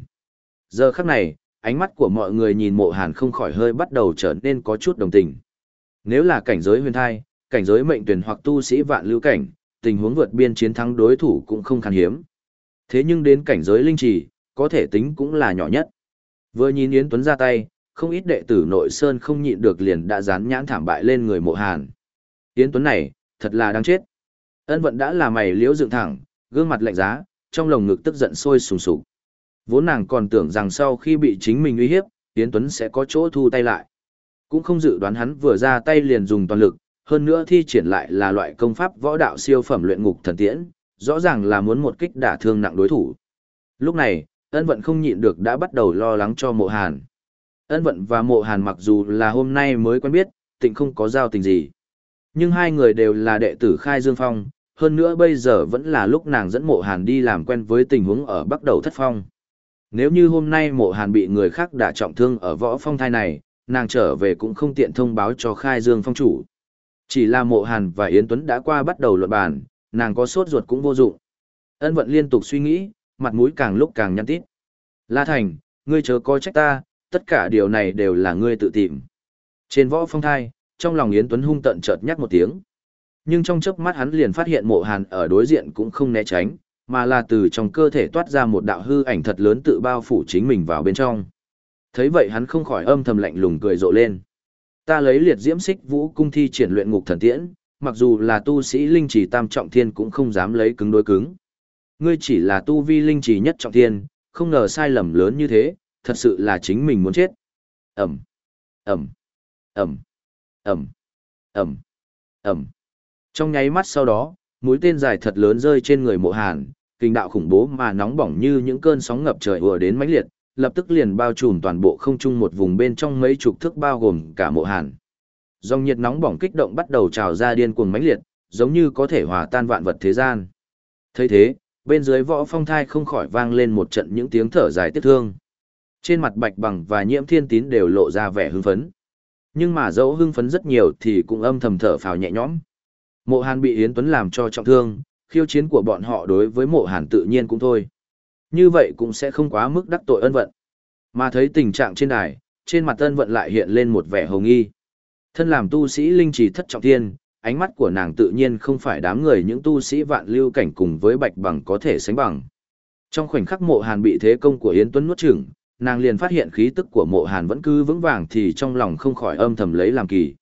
Giờ khắc này, ánh mắt của mọi người nhìn mộ hàn không khỏi hơi bắt đầu trở nên có chút đồng tình. Nếu là cảnh giới huyền thai, cảnh giới mệnh tuyển hoặc tu sĩ vạn lưu cảnh, tình huống vượt biên chiến thắng đối thủ cũng không khan hiếm. Thế nhưng đến cảnh giới linh trì, có thể tính cũng là nhỏ nhất. Vừa nhìn Yến Tuấn ra tay, không ít đệ tử nội sơn không nhịn được liền đã dán nhãn thảm bại lên người mộ hàn. Yến Tuấn này, thật là đáng chết. Ân vận đã là mày liễu dựng thẳng, gương mặt lạnh giá, trong lồng ngực tức giận sôi sùng sục. Vốn nàng còn tưởng rằng sau khi bị chính mình uy hiếp, Yến Tuấn sẽ có chỗ thu tay lại. Cũng không dự đoán hắn vừa ra tay liền dùng toàn lực, hơn nữa thi triển lại là loại công pháp võ đạo siêu phẩm luyện ngục thần tiễn, rõ ràng là muốn một kích đả thương nặng đối thủ. Lúc này, ân vận không nhịn được đã bắt đầu lo lắng cho mộ hàn. Ân vận và mộ hàn mặc dù là hôm nay mới quen biết, tịnh không có giao tình gì. Nhưng hai người đều là đệ tử khai dương phong, hơn nữa bây giờ vẫn là lúc nàng dẫn mộ hàn đi làm quen với tình huống ở bắc đầu thất phong. Nếu như hôm nay mộ hàn bị người khác đả trọng thương ở võ phong thai này, nàng trở về cũng không tiện thông báo cho khai dương phong chủ. Chỉ là mộ hàn và Yến Tuấn đã qua bắt đầu luận bàn, nàng có sốt ruột cũng vô dụng. Ân vận liên tục suy nghĩ, mặt mũi càng lúc càng nhăn tít. La Thành, ngươi chớ coi trách ta, tất cả điều này đều là ngươi tự tìm. Trên võ phong thai, trong lòng Yến Tuấn hung tận chợt nhắc một tiếng. Nhưng trong chớp mắt hắn liền phát hiện mộ hàn ở đối diện cũng không né tránh, mà là từ trong cơ thể toát ra một đạo hư ảnh thật lớn tự bao phủ chính mình vào bên trong. Thấy vậy hắn không khỏi âm thầm lạnh lùng cười rộ lên. Ta lấy liệt diễm xích vũ cung thi triển luyện ngục thần tiễn, mặc dù là tu sĩ linh chỉ tam trọng thiên cũng không dám lấy cứng đối cứng. Ngươi chỉ là tu vi linh chỉ nhất trọng thiên, không ngờ sai lầm lớn như thế, thật sự là chính mình muốn chết. Ẩm, Ẩm, Ẩm, Ẩm, Ẩm, Ẩm. Trong nháy mắt sau đó, mũi tên dài thật lớn rơi trên người mộ hàn, kinh đạo khủng bố mà nóng bỏng như những cơn sóng ngập trời ùa đến mãnh liệt, lập tức liền bao trùm toàn bộ không trung một vùng bên trong mấy chục thước bao gồm cả mộ hàn. Dòng nhiệt nóng bỏng kích động bắt đầu trào ra điên cuồng mãnh liệt, giống như có thể hòa tan vạn vật thế gian. thấy thế, bên dưới võ phong thai không khỏi vang lên một trận những tiếng thở dài tiếc thương. Trên mặt bạch bằng và nhiễm thiên tín đều lộ ra vẻ hưng phấn. Nhưng mà dẫu hưng phấn rất nhiều thì cũng âm thầm thở phào nhẹ nhõm. Mộ Hàn bị Yến Tuấn làm cho trọng thương, khiêu chiến của bọn họ đối với mộ Hàn tự nhiên cũng thôi. Như vậy cũng sẽ không quá mức đắc tội ân vận. Mà thấy tình trạng trên đài, trên mặt ân vận lại hiện lên một vẻ hồng nghi. Thân làm tu sĩ linh trì thất trọng thiên, ánh mắt của nàng tự nhiên không phải đám người những tu sĩ vạn lưu cảnh cùng với bạch bằng có thể sánh bằng. Trong khoảnh khắc mộ hàn bị thế công của Yến Tuấn nuốt chửng, nàng liền phát hiện khí tức của mộ hàn vẫn cứ vững vàng thì trong lòng không khỏi âm thầm lấy làm kỳ.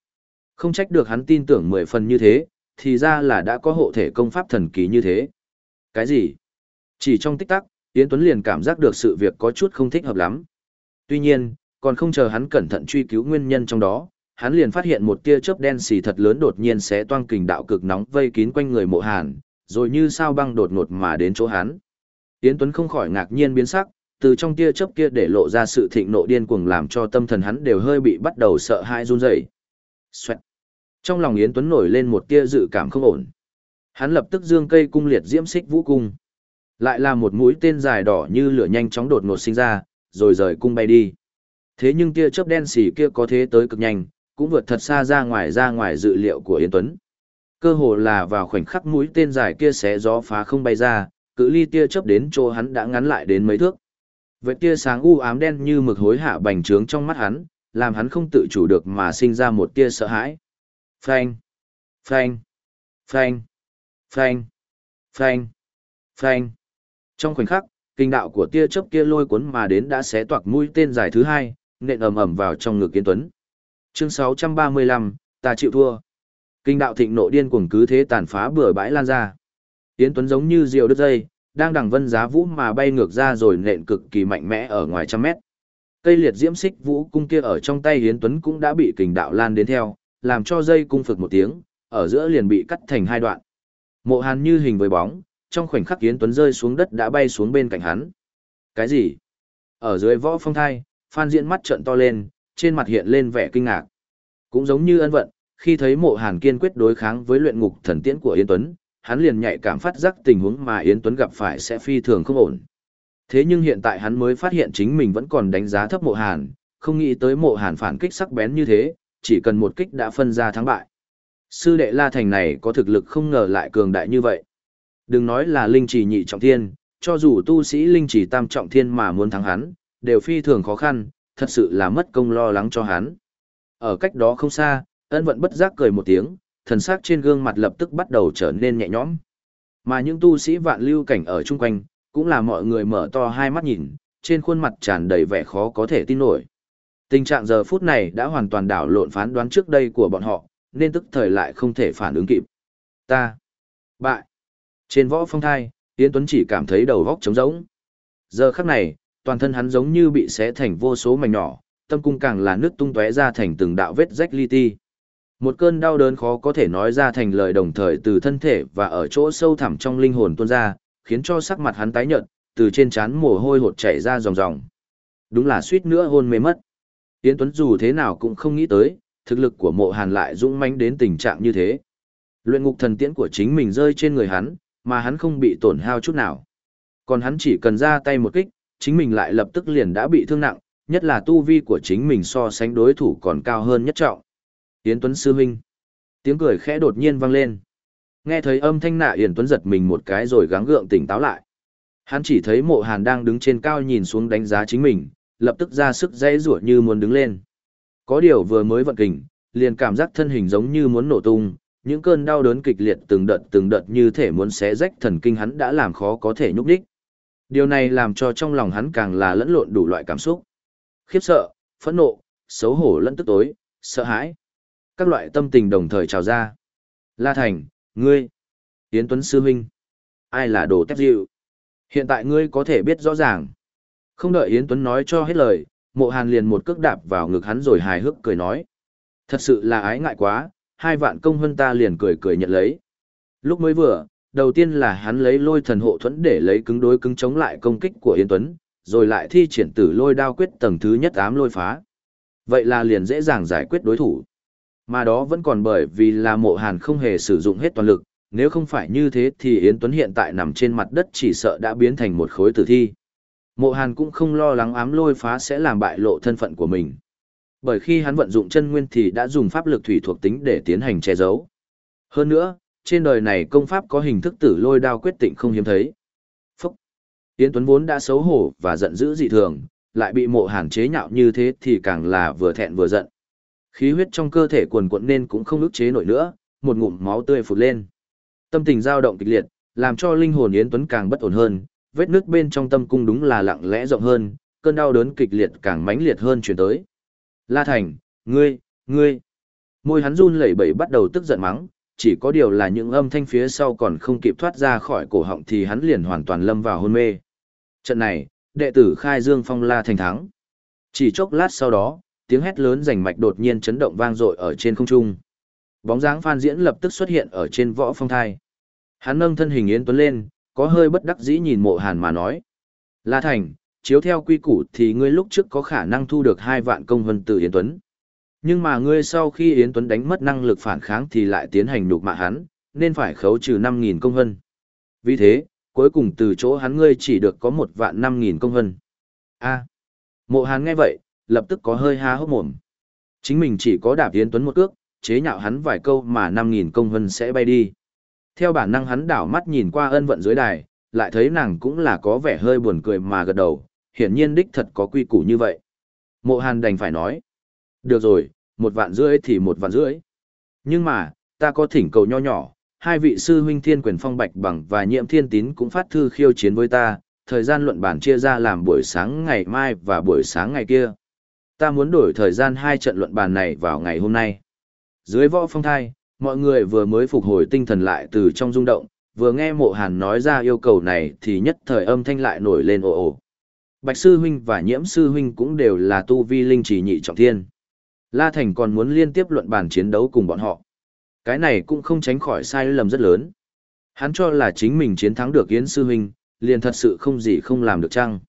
Không trách được hắn tin tưởng mười phần như thế, thì ra là đã có hộ thể công pháp thần kỳ như thế. Cái gì? Chỉ trong tích tắc, Yến Tuấn liền cảm giác được sự việc có chút không thích hợp lắm. Tuy nhiên, còn không chờ hắn cẩn thận truy cứu nguyên nhân trong đó, hắn liền phát hiện một tia chớp đen xì thật lớn đột nhiên sẽ toang kình đạo cực nóng vây kín quanh người mộ hàn, rồi như sao băng đột ngột mà đến chỗ hắn. Yến Tuấn không khỏi ngạc nhiên biến sắc, từ trong tia chớp kia để lộ ra sự thịnh nộ điên cuồng làm cho tâm thần hắn đều hơi bị bắt đầu sợ hãi run rẩy. Xoẹt. Trong lòng Yến Tuấn nổi lên một tia dự cảm không ổn. Hắn lập tức dương cây cung liệt diễm xích vũ cung. Lại là một mũi tên dài đỏ như lửa nhanh chóng đột ngột sinh ra, rồi rời cung bay đi. Thế nhưng tia chớp đen xì kia có thế tới cực nhanh, cũng vượt thật xa ra ngoài ra ngoài dự liệu của Yến Tuấn. Cơ hồ là vào khoảnh khắc mũi tên dài kia xé gió phá không bay ra, cự ly tia chớp đến chỗ hắn đã ngắn lại đến mấy thước. Vậy tia sáng u ám đen như mực hối hạ bành trướng trong mắt hắn, làm hắn không tự chủ được mà sinh ra một tia sợ hãi. Phanh, phanh, phanh, phanh, phanh, phanh. Trong khoảnh khắc, kinh đạo của tia chớp kia lôi cuốn mà đến đã xé toạc mũi tên dài thứ hai, nện ầm ầm vào trong ngực Kiến Tuấn. Chương 635, ta chịu thua. Kinh đạo thịnh nộ điên cuồng cứ thế tàn phá bừa bãi lan ra. Yến Tuấn giống như diều đứt dây, đang đằng vân giá vũ mà bay ngược ra rồi nện cực kỳ mạnh mẽ ở ngoài trăm mét. Cây liệt diễm xích vũ cung kia ở trong tay Yến Tuấn cũng đã bị kình đạo lan đến theo, làm cho dây cung phực một tiếng, ở giữa liền bị cắt thành hai đoạn. Mộ Hàn như hình với bóng, trong khoảnh khắc Yến Tuấn rơi xuống đất đã bay xuống bên cạnh hắn. Cái gì? Ở dưới võ phong thai, Phan Diễn mắt trợn to lên, trên mặt hiện lên vẻ kinh ngạc. Cũng giống như ân vận, khi thấy mộ hàn kiên quyết đối kháng với luyện ngục thần tiễn của Yến Tuấn, hắn liền nhạy cảm phát giác tình huống mà Yến Tuấn gặp phải sẽ phi thường không ổn. Thế nhưng hiện tại hắn mới phát hiện chính mình vẫn còn đánh giá thấp mộ hàn, không nghĩ tới mộ hàn phản kích sắc bén như thế, chỉ cần một kích đã phân ra thắng bại. Sư đệ La Thành này có thực lực không ngờ lại cường đại như vậy. Đừng nói là linh trì nhị trọng thiên, cho dù tu sĩ linh trì tam trọng thiên mà muốn thắng hắn, đều phi thường khó khăn, thật sự là mất công lo lắng cho hắn. Ở cách đó không xa, ân vận bất giác cười một tiếng, thần sắc trên gương mặt lập tức bắt đầu trở nên nhẹ nhõm. Mà những tu sĩ vạn lưu cảnh ở chung quanh, cũng là mọi người mở to hai mắt nhìn, trên khuôn mặt tràn đầy vẻ khó có thể tin nổi. Tình trạng giờ phút này đã hoàn toàn đảo lộn phán đoán trước đây của bọn họ, nên tức thời lại không thể phản ứng kịp. Ta. Bại. Trên võ phong thai, Yến Tuấn chỉ cảm thấy đầu góc trống rỗng. Giờ khắc này, toàn thân hắn giống như bị xé thành vô số mảnh nhỏ, tâm cung càng là nước tung tóe ra thành từng đạo vết rách li ti. Một cơn đau đớn khó có thể nói ra thành lời đồng thời từ thân thể và ở chỗ sâu thẳm trong linh hồn tuôn ra, khiến cho sắc mặt hắn tái nhợt, từ trên trán mồ hôi hột chảy ra ròng ròng. Đúng là suýt nữa hôn mê mất. Yến Tuấn dù thế nào cũng không nghĩ tới, thực lực của mộ hàn lại dũng mãnh đến tình trạng như thế. Luyện ngục thần tiễn của chính mình rơi trên người hắn, mà hắn không bị tổn hao chút nào. Còn hắn chỉ cần ra tay một kích, chính mình lại lập tức liền đã bị thương nặng, nhất là tu vi của chính mình so sánh đối thủ còn cao hơn nhất trọng. Yến Tuấn Sư Minh. Tiếng cười khẽ đột nhiên vang lên. Nghe thấy âm thanh nạ Yến Tuấn giật mình một cái rồi gắng gượng tỉnh táo lại. Hắn chỉ thấy mộ hàn đang đứng trên cao nhìn xuống đánh giá chính mình, lập tức ra sức dãy rủa như muốn đứng lên. Có điều vừa mới vận kình, liền cảm giác thân hình giống như muốn nổ tung, những cơn đau đớn kịch liệt từng đợt từng đợt như thể muốn xé rách thần kinh hắn đã làm khó có thể nhúc đích. Điều này làm cho trong lòng hắn càng là lẫn lộn đủ loại cảm xúc. Khiếp sợ, phẫn nộ, xấu hổ lẫn tức tối, sợ hãi. Các loại tâm tình đồng thời trào ra. La Thành, ngươi, Yến Tuấn Sư Minh, ai là đồ tép dịu? Hiện tại ngươi có thể biết rõ ràng. Không đợi Yến Tuấn nói cho hết lời, mộ hàn liền một cước đạp vào ngực hắn rồi hài hước cười nói. Thật sự là ái ngại quá, hai vạn công hơn ta liền cười cười nhận lấy. Lúc mới vừa, đầu tiên là hắn lấy lôi thần hộ thuẫn để lấy cứng đối cứng chống lại công kích của Yến Tuấn, rồi lại thi triển tử lôi đao quyết tầng thứ nhất ám lôi phá. Vậy là liền dễ dàng giải quyết đối thủ. Mà đó vẫn còn bởi vì là mộ hàn không hề sử dụng hết toàn lực, nếu không phải như thế thì Yến Tuấn hiện tại nằm trên mặt đất chỉ sợ đã biến thành một khối tử thi. Mộ hàn cũng không lo lắng ám lôi phá sẽ làm bại lộ thân phận của mình. Bởi khi hắn vận dụng chân nguyên thì đã dùng pháp lực thủy thuộc tính để tiến hành che giấu. Hơn nữa, trên đời này công pháp có hình thức tử lôi đao quyết tịnh không hiếm thấy. Phúc! Yến Tuấn vốn đã xấu hổ và giận dữ dị thường, lại bị mộ hàn chế nhạo như thế thì càng là vừa thẹn vừa giận. Khí huyết trong cơ thể quần quận nên cũng không ức chế nổi nữa, một ngụm máu tươi phụt lên. Tâm tình dao động kịch liệt, làm cho linh hồn Yến Tuấn càng bất ổn hơn, vết nước bên trong tâm cung đúng là lặng lẽ rộng hơn, cơn đau đớn kịch liệt càng mãnh liệt hơn chuyển tới. La Thành, ngươi, ngươi. Môi hắn run lẩy bẩy bắt đầu tức giận mắng, chỉ có điều là những âm thanh phía sau còn không kịp thoát ra khỏi cổ họng thì hắn liền hoàn toàn lâm vào hôn mê. Trận này, đệ tử khai dương phong La Thành thắng. Chỉ chốc lát sau đó, tiếng hét lớn rành mạch đột nhiên chấn động vang dội ở trên không trung. Bóng dáng Phan Diễn lập tức xuất hiện ở trên võ phong thai. Hắn nâng thân hình Yến Tuấn lên, có hơi bất đắc dĩ nhìn mộ hàn mà nói. La Thành, chiếu theo quy củ thì ngươi lúc trước có khả năng thu được hai vạn công vân từ Yến Tuấn. Nhưng mà ngươi sau khi Yến Tuấn đánh mất năng lực phản kháng thì lại tiến hành nhục mạ hắn, nên phải khấu trừ 5.000 công vân. Vì thế, cuối cùng từ chỗ hắn ngươi chỉ được có một vạn 5.000 công vân. A. mộ hàn nghe vậy, lập tức có hơi há hốc mồm. Chính mình chỉ có đạp Yến Tuấn một cước, chế nhạo hắn vài câu mà 5.000 công vân sẽ bay đi. Theo bản năng hắn đảo mắt nhìn qua ân vận dưới đài, lại thấy nàng cũng là có vẻ hơi buồn cười mà gật đầu, hiển nhiên đích thật có quy củ như vậy. Mộ hàn đành phải nói. Được rồi, một vạn rưỡi thì một vạn rưỡi. Nhưng mà, ta có thỉnh cầu nho nhỏ, hai vị sư huynh thiên quyền phong bạch bằng và nhiệm thiên tín cũng phát thư khiêu chiến với ta, thời gian luận bản chia ra làm buổi sáng ngày mai và buổi sáng ngày kia. Ta muốn đổi thời gian hai trận luận bàn này vào ngày hôm nay. Dưới võ phong thai, mọi người vừa mới phục hồi tinh thần lại từ trong rung động, vừa nghe mộ hàn nói ra yêu cầu này thì nhất thời âm thanh lại nổi lên ồ ồ. Bạch sư huynh và nhiễm sư huynh cũng đều là tu vi linh chỉ nhị trọng thiên. La Thành còn muốn liên tiếp luận bàn chiến đấu cùng bọn họ. Cái này cũng không tránh khỏi sai lầm rất lớn. Hắn cho là chính mình chiến thắng được Yến sư huynh, liền thật sự không gì không làm được chăng.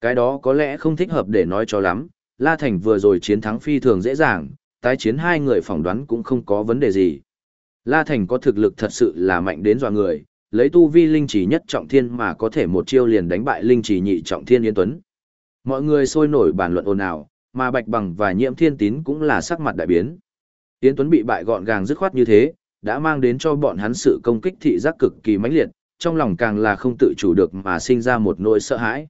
Cái đó có lẽ không thích hợp để nói cho lắm, La Thành vừa rồi chiến thắng phi thường dễ dàng, tái chiến hai người phỏng đoán cũng không có vấn đề gì. La Thành có thực lực thật sự là mạnh đến dọa người, lấy tu vi linh chỉ nhất trọng thiên mà có thể một chiêu liền đánh bại linh chỉ nhị trọng thiên Yến Tuấn. Mọi người sôi nổi bàn luận ồn ào, mà Bạch Bằng và Nhiễm Thiên Tín cũng là sắc mặt đại biến. Yến Tuấn bị bại gọn gàng dứt khoát như thế, đã mang đến cho bọn hắn sự công kích thị giác cực kỳ mãnh liệt, trong lòng càng là không tự chủ được mà sinh ra một nỗi sợ hãi.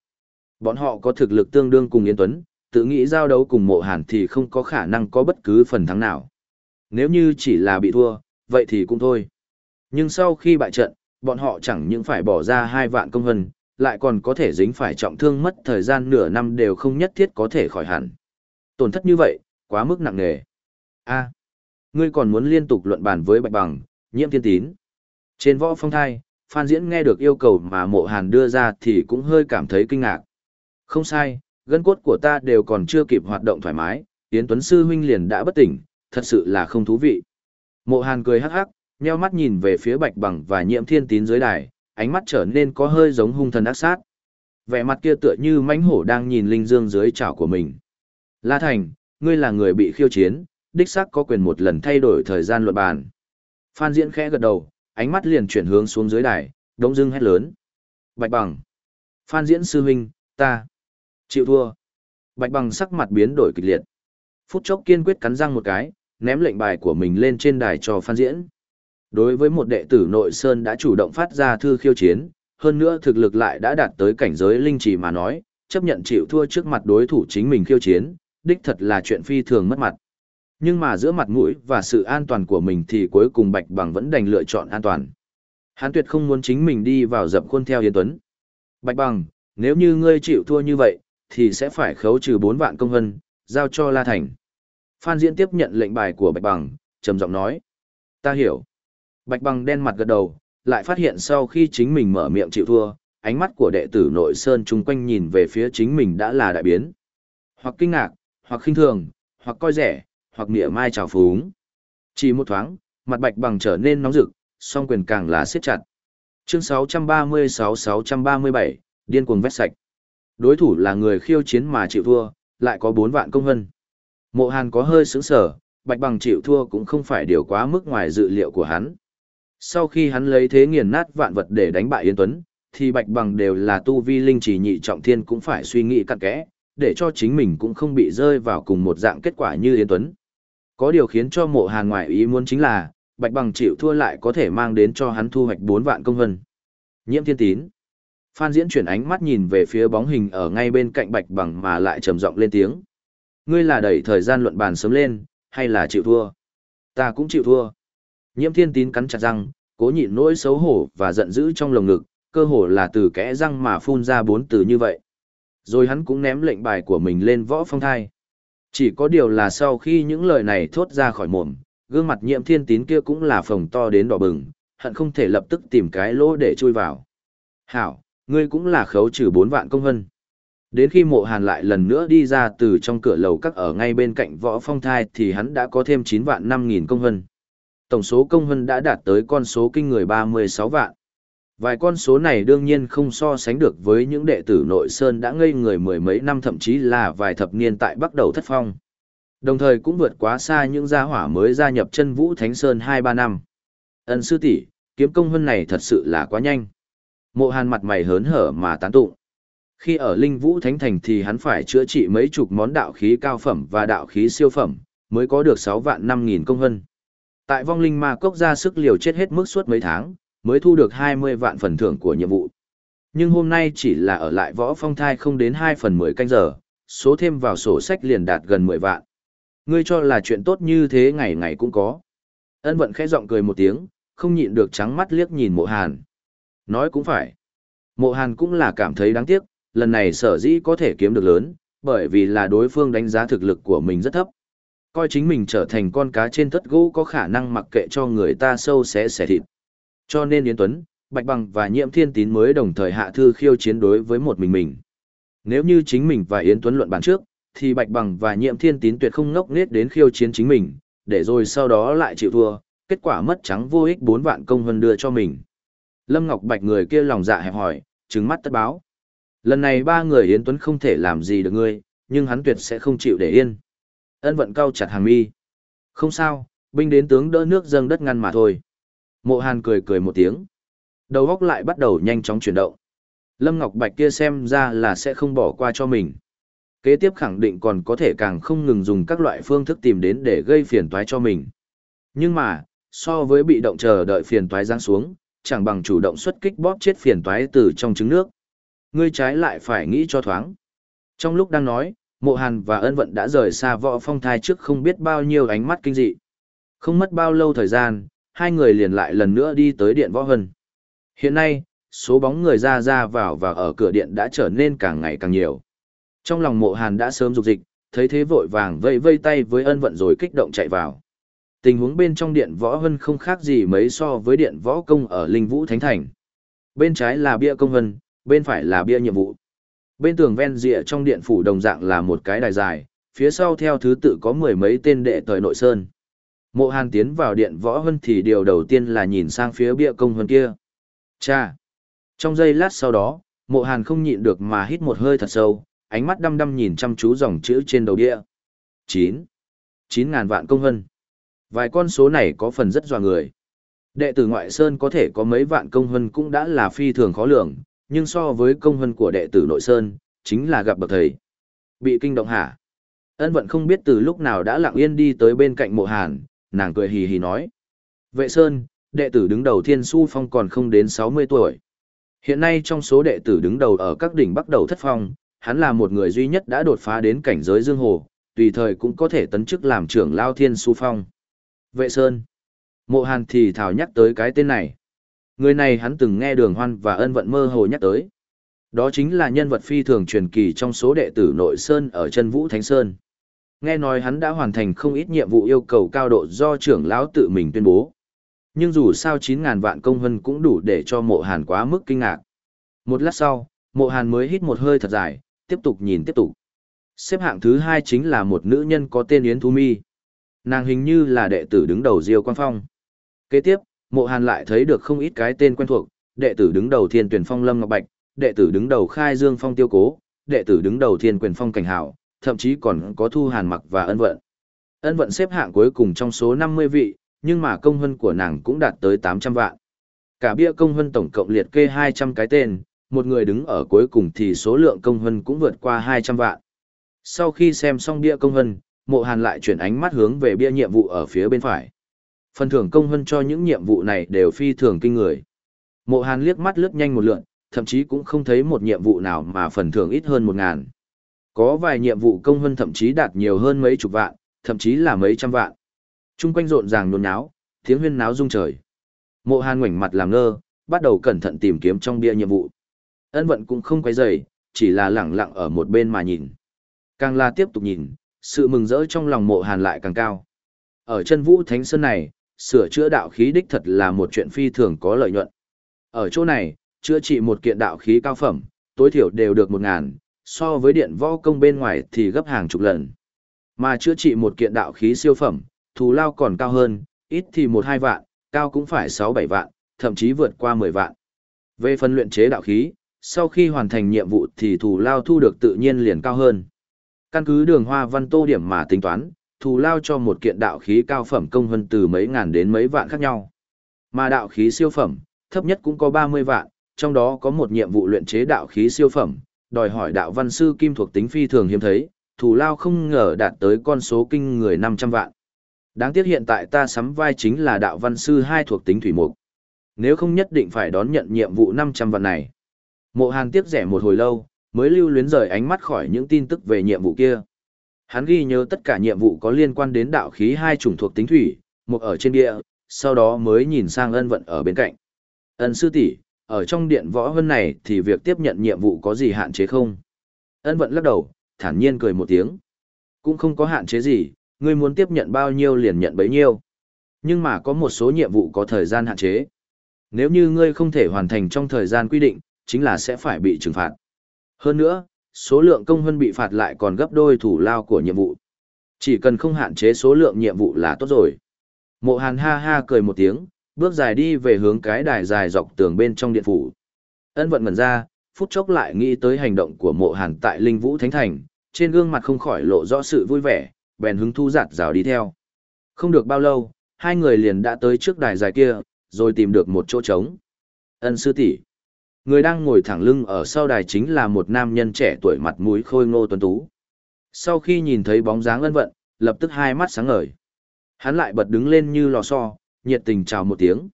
Bọn họ có thực lực tương đương cùng Yến Tuấn, tự nghĩ giao đấu cùng mộ hàn thì không có khả năng có bất cứ phần thắng nào. Nếu như chỉ là bị thua, vậy thì cũng thôi. Nhưng sau khi bại trận, bọn họ chẳng những phải bỏ ra hai vạn công hân, lại còn có thể dính phải trọng thương mất thời gian nửa năm đều không nhất thiết có thể khỏi hẳn. Tổn thất như vậy, quá mức nặng nề. a ngươi còn muốn liên tục luận bàn với bạch bằng, nhiễm thiên tín. Trên võ phong thai, Phan Diễn nghe được yêu cầu mà mộ hàn đưa ra thì cũng hơi cảm thấy kinh ngạc. Không sai, gân cốt của ta đều còn chưa kịp hoạt động thoải mái, Yến Tuấn Sư huynh liền đã bất tỉnh, thật sự là không thú vị. Mộ Hàn cười hắc hắc, nheo mắt nhìn về phía Bạch Bằng và Nhiễm Thiên Tín dưới đài, ánh mắt trở nên có hơi giống hung thần ác sát. Vẻ mặt kia tựa như mãnh hổ đang nhìn linh dương dưới chảo của mình. La Thành, ngươi là người bị khiêu chiến, đích xác có quyền một lần thay đổi thời gian luận bàn. Phan Diễn khẽ gật đầu, ánh mắt liền chuyển hướng xuống dưới đài, đống dưng hét lớn. Bạch Bằng. Phan Diễn sư huynh, ta. Chịu thua. Bạch bằng sắc mặt biến đổi kịch liệt. Phút chốc kiên quyết cắn răng một cái, ném lệnh bài của mình lên trên đài cho Phan Diễn. Đối với một đệ tử nội sơn đã chủ động phát ra thư khiêu chiến, hơn nữa thực lực lại đã đạt tới cảnh giới linh chỉ mà nói, chấp nhận chịu thua trước mặt đối thủ chính mình khiêu chiến, đích thật là chuyện phi thường mất mặt. Nhưng mà giữa mặt mũi và sự an toàn của mình thì cuối cùng Bạch Bằng vẫn đành lựa chọn an toàn. Hán tuyệt không muốn chính mình đi vào dập khuôn theo Yến Tuấn. Bạch Bằng, nếu như ngươi chịu thua như vậy, thì sẽ phải khấu trừ 4 vạn công hân, giao cho La Thành. Phan Diễn tiếp nhận lệnh bài của Bạch Bằng, trầm giọng nói. Ta hiểu. Bạch Bằng đen mặt gật đầu, lại phát hiện sau khi chính mình mở miệng chịu thua, ánh mắt của đệ tử nội sơn chung quanh nhìn về phía chính mình đã là đại biến. Hoặc kinh ngạc, hoặc khinh thường, hoặc coi rẻ, hoặc mỉa mai trào phúng. Chỉ một thoáng, mặt Bạch Bằng trở nên nóng rực, song quyền càng là siết chặt. Chương 636-637, điên cuồng vét sạch. Đối thủ là người khiêu chiến mà chịu thua, lại có 4 vạn công hân. Mộ Hàn có hơi sững sở, Bạch Bằng chịu thua cũng không phải điều quá mức ngoài dự liệu của hắn. Sau khi hắn lấy thế nghiền nát vạn vật để đánh bại Yến Tuấn, thì Bạch Bằng đều là tu vi linh chỉ nhị trọng thiên cũng phải suy nghĩ cặn kẽ, để cho chính mình cũng không bị rơi vào cùng một dạng kết quả như Yến Tuấn. Có điều khiến cho mộ hàn ngoại ý muốn chính là, Bạch Bằng chịu thua lại có thể mang đến cho hắn thu hoạch 4 vạn công vân. Nhiễm thiên tín. Phan Diễn chuyển ánh mắt nhìn về phía bóng hình ở ngay bên cạnh Bạch Bằng mà lại trầm giọng lên tiếng. Ngươi là đẩy thời gian luận bàn sớm lên, hay là chịu thua? Ta cũng chịu thua. Nhiễm thiên tín cắn chặt răng, cố nhịn nỗi xấu hổ và giận dữ trong lồng ngực, cơ hồ là từ kẽ răng mà phun ra bốn từ như vậy. Rồi hắn cũng ném lệnh bài của mình lên võ phong thai. Chỉ có điều là sau khi những lời này thốt ra khỏi mồm, gương mặt nhiễm thiên tín kia cũng là phồng to đến đỏ bừng, hận không thể lập tức tìm cái lỗ để chui vào. Hảo, ngươi cũng là khấu trừ bốn vạn công hân. Đến khi mộ hàn lại lần nữa đi ra từ trong cửa lầu các ở ngay bên cạnh võ phong thai thì hắn đã có thêm 9 vạn 5 nghìn công hân. Tổng số công hân đã đạt tới con số kinh người 36 vạn. Vài con số này đương nhiên không so sánh được với những đệ tử nội sơn đã ngây người mười mấy năm thậm chí là vài thập niên tại bắt đầu thất phong. Đồng thời cũng vượt quá xa những gia hỏa mới gia nhập chân vũ thánh sơn 2-3 năm. Ân sư tỷ kiếm công hơn này thật sự là quá nhanh. Mộ hàn mặt mày hớn hở mà tán tụng. Khi ở Linh Vũ Thánh Thành thì hắn phải chữa trị mấy chục món đạo khí cao phẩm và đạo khí siêu phẩm, mới có được 6 vạn 5 nghìn công hân. Tại vong linh ma cốc ra sức liều chết hết mức suốt mấy tháng, mới thu được 20 vạn phần thưởng của nhiệm vụ. Nhưng hôm nay chỉ là ở lại võ phong thai không đến 2 phần 10 canh giờ, số thêm vào sổ sách liền đạt gần 10 vạn. Ngươi cho là chuyện tốt như thế ngày ngày cũng có. Ân vận khẽ giọng cười một tiếng, không nhịn được trắng mắt liếc nhìn mộ hàn. Nói cũng phải. Mộ hàn cũng là cảm thấy đáng tiếc, lần này sở dĩ có thể kiếm được lớn, bởi vì là đối phương đánh giá thực lực của mình rất thấp. Coi chính mình trở thành con cá trên thất gỗ có khả năng mặc kệ cho người ta sâu xé xẻ thịt. Cho nên Yến Tuấn, Bạch Bằng và Nhiễm Thiên Tín mới đồng thời hạ thư khiêu chiến đối với một mình mình. Nếu như chính mình và Yến Tuấn luận bàn trước, thì Bạch Bằng và Nhiễm Thiên Tín tuyệt không ngốc nghếch đến khiêu chiến chính mình, để rồi sau đó lại chịu thua, kết quả mất trắng vô ích bốn vạn công hơn đưa cho mình. Lâm Ngọc Bạch người kia lòng dạ hẹp hỏi, trừng mắt tất báo. Lần này ba người Yến Tuấn không thể làm gì được ngươi, nhưng hắn tuyệt sẽ không chịu để yên. Ân vận cao chặt hàng mi. Không sao, binh đến tướng đỡ nước dâng đất ngăn mà thôi. Mộ Hàn cười cười một tiếng. Đầu góc lại bắt đầu nhanh chóng chuyển động. Lâm Ngọc Bạch kia xem ra là sẽ không bỏ qua cho mình. Kế tiếp khẳng định còn có thể càng không ngừng dùng các loại phương thức tìm đến để gây phiền toái cho mình. Nhưng mà, so với bị động chờ đợi phiền toái giáng xuống, chẳng bằng chủ động xuất kích bóp chết phiền toái từ trong trứng nước. Ngươi trái lại phải nghĩ cho thoáng. Trong lúc đang nói, Mộ Hàn và Ân Vận đã rời xa võ phong thai trước không biết bao nhiêu ánh mắt kinh dị. Không mất bao lâu thời gian, hai người liền lại lần nữa đi tới điện võ hân. Hiện nay, số bóng người ra ra vào và ở cửa điện đã trở nên càng ngày càng nhiều. Trong lòng mộ hàn đã sớm dục dịch, thấy thế vội vàng vây vây tay với ân vận rồi kích động chạy vào. Tình huống bên trong điện võ hân không khác gì mấy so với điện võ công ở Linh Vũ Thánh Thành. Bên trái là bia công hân, bên phải là bia nhiệm vụ. Bên tường ven rìa trong điện phủ đồng dạng là một cái đài dài, phía sau theo thứ tự có mười mấy tên đệ thời nội sơn. Mộ Hàn tiến vào điện võ hân thì điều đầu tiên là nhìn sang phía bia công hân kia. Cha! Trong giây lát sau đó, mộ Hàn không nhịn được mà hít một hơi thật sâu, ánh mắt đăm đăm nhìn chăm chú dòng chữ trên đầu bia. 9. 9 ngàn vạn công hân. Vài con số này có phần rất dọa người. Đệ tử ngoại sơn có thể có mấy vạn công hân cũng đã là phi thường khó lường, nhưng so với công hân của đệ tử nội sơn, chính là gặp bậc thầy. Bị kinh động hả? Ân vận không biết từ lúc nào đã lặng yên đi tới bên cạnh mộ hàn, nàng cười hì hì nói. Vệ Sơn, đệ tử đứng đầu Thiên Su Phong còn không đến 60 tuổi. Hiện nay trong số đệ tử đứng đầu ở các đỉnh bắt đầu thất phong, hắn là một người duy nhất đã đột phá đến cảnh giới dương hồ, tùy thời cũng có thể tấn chức làm trưởng lao Thiên Su Phong. Vệ Sơn. Mộ Hàn thì thảo nhắc tới cái tên này. Người này hắn từng nghe đường hoan và ân vận mơ hồ nhắc tới. Đó chính là nhân vật phi thường truyền kỳ trong số đệ tử nội Sơn ở chân Vũ Thánh Sơn. Nghe nói hắn đã hoàn thành không ít nhiệm vụ yêu cầu cao độ do trưởng lão tự mình tuyên bố. Nhưng dù sao 9.000 vạn công hân cũng đủ để cho mộ hàn quá mức kinh ngạc. Một lát sau, mộ hàn mới hít một hơi thật dài, tiếp tục nhìn tiếp tục. Xếp hạng thứ hai chính là một nữ nhân có tên Yến Thu Mi. Nàng hình như là đệ tử đứng đầu Diêu Quang Phong. Kế tiếp, mộ hàn lại thấy được không ít cái tên quen thuộc, đệ tử đứng đầu Thiên Tuyển Phong Lâm Ngọc Bạch, đệ tử đứng đầu Khai Dương Phong Tiêu Cố, đệ tử đứng đầu Thiên Quyền Phong Cảnh Hảo, thậm chí còn có Thu Hàn Mặc và Ân Vận. Ân Vận xếp hạng cuối cùng trong số 50 vị, nhưng mà công hân của nàng cũng đạt tới 800 vạn. Cả bia công hân tổng cộng liệt kê 200 cái tên, một người đứng ở cuối cùng thì số lượng công hân cũng vượt qua 200 vạn. Sau khi xem xong bia công hân, mộ hàn lại chuyển ánh mắt hướng về bia nhiệm vụ ở phía bên phải. Phần thưởng công hân cho những nhiệm vụ này đều phi thường kinh người. Mộ hàn liếc mắt lướt nhanh một lượn, thậm chí cũng không thấy một nhiệm vụ nào mà phần thưởng ít hơn một ngàn. Có vài nhiệm vụ công hân thậm chí đạt nhiều hơn mấy chục vạn, thậm chí là mấy trăm vạn. Trung quanh rộn ràng nhốn náo, tiếng huyên náo rung trời. Mộ Hàn ngoảnh mặt làm ngơ, bắt đầu cẩn thận tìm kiếm trong bia nhiệm vụ. Ân vận cũng không quay rầy, chỉ là lẳng lặng ở một bên mà nhìn. Càng là tiếp tục nhìn, sự mừng rỡ trong lòng mộ Hàn lại càng cao. Ở chân vũ thánh sơn này, sửa chữa đạo khí đích thật là một chuyện phi thường có lợi nhuận. Ở chỗ này, chữa trị một kiện đạo khí cao phẩm, tối thiểu đều được một ngàn, so với điện võ công bên ngoài thì gấp hàng chục lần. Mà chữa trị một kiện đạo khí siêu phẩm, thù lao còn cao hơn, ít thì một hai vạn, cao cũng phải sáu bảy vạn, thậm chí vượt qua mười vạn. Về phần luyện chế đạo khí, sau khi hoàn thành nhiệm vụ thì thù lao thu được tự nhiên liền cao hơn. Căn cứ đường hoa văn tô điểm mà tính toán, thù lao cho một kiện đạo khí cao phẩm công hơn từ mấy ngàn đến mấy vạn khác nhau. Mà đạo khí siêu phẩm, thấp nhất cũng có 30 vạn, trong đó có một nhiệm vụ luyện chế đạo khí siêu phẩm, đòi hỏi đạo văn sư kim thuộc tính phi thường hiếm thấy, thù lao không ngờ đạt tới con số kinh người 500 vạn. Đáng tiếc hiện tại ta sắm vai chính là đạo văn sư hai thuộc tính thủy mục. Nếu không nhất định phải đón nhận nhiệm vụ 500 vạn này. Mộ Hàn tiếc rẻ một hồi lâu, mới lưu luyến rời ánh mắt khỏi những tin tức về nhiệm vụ kia. Hắn ghi nhớ tất cả nhiệm vụ có liên quan đến đạo khí hai chủng thuộc tính thủy, một ở trên địa, sau đó mới nhìn sang ân vận ở bên cạnh. Ân sư tỷ, ở trong điện võ hơn này thì việc tiếp nhận nhiệm vụ có gì hạn chế không? Ân vận lắc đầu, thản nhiên cười một tiếng. Cũng không có hạn chế gì, ngươi muốn tiếp nhận bao nhiêu liền nhận bấy nhiêu. Nhưng mà có một số nhiệm vụ có thời gian hạn chế. Nếu như ngươi không thể hoàn thành trong thời gian quy định, chính là sẽ phải bị trừng phạt. Hơn nữa, số lượng công hơn bị phạt lại còn gấp đôi thủ lao của nhiệm vụ. Chỉ cần không hạn chế số lượng nhiệm vụ là tốt rồi. Mộ hàn ha ha cười một tiếng, bước dài đi về hướng cái đài dài dọc tường bên trong điện phủ. Ân vận ngần ra, phút chốc lại nghĩ tới hành động của mộ hàn tại Linh Vũ Thánh Thành, trên gương mặt không khỏi lộ rõ sự vui vẻ, bèn hứng thu giặt rào đi theo. Không được bao lâu, hai người liền đã tới trước đài dài kia, rồi tìm được một chỗ trống. Ân sư tỷ, Người đang ngồi thẳng lưng ở sau đài chính là một nam nhân trẻ tuổi mặt mũi khôi ngô tuấn tú. Sau khi nhìn thấy bóng dáng ân vận, lập tức hai mắt sáng ngời. Hắn lại bật đứng lên như lò xo, nhiệt tình chào một tiếng.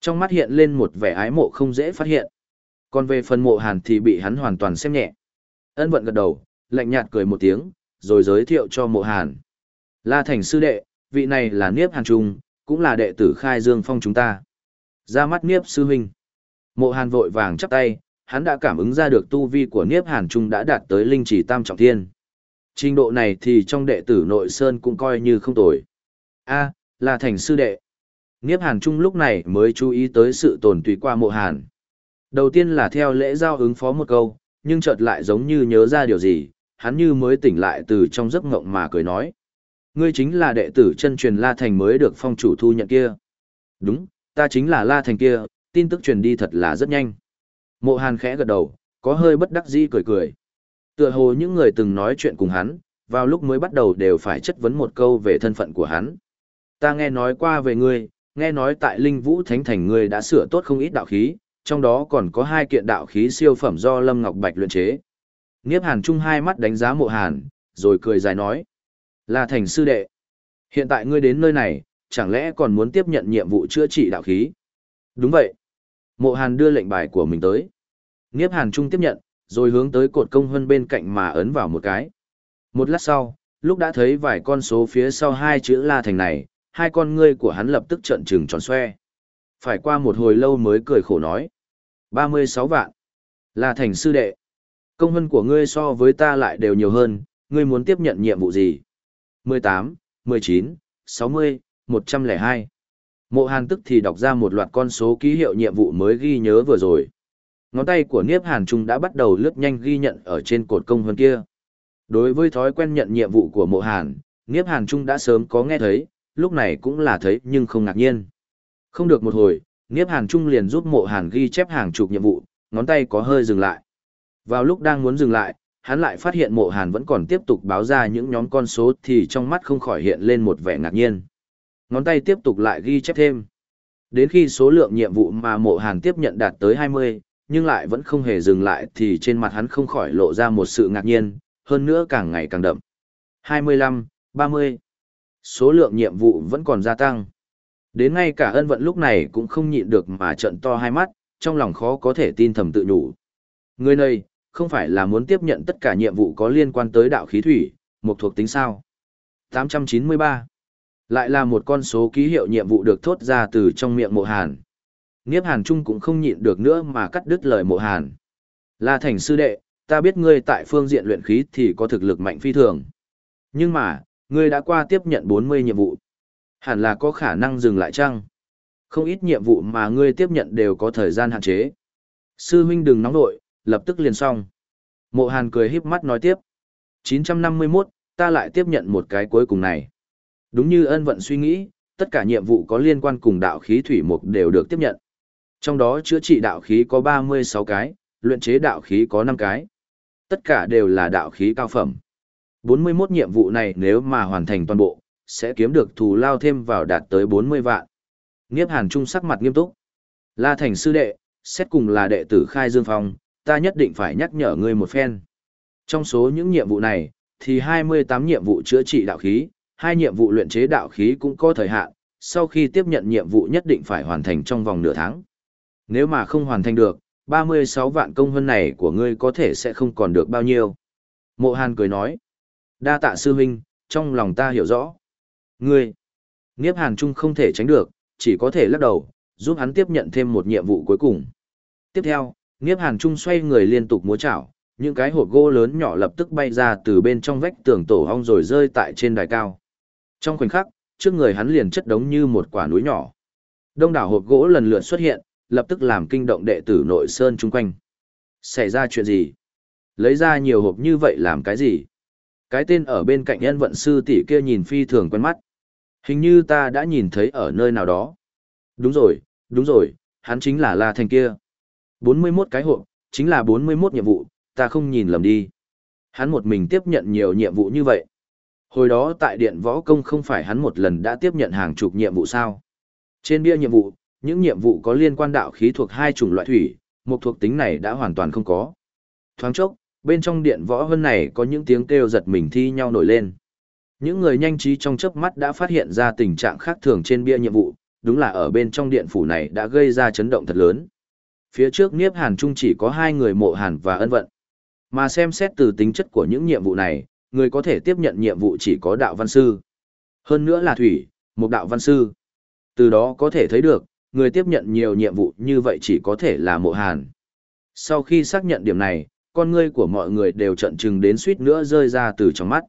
Trong mắt hiện lên một vẻ ái mộ không dễ phát hiện. Còn về phần mộ hàn thì bị hắn hoàn toàn xem nhẹ. Ân vận gật đầu, lạnh nhạt cười một tiếng, rồi giới thiệu cho mộ hàn. La Thành sư đệ, vị này là Niếp Hàn Trung, cũng là đệ tử khai dương phong chúng ta. Ra mắt Niếp sư huynh. Mộ hàn vội vàng chắp tay, hắn đã cảm ứng ra được tu vi của Niếp Hàn Trung đã đạt tới linh chỉ tam trọng thiên. Trình độ này thì trong đệ tử nội sơn cũng coi như không tồi. A, là thành sư đệ. Niếp Hàn Trung lúc này mới chú ý tới sự tồn tùy qua mộ hàn. Đầu tiên là theo lễ giao ứng phó một câu, nhưng chợt lại giống như nhớ ra điều gì, hắn như mới tỉnh lại từ trong giấc ngộng mà cười nói. Ngươi chính là đệ tử chân truyền La Thành mới được phong chủ thu nhận kia. Đúng, ta chính là La Thành kia, tin tức truyền đi thật là rất nhanh. Mộ Hàn khẽ gật đầu, có hơi bất đắc dĩ cười cười. Tựa hồ những người từng nói chuyện cùng hắn, vào lúc mới bắt đầu đều phải chất vấn một câu về thân phận của hắn. Ta nghe nói qua về ngươi, nghe nói tại Linh Vũ Thánh Thành ngươi đã sửa tốt không ít đạo khí, trong đó còn có hai kiện đạo khí siêu phẩm do Lâm Ngọc Bạch luyện chế. Niếp Hàn Trung hai mắt đánh giá mộ Hàn, rồi cười dài nói. Là thành sư đệ. Hiện tại ngươi đến nơi này, chẳng lẽ còn muốn tiếp nhận nhiệm vụ chữa trị đạo khí? Đúng vậy. Mộ Hàn đưa lệnh bài của mình tới. Niếp Hàn Trung tiếp nhận, rồi hướng tới cột công hơn bên cạnh mà ấn vào một cái. Một lát sau, lúc đã thấy vài con số phía sau hai chữ La Thành này, hai con ngươi của hắn lập tức trợn trừng tròn xoe. Phải qua một hồi lâu mới cười khổ nói. 36 vạn. La Thành sư đệ. Công hân của ngươi so với ta lại đều nhiều hơn, ngươi muốn tiếp nhận nhiệm vụ gì? 18, 19, 60, 102. Mộ Hàn tức thì đọc ra một loạt con số ký hiệu nhiệm vụ mới ghi nhớ vừa rồi. Ngón tay của Niếp Hàn Trung đã bắt đầu lướt nhanh ghi nhận ở trên cột công hơn kia. Đối với thói quen nhận nhiệm vụ của Mộ Hàn, Niếp Hàn Trung đã sớm có nghe thấy, lúc này cũng là thấy nhưng không ngạc nhiên. Không được một hồi, Niếp Hàn Trung liền giúp Mộ Hàn ghi chép hàng chục nhiệm vụ, ngón tay có hơi dừng lại. Vào lúc đang muốn dừng lại, hắn lại phát hiện Mộ Hàn vẫn còn tiếp tục báo ra những nhóm con số thì trong mắt không khỏi hiện lên một vẻ ngạc nhiên. Ngón tay tiếp tục lại ghi chép thêm. Đến khi số lượng nhiệm vụ mà Mộ Hàn tiếp nhận đạt tới 20, nhưng lại vẫn không hề dừng lại thì trên mặt hắn không khỏi lộ ra một sự ngạc nhiên, hơn nữa càng ngày càng đậm. 25, 30. Số lượng nhiệm vụ vẫn còn gia tăng. Đến ngay cả ân vận lúc này cũng không nhịn được mà trận to hai mắt, trong lòng khó có thể tin thầm tự nhủ. Người này, không phải là muốn tiếp nhận tất cả nhiệm vụ có liên quan tới đạo khí thủy, một thuộc tính sao. 893. Lại là một con số ký hiệu nhiệm vụ được thốt ra từ trong miệng mộ hàn. Niếp hàn trung cũng không nhịn được nữa mà cắt đứt lời mộ hàn. La thành sư đệ, ta biết ngươi tại phương diện luyện khí thì có thực lực mạnh phi thường. Nhưng mà, ngươi đã qua tiếp nhận 40 nhiệm vụ. Hẳn là có khả năng dừng lại chăng? Không ít nhiệm vụ mà ngươi tiếp nhận đều có thời gian hạn chế. Sư huynh đừng nóng nội, lập tức liền xong. Mộ Hàn cười híp mắt nói tiếp. 951, ta lại tiếp nhận một cái cuối cùng này. Đúng như ân vận suy nghĩ, tất cả nhiệm vụ có liên quan cùng đạo khí thủy mục đều được tiếp nhận. Trong đó chữa trị đạo khí có 36 cái, luyện chế đạo khí có 5 cái. Tất cả đều là đạo khí cao phẩm. 41 nhiệm vụ này nếu mà hoàn thành toàn bộ, sẽ kiếm được thù lao thêm vào đạt tới 40 vạn. Nghiếp hàn trung sắc mặt nghiêm túc. La thành sư đệ, xét cùng là đệ tử khai dương phong, ta nhất định phải nhắc nhở ngươi một phen. Trong số những nhiệm vụ này, thì 28 nhiệm vụ chữa trị đạo khí, hai nhiệm vụ luyện chế đạo khí cũng có thời hạn, sau khi tiếp nhận nhiệm vụ nhất định phải hoàn thành trong vòng nửa tháng. Nếu mà không hoàn thành được, 36 vạn công hơn này của ngươi có thể sẽ không còn được bao nhiêu. Mộ Hàn cười nói, đa tạ sư huynh, trong lòng ta hiểu rõ. Ngươi, Niếp Hàn Trung không thể tránh được, chỉ có thể lắc đầu, giúp hắn tiếp nhận thêm một nhiệm vụ cuối cùng. Tiếp theo, Niếp Hàn Trung xoay người liên tục múa chảo, những cái hộp gỗ lớn nhỏ lập tức bay ra từ bên trong vách tường tổ hong rồi rơi tại trên đài cao. Trong khoảnh khắc, trước người hắn liền chất đống như một quả núi nhỏ. Đông đảo hộp gỗ lần lượt xuất hiện, lập tức làm kinh động đệ tử nội sơn chung quanh. Xảy ra chuyện gì? Lấy ra nhiều hộp như vậy làm cái gì? Cái tên ở bên cạnh nhân vận sư tỷ kia nhìn phi thường quen mắt. Hình như ta đã nhìn thấy ở nơi nào đó. Đúng rồi, đúng rồi, hắn chính là La Thành kia. 41 cái hộp, chính là 41 nhiệm vụ, ta không nhìn lầm đi. Hắn một mình tiếp nhận nhiều nhiệm vụ như vậy. Hồi đó tại điện võ công không phải hắn một lần đã tiếp nhận hàng chục nhiệm vụ sao. Trên bia nhiệm vụ, những nhiệm vụ có liên quan đạo khí thuộc hai chủng loại thủy, một thuộc tính này đã hoàn toàn không có. Thoáng chốc, bên trong điện võ hơn này có những tiếng kêu giật mình thi nhau nổi lên. Những người nhanh trí trong chớp mắt đã phát hiện ra tình trạng khác thường trên bia nhiệm vụ, đúng là ở bên trong điện phủ này đã gây ra chấn động thật lớn. Phía trước Niếp Hàn Trung chỉ có hai người mộ hàn và ân vận. Mà xem xét từ tính chất của những nhiệm vụ này, người có thể tiếp nhận nhiệm vụ chỉ có đạo văn sư. Hơn nữa là thủy, một đạo văn sư. Từ đó có thể thấy được, người tiếp nhận nhiều nhiệm vụ như vậy chỉ có thể là mộ hàn. Sau khi xác nhận điểm này, con ngươi của mọi người đều trận trừng đến suýt nữa rơi ra từ trong mắt.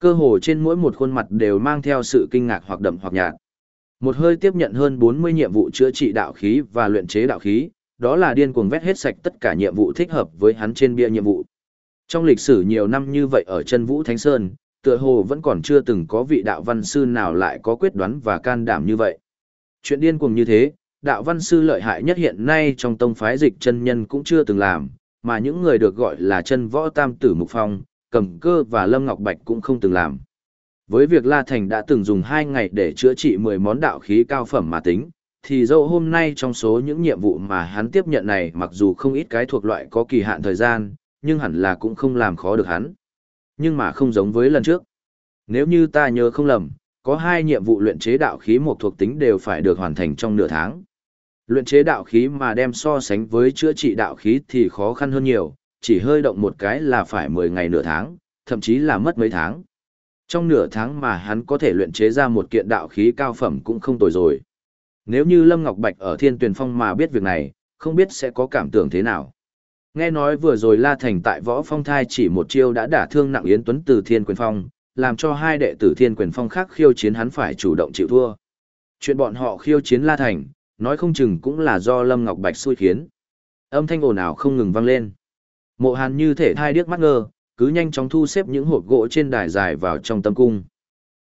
Cơ hồ trên mỗi một khuôn mặt đều mang theo sự kinh ngạc hoặc đậm hoặc nhạt. Một hơi tiếp nhận hơn 40 nhiệm vụ chữa trị đạo khí và luyện chế đạo khí, đó là điên cuồng vét hết sạch tất cả nhiệm vụ thích hợp với hắn trên bia nhiệm vụ. Trong lịch sử nhiều năm như vậy ở chân Vũ Thánh Sơn, tựa hồ vẫn còn chưa từng có vị đạo văn sư nào lại có quyết đoán và can đảm như vậy. Chuyện điên cuồng như thế, đạo văn sư lợi hại nhất hiện nay trong tông phái dịch chân nhân cũng chưa từng làm, mà những người được gọi là chân võ tam tử mục phong, cầm cơ và lâm ngọc bạch cũng không từng làm. Với việc La Thành đã từng dùng 2 ngày để chữa trị 10 món đạo khí cao phẩm mà tính, thì dẫu hôm nay trong số những nhiệm vụ mà hắn tiếp nhận này mặc dù không ít cái thuộc loại có kỳ hạn thời gian, nhưng hẳn là cũng không làm khó được hắn. Nhưng mà không giống với lần trước. Nếu như ta nhớ không lầm, có hai nhiệm vụ luyện chế đạo khí một thuộc tính đều phải được hoàn thành trong nửa tháng. Luyện chế đạo khí mà đem so sánh với chữa trị đạo khí thì khó khăn hơn nhiều, chỉ hơi động một cái là phải 10 ngày nửa tháng, thậm chí là mất mấy tháng. Trong nửa tháng mà hắn có thể luyện chế ra một kiện đạo khí cao phẩm cũng không tồi rồi. Nếu như Lâm Ngọc Bạch ở Thiên Tuyền Phong mà biết việc này, không biết sẽ có cảm tưởng thế nào. Nghe nói vừa rồi La Thành tại Võ Phong Thai chỉ một chiêu đã đả thương nặng Yến Tuấn từ Thiên Quyền Phong, làm cho hai đệ tử thiên quyền phong khác khiêu chiến hắn phải chủ động chịu thua. Chuyện bọn họ khiêu chiến La Thành, nói không chừng cũng là do Lâm Ngọc Bạch xui khiến. Âm thanh ồn ào không ngừng vang lên. Mộ Hàn như thể thai điếc mắt ngơ, cứ nhanh chóng thu xếp những hộp gỗ trên đài dài vào trong tâm cung.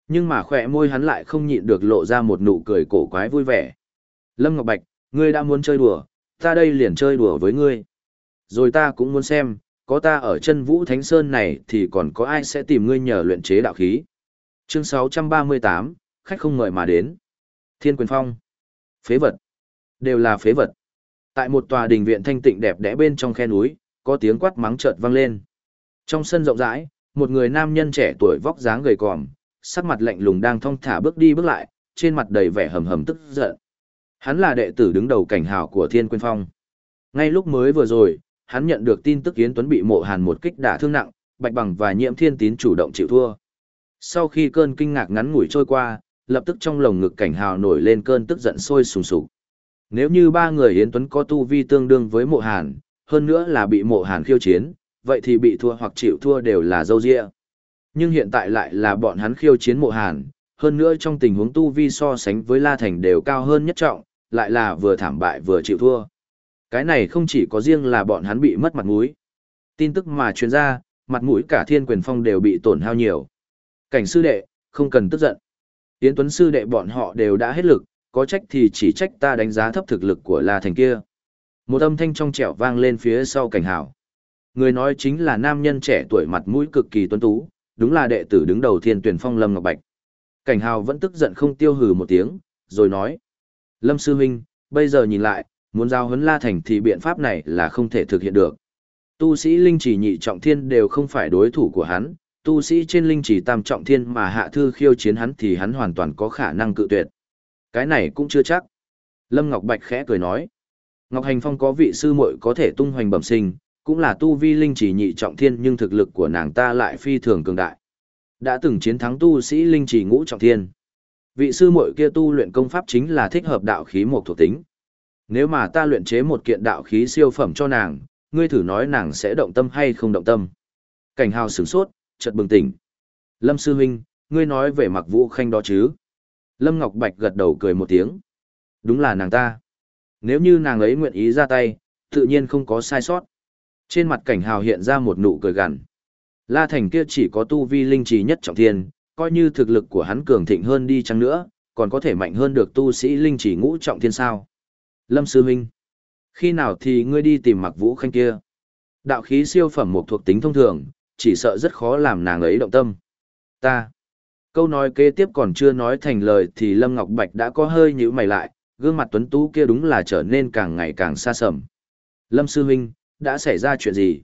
Nhưng mà khỏe môi hắn lại không nhịn được lộ ra một nụ cười cổ quái vui vẻ. Lâm Ngọc Bạch, ngươi đã muốn chơi đùa, ta đây liền chơi đùa với ngươi. Rồi ta cũng muốn xem, có ta ở chân vũ thánh sơn này thì còn có ai sẽ tìm ngươi nhờ luyện chế đạo khí. Chương 638, khách không ngợi mà đến. Thiên quyền phong. Phế vật. Đều là phế vật. Tại một tòa đình viện thanh tịnh đẹp đẽ bên trong khe núi, có tiếng quát mắng chợt vang lên. Trong sân rộng rãi, một người nam nhân trẻ tuổi vóc dáng gầy còm, sắc mặt lạnh lùng đang thong thả bước đi bước lại, trên mặt đầy vẻ hầm hầm tức giận. Hắn là đệ tử đứng đầu cảnh hào của Thiên Quyền Phong. Ngay lúc mới vừa rồi, hắn nhận được tin tức Yến Tuấn bị mộ hàn một kích đả thương nặng, Bạch Bằng và Nhiễm Thiên Tín chủ động chịu thua. Sau khi cơn kinh ngạc ngắn ngủi trôi qua, lập tức trong lồng ngực cảnh hào nổi lên cơn tức giận sôi sùng sục. Nếu như ba người Yến Tuấn có tu vi tương đương với mộ hàn, hơn nữa là bị mộ hàn khiêu chiến, vậy thì bị thua hoặc chịu thua đều là dâu dịa. Nhưng hiện tại lại là bọn hắn khiêu chiến mộ hàn, hơn nữa trong tình huống tu vi so sánh với La Thành đều cao hơn nhất trọng, lại là vừa thảm bại vừa chịu thua. Cái này không chỉ có riêng là bọn hắn bị mất mặt mũi. Tin tức mà truyền ra, mặt mũi cả thiên quyền phong đều bị tổn hao nhiều. Cảnh sư đệ, không cần tức giận. Yến Tuấn sư đệ bọn họ đều đã hết lực, có trách thì chỉ trách ta đánh giá thấp thực lực của La Thành kia. Một âm thanh trong trẻo vang lên phía sau cảnh hảo. Người nói chính là nam nhân trẻ tuổi mặt mũi cực kỳ tuấn tú, đúng là đệ tử đứng đầu thiên tuyển phong Lâm Ngọc Bạch. Cảnh hào vẫn tức giận không tiêu hừ một tiếng, rồi nói. Lâm Sư Huynh, bây giờ nhìn lại, muốn giao huấn La Thành thì biện pháp này là không thể thực hiện được. Tu sĩ linh chỉ nhị trọng thiên đều không phải đối thủ của hắn, tu sĩ trên linh chỉ tam trọng thiên mà hạ thư khiêu chiến hắn thì hắn hoàn toàn có khả năng cự tuyệt. Cái này cũng chưa chắc. Lâm Ngọc Bạch khẽ cười nói. Ngọc Hành Phong có vị sư muội có thể tung hoành bẩm sinh, cũng là tu vi linh chỉ nhị trọng thiên nhưng thực lực của nàng ta lại phi thường cường đại. Đã từng chiến thắng tu sĩ linh chỉ ngũ trọng thiên. Vị sư muội kia tu luyện công pháp chính là thích hợp đạo khí một thuộc tính. Nếu mà ta luyện chế một kiện đạo khí siêu phẩm cho nàng, ngươi thử nói nàng sẽ động tâm hay không động tâm. Cảnh hào sửng sốt, chợt bừng tỉnh. Lâm sư huynh, ngươi nói về mặc vũ khanh đó chứ? Lâm Ngọc Bạch gật đầu cười một tiếng. Đúng là nàng ta. Nếu như nàng ấy nguyện ý ra tay, tự nhiên không có sai sót. Trên mặt cảnh hào hiện ra một nụ cười gằn. La Thành kia chỉ có tu vi linh trí nhất trọng thiên, coi như thực lực của hắn cường thịnh hơn đi chăng nữa, còn có thể mạnh hơn được tu sĩ linh chỉ ngũ trọng thiên sao. Lâm Sư Minh, khi nào thì ngươi đi tìm mặc vũ khanh kia? Đạo khí siêu phẩm một thuộc tính thông thường, chỉ sợ rất khó làm nàng ấy động tâm. Ta. Câu nói kế tiếp còn chưa nói thành lời thì Lâm Ngọc Bạch đã có hơi nhíu mày lại, gương mặt tuấn tú kia đúng là trở nên càng ngày càng xa sầm. Lâm Sư Minh, đã xảy ra chuyện gì?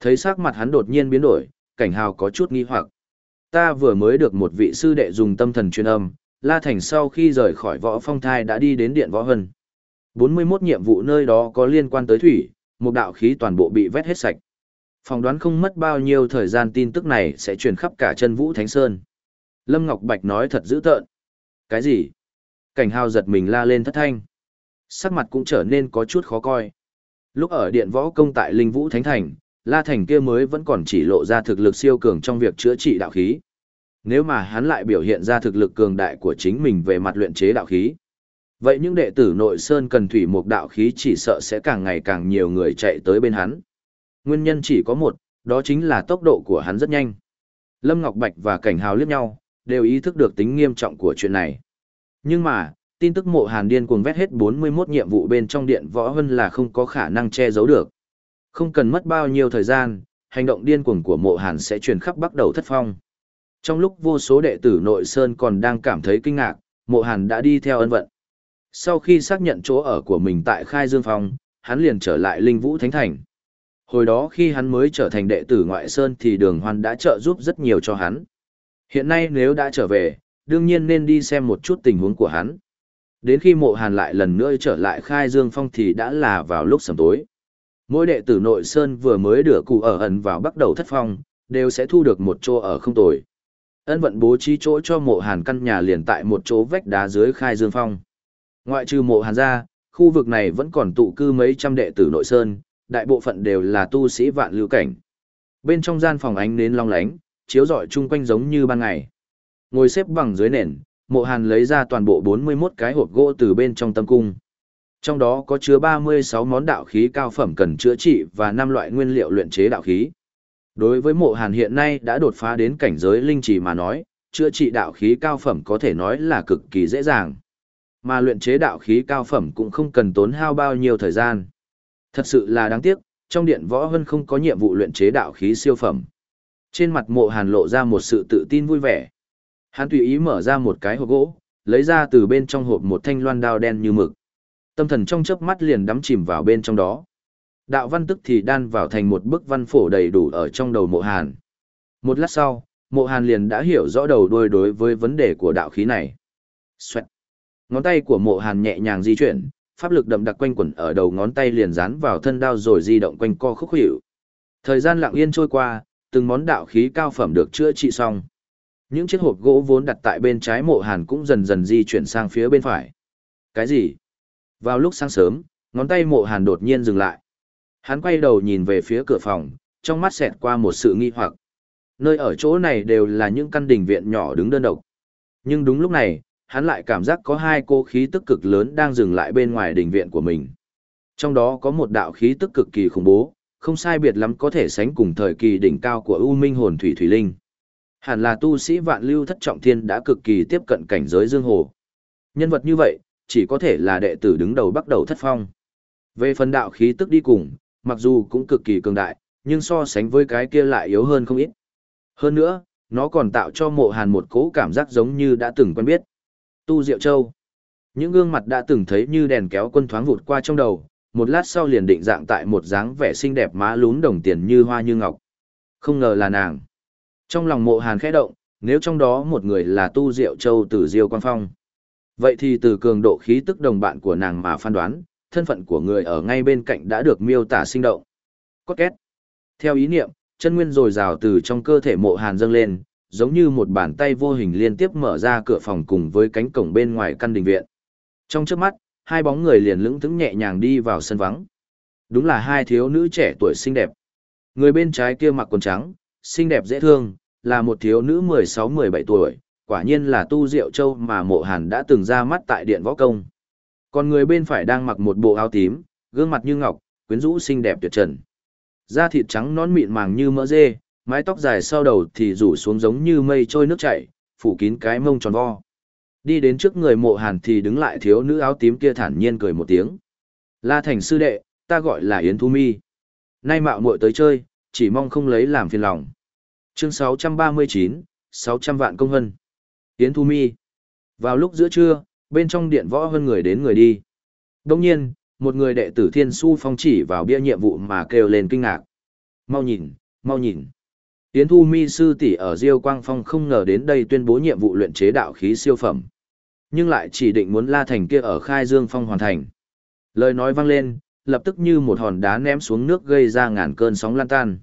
Thấy sắc mặt hắn đột nhiên biến đổi, cảnh hào có chút nghi hoặc. Ta vừa mới được một vị sư đệ dùng tâm thần truyền âm, La Thành sau khi rời khỏi võ phong thai đã đi đến điện võ hân. 41 nhiệm vụ nơi đó có liên quan tới thủy, một đạo khí toàn bộ bị vét hết sạch. Phòng đoán không mất bao nhiêu thời gian tin tức này sẽ truyền khắp cả chân vũ Thánh Sơn. Lâm Ngọc Bạch nói thật dữ tợn. Cái gì? Cảnh hào giật mình la lên thất thanh. Sắc mặt cũng trở nên có chút khó coi. Lúc ở điện võ công tại Linh Vũ Thánh Thành, La Thành kia mới vẫn còn chỉ lộ ra thực lực siêu cường trong việc chữa trị đạo khí. Nếu mà hắn lại biểu hiện ra thực lực cường đại của chính mình về mặt luyện chế đạo khí. Vậy những đệ tử nội sơn cần thủy một đạo khí chỉ sợ sẽ càng ngày càng nhiều người chạy tới bên hắn. Nguyên nhân chỉ có một, đó chính là tốc độ của hắn rất nhanh. Lâm Ngọc Bạch và Cảnh Hào liếc nhau, đều ý thức được tính nghiêm trọng của chuyện này. Nhưng mà, tin tức mộ hàn điên cuồng vét hết 41 nhiệm vụ bên trong điện võ hân là không có khả năng che giấu được. Không cần mất bao nhiêu thời gian, hành động điên cuồng của mộ hàn sẽ truyền khắp bắt đầu thất phong. Trong lúc vô số đệ tử nội sơn còn đang cảm thấy kinh ngạc, mộ hàn đã đi theo ân vận. Sau khi xác nhận chỗ ở của mình tại Khai Dương Phong, hắn liền trở lại Linh Vũ Thánh Thành. Hồi đó khi hắn mới trở thành đệ tử ngoại sơn thì đường hoan đã trợ giúp rất nhiều cho hắn. Hiện nay nếu đã trở về, đương nhiên nên đi xem một chút tình huống của hắn. Đến khi mộ hàn lại lần nữa trở lại khai dương phong thì đã là vào lúc sầm tối. Mỗi đệ tử nội sơn vừa mới đưa cụ ở ẩn vào bắt đầu thất phong, đều sẽ thu được một chỗ ở không tồi. Ân vận bố trí chỗ cho mộ hàn căn nhà liền tại một chỗ vách đá dưới khai dương phong. Ngoại trừ mộ hàn gia, khu vực này vẫn còn tụ cư mấy trăm đệ tử nội sơn, đại bộ phận đều là tu sĩ vạn lưu cảnh. Bên trong gian phòng ánh nến long lánh, chiếu rọi chung quanh giống như ban ngày. Ngồi xếp bằng dưới nền, mộ hàn lấy ra toàn bộ 41 cái hộp gỗ từ bên trong tâm cung. Trong đó có chứa 36 món đạo khí cao phẩm cần chữa trị và 5 loại nguyên liệu luyện chế đạo khí. Đối với mộ hàn hiện nay đã đột phá đến cảnh giới linh trì mà nói, chữa trị đạo khí cao phẩm có thể nói là cực kỳ dễ dàng. Mà luyện chế đạo khí cao phẩm cũng không cần tốn hao bao nhiêu thời gian. Thật sự là đáng tiếc, trong điện võ hân không có nhiệm vụ luyện chế đạo khí siêu phẩm. Trên mặt mộ hàn lộ ra một sự tự tin vui vẻ. Hắn tùy ý mở ra một cái hộp gỗ, lấy ra từ bên trong hộp một thanh loan đao đen như mực. Tâm thần trong chớp mắt liền đắm chìm vào bên trong đó. Đạo văn tức thì đan vào thành một bức văn phổ đầy đủ ở trong đầu mộ hàn. Một lát sau, mộ hàn liền đã hiểu rõ đầu đuôi đối với vấn đề của đạo khí này. Xoẹt. Ngón tay của mộ hàn nhẹ nhàng di chuyển, pháp lực đậm đặc quanh quẩn ở đầu ngón tay liền dán vào thân đao rồi di động quanh co khúc hiệu. Thời gian lặng yên trôi qua, từng món đạo khí cao phẩm được chữa trị xong. Những chiếc hộp gỗ vốn đặt tại bên trái mộ hàn cũng dần dần di chuyển sang phía bên phải. Cái gì? Vào lúc sáng sớm, ngón tay mộ hàn đột nhiên dừng lại. Hắn quay đầu nhìn về phía cửa phòng, trong mắt xẹt qua một sự nghi hoặc. Nơi ở chỗ này đều là những căn đình viện nhỏ đứng đơn độc. Nhưng đúng lúc này, hắn lại cảm giác có hai cô khí tức cực lớn đang dừng lại bên ngoài đình viện của mình. Trong đó có một đạo khí tức cực kỳ khủng bố, không sai biệt lắm có thể sánh cùng thời kỳ đỉnh cao của U Minh Hồn Thủy Thủy Linh. Hẳn là tu sĩ vạn lưu thất trọng thiên đã cực kỳ tiếp cận cảnh giới dương hồ. Nhân vật như vậy, chỉ có thể là đệ tử đứng đầu bắt đầu thất phong. Về phần đạo khí tức đi cùng, mặc dù cũng cực kỳ cường đại, nhưng so sánh với cái kia lại yếu hơn không ít. Hơn nữa, nó còn tạo cho mộ hàn một cố cảm giác giống như đã từng quen biết. Tu Diệu Châu. Những gương mặt đã từng thấy như đèn kéo quân thoáng vụt qua trong đầu, một lát sau liền định dạng tại một dáng vẻ xinh đẹp má lún đồng tiền như hoa như ngọc. Không ngờ là nàng. Trong lòng mộ hàn khẽ động, nếu trong đó một người là Tu Diệu Châu từ Diêu Quang Phong. Vậy thì từ cường độ khí tức đồng bạn của nàng mà phán đoán, thân phận của người ở ngay bên cạnh đã được miêu tả sinh động. Cốt két. Theo ý niệm, chân nguyên dồi dào từ trong cơ thể mộ hàn dâng lên, giống như một bàn tay vô hình liên tiếp mở ra cửa phòng cùng với cánh cổng bên ngoài căn đình viện. Trong trước mắt, hai bóng người liền lững thững nhẹ nhàng đi vào sân vắng. Đúng là hai thiếu nữ trẻ tuổi xinh đẹp. Người bên trái kia mặc quần trắng, xinh đẹp dễ thương, là một thiếu nữ 16-17 tuổi, quả nhiên là tu diệu châu mà mộ hàn đã từng ra mắt tại điện võ công. Còn người bên phải đang mặc một bộ áo tím, gương mặt như ngọc, quyến rũ xinh đẹp tuyệt trần. Da thịt trắng nón mịn màng như mỡ dê, mái tóc dài sau đầu thì rủ xuống giống như mây trôi nước chảy, phủ kín cái mông tròn vo. Đi đến trước người mộ hàn thì đứng lại thiếu nữ áo tím kia thản nhiên cười một tiếng. La thành sư đệ, ta gọi là Yến Thu Mi. Nay mạo muội tới chơi, chỉ mong không lấy làm phiền lòng. Chương 639, 600 vạn công hân. Yến Thu Mi. Vào lúc giữa trưa, bên trong điện võ hơn người đến người đi. Đồng nhiên, một người đệ tử Thiên Su Phong chỉ vào bia nhiệm vụ mà kêu lên kinh ngạc. Mau nhìn, mau nhìn. Yến Thu Mi sư tỷ ở Diêu Quang Phong không ngờ đến đây tuyên bố nhiệm vụ luyện chế đạo khí siêu phẩm. Nhưng lại chỉ định muốn La Thành kia ở Khai Dương Phong hoàn thành. Lời nói vang lên, lập tức như một hòn đá ném xuống nước gây ra ngàn cơn sóng lan tan.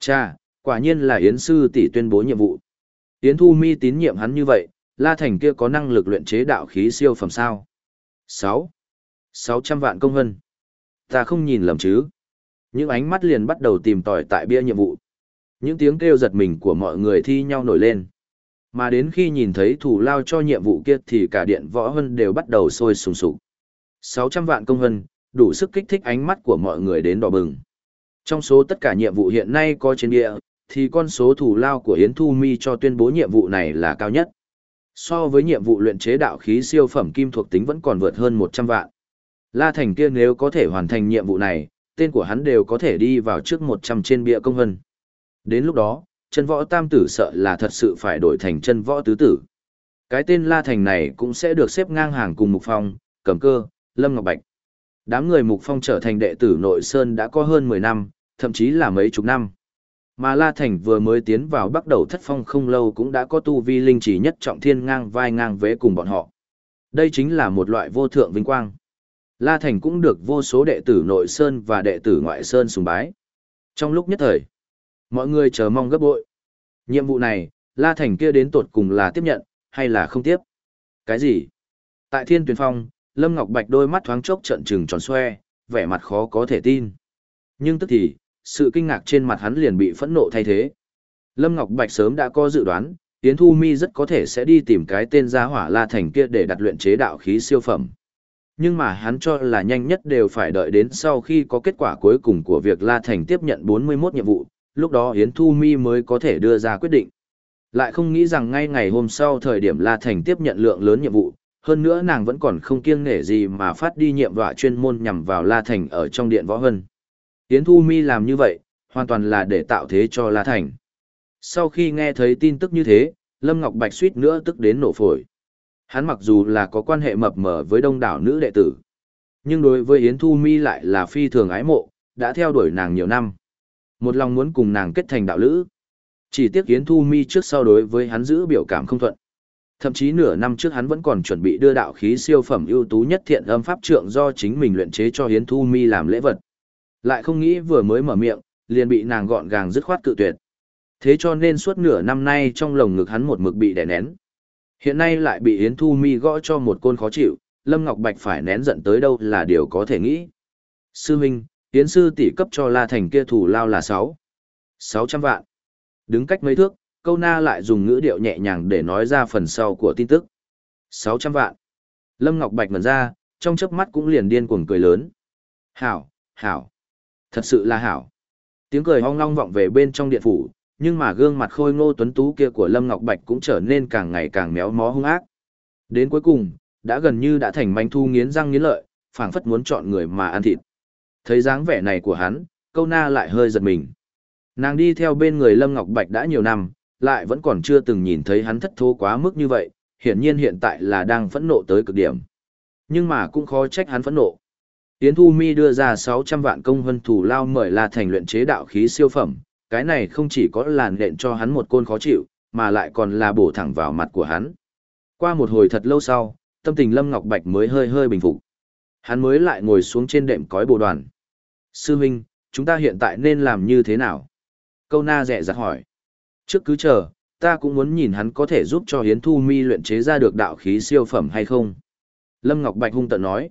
Cha, quả nhiên là Yến sư tỷ tuyên bố nhiệm vụ. Yến Thu Mi tín nhiệm hắn như vậy, La Thành kia có năng lực luyện chế đạo khí siêu phẩm sao? 6. 600 vạn công hân. Ta không nhìn lầm chứ. Những ánh mắt liền bắt đầu tìm tòi tại bia nhiệm vụ. Những tiếng kêu giật mình của mọi người thi nhau nổi lên. Mà đến khi nhìn thấy thủ lao cho nhiệm vụ kia thì cả điện võ hân đều bắt đầu sôi sùng sục. 600 vạn công hân, đủ sức kích thích ánh mắt của mọi người đến đỏ bừng. Trong số tất cả nhiệm vụ hiện nay có trên địa, thì con số thủ lao của Yến Thu Mi cho tuyên bố nhiệm vụ này là cao nhất. So với nhiệm vụ luyện chế đạo khí siêu phẩm kim thuộc tính vẫn còn vượt hơn 100 vạn. La Thành kia nếu có thể hoàn thành nhiệm vụ này, tên của hắn đều có thể đi vào trước 100 trên bia công hân. Đến lúc đó, chân võ tam tử sợ là thật sự phải đổi thành chân võ tứ tử. Cái tên La Thành này cũng sẽ được xếp ngang hàng cùng Mục Phong, Cẩm Cơ, Lâm Ngọc Bạch. Đám người Mục Phong trở thành đệ tử nội Sơn đã có hơn 10 năm, thậm chí là mấy chục năm. Mà La Thành vừa mới tiến vào bắt đầu thất phong không lâu cũng đã có tu vi linh chỉ nhất trọng thiên ngang vai ngang vế cùng bọn họ. Đây chính là một loại vô thượng vinh quang. La Thành cũng được vô số đệ tử nội Sơn và đệ tử ngoại Sơn sùng bái. Trong lúc nhất thời, mọi người chờ mong gấp bội. Nhiệm vụ này, La Thành kia đến tột cùng là tiếp nhận, hay là không tiếp? Cái gì? Tại Thiên Tuyền Phong, Lâm Ngọc Bạch đôi mắt thoáng chốc trận trừng tròn xoe, vẻ mặt khó có thể tin. Nhưng tức thì, sự kinh ngạc trên mặt hắn liền bị phẫn nộ thay thế. Lâm Ngọc Bạch sớm đã có dự đoán, Yến Thu Mi rất có thể sẽ đi tìm cái tên gia hỏa La Thành kia để đặt luyện chế đạo khí siêu phẩm. Nhưng mà hắn cho là nhanh nhất đều phải đợi đến sau khi có kết quả cuối cùng của việc La Thành tiếp nhận 41 nhiệm vụ, lúc đó Yến Thu Mi mới có thể đưa ra quyết định. Lại không nghĩ rằng ngay ngày hôm sau thời điểm La Thành tiếp nhận lượng lớn nhiệm vụ, hơn nữa nàng vẫn còn không kiêng nể gì mà phát đi nhiệm vụ chuyên môn nhằm vào La Thành ở trong điện võ hân. Yến Thu Mi làm như vậy, hoàn toàn là để tạo thế cho La Thành. Sau khi nghe thấy tin tức như thế, Lâm Ngọc Bạch suýt nữa tức đến nổ phổi. Hắn mặc dù là có quan hệ mập mờ với đông đảo nữ đệ tử, nhưng đối với Yến Thu Mi lại là phi thường ái mộ, đã theo đuổi nàng nhiều năm. Một lòng muốn cùng nàng kết thành đạo lữ. Chỉ tiếc Yến Thu Mi trước sau đối với hắn giữ biểu cảm không thuận. Thậm chí nửa năm trước hắn vẫn còn chuẩn bị đưa đạo khí siêu phẩm ưu tú nhất thiện âm pháp trượng do chính mình luyện chế cho Yến Thu Mi làm lễ vật. Lại không nghĩ vừa mới mở miệng, liền bị nàng gọn gàng dứt khoát cự tuyệt. Thế cho nên suốt nửa năm nay trong lồng ngực hắn một mực bị đè nén. Hiện nay lại bị Yến Thu Mi gõ cho một côn khó chịu, Lâm Ngọc Bạch phải nén giận tới đâu là điều có thể nghĩ. Sư Minh, Yến Sư tỷ cấp cho La Thành kia thủ lao là 6. 600 vạn. Đứng cách mấy thước, câu na lại dùng ngữ điệu nhẹ nhàng để nói ra phần sau của tin tức. 600 vạn. Lâm Ngọc Bạch ngẩn ra, trong chớp mắt cũng liền điên cuồng cười lớn. Hảo, hảo. Thật sự là hảo. Tiếng cười hong long vọng về bên trong điện phủ, nhưng mà gương mặt khôi ngô tuấn tú kia của Lâm Ngọc Bạch cũng trở nên càng ngày càng méo mó hung ác. Đến cuối cùng, đã gần như đã thành manh thu nghiến răng nghiến lợi, phảng phất muốn chọn người mà ăn thịt. Thấy dáng vẻ này của hắn, câu na lại hơi giật mình. Nàng đi theo bên người Lâm Ngọc Bạch đã nhiều năm, lại vẫn còn chưa từng nhìn thấy hắn thất thố quá mức như vậy, hiển nhiên hiện tại là đang phẫn nộ tới cực điểm. Nhưng mà cũng khó trách hắn phẫn nộ. Yến Thu Mi đưa ra 600 vạn công hân thủ lao mời La Thành luyện chế đạo khí siêu phẩm, cái này không chỉ có làn đện cho hắn một côn khó chịu, mà lại còn là bổ thẳng vào mặt của hắn. Qua một hồi thật lâu sau, tâm tình Lâm Ngọc Bạch mới hơi hơi bình phục. Hắn mới lại ngồi xuống trên đệm cói bồ đoàn. Sư Minh, chúng ta hiện tại nên làm như thế nào? Câu na rẻ dặt hỏi. Trước cứ chờ, ta cũng muốn nhìn hắn có thể giúp cho Hiến Thu Mi luyện chế ra được đạo khí siêu phẩm hay không. Lâm Ngọc Bạch hung tận nói.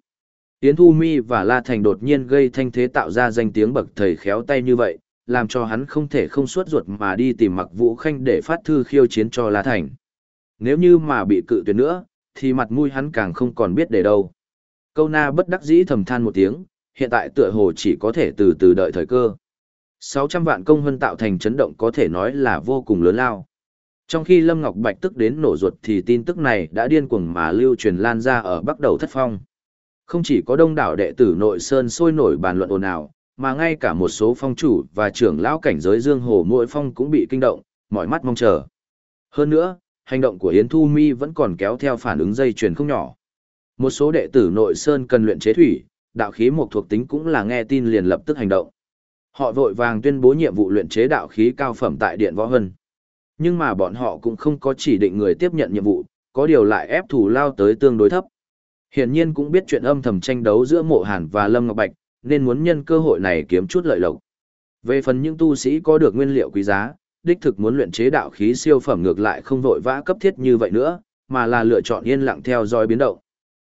Hiến Thu Mi và La Thành đột nhiên gây thanh thế tạo ra danh tiếng bậc thầy khéo tay như vậy, làm cho hắn không thể không suốt ruột mà đi tìm mặc vũ khanh để phát thư khiêu chiến cho La Thành. Nếu như mà bị cự tuyệt nữa, thì mặt mũi hắn càng không còn biết để đâu. Câu na bất đắc dĩ thầm than một tiếng, hiện tại tựa hồ chỉ có thể từ từ đợi thời cơ. 600 vạn công hơn tạo thành chấn động có thể nói là vô cùng lớn lao. Trong khi Lâm Ngọc Bạch tức đến nổ ruột thì tin tức này đã điên cuồng mà lưu truyền lan ra ở bắc đầu thất phong. Không chỉ có đông đảo đệ tử nội sơn sôi nổi bàn luận ồn ào, mà ngay cả một số phong chủ và trưởng lão cảnh giới dương hồ mỗi phong cũng bị kinh động, mỏi mắt mong chờ. Hơn nữa, hành động của Yến Thu Mi vẫn còn kéo theo phản ứng dây chuyền không nhỏ. Một số đệ tử nội sơn cần luyện chế thủy, đạo khí một thuộc tính cũng là nghe tin liền lập tức hành động. Họ vội vàng tuyên bố nhiệm vụ luyện chế đạo khí cao phẩm tại Điện Võ Hân. Nhưng mà bọn họ cũng không có chỉ định người tiếp nhận nhiệm vụ, có điều lại ép thủ lao tới tương đối thấp. Hiển nhiên cũng biết chuyện âm thầm tranh đấu giữa Mộ Hàn và Lâm Ngọc Bạch, nên muốn nhân cơ hội này kiếm chút lợi lộc. Về phần những tu sĩ có được nguyên liệu quý giá, đích thực muốn luyện chế đạo khí siêu phẩm ngược lại không vội vã cấp thiết như vậy nữa, mà là lựa chọn yên lặng theo dõi biến động.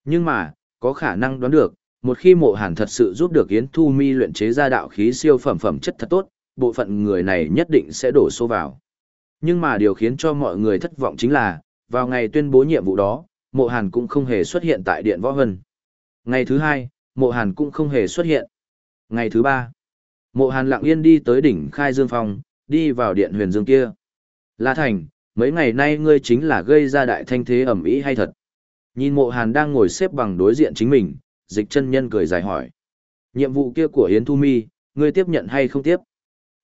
Nhưng mà, có khả năng đoán được, một khi mộ hàn thật sự giúp được Yến Thu Mi luyện chế ra đạo khí siêu phẩm phẩm chất thật tốt, bộ phận người này nhất định sẽ đổ số vào. Nhưng mà điều khiến cho mọi người thất vọng chính là, vào ngày tuyên bố nhiệm vụ đó, mộ hàn cũng không hề xuất hiện tại Điện Võ Hân. Ngày thứ hai, mộ hàn cũng không hề xuất hiện. Ngày thứ ba, mộ hàn lặng yên đi tới đỉnh Khai Dương Phong, đi vào Điện Huyền Dương kia. La Thành, mấy ngày nay ngươi chính là gây ra đại thanh thế ẩm ý hay thật? Nhìn mộ hàn đang ngồi xếp bằng đối diện chính mình, dịch chân nhân cười dài hỏi. Nhiệm vụ kia của Yến Thu Mi, ngươi tiếp nhận hay không tiếp?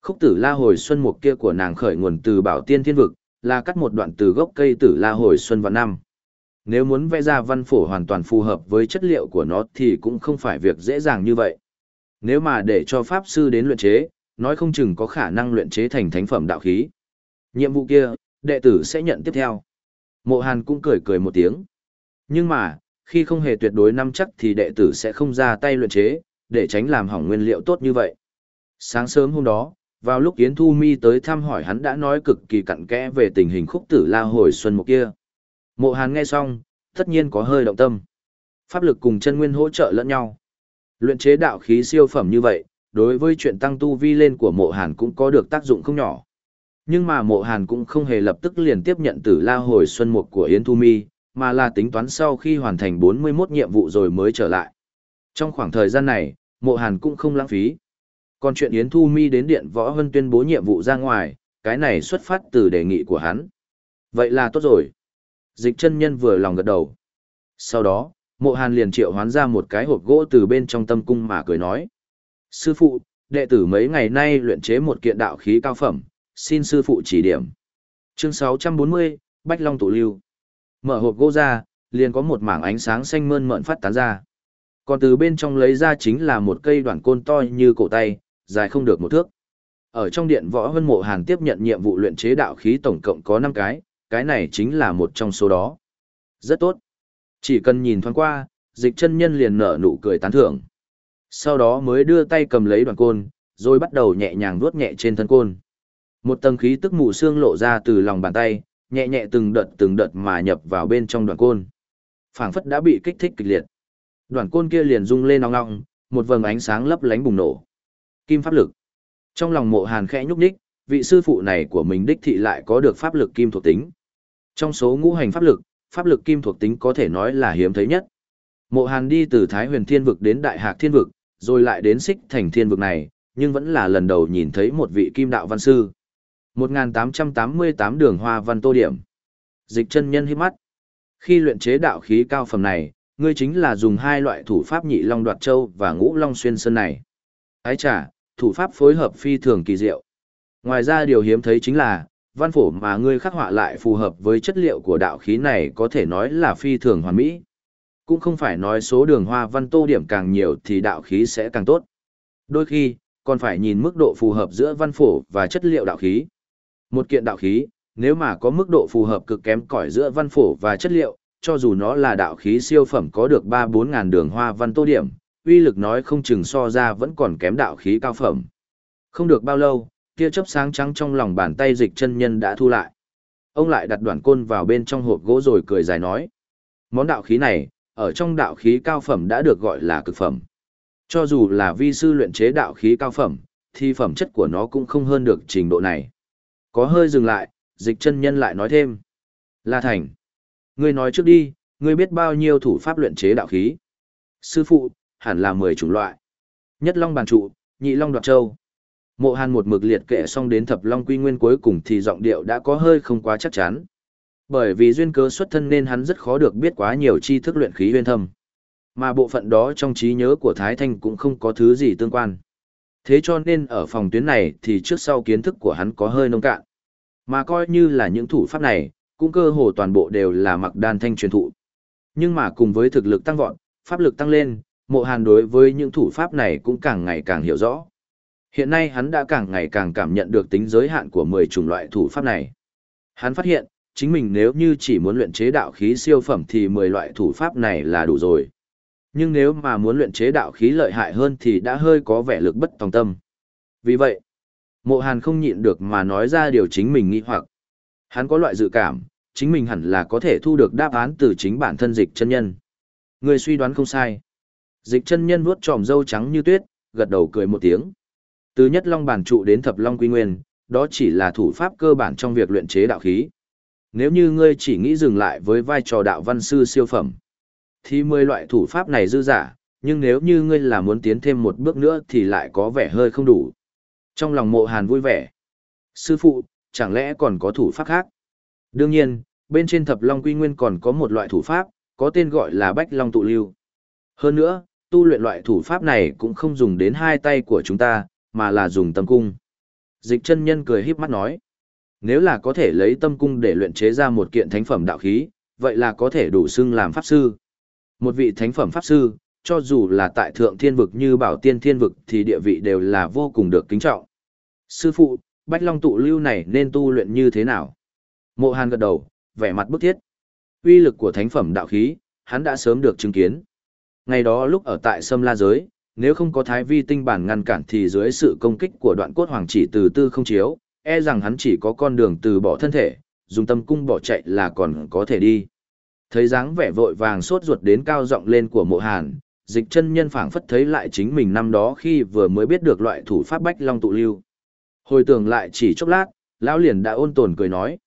Khúc tử la hồi xuân mục kia của nàng khởi nguồn từ bảo tiên thiên vực, là cắt một đoạn từ gốc cây tử la hồi xuân vào năm. Nếu muốn vẽ ra văn phổ hoàn toàn phù hợp với chất liệu của nó thì cũng không phải việc dễ dàng như vậy. Nếu mà để cho Pháp Sư đến luyện chế, nói không chừng có khả năng luyện chế thành thánh phẩm đạo khí. Nhiệm vụ kia, đệ tử sẽ nhận tiếp theo. Mộ Hàn cũng cười cười một tiếng. Nhưng mà, khi không hề tuyệt đối nắm chắc thì đệ tử sẽ không ra tay luyện chế, để tránh làm hỏng nguyên liệu tốt như vậy. Sáng sớm hôm đó, vào lúc Yến Thu Mi tới thăm hỏi hắn đã nói cực kỳ cặn kẽ về tình hình khúc tử la hồi xuân một kia. Mộ Hàn nghe xong, tất nhiên có hơi động tâm. Pháp lực cùng chân nguyên hỗ trợ lẫn nhau. Luyện chế đạo khí siêu phẩm như vậy, đối với chuyện tăng tu vi lên của mộ Hàn cũng có được tác dụng không nhỏ. Nhưng mà mộ hàn cũng không hề lập tức liền tiếp nhận tử la hồi xuân mục của Yến Thu Mi, mà là tính toán sau khi hoàn thành 41 nhiệm vụ rồi mới trở lại. Trong khoảng thời gian này, mộ hàn cũng không lãng phí. Còn chuyện Yến Thu Mi đến Điện Võ Hân tuyên bố nhiệm vụ ra ngoài, cái này xuất phát từ đề nghị của hắn. Vậy là tốt rồi. Dịch chân nhân vừa lòng gật đầu. Sau đó, mộ hàn liền triệu hoán ra một cái hộp gỗ từ bên trong tâm cung mà cười nói. Sư phụ, đệ tử mấy ngày nay luyện chế một kiện đạo khí cao phẩm, xin sư phụ chỉ điểm. Chương 640, Bách Long Tụ Lưu. Mở hộp gỗ ra, liền có một mảng ánh sáng xanh mơn mởn phát tán ra. Còn từ bên trong lấy ra chính là một cây đoạn côn to như cổ tay, dài không được một thước. Ở trong điện võ hân mộ hàn tiếp nhận nhiệm vụ luyện chế đạo khí tổng cộng có 5 cái, cái này chính là một trong số đó. Rất tốt. Chỉ cần nhìn thoáng qua, dịch chân nhân liền nở nụ cười tán thưởng. Sau đó mới đưa tay cầm lấy đoàn côn, rồi bắt đầu nhẹ nhàng vuốt nhẹ trên thân côn. Một tầng khí tức mù xương lộ ra từ lòng bàn tay, nhẹ nhẹ từng đợt từng đợt mà nhập vào bên trong đoàn côn. phảng phất đã bị kích thích kịch liệt. Đoàn côn kia liền rung lên ong ong, một vầng ánh sáng lấp lánh bùng nổ. Kim pháp lực. Trong lòng mộ hàn khẽ nhúc nhích, vị sư phụ này của mình đích thị lại có được pháp lực kim thuộc tính. Trong số ngũ hành pháp lực, pháp lực kim thuộc tính có thể nói là hiếm thấy nhất. Mộ Hàn đi từ Thái Huyền Thiên vực đến Đại Hạc Thiên vực, rồi lại đến Xích Thành Thiên vực này, nhưng vẫn là lần đầu nhìn thấy một vị kim đạo văn sư. 1888 đường hoa văn tô điểm. Dịch chân nhân hít mắt. Khi luyện chế đạo khí cao phẩm này, ngươi chính là dùng hai loại thủ pháp nhị long đoạt châu và ngũ long xuyên sơn này. Ái chà, thủ pháp phối hợp phi thường kỳ diệu. Ngoài ra điều hiếm thấy chính là, văn phổ mà ngươi khắc họa lại phù hợp với chất liệu của đạo khí này có thể nói là phi thường hoàn mỹ. Cũng không phải nói số đường hoa văn tô điểm càng nhiều thì đạo khí sẽ càng tốt. Đôi khi, còn phải nhìn mức độ phù hợp giữa văn phổ và chất liệu đạo khí. Một kiện đạo khí, nếu mà có mức độ phù hợp cực kém cỏi giữa văn phổ và chất liệu, cho dù nó là đạo khí siêu phẩm có được 3-4 ngàn đường hoa văn tô điểm, uy lực nói không chừng so ra vẫn còn kém đạo khí cao phẩm. Không được bao lâu, tia chớp sáng trắng trong lòng bàn tay dịch chân nhân đã thu lại. Ông lại đặt đoạn côn vào bên trong hộp gỗ rồi cười dài nói. Món đạo khí này, ở trong đạo khí cao phẩm đã được gọi là cực phẩm. Cho dù là vi sư luyện chế đạo khí cao phẩm, thì phẩm chất của nó cũng không hơn được trình độ này. Có hơi dừng lại, dịch chân nhân lại nói thêm. La Thành. Ngươi nói trước đi, ngươi biết bao nhiêu thủ pháp luyện chế đạo khí. Sư phụ, hẳn là 10 chủng loại. Nhất long bàn trụ, nhị long đoạt châu. Mộ Hàn một mực liệt kệ xong đến thập long quy nguyên cuối cùng thì giọng điệu đã có hơi không quá chắc chắn. Bởi vì duyên cớ xuất thân nên hắn rất khó được biết quá nhiều tri thức luyện khí huyền thâm. Mà bộ phận đó trong trí nhớ của Thái Thanh cũng không có thứ gì tương quan. Thế cho nên ở phòng tuyến này thì trước sau kiến thức của hắn có hơi nông cạn. Mà coi như là những thủ pháp này, cũng cơ hồ toàn bộ đều là mặc đan thanh truyền thụ. Nhưng mà cùng với thực lực tăng vọt, pháp lực tăng lên, mộ hàn đối với những thủ pháp này cũng càng ngày càng hiểu rõ. Hiện nay hắn đã càng ngày càng cảm nhận được tính giới hạn của 10 chủng loại thủ pháp này. Hắn phát hiện, chính mình nếu như chỉ muốn luyện chế đạo khí siêu phẩm thì 10 loại thủ pháp này là đủ rồi. Nhưng nếu mà muốn luyện chế đạo khí lợi hại hơn thì đã hơi có vẻ lực bất tòng tâm. Vì vậy, mộ hàn không nhịn được mà nói ra điều chính mình nghĩ hoặc. Hắn có loại dự cảm, chính mình hẳn là có thể thu được đáp án từ chính bản thân dịch chân nhân. Người suy đoán không sai. Dịch chân nhân vuốt tròm dâu trắng như tuyết, gật đầu cười một tiếng. Từ nhất long bản trụ đến thập long quy nguyên, đó chỉ là thủ pháp cơ bản trong việc luyện chế đạo khí. Nếu như ngươi chỉ nghĩ dừng lại với vai trò đạo văn sư siêu phẩm, thì mười loại thủ pháp này dư giả, nhưng nếu như ngươi là muốn tiến thêm một bước nữa thì lại có vẻ hơi không đủ. Trong lòng mộ hàn vui vẻ. Sư phụ, chẳng lẽ còn có thủ pháp khác? Đương nhiên, bên trên thập long quy nguyên còn có một loại thủ pháp, có tên gọi là bách long tụ lưu. Hơn nữa, tu luyện loại thủ pháp này cũng không dùng đến hai tay của chúng ta, mà là dùng tâm cung. Dịch chân nhân cười híp mắt nói, nếu là có thể lấy tâm cung để luyện chế ra một kiện thánh phẩm đạo khí, vậy là có thể đủ xưng làm pháp sư. Một vị thánh phẩm pháp sư, cho dù là tại thượng thiên vực như bảo tiên thiên vực thì địa vị đều là vô cùng được kính trọng. Sư phụ, Bách Long tụ lưu này nên tu luyện như thế nào? Mộ Hàn gật đầu, vẻ mặt bức thiết. Uy lực của thánh phẩm đạo khí, hắn đã sớm được chứng kiến. Ngày đó lúc ở tại Sâm La Giới, nếu không có thái vi tinh bản ngăn cản thì dưới sự công kích của đoạn cốt hoàng chỉ từ tư không chiếu, e rằng hắn chỉ có con đường từ bỏ thân thể, dùng tâm cung bỏ chạy là còn có thể đi. Thấy dáng vẻ vội vàng sốt ruột đến cao giọng lên của mộ hàn, dịch chân nhân phảng phất thấy lại chính mình năm đó khi vừa mới biết được loại thủ pháp bách long tụ lưu. Hồi tưởng lại chỉ chốc lát, lão liền đã ôn tồn cười nói.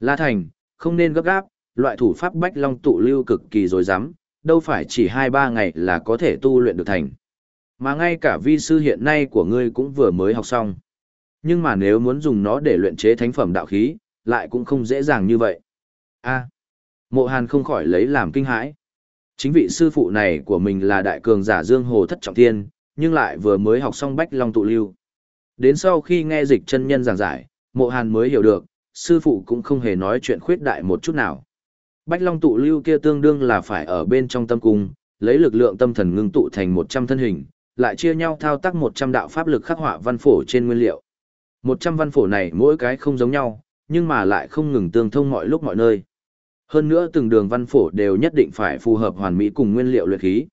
La Thành, không nên gấp gáp, loại thủ pháp bách long tụ lưu cực kỳ dối rắm đâu phải chỉ 2-3 ngày là có thể tu luyện được thành. Mà ngay cả vi sư hiện nay của ngươi cũng vừa mới học xong. Nhưng mà nếu muốn dùng nó để luyện chế thánh phẩm đạo khí, lại cũng không dễ dàng như vậy. A. mộ hàn không khỏi lấy làm kinh hãi. Chính vị sư phụ này của mình là đại cường giả Dương Hồ Thất Trọng Thiên, nhưng lại vừa mới học xong Bách Long Tụ Lưu. Đến sau khi nghe dịch chân nhân giảng giải, mộ hàn mới hiểu được, sư phụ cũng không hề nói chuyện khuyết đại một chút nào. Bách Long Tụ Lưu kia tương đương là phải ở bên trong tâm cung, lấy lực lượng tâm thần ngưng tụ thành 100 thân hình, lại chia nhau thao tác 100 đạo pháp lực khắc họa văn phổ trên nguyên liệu. 100 văn phổ này mỗi cái không giống nhau, nhưng mà lại không ngừng tương thông mọi lúc mọi nơi. Hơn nữa từng đường văn phổ đều nhất định phải phù hợp hoàn mỹ cùng nguyên liệu luyện khí.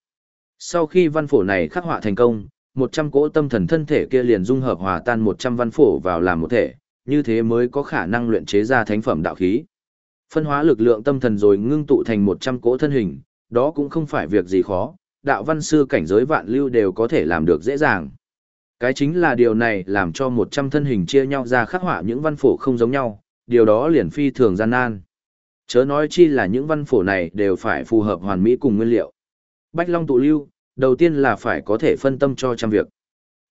Sau khi văn phổ này khắc họa thành công, 100 cỗ tâm thần thân thể kia liền dung hợp hòa tan 100 văn phổ vào làm một thể, như thế mới có khả năng luyện chế ra thánh phẩm đạo khí. Phân hóa lực lượng tâm thần rồi ngưng tụ thành 100 cỗ thân hình, đó cũng không phải việc gì khó, đạo văn sư cảnh giới vạn lưu đều có thể làm được dễ dàng. Cái chính là điều này làm cho 100 thân hình chia nhau ra khắc họa những văn phổ không giống nhau, điều đó liền phi thường gian nan. Chớ nói chi là những văn phổ này đều phải phù hợp hoàn mỹ cùng nguyên liệu. Bách Long tụ lưu, đầu tiên là phải có thể phân tâm cho trăm việc.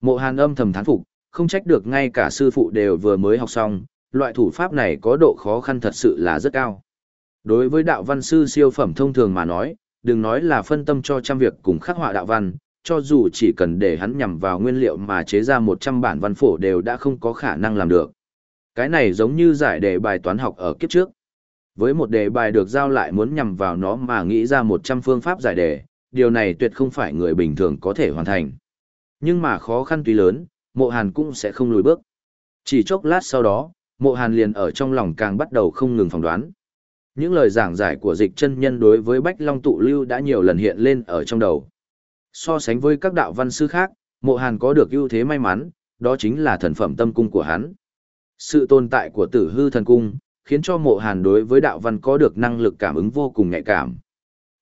Mộ Hàn âm thầm thán phục, không trách được ngay cả sư phụ đều vừa mới học xong, loại thủ pháp này có độ khó khăn thật sự là rất cao. Đối với đạo văn sư siêu phẩm thông thường mà nói, đừng nói là phân tâm cho trăm việc cùng khắc họa đạo văn, cho dù chỉ cần để hắn nhằm vào nguyên liệu mà chế ra 100 bản văn phổ đều đã không có khả năng làm được. Cái này giống như giải đề bài toán học ở kiếp trước. Với một đề bài được giao lại muốn nhằm vào nó mà nghĩ ra 100 phương pháp giải đề, điều này tuyệt không phải người bình thường có thể hoàn thành. Nhưng mà khó khăn tuy lớn, mộ hàn cũng sẽ không lùi bước. Chỉ chốc lát sau đó, mộ hàn liền ở trong lòng càng bắt đầu không ngừng phỏng đoán. Những lời giảng giải của dịch chân nhân đối với Bách Long tụ lưu đã nhiều lần hiện lên ở trong đầu. So sánh với các đạo văn sư khác, mộ hàn có được ưu thế may mắn, đó chính là thần phẩm tâm cung của hắn. Sự tồn tại của tử hư thần cung, khiến cho mộ hàn đối với đạo văn có được năng lực cảm ứng vô cùng nhạy cảm.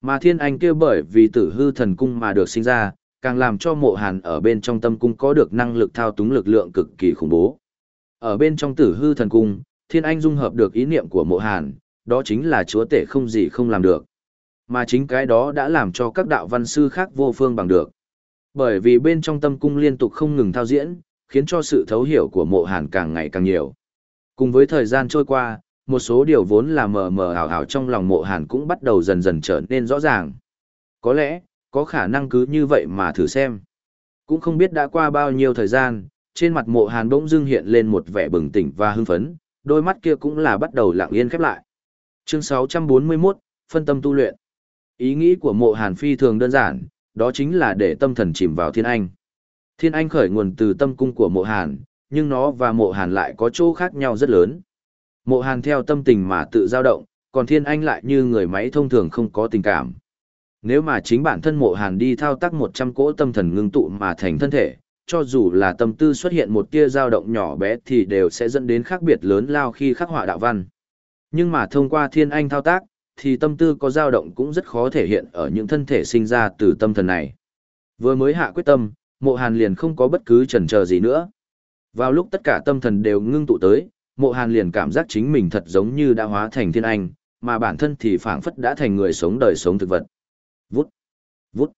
Mà thiên anh kia bởi vì tử hư thần cung mà được sinh ra, càng làm cho mộ hàn ở bên trong tâm cung có được năng lực thao túng lực lượng cực kỳ khủng bố. Ở bên trong tử hư thần cung, thiên anh dung hợp được ý niệm của mộ hàn, đó chính là chúa tể không gì không làm được. Mà chính cái đó đã làm cho các đạo văn sư khác vô phương bằng được. Bởi vì bên trong tâm cung liên tục không ngừng thao diễn, khiến cho sự thấu hiểu của mộ hàn càng ngày càng nhiều. Cùng với thời gian trôi qua, một số điều vốn là mờ mờ ảo ảo trong lòng mộ hàn cũng bắt đầu dần dần trở nên rõ ràng. Có lẽ, có khả năng cứ như vậy mà thử xem. Cũng không biết đã qua bao nhiêu thời gian, trên mặt mộ hàn bỗng dưng hiện lên một vẻ bừng tỉnh và hưng phấn, đôi mắt kia cũng là bắt đầu lặng yên khép lại. Chương 641, Phân tâm tu luyện. Ý nghĩ của mộ hàn phi thường đơn giản, đó chính là để tâm thần chìm vào thiên anh. Thiên anh khởi nguồn từ tâm cung của mộ hàn, nhưng nó và mộ hàn lại có chỗ khác nhau rất lớn. Mộ hàn theo tâm tình mà tự dao động, còn thiên anh lại như người máy thông thường không có tình cảm. Nếu mà chính bản thân mộ hàn đi thao tác 100 cỗ tâm thần ngưng tụ mà thành thân thể, cho dù là tâm tư xuất hiện một tia dao động nhỏ bé thì đều sẽ dẫn đến khác biệt lớn lao khi khắc họa đạo văn. Nhưng mà thông qua thiên anh thao tác, thì tâm tư có dao động cũng rất khó thể hiện ở những thân thể sinh ra từ tâm thần này. Vừa mới hạ quyết tâm, mộ hàn liền không có bất cứ chần chờ gì nữa. Vào lúc tất cả tâm thần đều ngưng tụ tới, mộ hàn liền cảm giác chính mình thật giống như đã hóa thành thiên anh, mà bản thân thì phảng phất đã thành người sống đời sống thực vật. Vút, vút.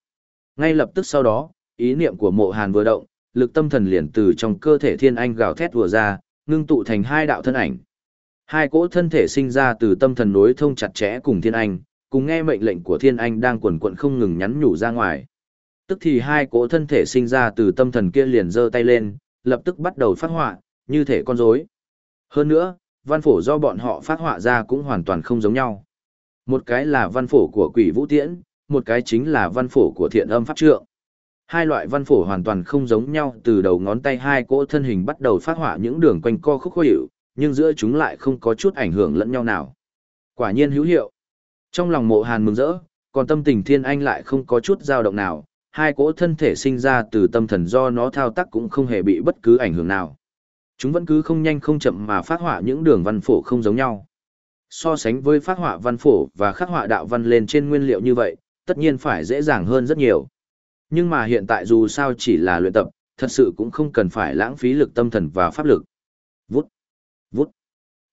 Ngay lập tức sau đó, ý niệm của mộ hàn vừa động, lực tâm thần liền từ trong cơ thể thiên anh gào thét vừa ra, ngưng tụ thành hai đạo thân ảnh. Hai cỗ thân thể sinh ra từ tâm thần nối thông chặt chẽ cùng thiên anh, cùng nghe mệnh lệnh của thiên anh đang quần quận không ngừng nhắn nhủ ra ngoài. Tức thì hai cỗ thân thể sinh ra từ tâm thần kia liền giơ tay lên, lập tức bắt đầu phát họa, như thể con rối. Hơn nữa, văn phổ do bọn họ phát họa ra cũng hoàn toàn không giống nhau. Một cái là văn phổ của quỷ vũ tiễn, một cái chính là văn phổ của thiện âm pháp trượng. Hai loại văn phổ hoàn toàn không giống nhau từ đầu ngón tay hai cỗ thân hình bắt đầu phát họa những đường quanh co khúc khó hiệu, nhưng giữa chúng lại không có chút ảnh hưởng lẫn nhau nào. Quả nhiên hữu hiệu. Trong lòng mộ hàn mừng rỡ, còn tâm tình thiên anh lại không có chút dao động nào, hai cỗ thân thể sinh ra từ tâm thần do nó thao tác cũng không hề bị bất cứ ảnh hưởng nào. Chúng vẫn cứ không nhanh không chậm mà phát họa những đường văn phổ không giống nhau. So sánh với phát họa văn phổ và khắc họa đạo văn lên trên nguyên liệu như vậy, tất nhiên phải dễ dàng hơn rất nhiều. Nhưng mà hiện tại dù sao chỉ là luyện tập, thật sự cũng không cần phải lãng phí lực tâm thần và pháp lực. Vút, vút.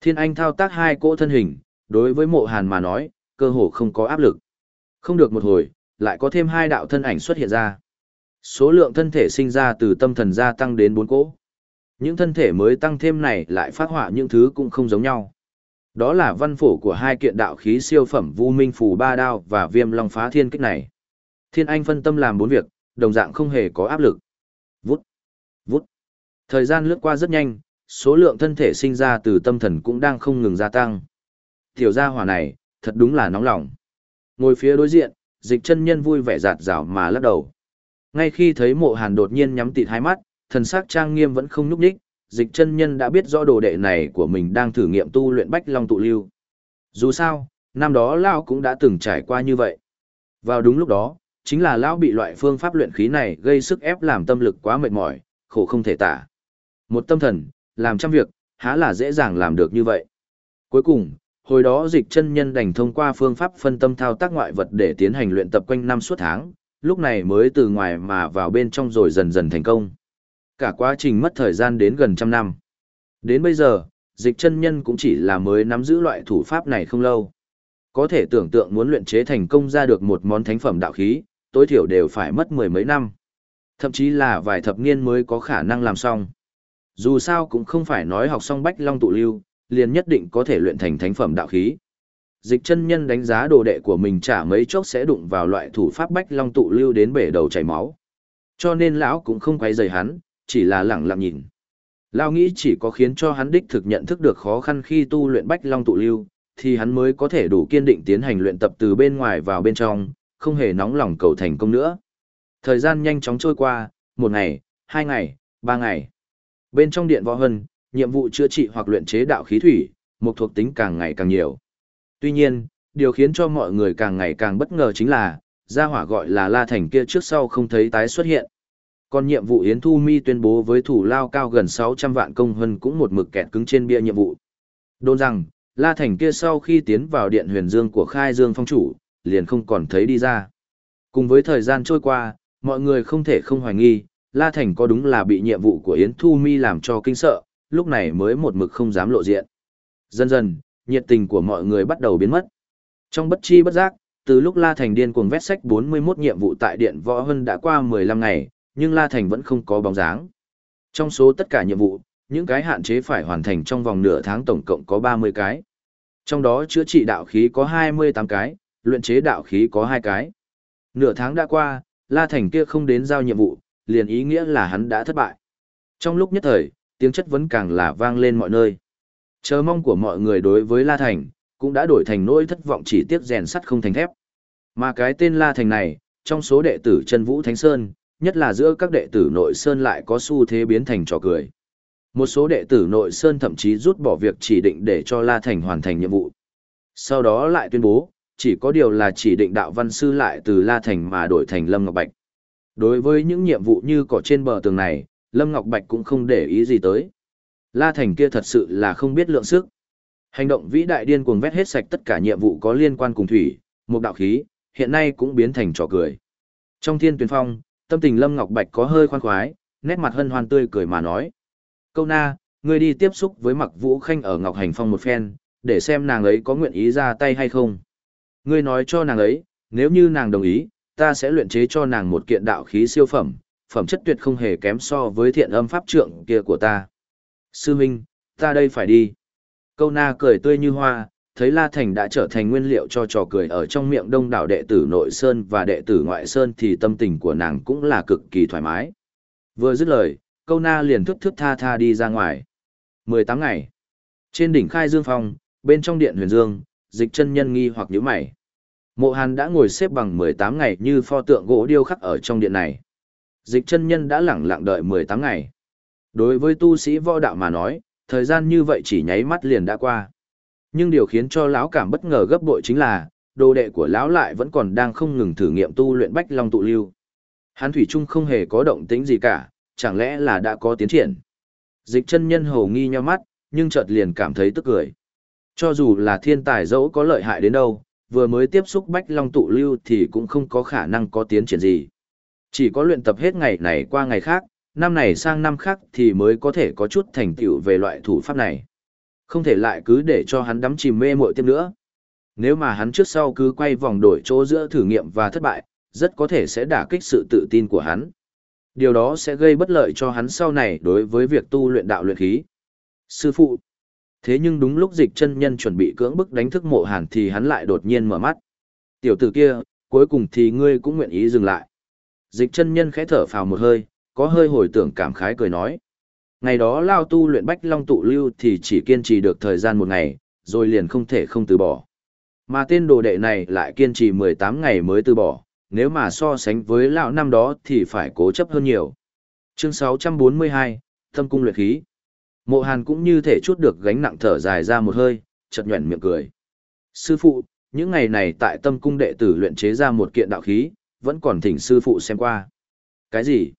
Thiên Anh thao tác hai cỗ thân hình, đối với mộ hàn mà nói, cơ hồ không có áp lực. Không được một hồi, lại có thêm hai đạo thân ảnh xuất hiện ra. Số lượng thân thể sinh ra từ tâm thần gia tăng đến bốn cỗ. Những thân thể mới tăng thêm này lại phát họa những thứ cũng không giống nhau. Đó là văn phổ của hai kiện đạo khí siêu phẩm Vu Minh Phù Ba Đao và Viêm Long Phá Thiên Kích này. Thiên Anh phân tâm làm bốn việc, đồng dạng không hề có áp lực. Vút, vút. Thời gian lướt qua rất nhanh, số lượng thân thể sinh ra từ tâm thần cũng đang không ngừng gia tăng. Tiểu gia hỏa này, thật đúng là nóng lòng. Ngồi phía đối diện, dịch chân nhân vui vẻ giạt rào mà lắc đầu. Ngay khi thấy mộ hàn đột nhiên nhắm tịt hai mắt, thần sắc trang nghiêm vẫn không nhúc nhích, dịch chân nhân đã biết rõ đồ đệ này của mình đang thử nghiệm tu luyện bách long tụ lưu. Dù sao, năm đó Lao cũng đã từng trải qua như vậy. Vào đúng lúc đó, chính là Lão bị loại phương pháp luyện khí này gây sức ép làm tâm lực quá mệt mỏi, khổ không thể tả. Một tâm thần, làm trăm việc, há là dễ dàng làm được như vậy. Cuối cùng, hồi đó dịch chân nhân đành thông qua phương pháp phân tâm thao tác ngoại vật để tiến hành luyện tập quanh năm suốt tháng, lúc này mới từ ngoài mà vào bên trong rồi dần dần thành công. Cả quá trình mất thời gian đến gần trăm năm. Đến bây giờ, dịch chân nhân cũng chỉ là mới nắm giữ loại thủ pháp này không lâu. Có thể tưởng tượng muốn luyện chế thành công ra được một món thánh phẩm đạo khí, tối thiểu đều phải mất mười mấy năm. Thậm chí là vài thập niên mới có khả năng làm xong. Dù sao cũng không phải nói học xong bách long tụ lưu, liền nhất định có thể luyện thành thánh phẩm đạo khí. Dịch chân nhân đánh giá đồ đệ của mình trả mấy chốc sẽ đụng vào loại thủ pháp bách long tụ lưu đến bể đầu chảy máu. Cho nên lão cũng không quay rời hắn, chỉ là lẳng lặng nhìn. lao nghĩ chỉ có khiến cho hắn đích thực nhận thức được khó khăn khi tu luyện bách long tụ lưu, thì hắn mới có thể đủ kiên định tiến hành luyện tập từ bên ngoài vào bên trong, không hề nóng lòng cầu thành công nữa. Thời gian nhanh chóng trôi qua, một ngày, hai ngày, ba ngày. Bên trong điện võ hân, nhiệm vụ chữa trị hoặc luyện chế đạo khí thủy, một thuộc tính càng ngày càng nhiều. Tuy nhiên, điều khiến cho mọi người càng ngày càng bất ngờ chính là, gia hỏa gọi là La Thành kia trước sau không thấy tái xuất hiện. Còn nhiệm vụ Yến Thu Mi tuyên bố với thủ lao cao gần 600 vạn công hân cũng một mực kẹt cứng trên bia nhiệm vụ. đồn rằng, La Thành kia sau khi tiến vào điện huyền dương của khai dương phong chủ, liền không còn thấy đi ra. Cùng với thời gian trôi qua, mọi người không thể không hoài nghi, La Thành có đúng là bị nhiệm vụ của Yến Thu Mi làm cho kinh sợ, lúc này mới một mực không dám lộ diện. Dần dần, nhiệt tình của mọi người bắt đầu biến mất. Trong bất chi bất giác, từ lúc La Thành điên cuồng vét sách 41 nhiệm vụ tại Điện Võ Hân đã qua 15 ngày, nhưng La Thành vẫn không có bóng dáng. Trong số tất cả nhiệm vụ, những cái hạn chế phải hoàn thành trong vòng nửa tháng tổng cộng có 30 cái. Trong đó chữa trị đạo khí có 28 cái, luyện chế đạo khí có 2 cái. Nửa tháng đã qua, La Thành kia không đến giao nhiệm vụ, liền ý nghĩa là hắn đã thất bại. Trong lúc nhất thời, tiếng chất vấn càng là vang lên mọi nơi. Chờ mong của mọi người đối với La Thành, cũng đã đổi thành nỗi thất vọng chỉ tiếc rèn sắt không thành thép. Mà cái tên La Thành này, trong số đệ tử chân Vũ Thánh Sơn, nhất là giữa các đệ tử nội Sơn lại có xu thế biến thành trò cười. Một số đệ tử nội Sơn thậm chí rút bỏ việc chỉ định để cho La Thành hoàn thành nhiệm vụ. Sau đó lại tuyên bố, chỉ có điều là chỉ định đạo văn sư lại từ La Thành mà đổi thành Lâm Ngọc Bạch. Đối với những nhiệm vụ như cỏ trên bờ tường này, Lâm Ngọc Bạch cũng không để ý gì tới. La Thành kia thật sự là không biết lượng sức. Hành động vĩ đại điên cuồng vét hết sạch tất cả nhiệm vụ có liên quan cùng thủy, một đạo khí, hiện nay cũng biến thành trò cười. Trong thiên tuyển phong, tâm tình Lâm Ngọc Bạch có hơi khoan khoái, nét mặt hân hoan tươi cười mà nói. Câu na, ngươi đi tiếp xúc với mặc vũ khanh ở Ngọc Hành Phong một phen, để xem nàng ấy có nguyện ý ra tay hay không. Ngươi nói cho nàng ấy, nếu như nàng đồng ý, ta sẽ luyện chế cho nàng một kiện đạo khí siêu phẩm, phẩm chất tuyệt không hề kém so với thiện âm pháp trượng kia của ta. Sư Minh, ta đây phải đi. Câu na cười tươi như hoa, thấy La Thành đã trở thành nguyên liệu cho trò cười ở trong miệng đông đảo đệ tử nội sơn và đệ tử ngoại sơn thì tâm tình của nàng cũng là cực kỳ thoải mái. Vừa dứt lời, câu na liền thức thức tha tha đi ra ngoài. 18 ngày. Trên đỉnh khai dương phong, bên trong điện huyền dương, dịch chân nhân nghi hoặc nhíu mày. Mộ Hàn đã ngồi xếp bằng 18 ngày như pho tượng gỗ điêu khắc ở trong điện này. Dịch chân nhân đã lẳng lặng đợi 18 ngày. Đối với tu sĩ võ đạo mà nói, thời gian như vậy chỉ nháy mắt liền đã qua. Nhưng điều khiến cho lão cảm bất ngờ gấp bội chính là, đồ đệ của lão lại vẫn còn đang không ngừng thử nghiệm tu luyện bách long tụ lưu. Hán thủy trung không hề có động tĩnh gì cả, chẳng lẽ là đã có tiến triển. Dịch chân nhân hầu nghi nhau mắt, nhưng chợt liền cảm thấy tức cười. Cho dù là thiên tài dẫu có lợi hại đến đâu, vừa mới tiếp xúc bách long tụ lưu thì cũng không có khả năng có tiến triển gì. Chỉ có luyện tập hết ngày này qua ngày khác, năm này sang năm khác thì mới có thể có chút thành tựu về loại thủ pháp này. Không thể lại cứ để cho hắn đắm chìm mê muội tiếp nữa. Nếu mà hắn trước sau cứ quay vòng đổi chỗ giữa thử nghiệm và thất bại, rất có thể sẽ đả kích sự tự tin của hắn. Điều đó sẽ gây bất lợi cho hắn sau này đối với việc tu luyện đạo luyện khí. Sư phụ. Thế nhưng đúng lúc dịch chân nhân chuẩn bị cưỡng bức đánh thức mộ hàn thì hắn lại đột nhiên mở mắt. Tiểu tử kia, cuối cùng thì ngươi cũng nguyện ý dừng lại. Dịch chân nhân khẽ thở phào một hơi, có hơi hồi tưởng cảm khái cười nói. Ngày đó lao tu luyện bách long tụ lưu thì chỉ kiên trì được thời gian một ngày, rồi liền không thể không từ bỏ. Mà tên đồ đệ này lại kiên trì 18 ngày mới từ bỏ, nếu mà so sánh với lão năm đó thì phải cố chấp hơn nhiều. Chương 642, Thâm cung luyện khí. Mộ Hàn cũng như thể chút được gánh nặng thở dài ra một hơi, chợt nhuẩn miệng cười. Sư phụ, những ngày này tại tâm cung đệ tử luyện chế ra một kiện đạo khí, vẫn còn thỉnh sư phụ xem qua. Cái gì?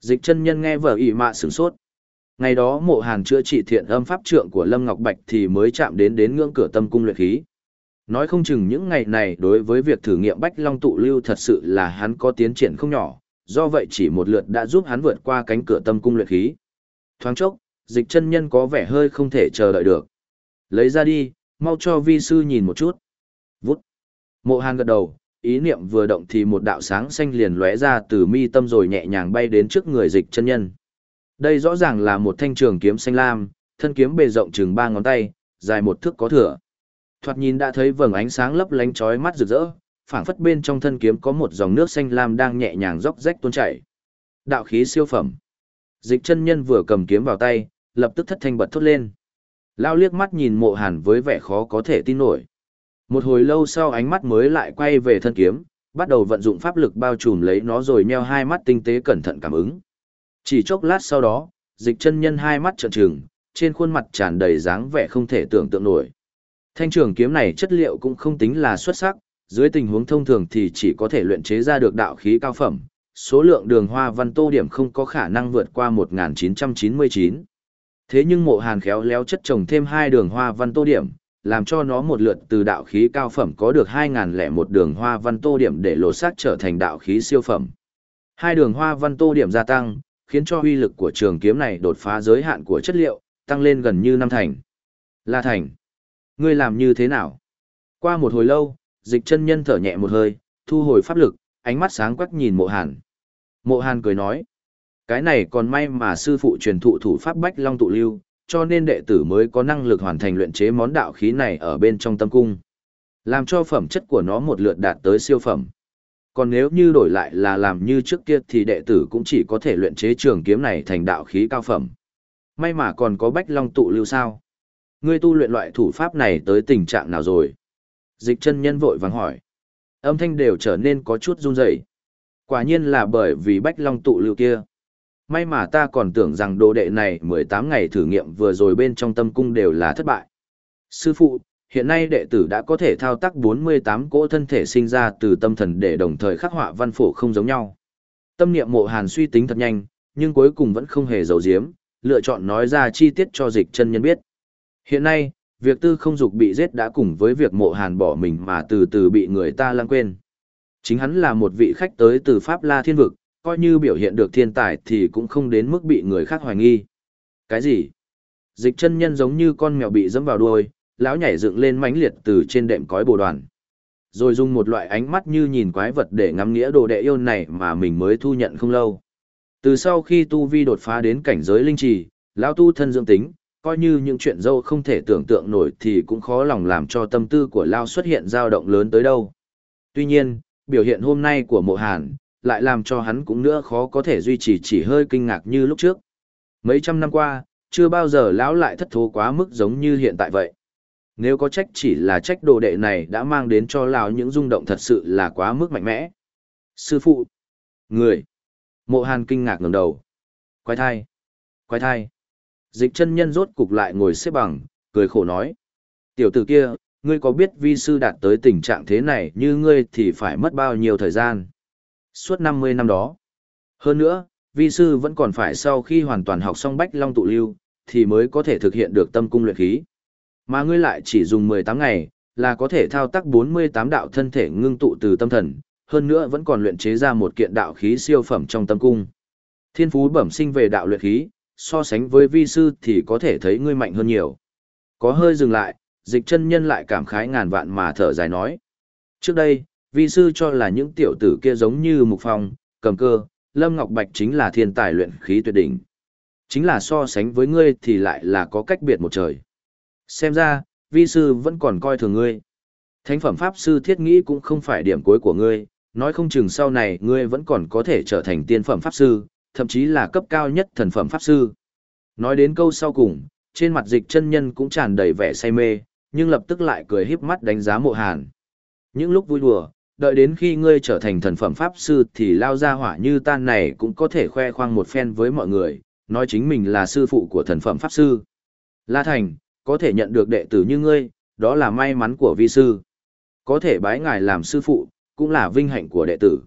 Dịch chân nhân nghe vở ỉ mạ sửng sốt. Ngày đó mộ hàn chữa trị thiện âm pháp trượng của Lâm Ngọc Bạch thì mới chạm đến đến ngưỡng cửa tâm cung luyện khí. Nói không chừng những ngày này đối với việc thử nghiệm Bách Long tụ lưu thật sự là hắn có tiến triển không nhỏ, do vậy chỉ một lượt đã giúp hắn vượt qua cánh cửa tâm cung luyện khí. Thoáng chốc, dịch chân nhân có vẻ hơi không thể chờ đợi được. Lấy ra đi, mau cho vi sư nhìn một chút. Vút. Mộ Hàn gật đầu, ý niệm vừa động thì một đạo sáng xanh liền lóe ra từ mi tâm rồi nhẹ nhàng bay đến trước người dịch chân nhân. Đây rõ ràng là một thanh trường kiếm xanh lam, thân kiếm bề rộng chừng ba ngón tay, dài một thước có thừa. Thoạt nhìn đã thấy vầng ánh sáng lấp lánh chói mắt rực rỡ, phảng phất bên trong thân kiếm có một dòng nước xanh lam đang nhẹ nhàng róc rách tuôn chảy. Đạo khí siêu phẩm. Dịch chân nhân vừa cầm kiếm vào tay, lập tức thất thanh bật thốt lên. Lao liếc mắt nhìn mộ hàn với vẻ khó có thể tin nổi. Một hồi lâu sau ánh mắt mới lại quay về thân kiếm, bắt đầu vận dụng pháp lực bao trùm lấy nó rồi nheo hai mắt tinh tế cẩn thận cảm ứng. Chỉ chốc lát sau đó, dịch chân nhân hai mắt trợn trừng, trên khuôn mặt tràn đầy dáng vẻ không thể tưởng tượng nổi. Thanh trường kiếm này chất liệu cũng không tính là xuất sắc, dưới tình huống thông thường thì chỉ có thể luyện chế ra được đạo khí cao phẩm, số lượng đường hoa văn tô điểm không có khả năng vượt qua 1999. Thế nhưng mộ hàn khéo léo chất trồng thêm hai đường hoa văn tô điểm, làm cho nó một lượt từ đạo khí cao phẩm có được 2001 đường hoa văn tô điểm để lột xác trở thành đạo khí siêu phẩm. Hai đường hoa văn tô điểm gia tăng, khiến cho uy lực của trường kiếm này đột phá giới hạn của chất liệu, tăng lên gần như năm thành. La Thành, ngươi làm như thế nào? Qua một hồi lâu, dịch chân nhân thở nhẹ một hơi, thu hồi pháp lực, ánh mắt sáng quắc nhìn mộ hàn. Mộ hàn cười nói, cái này còn may mà sư phụ truyền thụ thủ pháp bách long tụ lưu, cho nên đệ tử mới có năng lực hoàn thành luyện chế món đạo khí này ở bên trong tâm cung. Làm cho phẩm chất của nó một lượt đạt tới siêu phẩm. Còn nếu như đổi lại là làm như trước kia thì đệ tử cũng chỉ có thể luyện chế trường kiếm này thành đạo khí cao phẩm. May mà còn có bách long tụ lưu sao. Ngươi tu luyện loại thủ pháp này tới tình trạng nào rồi? Dịch chân nhân vội vàng hỏi. Âm thanh đều trở nên có chút run rẩy. Quả nhiên là bởi vì bách long tụ lưu kia. May mà ta còn tưởng rằng đồ đệ này 18 ngày thử nghiệm vừa rồi bên trong tâm cung đều là thất bại. Sư phụ, hiện nay đệ tử đã có thể thao tác 48 cỗ thân thể sinh ra từ tâm thần để đồng thời khắc họa văn phổ không giống nhau. Tâm niệm mộ hàn suy tính thật nhanh, nhưng cuối cùng vẫn không hề giấu giếm, lựa chọn nói ra chi tiết cho dịch chân nhân biết. Hiện nay, việc tư không dục bị giết đã cùng với việc mộ hàn bỏ mình mà từ từ bị người ta lãng quên. Chính hắn là một vị khách tới từ Pháp La Thiên Vực, coi như biểu hiện được thiên tài thì cũng không đến mức bị người khác hoài nghi. Cái gì? Dịch chân nhân giống như con mèo bị dẫm vào đuôi, lão nhảy dựng lên mãnh liệt từ trên đệm cói bồ đoàn. Rồi dùng một loại ánh mắt như nhìn quái vật để ngắm nghĩa đồ đệ yêu này mà mình mới thu nhận không lâu. Từ sau khi tu vi đột phá đến cảnh giới linh trì, lão tu thân dưỡng tính, coi như những chuyện dâu không thể tưởng tượng nổi thì cũng khó lòng làm cho tâm tư của Lao xuất hiện dao động lớn tới đâu. Tuy nhiên, biểu hiện hôm nay của mộ hàn, lại làm cho hắn cũng nữa khó có thể duy trì chỉ hơi kinh ngạc như lúc trước. Mấy trăm năm qua, chưa bao giờ lão lại thất thố quá mức giống như hiện tại vậy. Nếu có trách chỉ là trách đồ đệ này đã mang đến cho lão những rung động thật sự là quá mức mạnh mẽ. Sư phụ! Người! Mộ hàn kinh ngạc ngẩng đầu. Quái thai! Quái thai! Dịch chân nhân rốt cục lại ngồi xếp bằng, cười khổ nói. Tiểu tử kia, ngươi có biết vi sư đạt tới tình trạng thế này như ngươi thì phải mất bao nhiêu thời gian? Suốt 50 năm đó. Hơn nữa, vi sư vẫn còn phải sau khi hoàn toàn học xong bách long tụ lưu, thì mới có thể thực hiện được tâm cung luyện khí. Mà ngươi lại chỉ dùng 18 ngày, là có thể thao tác 48 đạo thân thể ngưng tụ từ tâm thần, hơn nữa vẫn còn luyện chế ra một kiện đạo khí siêu phẩm trong tâm cung. Thiên phú bẩm sinh về đạo luyện khí, so sánh với vi sư thì có thể thấy ngươi mạnh hơn nhiều. Có hơi dừng lại, dịch chân nhân lại cảm khái ngàn vạn mà thở dài nói. Trước đây, vi sư cho là những tiểu tử kia giống như Mục Phong, cầm cơ, Lâm Ngọc Bạch chính là thiên tài luyện khí tuyệt đỉnh. Chính là so sánh với ngươi thì lại là có cách biệt một trời. Xem ra, vi sư vẫn còn coi thường ngươi. Thánh phẩm pháp sư thiết nghĩ cũng không phải điểm cuối của ngươi, nói không chừng sau này ngươi vẫn còn có thể trở thành tiên phẩm pháp sư, thậm chí là cấp cao nhất thần phẩm pháp sư. Nói đến câu sau cùng, trên mặt dịch chân nhân cũng tràn đầy vẻ say mê, nhưng lập tức lại cười híp mắt đánh giá mộ hàn. Những lúc vui đùa, đợi đến khi ngươi trở thành thần phẩm pháp sư thì lao ra hỏa như tan này cũng có thể khoe khoang một phen với mọi người, nói chính mình là sư phụ của thần phẩm pháp sư. La Thành, có thể nhận được đệ tử như ngươi, đó là may mắn của vi sư. Có thể bái ngài làm sư phụ, cũng là vinh hạnh của đệ tử.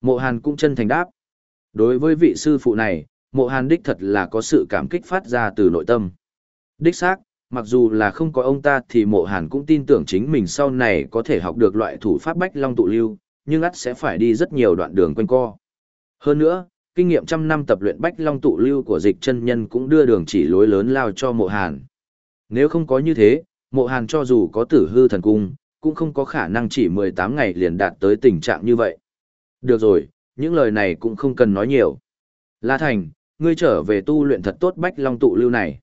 Mộ Hàn cũng chân thành đáp. Đối với vị sư phụ này, mộ Hàn đích thật là có sự cảm kích phát ra từ nội tâm. Đích xác, mặc dù là không có ông ta thì mộ Hàn cũng tin tưởng chính mình sau này có thể học được loại thủ pháp bách long tụ lưu, nhưng ắt sẽ phải đi rất nhiều đoạn đường quanh co. Hơn nữa, kinh nghiệm trăm năm tập luyện bách long tụ lưu của dịch chân nhân cũng đưa đường chỉ lối lớn lao cho mộ Hàn. Nếu không có như thế, mộ Hàn cho dù có tử hư thần cung, cũng không có khả năng chỉ 18 ngày liền đạt tới tình trạng như vậy. Được rồi, những lời này cũng không cần nói nhiều. La Thành, ngươi trở về tu luyện thật tốt bách long tụ lưu này.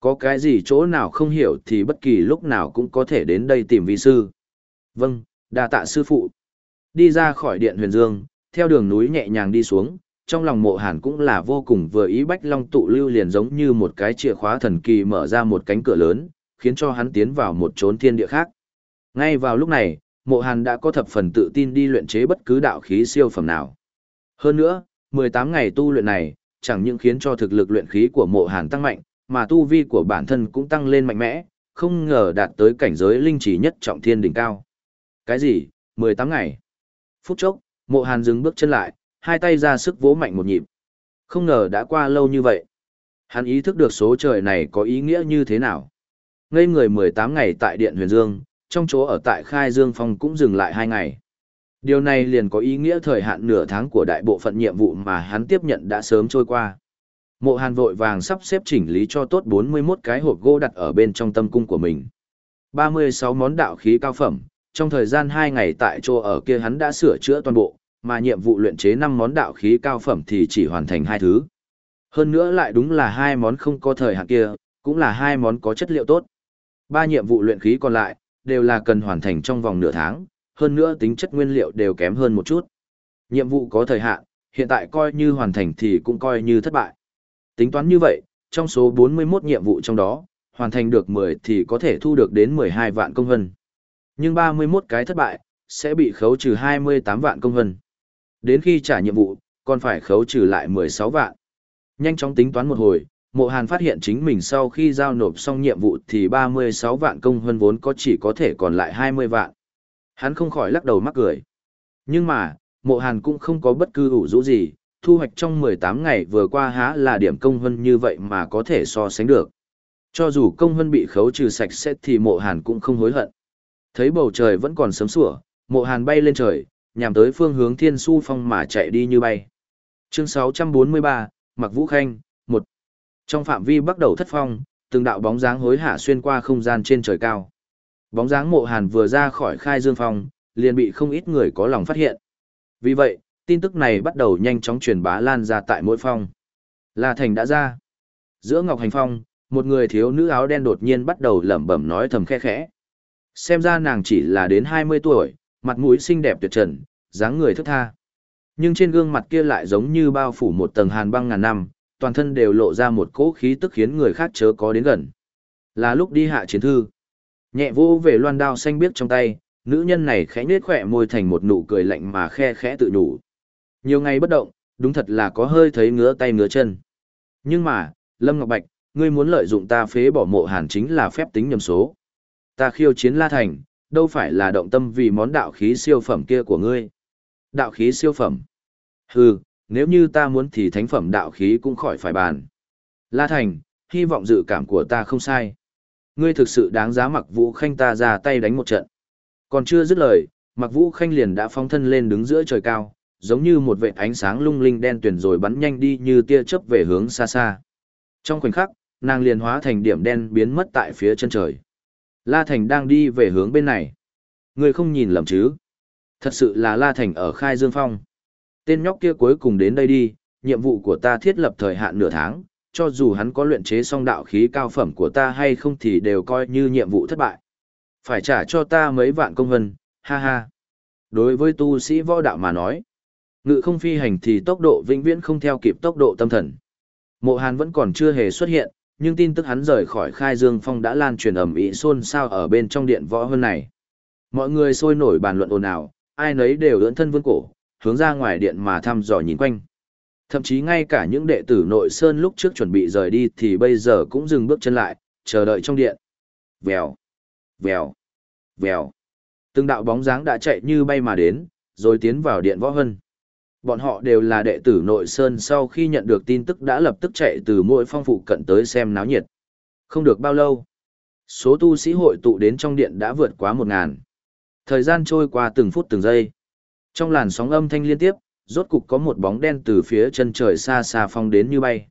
Có cái gì chỗ nào không hiểu thì bất kỳ lúc nào cũng có thể đến đây tìm vi sư. Vâng, đà tạ sư phụ. Đi ra khỏi điện huyền dương, theo đường núi nhẹ nhàng đi xuống, trong lòng mộ hàn cũng là vô cùng vừa ý bách long tụ lưu liền giống như một cái chìa khóa thần kỳ mở ra một cánh cửa lớn, khiến cho hắn tiến vào một chốn thiên địa khác. Ngay vào lúc này, mộ hàn đã có thập phần tự tin đi luyện chế bất cứ đạo khí siêu phẩm nào. Hơn nữa, 18 ngày tu luyện này, chẳng những khiến cho thực lực luyện khí của mộ hàn tăng mạnh, mà tu vi của bản thân cũng tăng lên mạnh mẽ, không ngờ đạt tới cảnh giới linh chỉ nhất trọng thiên đỉnh cao. Cái gì? 18 ngày. Phút chốc, mộ hàn dừng bước chân lại, hai tay ra sức vỗ mạnh một nhịp. Không ngờ đã qua lâu như vậy. Hắn ý thức được số trời này có ý nghĩa như thế nào. Ngây người 18 ngày tại Điện Huyền Dương, trong chỗ ở tại Khai Dương Phong cũng dừng lại hai ngày. Điều này liền có ý nghĩa thời hạn nửa tháng của đại bộ phận nhiệm vụ mà hắn tiếp nhận đã sớm trôi qua. Mộ Hàn vội vàng sắp xếp chỉnh lý cho tốt 41 cái hộp gỗ đặt ở bên trong tâm cung của mình. 36 món đạo khí cao phẩm, trong thời gian 2 ngày tại chỗ ở kia hắn đã sửa chữa toàn bộ, mà nhiệm vụ luyện chế 5 món đạo khí cao phẩm thì chỉ hoàn thành hai thứ. Hơn nữa lại đúng là hai món không có thời hạn kia, cũng là hai món có chất liệu tốt. Ba nhiệm vụ luyện khí còn lại, đều là cần hoàn thành trong vòng nửa tháng, hơn nữa tính chất nguyên liệu đều kém hơn một chút. Nhiệm vụ có thời hạn, hiện tại coi như hoàn thành thì cũng coi như thất bại. Tính toán như vậy, trong số 41 nhiệm vụ trong đó, hoàn thành được 10 thì có thể thu được đến 12 vạn công hân. Nhưng 31 cái thất bại, sẽ bị khấu trừ 28 vạn công hân. Đến khi trả nhiệm vụ, còn phải khấu trừ lại 16 vạn. Nhanh chóng tính toán một hồi, mộ hàn phát hiện chính mình sau khi giao nộp xong nhiệm vụ thì 36 vạn công hơn vốn có chỉ có thể còn lại 20 vạn. Hắn không khỏi lắc đầu mắc cười. Nhưng mà, mộ hàn cũng không có bất cứ ủ rũ gì, thu hoạch trong 18 ngày vừa qua há là điểm công hơn như vậy mà có thể so sánh được. Cho dù công hơn bị khấu trừ sạch sẽ thì mộ hàn cũng không hối hận. Thấy bầu trời vẫn còn sớm sủa, mộ hàn bay lên trời, nhằm tới phương hướng thiên su phong mà chạy đi như bay. Chương 643, Mặc Vũ Khanh, trong phạm vi bắt đầu thất phong, từng đạo bóng dáng hối hả xuyên qua không gian trên trời cao. Bóng dáng mộ hàn vừa ra khỏi khai dương phong, liền bị không ít người có lòng phát hiện. Vì vậy, tin tức này bắt đầu nhanh chóng truyền bá lan ra tại mỗi phong. La Thành đã ra. Giữa Ngọc Hành Phong, một người thiếu nữ áo đen đột nhiên bắt đầu lẩm bẩm nói thầm khe khẽ. Xem ra nàng chỉ là đến 20 tuổi, mặt mũi xinh đẹp tuyệt trần, dáng người thức tha. Nhưng trên gương mặt kia lại giống như bao phủ một tầng hàn băng ngàn năm, toàn thân đều lộ ra một cỗ khí tức khiến người khác chớ có đến gần. Là lúc đi hạ chiến thư. Nhẹ vô về loan đao xanh biếc trong tay, nữ nhân này khẽ nết khỏe môi thành một nụ cười lạnh mà khe khẽ tự nhủ. Nhiều ngày bất động, đúng thật là có hơi thấy ngứa tay ngứa chân. Nhưng mà, Lâm Ngọc Bạch, ngươi muốn lợi dụng ta phế bỏ mộ hàn chính là phép tính nhầm số. Ta khiêu chiến La Thành, đâu phải là động tâm vì món đạo khí siêu phẩm kia của ngươi. Đạo khí siêu phẩm. Hừ, nếu như ta muốn thì thánh phẩm đạo khí cũng khỏi phải bàn. La Thành, hy vọng dự cảm của ta không sai. Ngươi thực sự đáng giá mặc vũ khanh ta ra tay đánh một trận. Còn chưa dứt lời, mặc vũ khanh liền đã phóng thân lên đứng giữa trời cao, giống như một vệt ánh sáng lung linh đen tuyển rồi bắn nhanh đi như tia chớp về hướng xa xa. Trong khoảnh khắc, nàng liền hóa thành điểm đen biến mất tại phía chân trời. La Thành đang đi về hướng bên này. Người không nhìn lầm chứ? Thật sự là La Thành ở Khai Dương Phong. Tên nhóc kia cuối cùng đến đây đi, nhiệm vụ của ta thiết lập thời hạn nửa tháng, cho dù hắn có luyện chế xong đạo khí cao phẩm của ta hay không thì đều coi như nhiệm vụ thất bại. Phải trả cho ta mấy vạn công hân, ha ha. Đối với tu sĩ võ đạo mà nói, ngự không phi hành thì tốc độ vĩnh viễn không theo kịp tốc độ tâm thần. Mộ Hàn vẫn còn chưa hề xuất hiện, nhưng tin tức hắn rời khỏi khai dương phong đã lan truyền ầm ĩ xôn xao ở bên trong điện võ hơn này. Mọi người sôi nổi bàn luận ồn ào, ai nấy đều ưỡn thân vương cổ, hướng ra ngoài điện mà thăm dò nhìn quanh. Thậm chí ngay cả những đệ tử nội sơn lúc trước chuẩn bị rời đi thì bây giờ cũng dừng bước chân lại, chờ đợi trong điện. Vèo, vèo, vèo. Từng đạo bóng dáng đã chạy như bay mà đến, rồi tiến vào điện võ hân. Bọn họ đều là đệ tử nội sơn sau khi nhận được tin tức đã lập tức chạy từ mỗi phong phụ cận tới xem náo nhiệt. Không được bao lâu, số tu sĩ hội tụ đến trong điện đã vượt quá một ngàn. Thời gian trôi qua từng phút từng giây. Trong làn sóng âm thanh liên tiếp, rốt cục có một bóng đen từ phía chân trời xa xa phong đến như bay.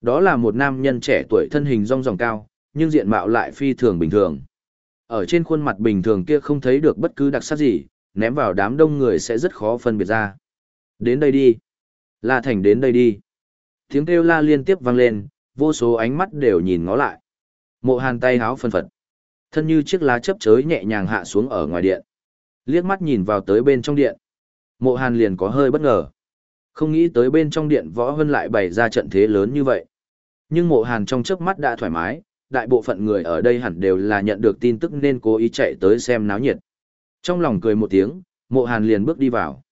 Đó là một nam nhân trẻ tuổi thân hình rong ròng cao, nhưng diện mạo lại phi thường bình thường. Ở trên khuôn mặt bình thường kia không thấy được bất cứ đặc sắc gì, ném vào đám đông người sẽ rất khó phân biệt ra. Đến đây đi. La Thành đến đây đi. Tiếng kêu la liên tiếp vang lên, vô số ánh mắt đều nhìn ngó lại. Mộ hàn tay háo phân phật. Thân như chiếc lá chấp chới nhẹ nhàng hạ xuống ở ngoài điện. Liếc mắt nhìn vào tới bên trong điện. Mộ hàn liền có hơi bất ngờ. Không nghĩ tới bên trong điện võ hân lại bày ra trận thế lớn như vậy. Nhưng mộ hàn trong chớp mắt đã thoải mái, đại bộ phận người ở đây hẳn đều là nhận được tin tức nên cố ý chạy tới xem náo nhiệt. Trong lòng cười một tiếng, mộ hàn liền bước đi vào.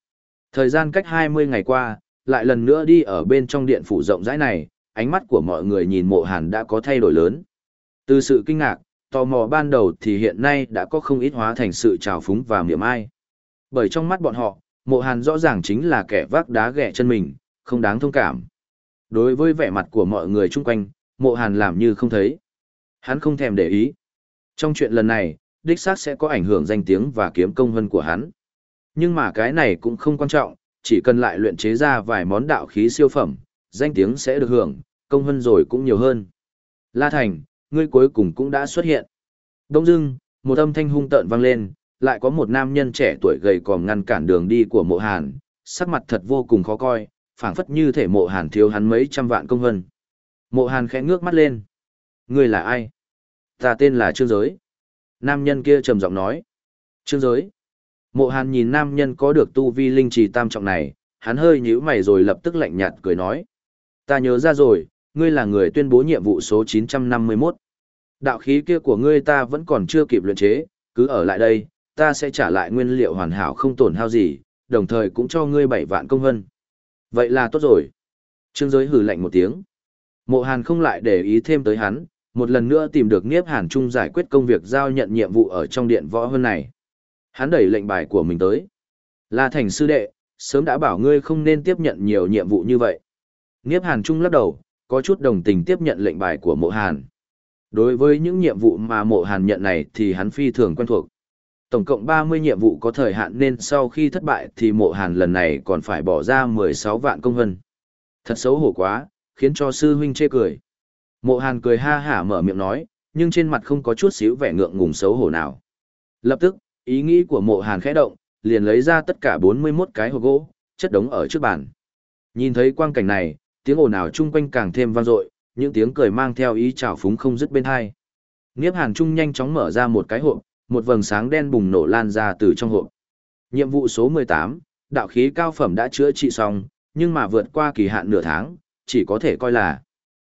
Thời gian cách 20 ngày qua, lại lần nữa đi ở bên trong điện phủ rộng rãi này, ánh mắt của mọi người nhìn mộ hàn đã có thay đổi lớn. Từ sự kinh ngạc, tò mò ban đầu thì hiện nay đã có không ít hóa thành sự trào phúng và miệng ai. Bởi trong mắt bọn họ, mộ hàn rõ ràng chính là kẻ vác đá ghẻ chân mình, không đáng thông cảm. Đối với vẻ mặt của mọi người chung quanh, mộ hàn làm như không thấy. Hắn không thèm để ý. Trong chuyện lần này, đích xác sẽ có ảnh hưởng danh tiếng và kiếm công hơn của hắn. Nhưng mà cái này cũng không quan trọng, chỉ cần lại luyện chế ra vài món đạo khí siêu phẩm, danh tiếng sẽ được hưởng, công hơn rồi cũng nhiều hơn. La Thành, ngươi cuối cùng cũng đã xuất hiện. Đông dưng, một âm thanh hung tợn vang lên, lại có một nam nhân trẻ tuổi gầy còm ngăn cản đường đi của mộ hàn, sắc mặt thật vô cùng khó coi, phảng phất như thể mộ hàn thiếu hắn mấy trăm vạn công hơn Mộ hàn khẽ ngước mắt lên. Ngươi là ai? Ta tên là Trương Giới. Nam nhân kia trầm giọng nói. Trương Giới. Mộ hàn nhìn nam nhân có được tu vi linh trì tam trọng này, hắn hơi nhíu mày rồi lập tức lạnh nhạt cười nói. Ta nhớ ra rồi, ngươi là người tuyên bố nhiệm vụ số 951. Đạo khí kia của ngươi ta vẫn còn chưa kịp luyện chế, cứ ở lại đây, ta sẽ trả lại nguyên liệu hoàn hảo không tổn hao gì, đồng thời cũng cho ngươi 7 vạn công hân. Vậy là tốt rồi. Trương giới hử lạnh một tiếng. Mộ hàn không lại để ý thêm tới hắn, một lần nữa tìm được Niếp Hàn Trung giải quyết công việc giao nhận nhiệm vụ ở trong điện võ hơn này. Hắn đẩy lệnh bài của mình tới. La Thành sư đệ, sớm đã bảo ngươi không nên tiếp nhận nhiều nhiệm vụ như vậy. Niếp Hàn Trung lắc đầu, có chút đồng tình tiếp nhận lệnh bài của mộ Hàn. Đối với những nhiệm vụ mà mộ Hàn nhận này thì hắn phi thường quen thuộc. Tổng cộng 30 nhiệm vụ có thời hạn nên sau khi thất bại thì mộ Hàn lần này còn phải bỏ ra 16 vạn công hân. Thật xấu hổ quá, khiến cho sư huynh chê cười. Mộ Hàn cười ha hả mở miệng nói, nhưng trên mặt không có chút xíu vẻ ngượng ngùng xấu hổ nào. Lập tức, Ý nghĩ của mộ hàn khẽ động, liền lấy ra tất cả 41 cái hộp gỗ, chất đống ở trước bàn. Nhìn thấy quang cảnh này, tiếng ồn ào chung quanh càng thêm vang dội, những tiếng cười mang theo ý trào phúng không dứt bên hai. Niếp Hàn Trung nhanh chóng mở ra một cái hộp, một vầng sáng đen bùng nổ lan ra từ trong hộp. Nhiệm vụ số 18, đạo khí cao phẩm đã chữa trị xong, nhưng mà vượt qua kỳ hạn nửa tháng, chỉ có thể coi là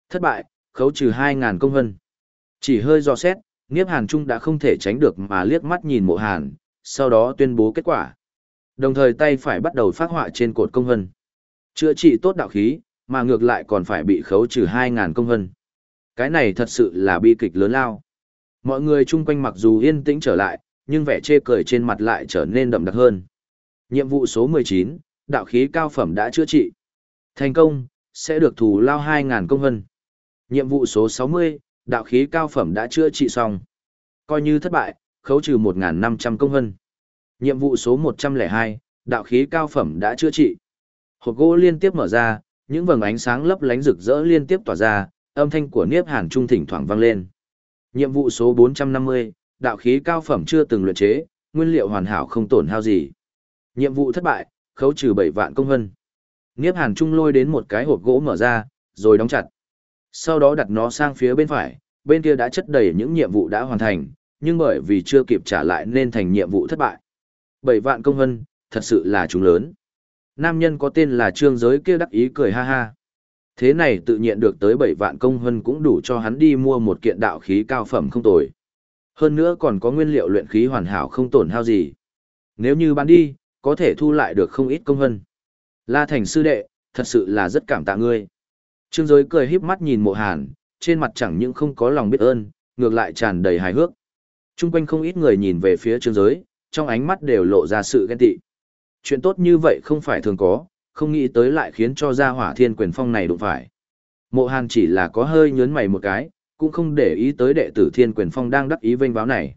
thất bại, khấu trừ 2.000 công hân. Chỉ hơi do xét, Niếp Hàn Trung đã không thể tránh được mà liếc mắt nhìn mộ hàn, sau đó tuyên bố kết quả. Đồng thời tay phải bắt đầu phát họa trên cột công vân. Chữa trị tốt đạo khí, mà ngược lại còn phải bị khấu trừ 2.000 công vân. Cái này thật sự là bi kịch lớn lao. Mọi người chung quanh mặc dù yên tĩnh trở lại, nhưng vẻ chê cười trên mặt lại trở nên đậm đặc hơn. Nhiệm vụ số 19, đạo khí cao phẩm đã chữa trị. Thành công, sẽ được thù lao 2.000 công vân. Nhiệm vụ số 60, đạo khí cao phẩm đã chữa trị xong. Coi như thất bại, khấu trừ 1.500 công hân. Nhiệm vụ số 102, đạo khí cao phẩm đã chữa trị. Hộp gỗ liên tiếp mở ra, những vầng ánh sáng lấp lánh rực rỡ liên tiếp tỏa ra, âm thanh của Niếp Hàn Trung thỉnh thoảng vang lên. Nhiệm vụ số 450, đạo khí cao phẩm chưa từng luyện chế, nguyên liệu hoàn hảo không tổn hao gì. Nhiệm vụ thất bại, khấu trừ 7 vạn công hân. Niếp Hàn Trung lôi đến một cái hộp gỗ mở ra, rồi đóng chặt. Sau đó đặt nó sang phía bên phải, bên kia đã chất đầy những nhiệm vụ đã hoàn thành, nhưng bởi vì chưa kịp trả lại nên thành nhiệm vụ thất bại. Bảy vạn công hân, thật sự là chúng lớn. Nam nhân có tên là Trương Giới kia đắc ý cười ha ha. Thế này tự nhiên được tới 7 vạn công hân cũng đủ cho hắn đi mua một kiện đạo khí cao phẩm không tồi. Hơn nữa còn có nguyên liệu luyện khí hoàn hảo không tổn hao gì. Nếu như bán đi, có thể thu lại được không ít công hân. La Thành sư đệ, thật sự là rất cảm tạ ngươi. Trương Giới cười híp mắt nhìn mộ hàn, trên mặt chẳng những không có lòng biết ơn, ngược lại tràn đầy hài hước. Trung quanh không ít người nhìn về phía Trương Giới, trong ánh mắt đều lộ ra sự ghen tị. Chuyện tốt như vậy không phải thường có, không nghĩ tới lại khiến cho gia hỏa thiên quyền phong này đụng phải. Mộ hàn chỉ là có hơi nhớn mày một cái, cũng không để ý tới đệ tử thiên quyền phong đang đắc ý vênh báo này.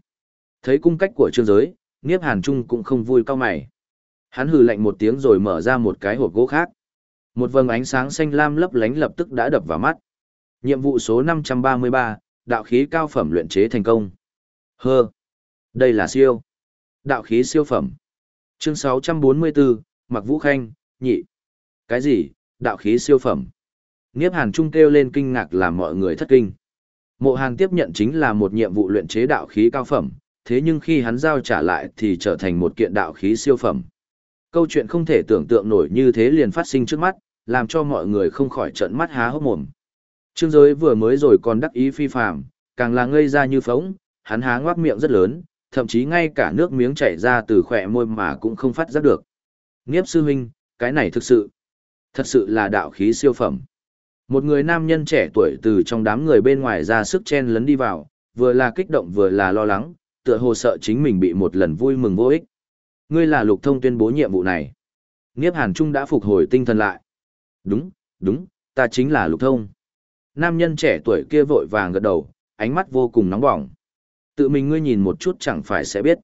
Thấy cung cách của trương giới, Niếp Hàn Trung cũng không vui cao mày. Hắn hừ lạnh một tiếng rồi mở ra một cái hộp gỗ khác. Một vầng ánh sáng xanh lam lấp lánh lập tức đã đập vào mắt. Nhiệm vụ số 533, đạo khí cao phẩm luyện chế thành công. Hơ. Đây là siêu. Đạo khí siêu phẩm. Chương 644, Mặc Vũ Khanh, nhị. Cái gì, đạo khí siêu phẩm? Niếp Hàn Trung kêu lên kinh ngạc làm mọi người thất kinh. Mộ Hàn tiếp nhận chính là một nhiệm vụ luyện chế đạo khí cao phẩm, thế nhưng khi hắn giao trả lại thì trở thành một kiện đạo khí siêu phẩm. Câu chuyện không thể tưởng tượng nổi như thế liền phát sinh trước mắt, làm cho mọi người không khỏi trợn mắt há hốc mồm. Trương giới vừa mới rồi còn đắc ý phi phàm, càng là ngây ra như phóng, hắn há ngoác miệng rất lớn, thậm chí ngay cả nước miếng chảy ra từ khỏe môi mà cũng không phát giác được. Nghiếp sư huynh, cái này thực sự, thật sự là đạo khí siêu phẩm. Một người nam nhân trẻ tuổi từ trong đám người bên ngoài ra sức chen lấn đi vào, vừa là kích động vừa là lo lắng, tựa hồ sợ chính mình bị một lần vui mừng vô ích. Ngươi là lục thông tuyên bố nhiệm vụ này. Nghiếp Hàn Trung đã phục hồi tinh thần lại. Đúng, đúng, ta chính là lục thông. Nam nhân trẻ tuổi kia vội vàng gật đầu, ánh mắt vô cùng nóng bỏng. Tự mình ngươi nhìn một chút chẳng phải sẽ biết.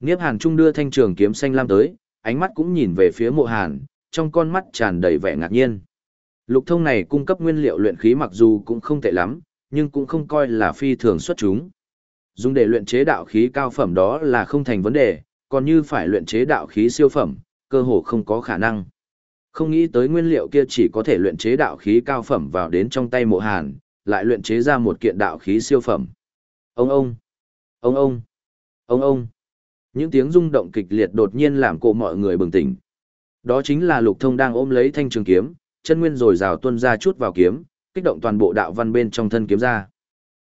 Nghiếp Hàn Trung đưa thanh trường kiếm xanh lam tới, ánh mắt cũng nhìn về phía mộ hàn, trong con mắt tràn đầy vẻ ngạc nhiên. Lục thông này cung cấp nguyên liệu luyện khí mặc dù cũng không tệ lắm, nhưng cũng không coi là phi thường xuất chúng. Dùng để luyện chế đạo khí cao phẩm đó là không thành vấn đề, còn như phải luyện chế đạo khí siêu phẩm, cơ hồ không có khả năng. Không nghĩ tới nguyên liệu kia chỉ có thể luyện chế đạo khí cao phẩm vào đến trong tay mộ hàn, lại luyện chế ra một kiện đạo khí siêu phẩm. Ông ông, ông ông, ông ông. Những tiếng rung động kịch liệt đột nhiên làm cổ mọi người bừng tỉnh. Đó chính là lục thông đang ôm lấy thanh trường kiếm, chân nguyên rồi rào tuân ra chút vào kiếm, kích động toàn bộ đạo văn bên trong thân kiếm ra.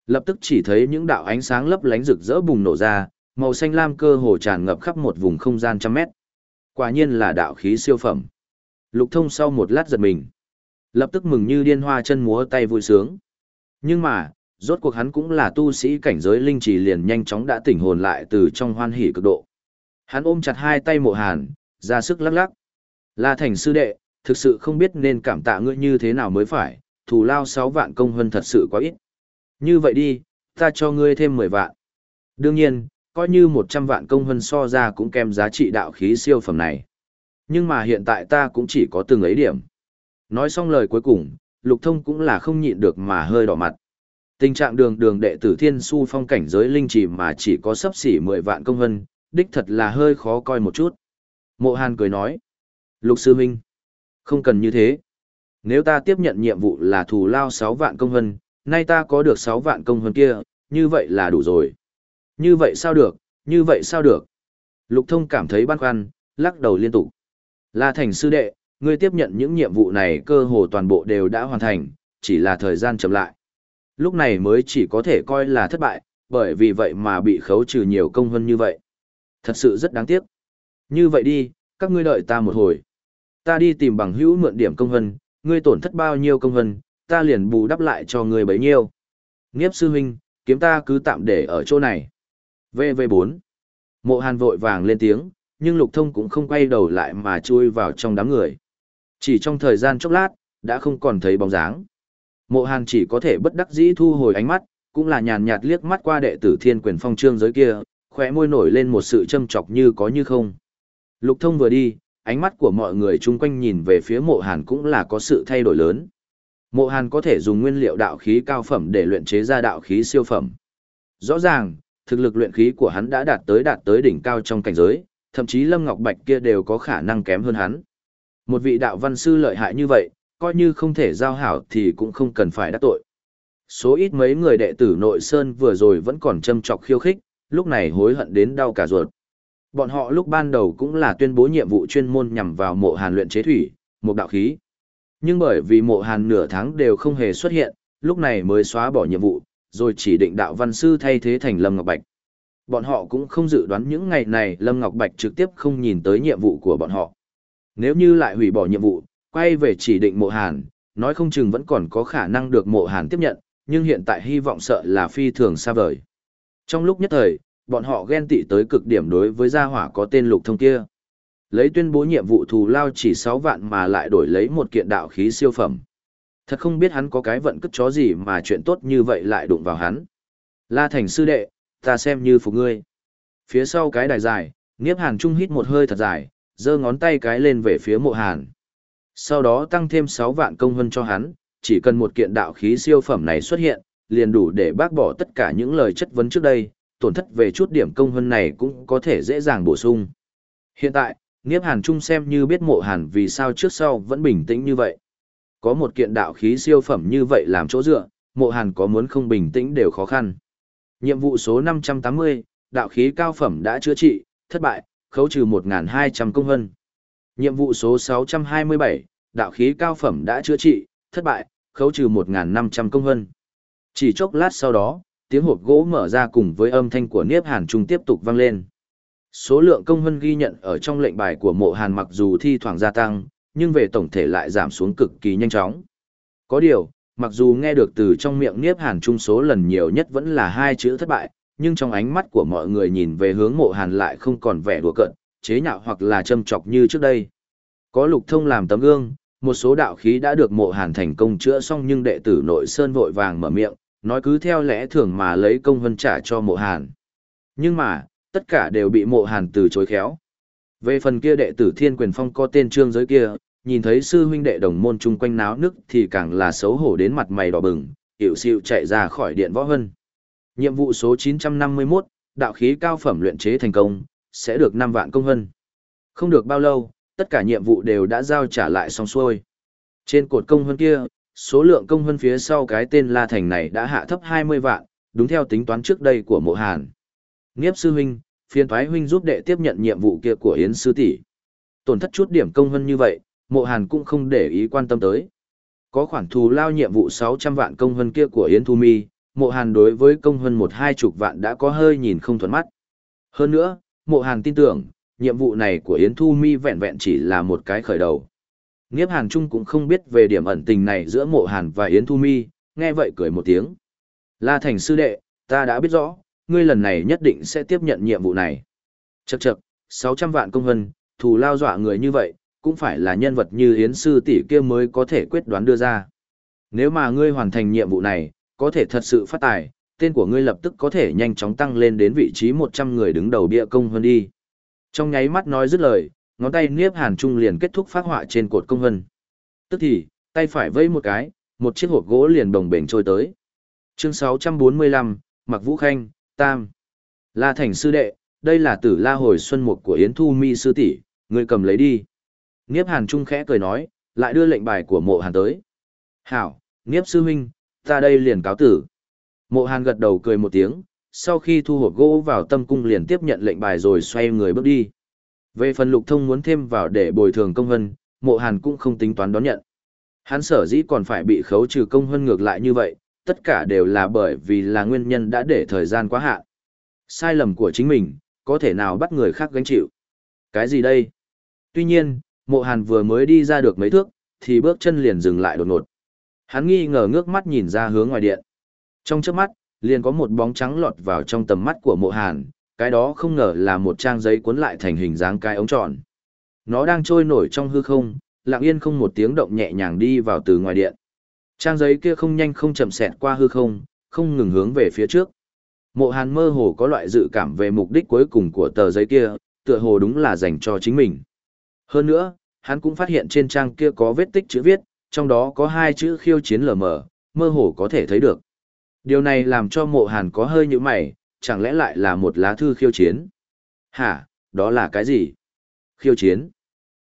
Lập tức chỉ thấy những đạo ánh sáng lấp lánh rực rỡ bùng nổ ra, màu xanh lam cơ hồ tràn ngập khắp một vùng không gian trăm mét. Quả nhiên là đạo khí siêu phẩm. Lục thông sau một lát giật mình. Lập tức mừng như điên hoa chân múa tay vui sướng. Nhưng mà, rốt cuộc hắn cũng là tu sĩ cảnh giới linh trì liền nhanh chóng đã tỉnh hồn lại từ trong hoan hỉ cực độ. Hắn ôm chặt hai tay mộ hàn, ra sức lắc lắc. La thành sư đệ, thực sự không biết nên cảm tạ ngươi như thế nào mới phải, thù lao 6 vạn công hơn thật sự quá ít. Như vậy đi, ta cho ngươi thêm 10 vạn. Đương nhiên, coi như 100 vạn công hơn so ra cũng kèm giá trị đạo khí siêu phẩm này. Nhưng mà hiện tại ta cũng chỉ có từng ấy điểm. Nói xong lời cuối cùng, lục thông cũng là không nhịn được mà hơi đỏ mặt. Tình trạng đường đường đệ tử thiên su phong cảnh giới linh chỉ mà chỉ có sấp xỉ 10 vạn công hân, đích thật là hơi khó coi một chút. Mộ Hàn cười nói. Lục sư huynh, không cần như thế. Nếu ta tiếp nhận nhiệm vụ là thù lao 6 vạn công hân, nay ta có được 6 vạn công hân kia, như vậy là đủ rồi. Như vậy sao được, như vậy sao được. Lục thông cảm thấy băn khoăn, lắc đầu liên tục. La thành sư đệ, ngươi tiếp nhận những nhiệm vụ này cơ hồ toàn bộ đều đã hoàn thành, chỉ là thời gian chậm lại lúc này mới chỉ có thể coi là thất bại, bởi vì vậy mà bị khấu trừ nhiều công hơn như vậy. Thật sự rất đáng tiếc. Như vậy đi, các ngươi đợi ta một hồi. Ta đi tìm bằng hữu mượn điểm công hân, ngươi tổn thất bao nhiêu công hân, ta liền bù đắp lại cho ngươi bấy nhiêu. Nghiếp sư huynh, kiếm ta cứ tạm để ở chỗ này. VV4. Mộ hàn vội vàng lên tiếng, nhưng lục thông cũng không quay đầu lại mà chui vào trong đám người. Chỉ trong thời gian chốc lát, đã không còn thấy bóng dáng. Mộ Hàn chỉ có thể bất đắc dĩ thu hồi ánh mắt, cũng là nhàn nhạt liếc mắt qua đệ tử thiên quyền phong trương giới kia, khỏe môi nổi lên một sự châm chọc như có như không. Lục thông vừa đi, ánh mắt của mọi người chung quanh nhìn về phía mộ Hàn cũng là có sự thay đổi lớn. Mộ Hàn có thể dùng nguyên liệu đạo khí cao phẩm để luyện chế ra đạo khí siêu phẩm. Rõ ràng, thực lực luyện khí của hắn đã đạt tới đạt tới đỉnh cao trong cảnh giới, thậm chí Lâm Ngọc Bạch kia đều có khả năng kém hơn hắn. Một vị đạo văn sư lợi hại như vậy, coi như không thể giao hảo thì cũng không cần phải đắc tội. Số ít mấy người đệ tử nội sơn vừa rồi vẫn còn châm chọc khiêu khích, lúc này hối hận đến đau cả ruột. Bọn họ lúc ban đầu cũng là tuyên bố nhiệm vụ chuyên môn nhằm vào mộ hàn luyện chế thủy, một đạo khí. Nhưng bởi vì mộ hàn nửa tháng đều không hề xuất hiện, lúc này mới xóa bỏ nhiệm vụ, rồi chỉ định đạo văn sư thay thế thành Lâm Ngọc Bạch. Bọn họ cũng không dự đoán những ngày này Lâm Ngọc Bạch trực tiếp không nhìn tới nhiệm vụ của bọn họ. Nếu như lại hủy bỏ nhiệm vụ, quay về chỉ định mộ hàn, nói không chừng vẫn còn có khả năng được mộ hàn tiếp nhận, nhưng hiện tại hy vọng sợ là phi thường xa vời. Trong lúc nhất thời, bọn họ ghen tị tới cực điểm đối với gia hỏa có tên lục thông kia. Lấy tuyên bố nhiệm vụ thù lao chỉ 6 vạn mà lại đổi lấy một kiện đạo khí siêu phẩm. Thật không biết hắn có cái vận cất chó gì mà chuyện tốt như vậy lại đụng vào hắn. La thành sư đệ, ta xem như phục ngươi. Phía sau cái đài dài, Niếp Hàn Trung hít một hơi thật dài, giơ ngón tay cái lên về phía mộ Hàn. Sau đó tăng thêm 6 vạn công hân cho hắn, chỉ cần một kiện đạo khí siêu phẩm này xuất hiện, liền đủ để bác bỏ tất cả những lời chất vấn trước đây, tổn thất về chút điểm công hân này cũng có thể dễ dàng bổ sung. Hiện tại, Niếp Hàn Trung xem như biết mộ Hàn vì sao trước sau vẫn bình tĩnh như vậy. Có một kiện đạo khí siêu phẩm như vậy làm chỗ dựa, mộ Hàn có muốn không bình tĩnh đều khó khăn. Nhiệm vụ số 580, đạo khí cao phẩm đã chữa trị, thất bại, khấu trừ 1.200 công hân. Nhiệm vụ số 627, đạo khí cao phẩm đã chữa trị, thất bại, khấu trừ 1.500 công hân. Chỉ chốc lát sau đó, tiếng hộp gỗ mở ra cùng với âm thanh của Niếp Hàn Trung tiếp tục vang lên. Số lượng công hân ghi nhận ở trong lệnh bài của mộ Hàn mặc dù thi thoảng gia tăng, nhưng về tổng thể lại giảm xuống cực kỳ nhanh chóng. Có điều, mặc dù nghe được từ trong miệng Niếp Hàn Trung số lần nhiều nhất vẫn là hai chữ thất bại, nhưng trong ánh mắt của mọi người nhìn về hướng mộ Hàn lại không còn vẻ đùa cận, chế nhạo hoặc là châm chọc như trước đây. Có lục thông làm tấm gương, một số đạo khí đã được mộ hàn thành công chữa xong nhưng đệ tử nội sơn vội vàng mở miệng, nói cứ theo lẽ thường mà lấy công vân trả cho mộ hàn. Nhưng mà, tất cả đều bị mộ hàn từ chối khéo. Về phần kia đệ tử thiên quyền phong có tên trương giới kia, nhìn thấy sư huynh đệ đồng môn chung quanh náo nức thì càng là xấu hổ đến mặt mày đỏ bừng, hiểu xịu chạy ra khỏi điện võ hân. Nhiệm vụ số 951, đạo khí cao phẩm luyện chế thành công, sẽ được 5 vạn công hân. Không được bao lâu, tất cả nhiệm vụ đều đã giao trả lại xong xuôi. Trên cột công hân kia, số lượng công hân phía sau cái tên La Thành này đã hạ thấp 20 vạn, đúng theo tính toán trước đây của mộ hàn. Nghiếp sư huynh, phiên thoái huynh giúp đệ tiếp nhận nhiệm vụ kia của Yến sư tỷ. Tổn thất chút điểm công hân như vậy, mộ hàn cũng không để ý quan tâm tới. Có khoản thù lao nhiệm vụ 600 vạn công hân kia của Yến Thu Mi, mộ hàn đối với công hân một hai chục vạn đã có hơi nhìn không thuận mắt. Hơn nữa, mộ hàn tin tưởng, nhiệm vụ này của Yến Thu Mi vẹn vẹn chỉ là một cái khởi đầu. Nghiếp Hàn Trung cũng không biết về điểm ẩn tình này giữa mộ Hàn và Yến Thu Mi, nghe vậy cười một tiếng. La Thành sư đệ, ta đã biết rõ, ngươi lần này nhất định sẽ tiếp nhận nhiệm vụ này. Chậc chậc, 600 vạn công hân, thù lao dọa người như vậy, cũng phải là nhân vật như Yến sư tỷ kia mới có thể quyết đoán đưa ra. Nếu mà ngươi hoàn thành nhiệm vụ này, có thể thật sự phát tài, tên của ngươi lập tức có thể nhanh chóng tăng lên đến vị trí 100 người đứng đầu bia công hơn đi. Trong nháy mắt nói dứt lời, ngón tay Niếp Hàn Trung liền kết thúc phát họa trên cột công hân. Tức thì, tay phải vẫy một cái, một chiếc hộp gỗ liền đồng bền trôi tới. Chương 645, Mặc Vũ Khanh, Tam. La Thành sư đệ, đây là tử la hồi xuân mục của Yến Thu Mi sư tỷ, ngươi cầm lấy đi. Niếp Hàn Trung khẽ cười nói, lại đưa lệnh bài của mộ Hàn tới. Hảo, Niếp sư huynh, ta đây liền cáo tử. Mộ Hàn gật đầu cười một tiếng, sau khi thu hộp gỗ vào tâm cung liền tiếp nhận lệnh bài rồi xoay người bước đi. Về phần lục thông muốn thêm vào để bồi thường công hân, mộ hàn cũng không tính toán đón nhận. Hắn sở dĩ còn phải bị khấu trừ công hân ngược lại như vậy, tất cả đều là bởi vì là nguyên nhân đã để thời gian quá hạn. Sai lầm của chính mình, có thể nào bắt người khác gánh chịu. Cái gì đây? Tuy nhiên, mộ hàn vừa mới đi ra được mấy thước, thì bước chân liền dừng lại đột ngột. Hắn nghi ngờ ngước mắt nhìn ra hướng ngoài điện. Trong trước mắt, liền có một bóng trắng lọt vào trong tầm mắt của mộ hàn, cái đó không ngờ là một trang giấy cuốn lại thành hình dáng cái ống tròn. Nó đang trôi nổi trong hư không, lặng yên không một tiếng động nhẹ nhàng đi vào từ ngoài điện. Trang giấy kia không nhanh không chậm xẹt qua hư không, không ngừng hướng về phía trước. Mộ Hàn mơ hồ có loại dự cảm về mục đích cuối cùng của tờ giấy kia, tựa hồ đúng là dành cho chính mình. Hơn nữa, hắn cũng phát hiện trên trang kia có vết tích chữ viết, trong đó có hai chữ khiêu chiến lờ mờ, mơ hồ có thể thấy được. Điều này làm cho mộ hàn có hơi như mày, chẳng lẽ lại là một lá thư khiêu chiến? Hả, đó là cái gì? Khiêu chiến?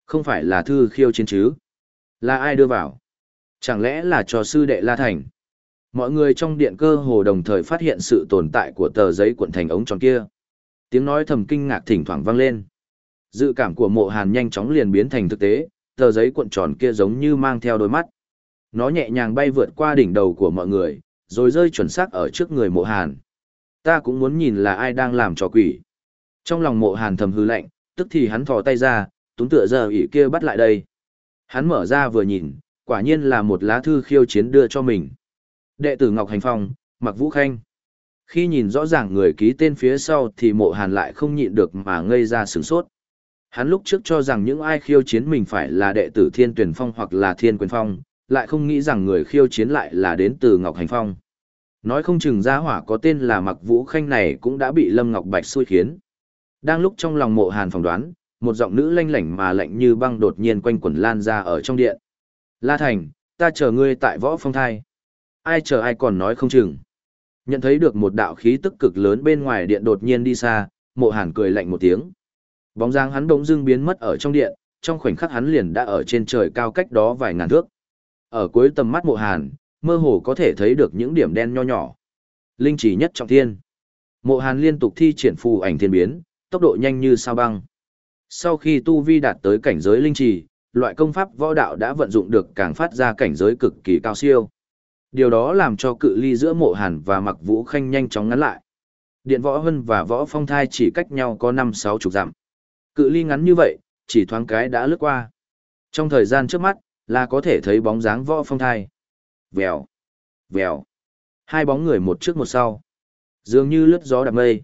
Không phải là thư khiêu chiến chứ? Là ai đưa vào? Chẳng lẽ là cho sư đệ La Thành? Mọi người trong điện cơ hồ đồng thời phát hiện sự tồn tại của tờ giấy cuộn thành ống tròn kia. Tiếng nói thầm kinh ngạc thỉnh thoảng vang lên. Dự cảm của mộ hàn nhanh chóng liền biến thành thực tế, tờ giấy cuộn tròn kia giống như mang theo đôi mắt. Nó nhẹ nhàng bay vượt qua đỉnh đầu của mọi người, rồi rơi chuẩn xác ở trước người mộ hàn. Ta cũng muốn nhìn là ai đang làm trò quỷ. Trong lòng mộ hàn thầm hư lạnh, tức thì hắn thò tay ra, túng tựa giờ ỉ kia bắt lại đây. Hắn mở ra vừa nhìn, quả nhiên là một lá thư khiêu chiến đưa cho mình. Đệ tử Ngọc Hành Phong, Mặc Vũ Khanh. Khi nhìn rõ ràng người ký tên phía sau thì mộ hàn lại không nhịn được mà ngây ra sửng sốt. Hắn lúc trước cho rằng những ai khiêu chiến mình phải là đệ tử Thiên Tuyển Phong hoặc là Thiên Quyền Phong, lại không nghĩ rằng người khiêu chiến lại là đến từ Ngọc Hành Phong. Nói không chừng gia hỏa có tên là Mặc Vũ Khanh này cũng đã bị Lâm Ngọc Bạch xui khiến. Đang lúc trong lòng mộ hàn phỏng đoán, một giọng nữ lanh lảnh mà lạnh như băng đột nhiên quanh quẩn lan ra ở trong điện. La Thành, ta chờ ngươi tại võ phong thai. Ai chờ ai còn nói không chừng. Nhận thấy được một đạo khí tức cực lớn bên ngoài điện đột nhiên đi xa, mộ hàn cười lạnh một tiếng. Bóng dáng hắn bỗng dưng biến mất ở trong điện, trong khoảnh khắc hắn liền đã ở trên trời cao cách đó vài ngàn thước. Ở cuối tầm mắt mộ hàn, mơ hồ có thể thấy được những điểm đen nho nhỏ. Linh chỉ nhất trọng thiên. Mộ hàn liên tục thi triển phù ảnh thiên biến, tốc độ nhanh như sao băng. Sau khi tu vi đạt tới cảnh giới linh trì, loại công pháp võ đạo đã vận dụng được càng phát ra cảnh giới cực kỳ cao siêu. Điều đó làm cho cự ly giữa mộ hàn và mặc vũ khanh nhanh chóng ngắn lại. Điện võ hân và võ phong thai chỉ cách nhau có 5-6 chục dặm. Cự ly ngắn như vậy, chỉ thoáng cái đã lướt qua. Trong thời gian trước mắt, là có thể thấy bóng dáng võ phong thai. Vèo, vèo. Hai bóng người một trước một sau. Dường như lướt gió đạp mây.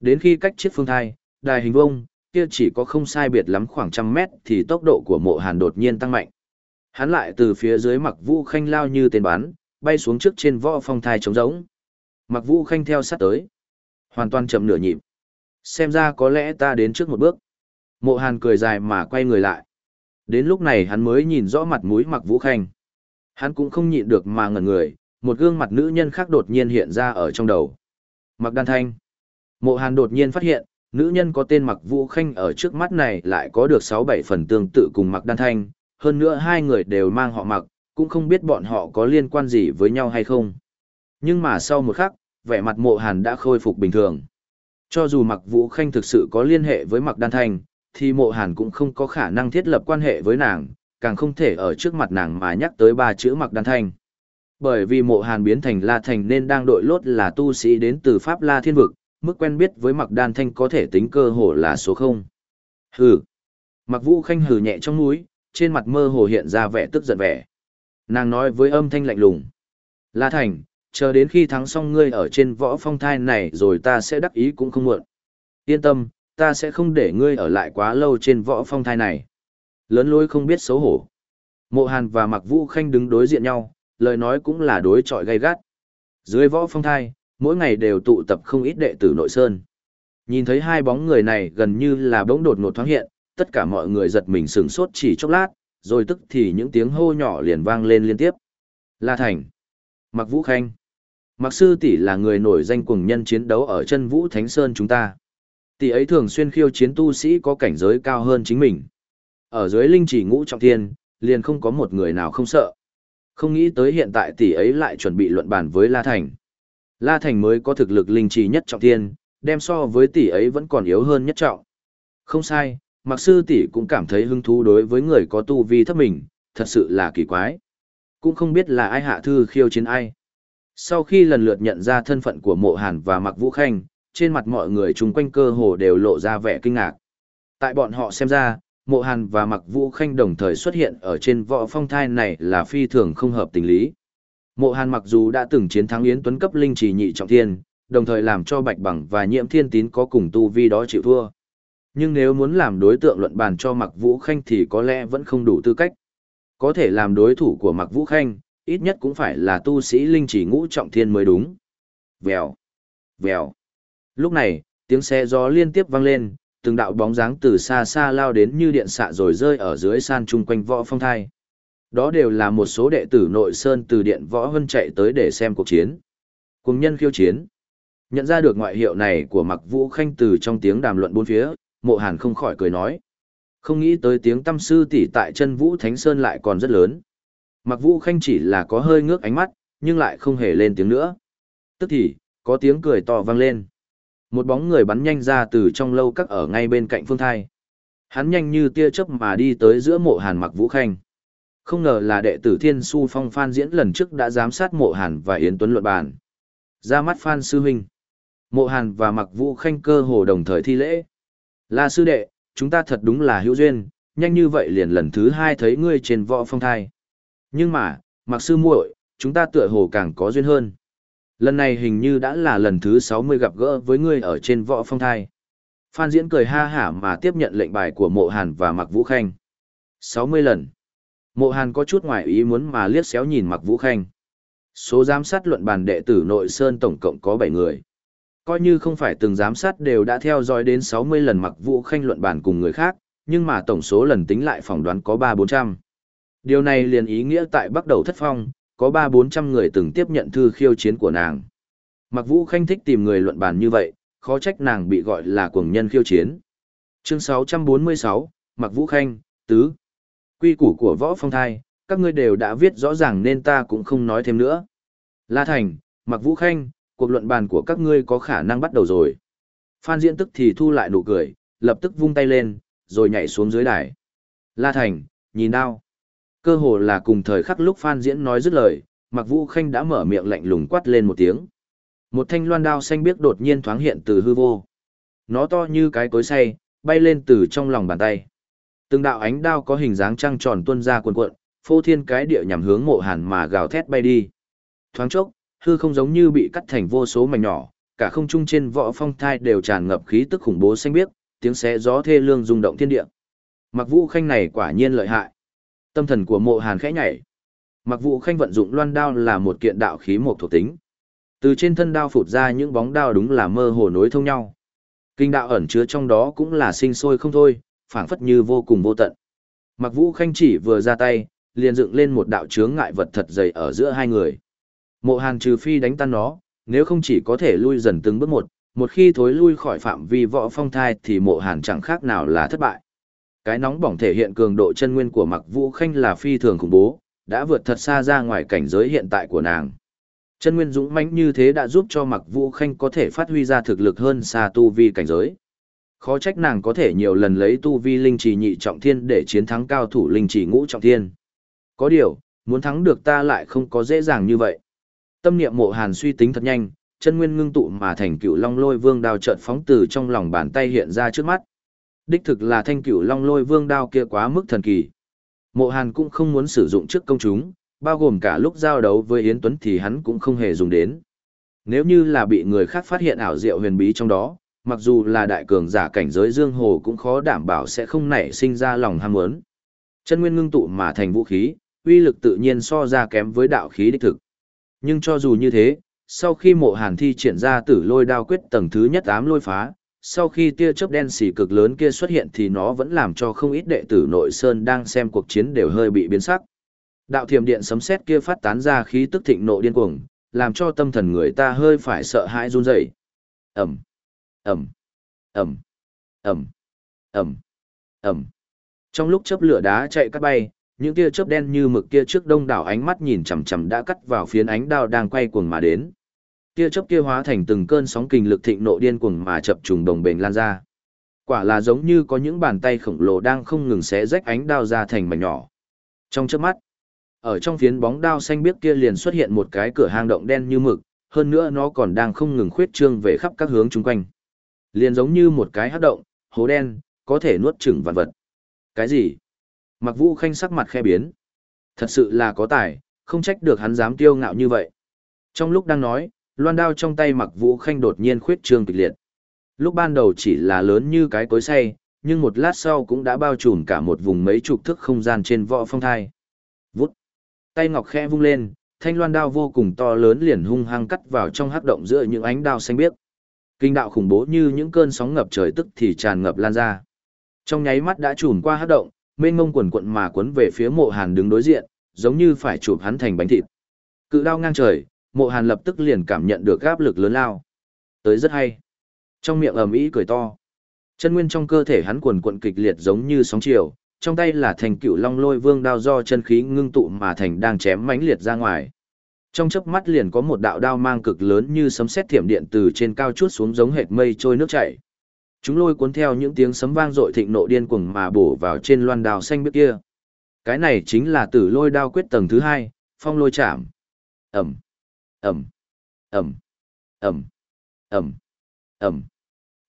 Đến khi cách chiếc phương thai, đài hình vông, kia chỉ có không sai biệt lắm khoảng trăm mét thì tốc độ của mộ hàn đột nhiên tăng mạnh. Hắn lại từ phía dưới mặc vũ khanh lao như tên bắn, bay xuống trước trên võ phong thai trống rỗng. Mặc vũ khanh theo sát tới. Hoàn toàn chậm nửa nhịp. Xem ra có lẽ ta đến trước một bước. Mộ hàn cười dài mà quay người lại. Đến lúc này hắn mới nhìn rõ mặt mũi mặc vũ khanh. Hắn cũng không nhịn được mà ngẩn người, một gương mặt nữ nhân khác đột nhiên hiện ra ở trong đầu. Mặc đan thanh. Mộ hàn đột nhiên phát hiện, nữ nhân có tên mặc vũ khanh ở trước mắt này lại có được 6-7 phần tương tự cùng mặc đan thanh, hơn nữa hai người đều mang họ mặc, cũng không biết bọn họ có liên quan gì với nhau hay không. Nhưng mà sau một khắc, vẻ mặt mộ hàn đã khôi phục bình thường. Cho dù mặc vũ khanh thực sự có liên hệ với mặc đan thanh, thì mộ hàn cũng không có khả năng thiết lập quan hệ với nàng, càng không thể ở trước mặt nàng mà nhắc tới ba chữ mặc đan thanh. Bởi vì mộ hàn biến thành La Thành nên đang đội lốt là tu sĩ đến từ Pháp La Thiên Vực, mức quen biết với mặc đan thanh có thể tính cơ hồ là số 0. Hừ. Mặc vũ khanh hừ nhẹ trong núi, trên mặt mơ hồ hiện ra vẻ tức giận vẻ. Nàng nói với âm thanh lạnh lùng. La Thành, chờ đến khi thắng xong ngươi ở trên võ phong thai này rồi ta sẽ đắc ý cũng không muộn. Yên tâm, ta sẽ không để ngươi ở lại quá lâu trên võ phong thai này. Lớn lối không biết xấu hổ. Mộ Hàn và Mặc Vũ Khanh đứng đối diện nhau, lời nói cũng là đối trọi gay gắt. Dưới võ phong thai, mỗi ngày đều tụ tập không ít đệ tử nội sơn. Nhìn thấy hai bóng người này gần như là bỗng đột ngột thoáng hiện, tất cả mọi người giật mình sửng sốt chỉ chốc lát, rồi tức thì những tiếng hô nhỏ liền vang lên liên tiếp. La Thành, Mặc Vũ Khanh, Mặc Sư Tỷ là người nổi danh cùng nhân chiến đấu ở chân Vũ Thánh Sơn chúng ta. Tỷ ấy thường xuyên khiêu chiến tu sĩ có cảnh giới cao hơn chính mình. Ở dưới linh chỉ ngũ trọng thiên, liền không có một người nào không sợ. Không nghĩ tới hiện tại tỷ ấy lại chuẩn bị luận bàn với La Thành. La Thành mới có thực lực linh trì nhất trọng thiên, đem so với tỷ ấy vẫn còn yếu hơn nhất trọng. Không sai, mặc sư tỷ cũng cảm thấy hứng thú đối với người có tu vi thấp mình, thật sự là kỳ quái. Cũng không biết là ai hạ thư khiêu chiến ai. Sau khi lần lượt nhận ra thân phận của mộ hàn và mặc vũ khanh, trên mặt mọi người chung quanh cơ hồ đều lộ ra vẻ kinh ngạc. Tại bọn họ xem ra, mộ hàn và mặc vũ khanh đồng thời xuất hiện ở trên võ phong thai này là phi thường không hợp tình lý. Mộ hàn mặc dù đã từng chiến thắng Yến Tuấn cấp linh trì nhị trọng thiên, đồng thời làm cho Bạch Bằng và Nhiễm Thiên Tín có cùng tu vi đó chịu thua. Nhưng nếu muốn làm đối tượng luận bàn cho Mặc Vũ Khanh thì có lẽ vẫn không đủ tư cách. Có thể làm đối thủ của Mặc Vũ Khanh, ít nhất cũng phải là tu sĩ linh chỉ ngũ trọng thiên mới đúng. Vèo, vèo. Lúc này, tiếng xe gió liên tiếp vang lên, từng đạo bóng dáng từ xa xa lao đến như điện xạ rồi rơi ở dưới san chung quanh võ phong thai. Đó đều là một số đệ tử nội sơn từ điện võ hân chạy tới để xem cuộc chiến. Cùng nhân khiêu chiến. Nhận ra được ngoại hiệu này của Mặc Vũ Khanh từ trong tiếng đàm luận bốn phía, Mộ Hàn không khỏi cười nói. Không nghĩ tới tiếng tâm sư tỷ tại chân Vũ Thánh Sơn lại còn rất lớn. Mặc Vũ Khanh chỉ là có hơi ngước ánh mắt, nhưng lại không hề lên tiếng nữa. Tức thì, có tiếng cười to vang lên. Một bóng người bắn nhanh ra từ trong lâu các ở ngay bên cạnh Phương Thai. Hắn nhanh như tia chớp mà đi tới giữa mộ Hàn Mặc Vũ Khanh. Không ngờ là đệ tử Thiên Su Phong Phan diễn lần trước đã giám sát mộ Hàn và Yến Tuấn luận bàn. Ra mắt Phan Sư Huynh. Mộ Hàn và Mặc Vũ Khanh cơ hồ đồng thời thi lễ. Là sư đệ, chúng ta thật đúng là hữu duyên, nhanh như vậy liền lần thứ hai thấy ngươi trên võ phong thai. Nhưng mà, Mặc Sư muội, chúng ta tựa hồ càng có duyên hơn. Lần này hình như đã là lần thứ 60 gặp gỡ với ngươi ở trên võ phong thai. Phan Diễn cười ha hả mà tiếp nhận lệnh bài của Mộ Hàn và Mặc Vũ Khanh. 60 lần. Mộ Hàn có chút ngoài ý muốn mà liếc xéo nhìn Mặc Vũ Khanh. Số giám sát luận bàn đệ tử nội sơn tổng cộng có 7 người. Coi như không phải từng giám sát đều đã theo dõi đến 60 lần Mặc Vũ Khanh luận bàn cùng người khác, nhưng mà tổng số lần tính lại phỏng đoán có 3-400. Điều này liền ý nghĩa tại bắt đầu thất phong, có 3-400 người từng tiếp nhận thư khiêu chiến của nàng. Mặc Vũ Khanh thích tìm người luận bàn như vậy, khó trách nàng bị gọi là cuồng nhân khiêu chiến. Chương 646, Mặc Vũ Khanh, Tứ. Quy củ của võ phong thai, các ngươi đều đã viết rõ ràng nên ta cũng không nói thêm nữa. La Thành, Mặc Vũ Khanh, cuộc luận bàn của các ngươi có khả năng bắt đầu rồi. Phan Diễn tức thì thu lại nụ cười, lập tức vung tay lên, rồi nhảy xuống dưới đài. La Thành, nhìn đao. Cơ hồ là cùng thời khắc lúc Phan Diễn nói dứt lời, Mặc Vũ Khanh đã mở miệng lạnh lùng quát lên một tiếng. Một thanh loan đao xanh biếc đột nhiên thoáng hiện từ hư vô. Nó to như cái cối xay, bay lên từ trong lòng bàn tay. Từng đạo ánh đao có hình dáng trăng tròn tuôn ra cuồn cuộn, phô thiên cái địa nhằm hướng mộ hàn mà gào thét bay đi. Thoáng chốc, hư không giống như bị cắt thành vô số mảnh nhỏ, cả không trung trên võ phong thai đều tràn ngập khí tức khủng bố xanh biếc, tiếng xé gió thê lương rung động thiên địa. Mặc Vũ Khanh này quả nhiên lợi hại. Tâm thần của Mộ Hàn khẽ nhảy. Mặc Vũ Khanh vận dụng loan đao là một kiện đạo khí một thuộc tính. Từ trên thân đao phụt ra những bóng đao đúng là mơ hồ nối thông nhau. Kinh đạo ẩn chứa trong đó cũng là sinh sôi không thôi, phảng phất như vô cùng vô tận. Mặc Vũ Khanh chỉ vừa ra tay, liền dựng lên một đạo chướng ngại vật thật dày ở giữa hai người. Mộ Hàn trừ phi đánh tan nó, nếu không chỉ có thể lui dần từng bước một, một khi thối lui khỏi phạm vi võ phong thai thì Mộ Hàn chẳng khác nào là thất bại. Cái nóng bỏng thể hiện cường độ chân nguyên của Mặc Vũ Khanh là phi thường khủng bố, đã vượt thật xa ra ngoài cảnh giới hiện tại của nàng. Chân nguyên dũng mãnh như thế đã giúp cho Mặc Vũ Khanh có thể phát huy ra thực lực hơn xa tu vi cảnh giới. Khó trách nàng có thể nhiều lần lấy tu vi linh trì nhị trọng thiên để chiến thắng cao thủ linh trì ngũ trọng thiên. Có điều, muốn thắng được ta lại không có dễ dàng như vậy. Tâm niệm mộ hàn suy tính thật nhanh, chân nguyên ngưng tụ mà thành cựu long lôi vương đao trợt phóng từ trong lòng bàn tay hiện ra trước mắt. Đích thực là thanh cửu long lôi vương đao kia quá mức thần kỳ. Mộ Hàn cũng không muốn sử dụng trước công chúng, bao gồm cả lúc giao đấu với Yến Tuấn thì hắn cũng không hề dùng đến. Nếu như là bị người khác phát hiện ảo diệu huyền bí trong đó, mặc dù là đại cường giả cảnh giới dương hồ cũng khó đảm bảo sẽ không nảy sinh ra lòng ham muốn. Chân nguyên ngưng tụ mà thành vũ khí, uy lực tự nhiên so ra kém với đạo khí đích thực. Nhưng cho dù như thế, sau khi mộ hàn thi triển ra tử lôi đao quyết tầng thứ nhất ám lôi phá, sau khi tia chớp đen xỉ cực lớn kia xuất hiện thì nó vẫn làm cho không ít đệ tử nội sơn đang xem cuộc chiến đều hơi bị biến sắc. Đạo thiểm điện sấm sét kia phát tán ra khí tức thịnh nộ điên cuồng, làm cho tâm thần người ta hơi phải sợ hãi run rẩy. Ầm, ầm, ầm, ầm, ầm, ầm. Trong lúc chớp lửa đá chạy cắt bay, những tia chớp đen như mực kia trước đông đảo ánh mắt nhìn chằm chằm đã cắt vào phiến ánh đao đang quay cuồng mà đến tia chớp kia hóa thành từng cơn sóng kình lực thịnh nộ điên cuồng mà chập trùng đồng bền lan ra. Quả là giống như có những bàn tay khổng lồ đang không ngừng xé rách ánh đao ra thành mảnh nhỏ. Trong chớp mắt, ở trong phiến bóng đao xanh biếc kia liền xuất hiện một cái cửa hang động đen như mực, hơn nữa nó còn đang không ngừng khuyết trương về khắp các hướng chung quanh. Liền giống như một cái hắc động, hố đen, có thể nuốt chửng vạn vật. Cái gì? Mặc Vũ Khanh sắc mặt khe biến. Thật sự là có tài, không trách được hắn dám tiêu ngạo như vậy. Trong lúc đang nói, loan đao trong tay mặc vũ khanh đột nhiên khuyết trương kịch liệt. Lúc ban đầu chỉ là lớn như cái cối xay, nhưng một lát sau cũng đã bao trùm cả một vùng mấy chục thước không gian trên võ phong thai. Vút. Tay ngọc khẽ vung lên, thanh loan đao vô cùng to lớn liền hung hăng cắt vào trong hắc động giữa những ánh đao xanh biếc. Kinh đạo khủng bố như những cơn sóng ngập trời tức thì tràn ngập lan ra. Trong nháy mắt đã trùm qua hắc động, mênh mông quần quận mà cuốn về phía mộ hàn đứng đối diện, giống như phải chụp hắn thành bánh thịt. Cự đao ngang trời, mộ hàn lập tức liền cảm nhận được áp lực lớn lao. Tới rất hay. Trong miệng ầm ĩ cười to. Chân nguyên trong cơ thể hắn quần cuộn kịch liệt giống như sóng chiều, trong tay là thành cựu long lôi vương đao do chân khí ngưng tụ mà thành đang chém mãnh liệt ra ngoài. Trong chớp mắt liền có một đạo đao mang cực lớn như sấm sét thiểm điện từ trên cao chút xuống giống hệt mây trôi nước chảy. Chúng lôi cuốn theo những tiếng sấm vang dội thịnh nộ điên cuồng mà bổ vào trên loan đao xanh biếc kia. Cái này chính là tử lôi đao quyết tầng thứ hai, phong lôi chạm. Ẩm, Ẩm, Ẩm, Ẩm, Ẩm, Ẩm.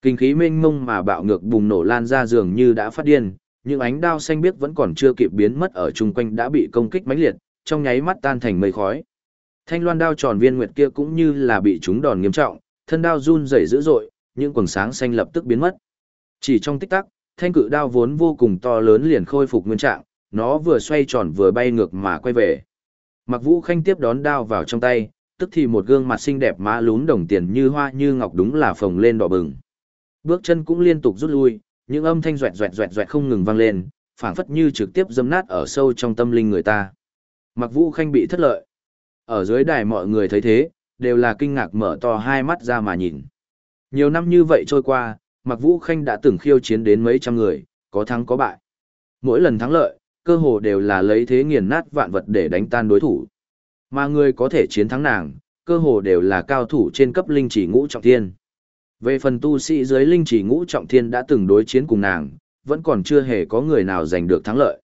Kinh khí mênh mông mà bạo ngược bùng nổ lan ra dường như đã phát điên, những ánh đao xanh biếc vẫn còn chưa kịp biến mất ở chung quanh đã bị công kích mãnh liệt, trong nháy mắt tan thành mây khói. Thanh loan đao tròn viên nguyệt kia cũng như là bị trúng đòn nghiêm trọng, thân đao run rẩy dữ dội, những quầng sáng xanh lập tức biến mất. Chỉ trong tích tắc, thanh cự đao vốn vô cùng to lớn liền khôi phục nguyên trạng, nó vừa xoay tròn vừa bay ngược mà quay về. Mặc Vũ Khanh tiếp đón đao vào trong tay, tức thì một gương mặt xinh đẹp má lún đồng tiền như hoa như ngọc đúng là phồng lên đỏ bừng. Bước chân cũng liên tục rút lui, những âm thanh doẹt doẹt doẹt doẹt không ngừng vang lên, phảng phất như trực tiếp dâm nát ở sâu trong tâm linh người ta. Mặc Vũ Khanh bị thất lợi. Ở dưới đài mọi người thấy thế, đều là kinh ngạc mở to hai mắt ra mà nhìn. Nhiều năm như vậy trôi qua, Mặc Vũ Khanh đã từng khiêu chiến đến mấy trăm người, có thắng có bại. Mỗi lần thắng lợi, cơ hồ đều là lấy thế nghiền nát vạn vật để đánh tan đối thủ. Mà người có thể chiến thắng nàng, cơ hồ đều là cao thủ trên cấp linh chỉ ngũ trọng thiên. Về phần tu sĩ dưới linh chỉ ngũ trọng thiên đã từng đối chiến cùng nàng, vẫn còn chưa hề có người nào giành được thắng lợi.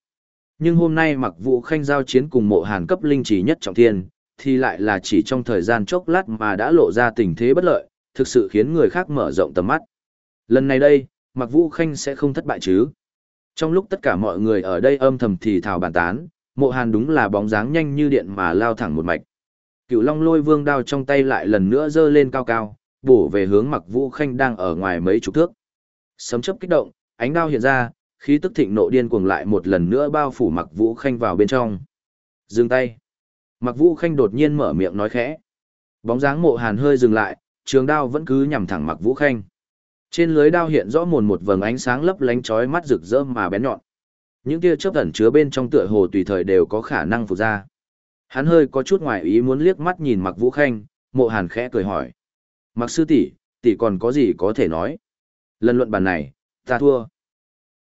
Nhưng hôm nay mặc vụ khanh giao chiến cùng mộ hàn cấp linh chỉ nhất trọng thiên, thì lại là chỉ trong thời gian chốc lát mà đã lộ ra tình thế bất lợi, thực sự khiến người khác mở rộng tầm mắt. Lần này đây, mặc vũ khanh sẽ không thất bại chứ. Trong lúc tất cả mọi người ở đây âm thầm thì thào bàn tán, mộ hàn đúng là bóng dáng nhanh như điện mà lao thẳng một mạch. Cựu long lôi vương đao trong tay lại lần nữa dơ lên cao cao, bổ về hướng mặc vũ khanh đang ở ngoài mấy chục thước. Sấm chấp kích động, ánh đao hiện ra, khí tức thịnh nộ điên cuồng lại một lần nữa bao phủ mặc vũ khanh vào bên trong. Dừng tay. Mặc vũ khanh đột nhiên mở miệng nói khẽ. Bóng dáng mộ hàn hơi dừng lại, trường đao vẫn cứ nhằm thẳng mặc vũ khanh. Trên lưới đao hiện rõ mồn một vầng ánh sáng lấp lánh chói mắt rực rỡ mà bén nhọn. Những tia chớp ẩn chứa bên trong tựa hồ tùy thời đều có khả năng phục ra. Hắn hơi có chút ngoài ý muốn liếc mắt nhìn Mặc Vũ Khanh, Mộ Hàn khẽ cười hỏi: "Mặc sư tỷ, tỷ còn có gì có thể nói?" Lần luận bàn này, ta thua.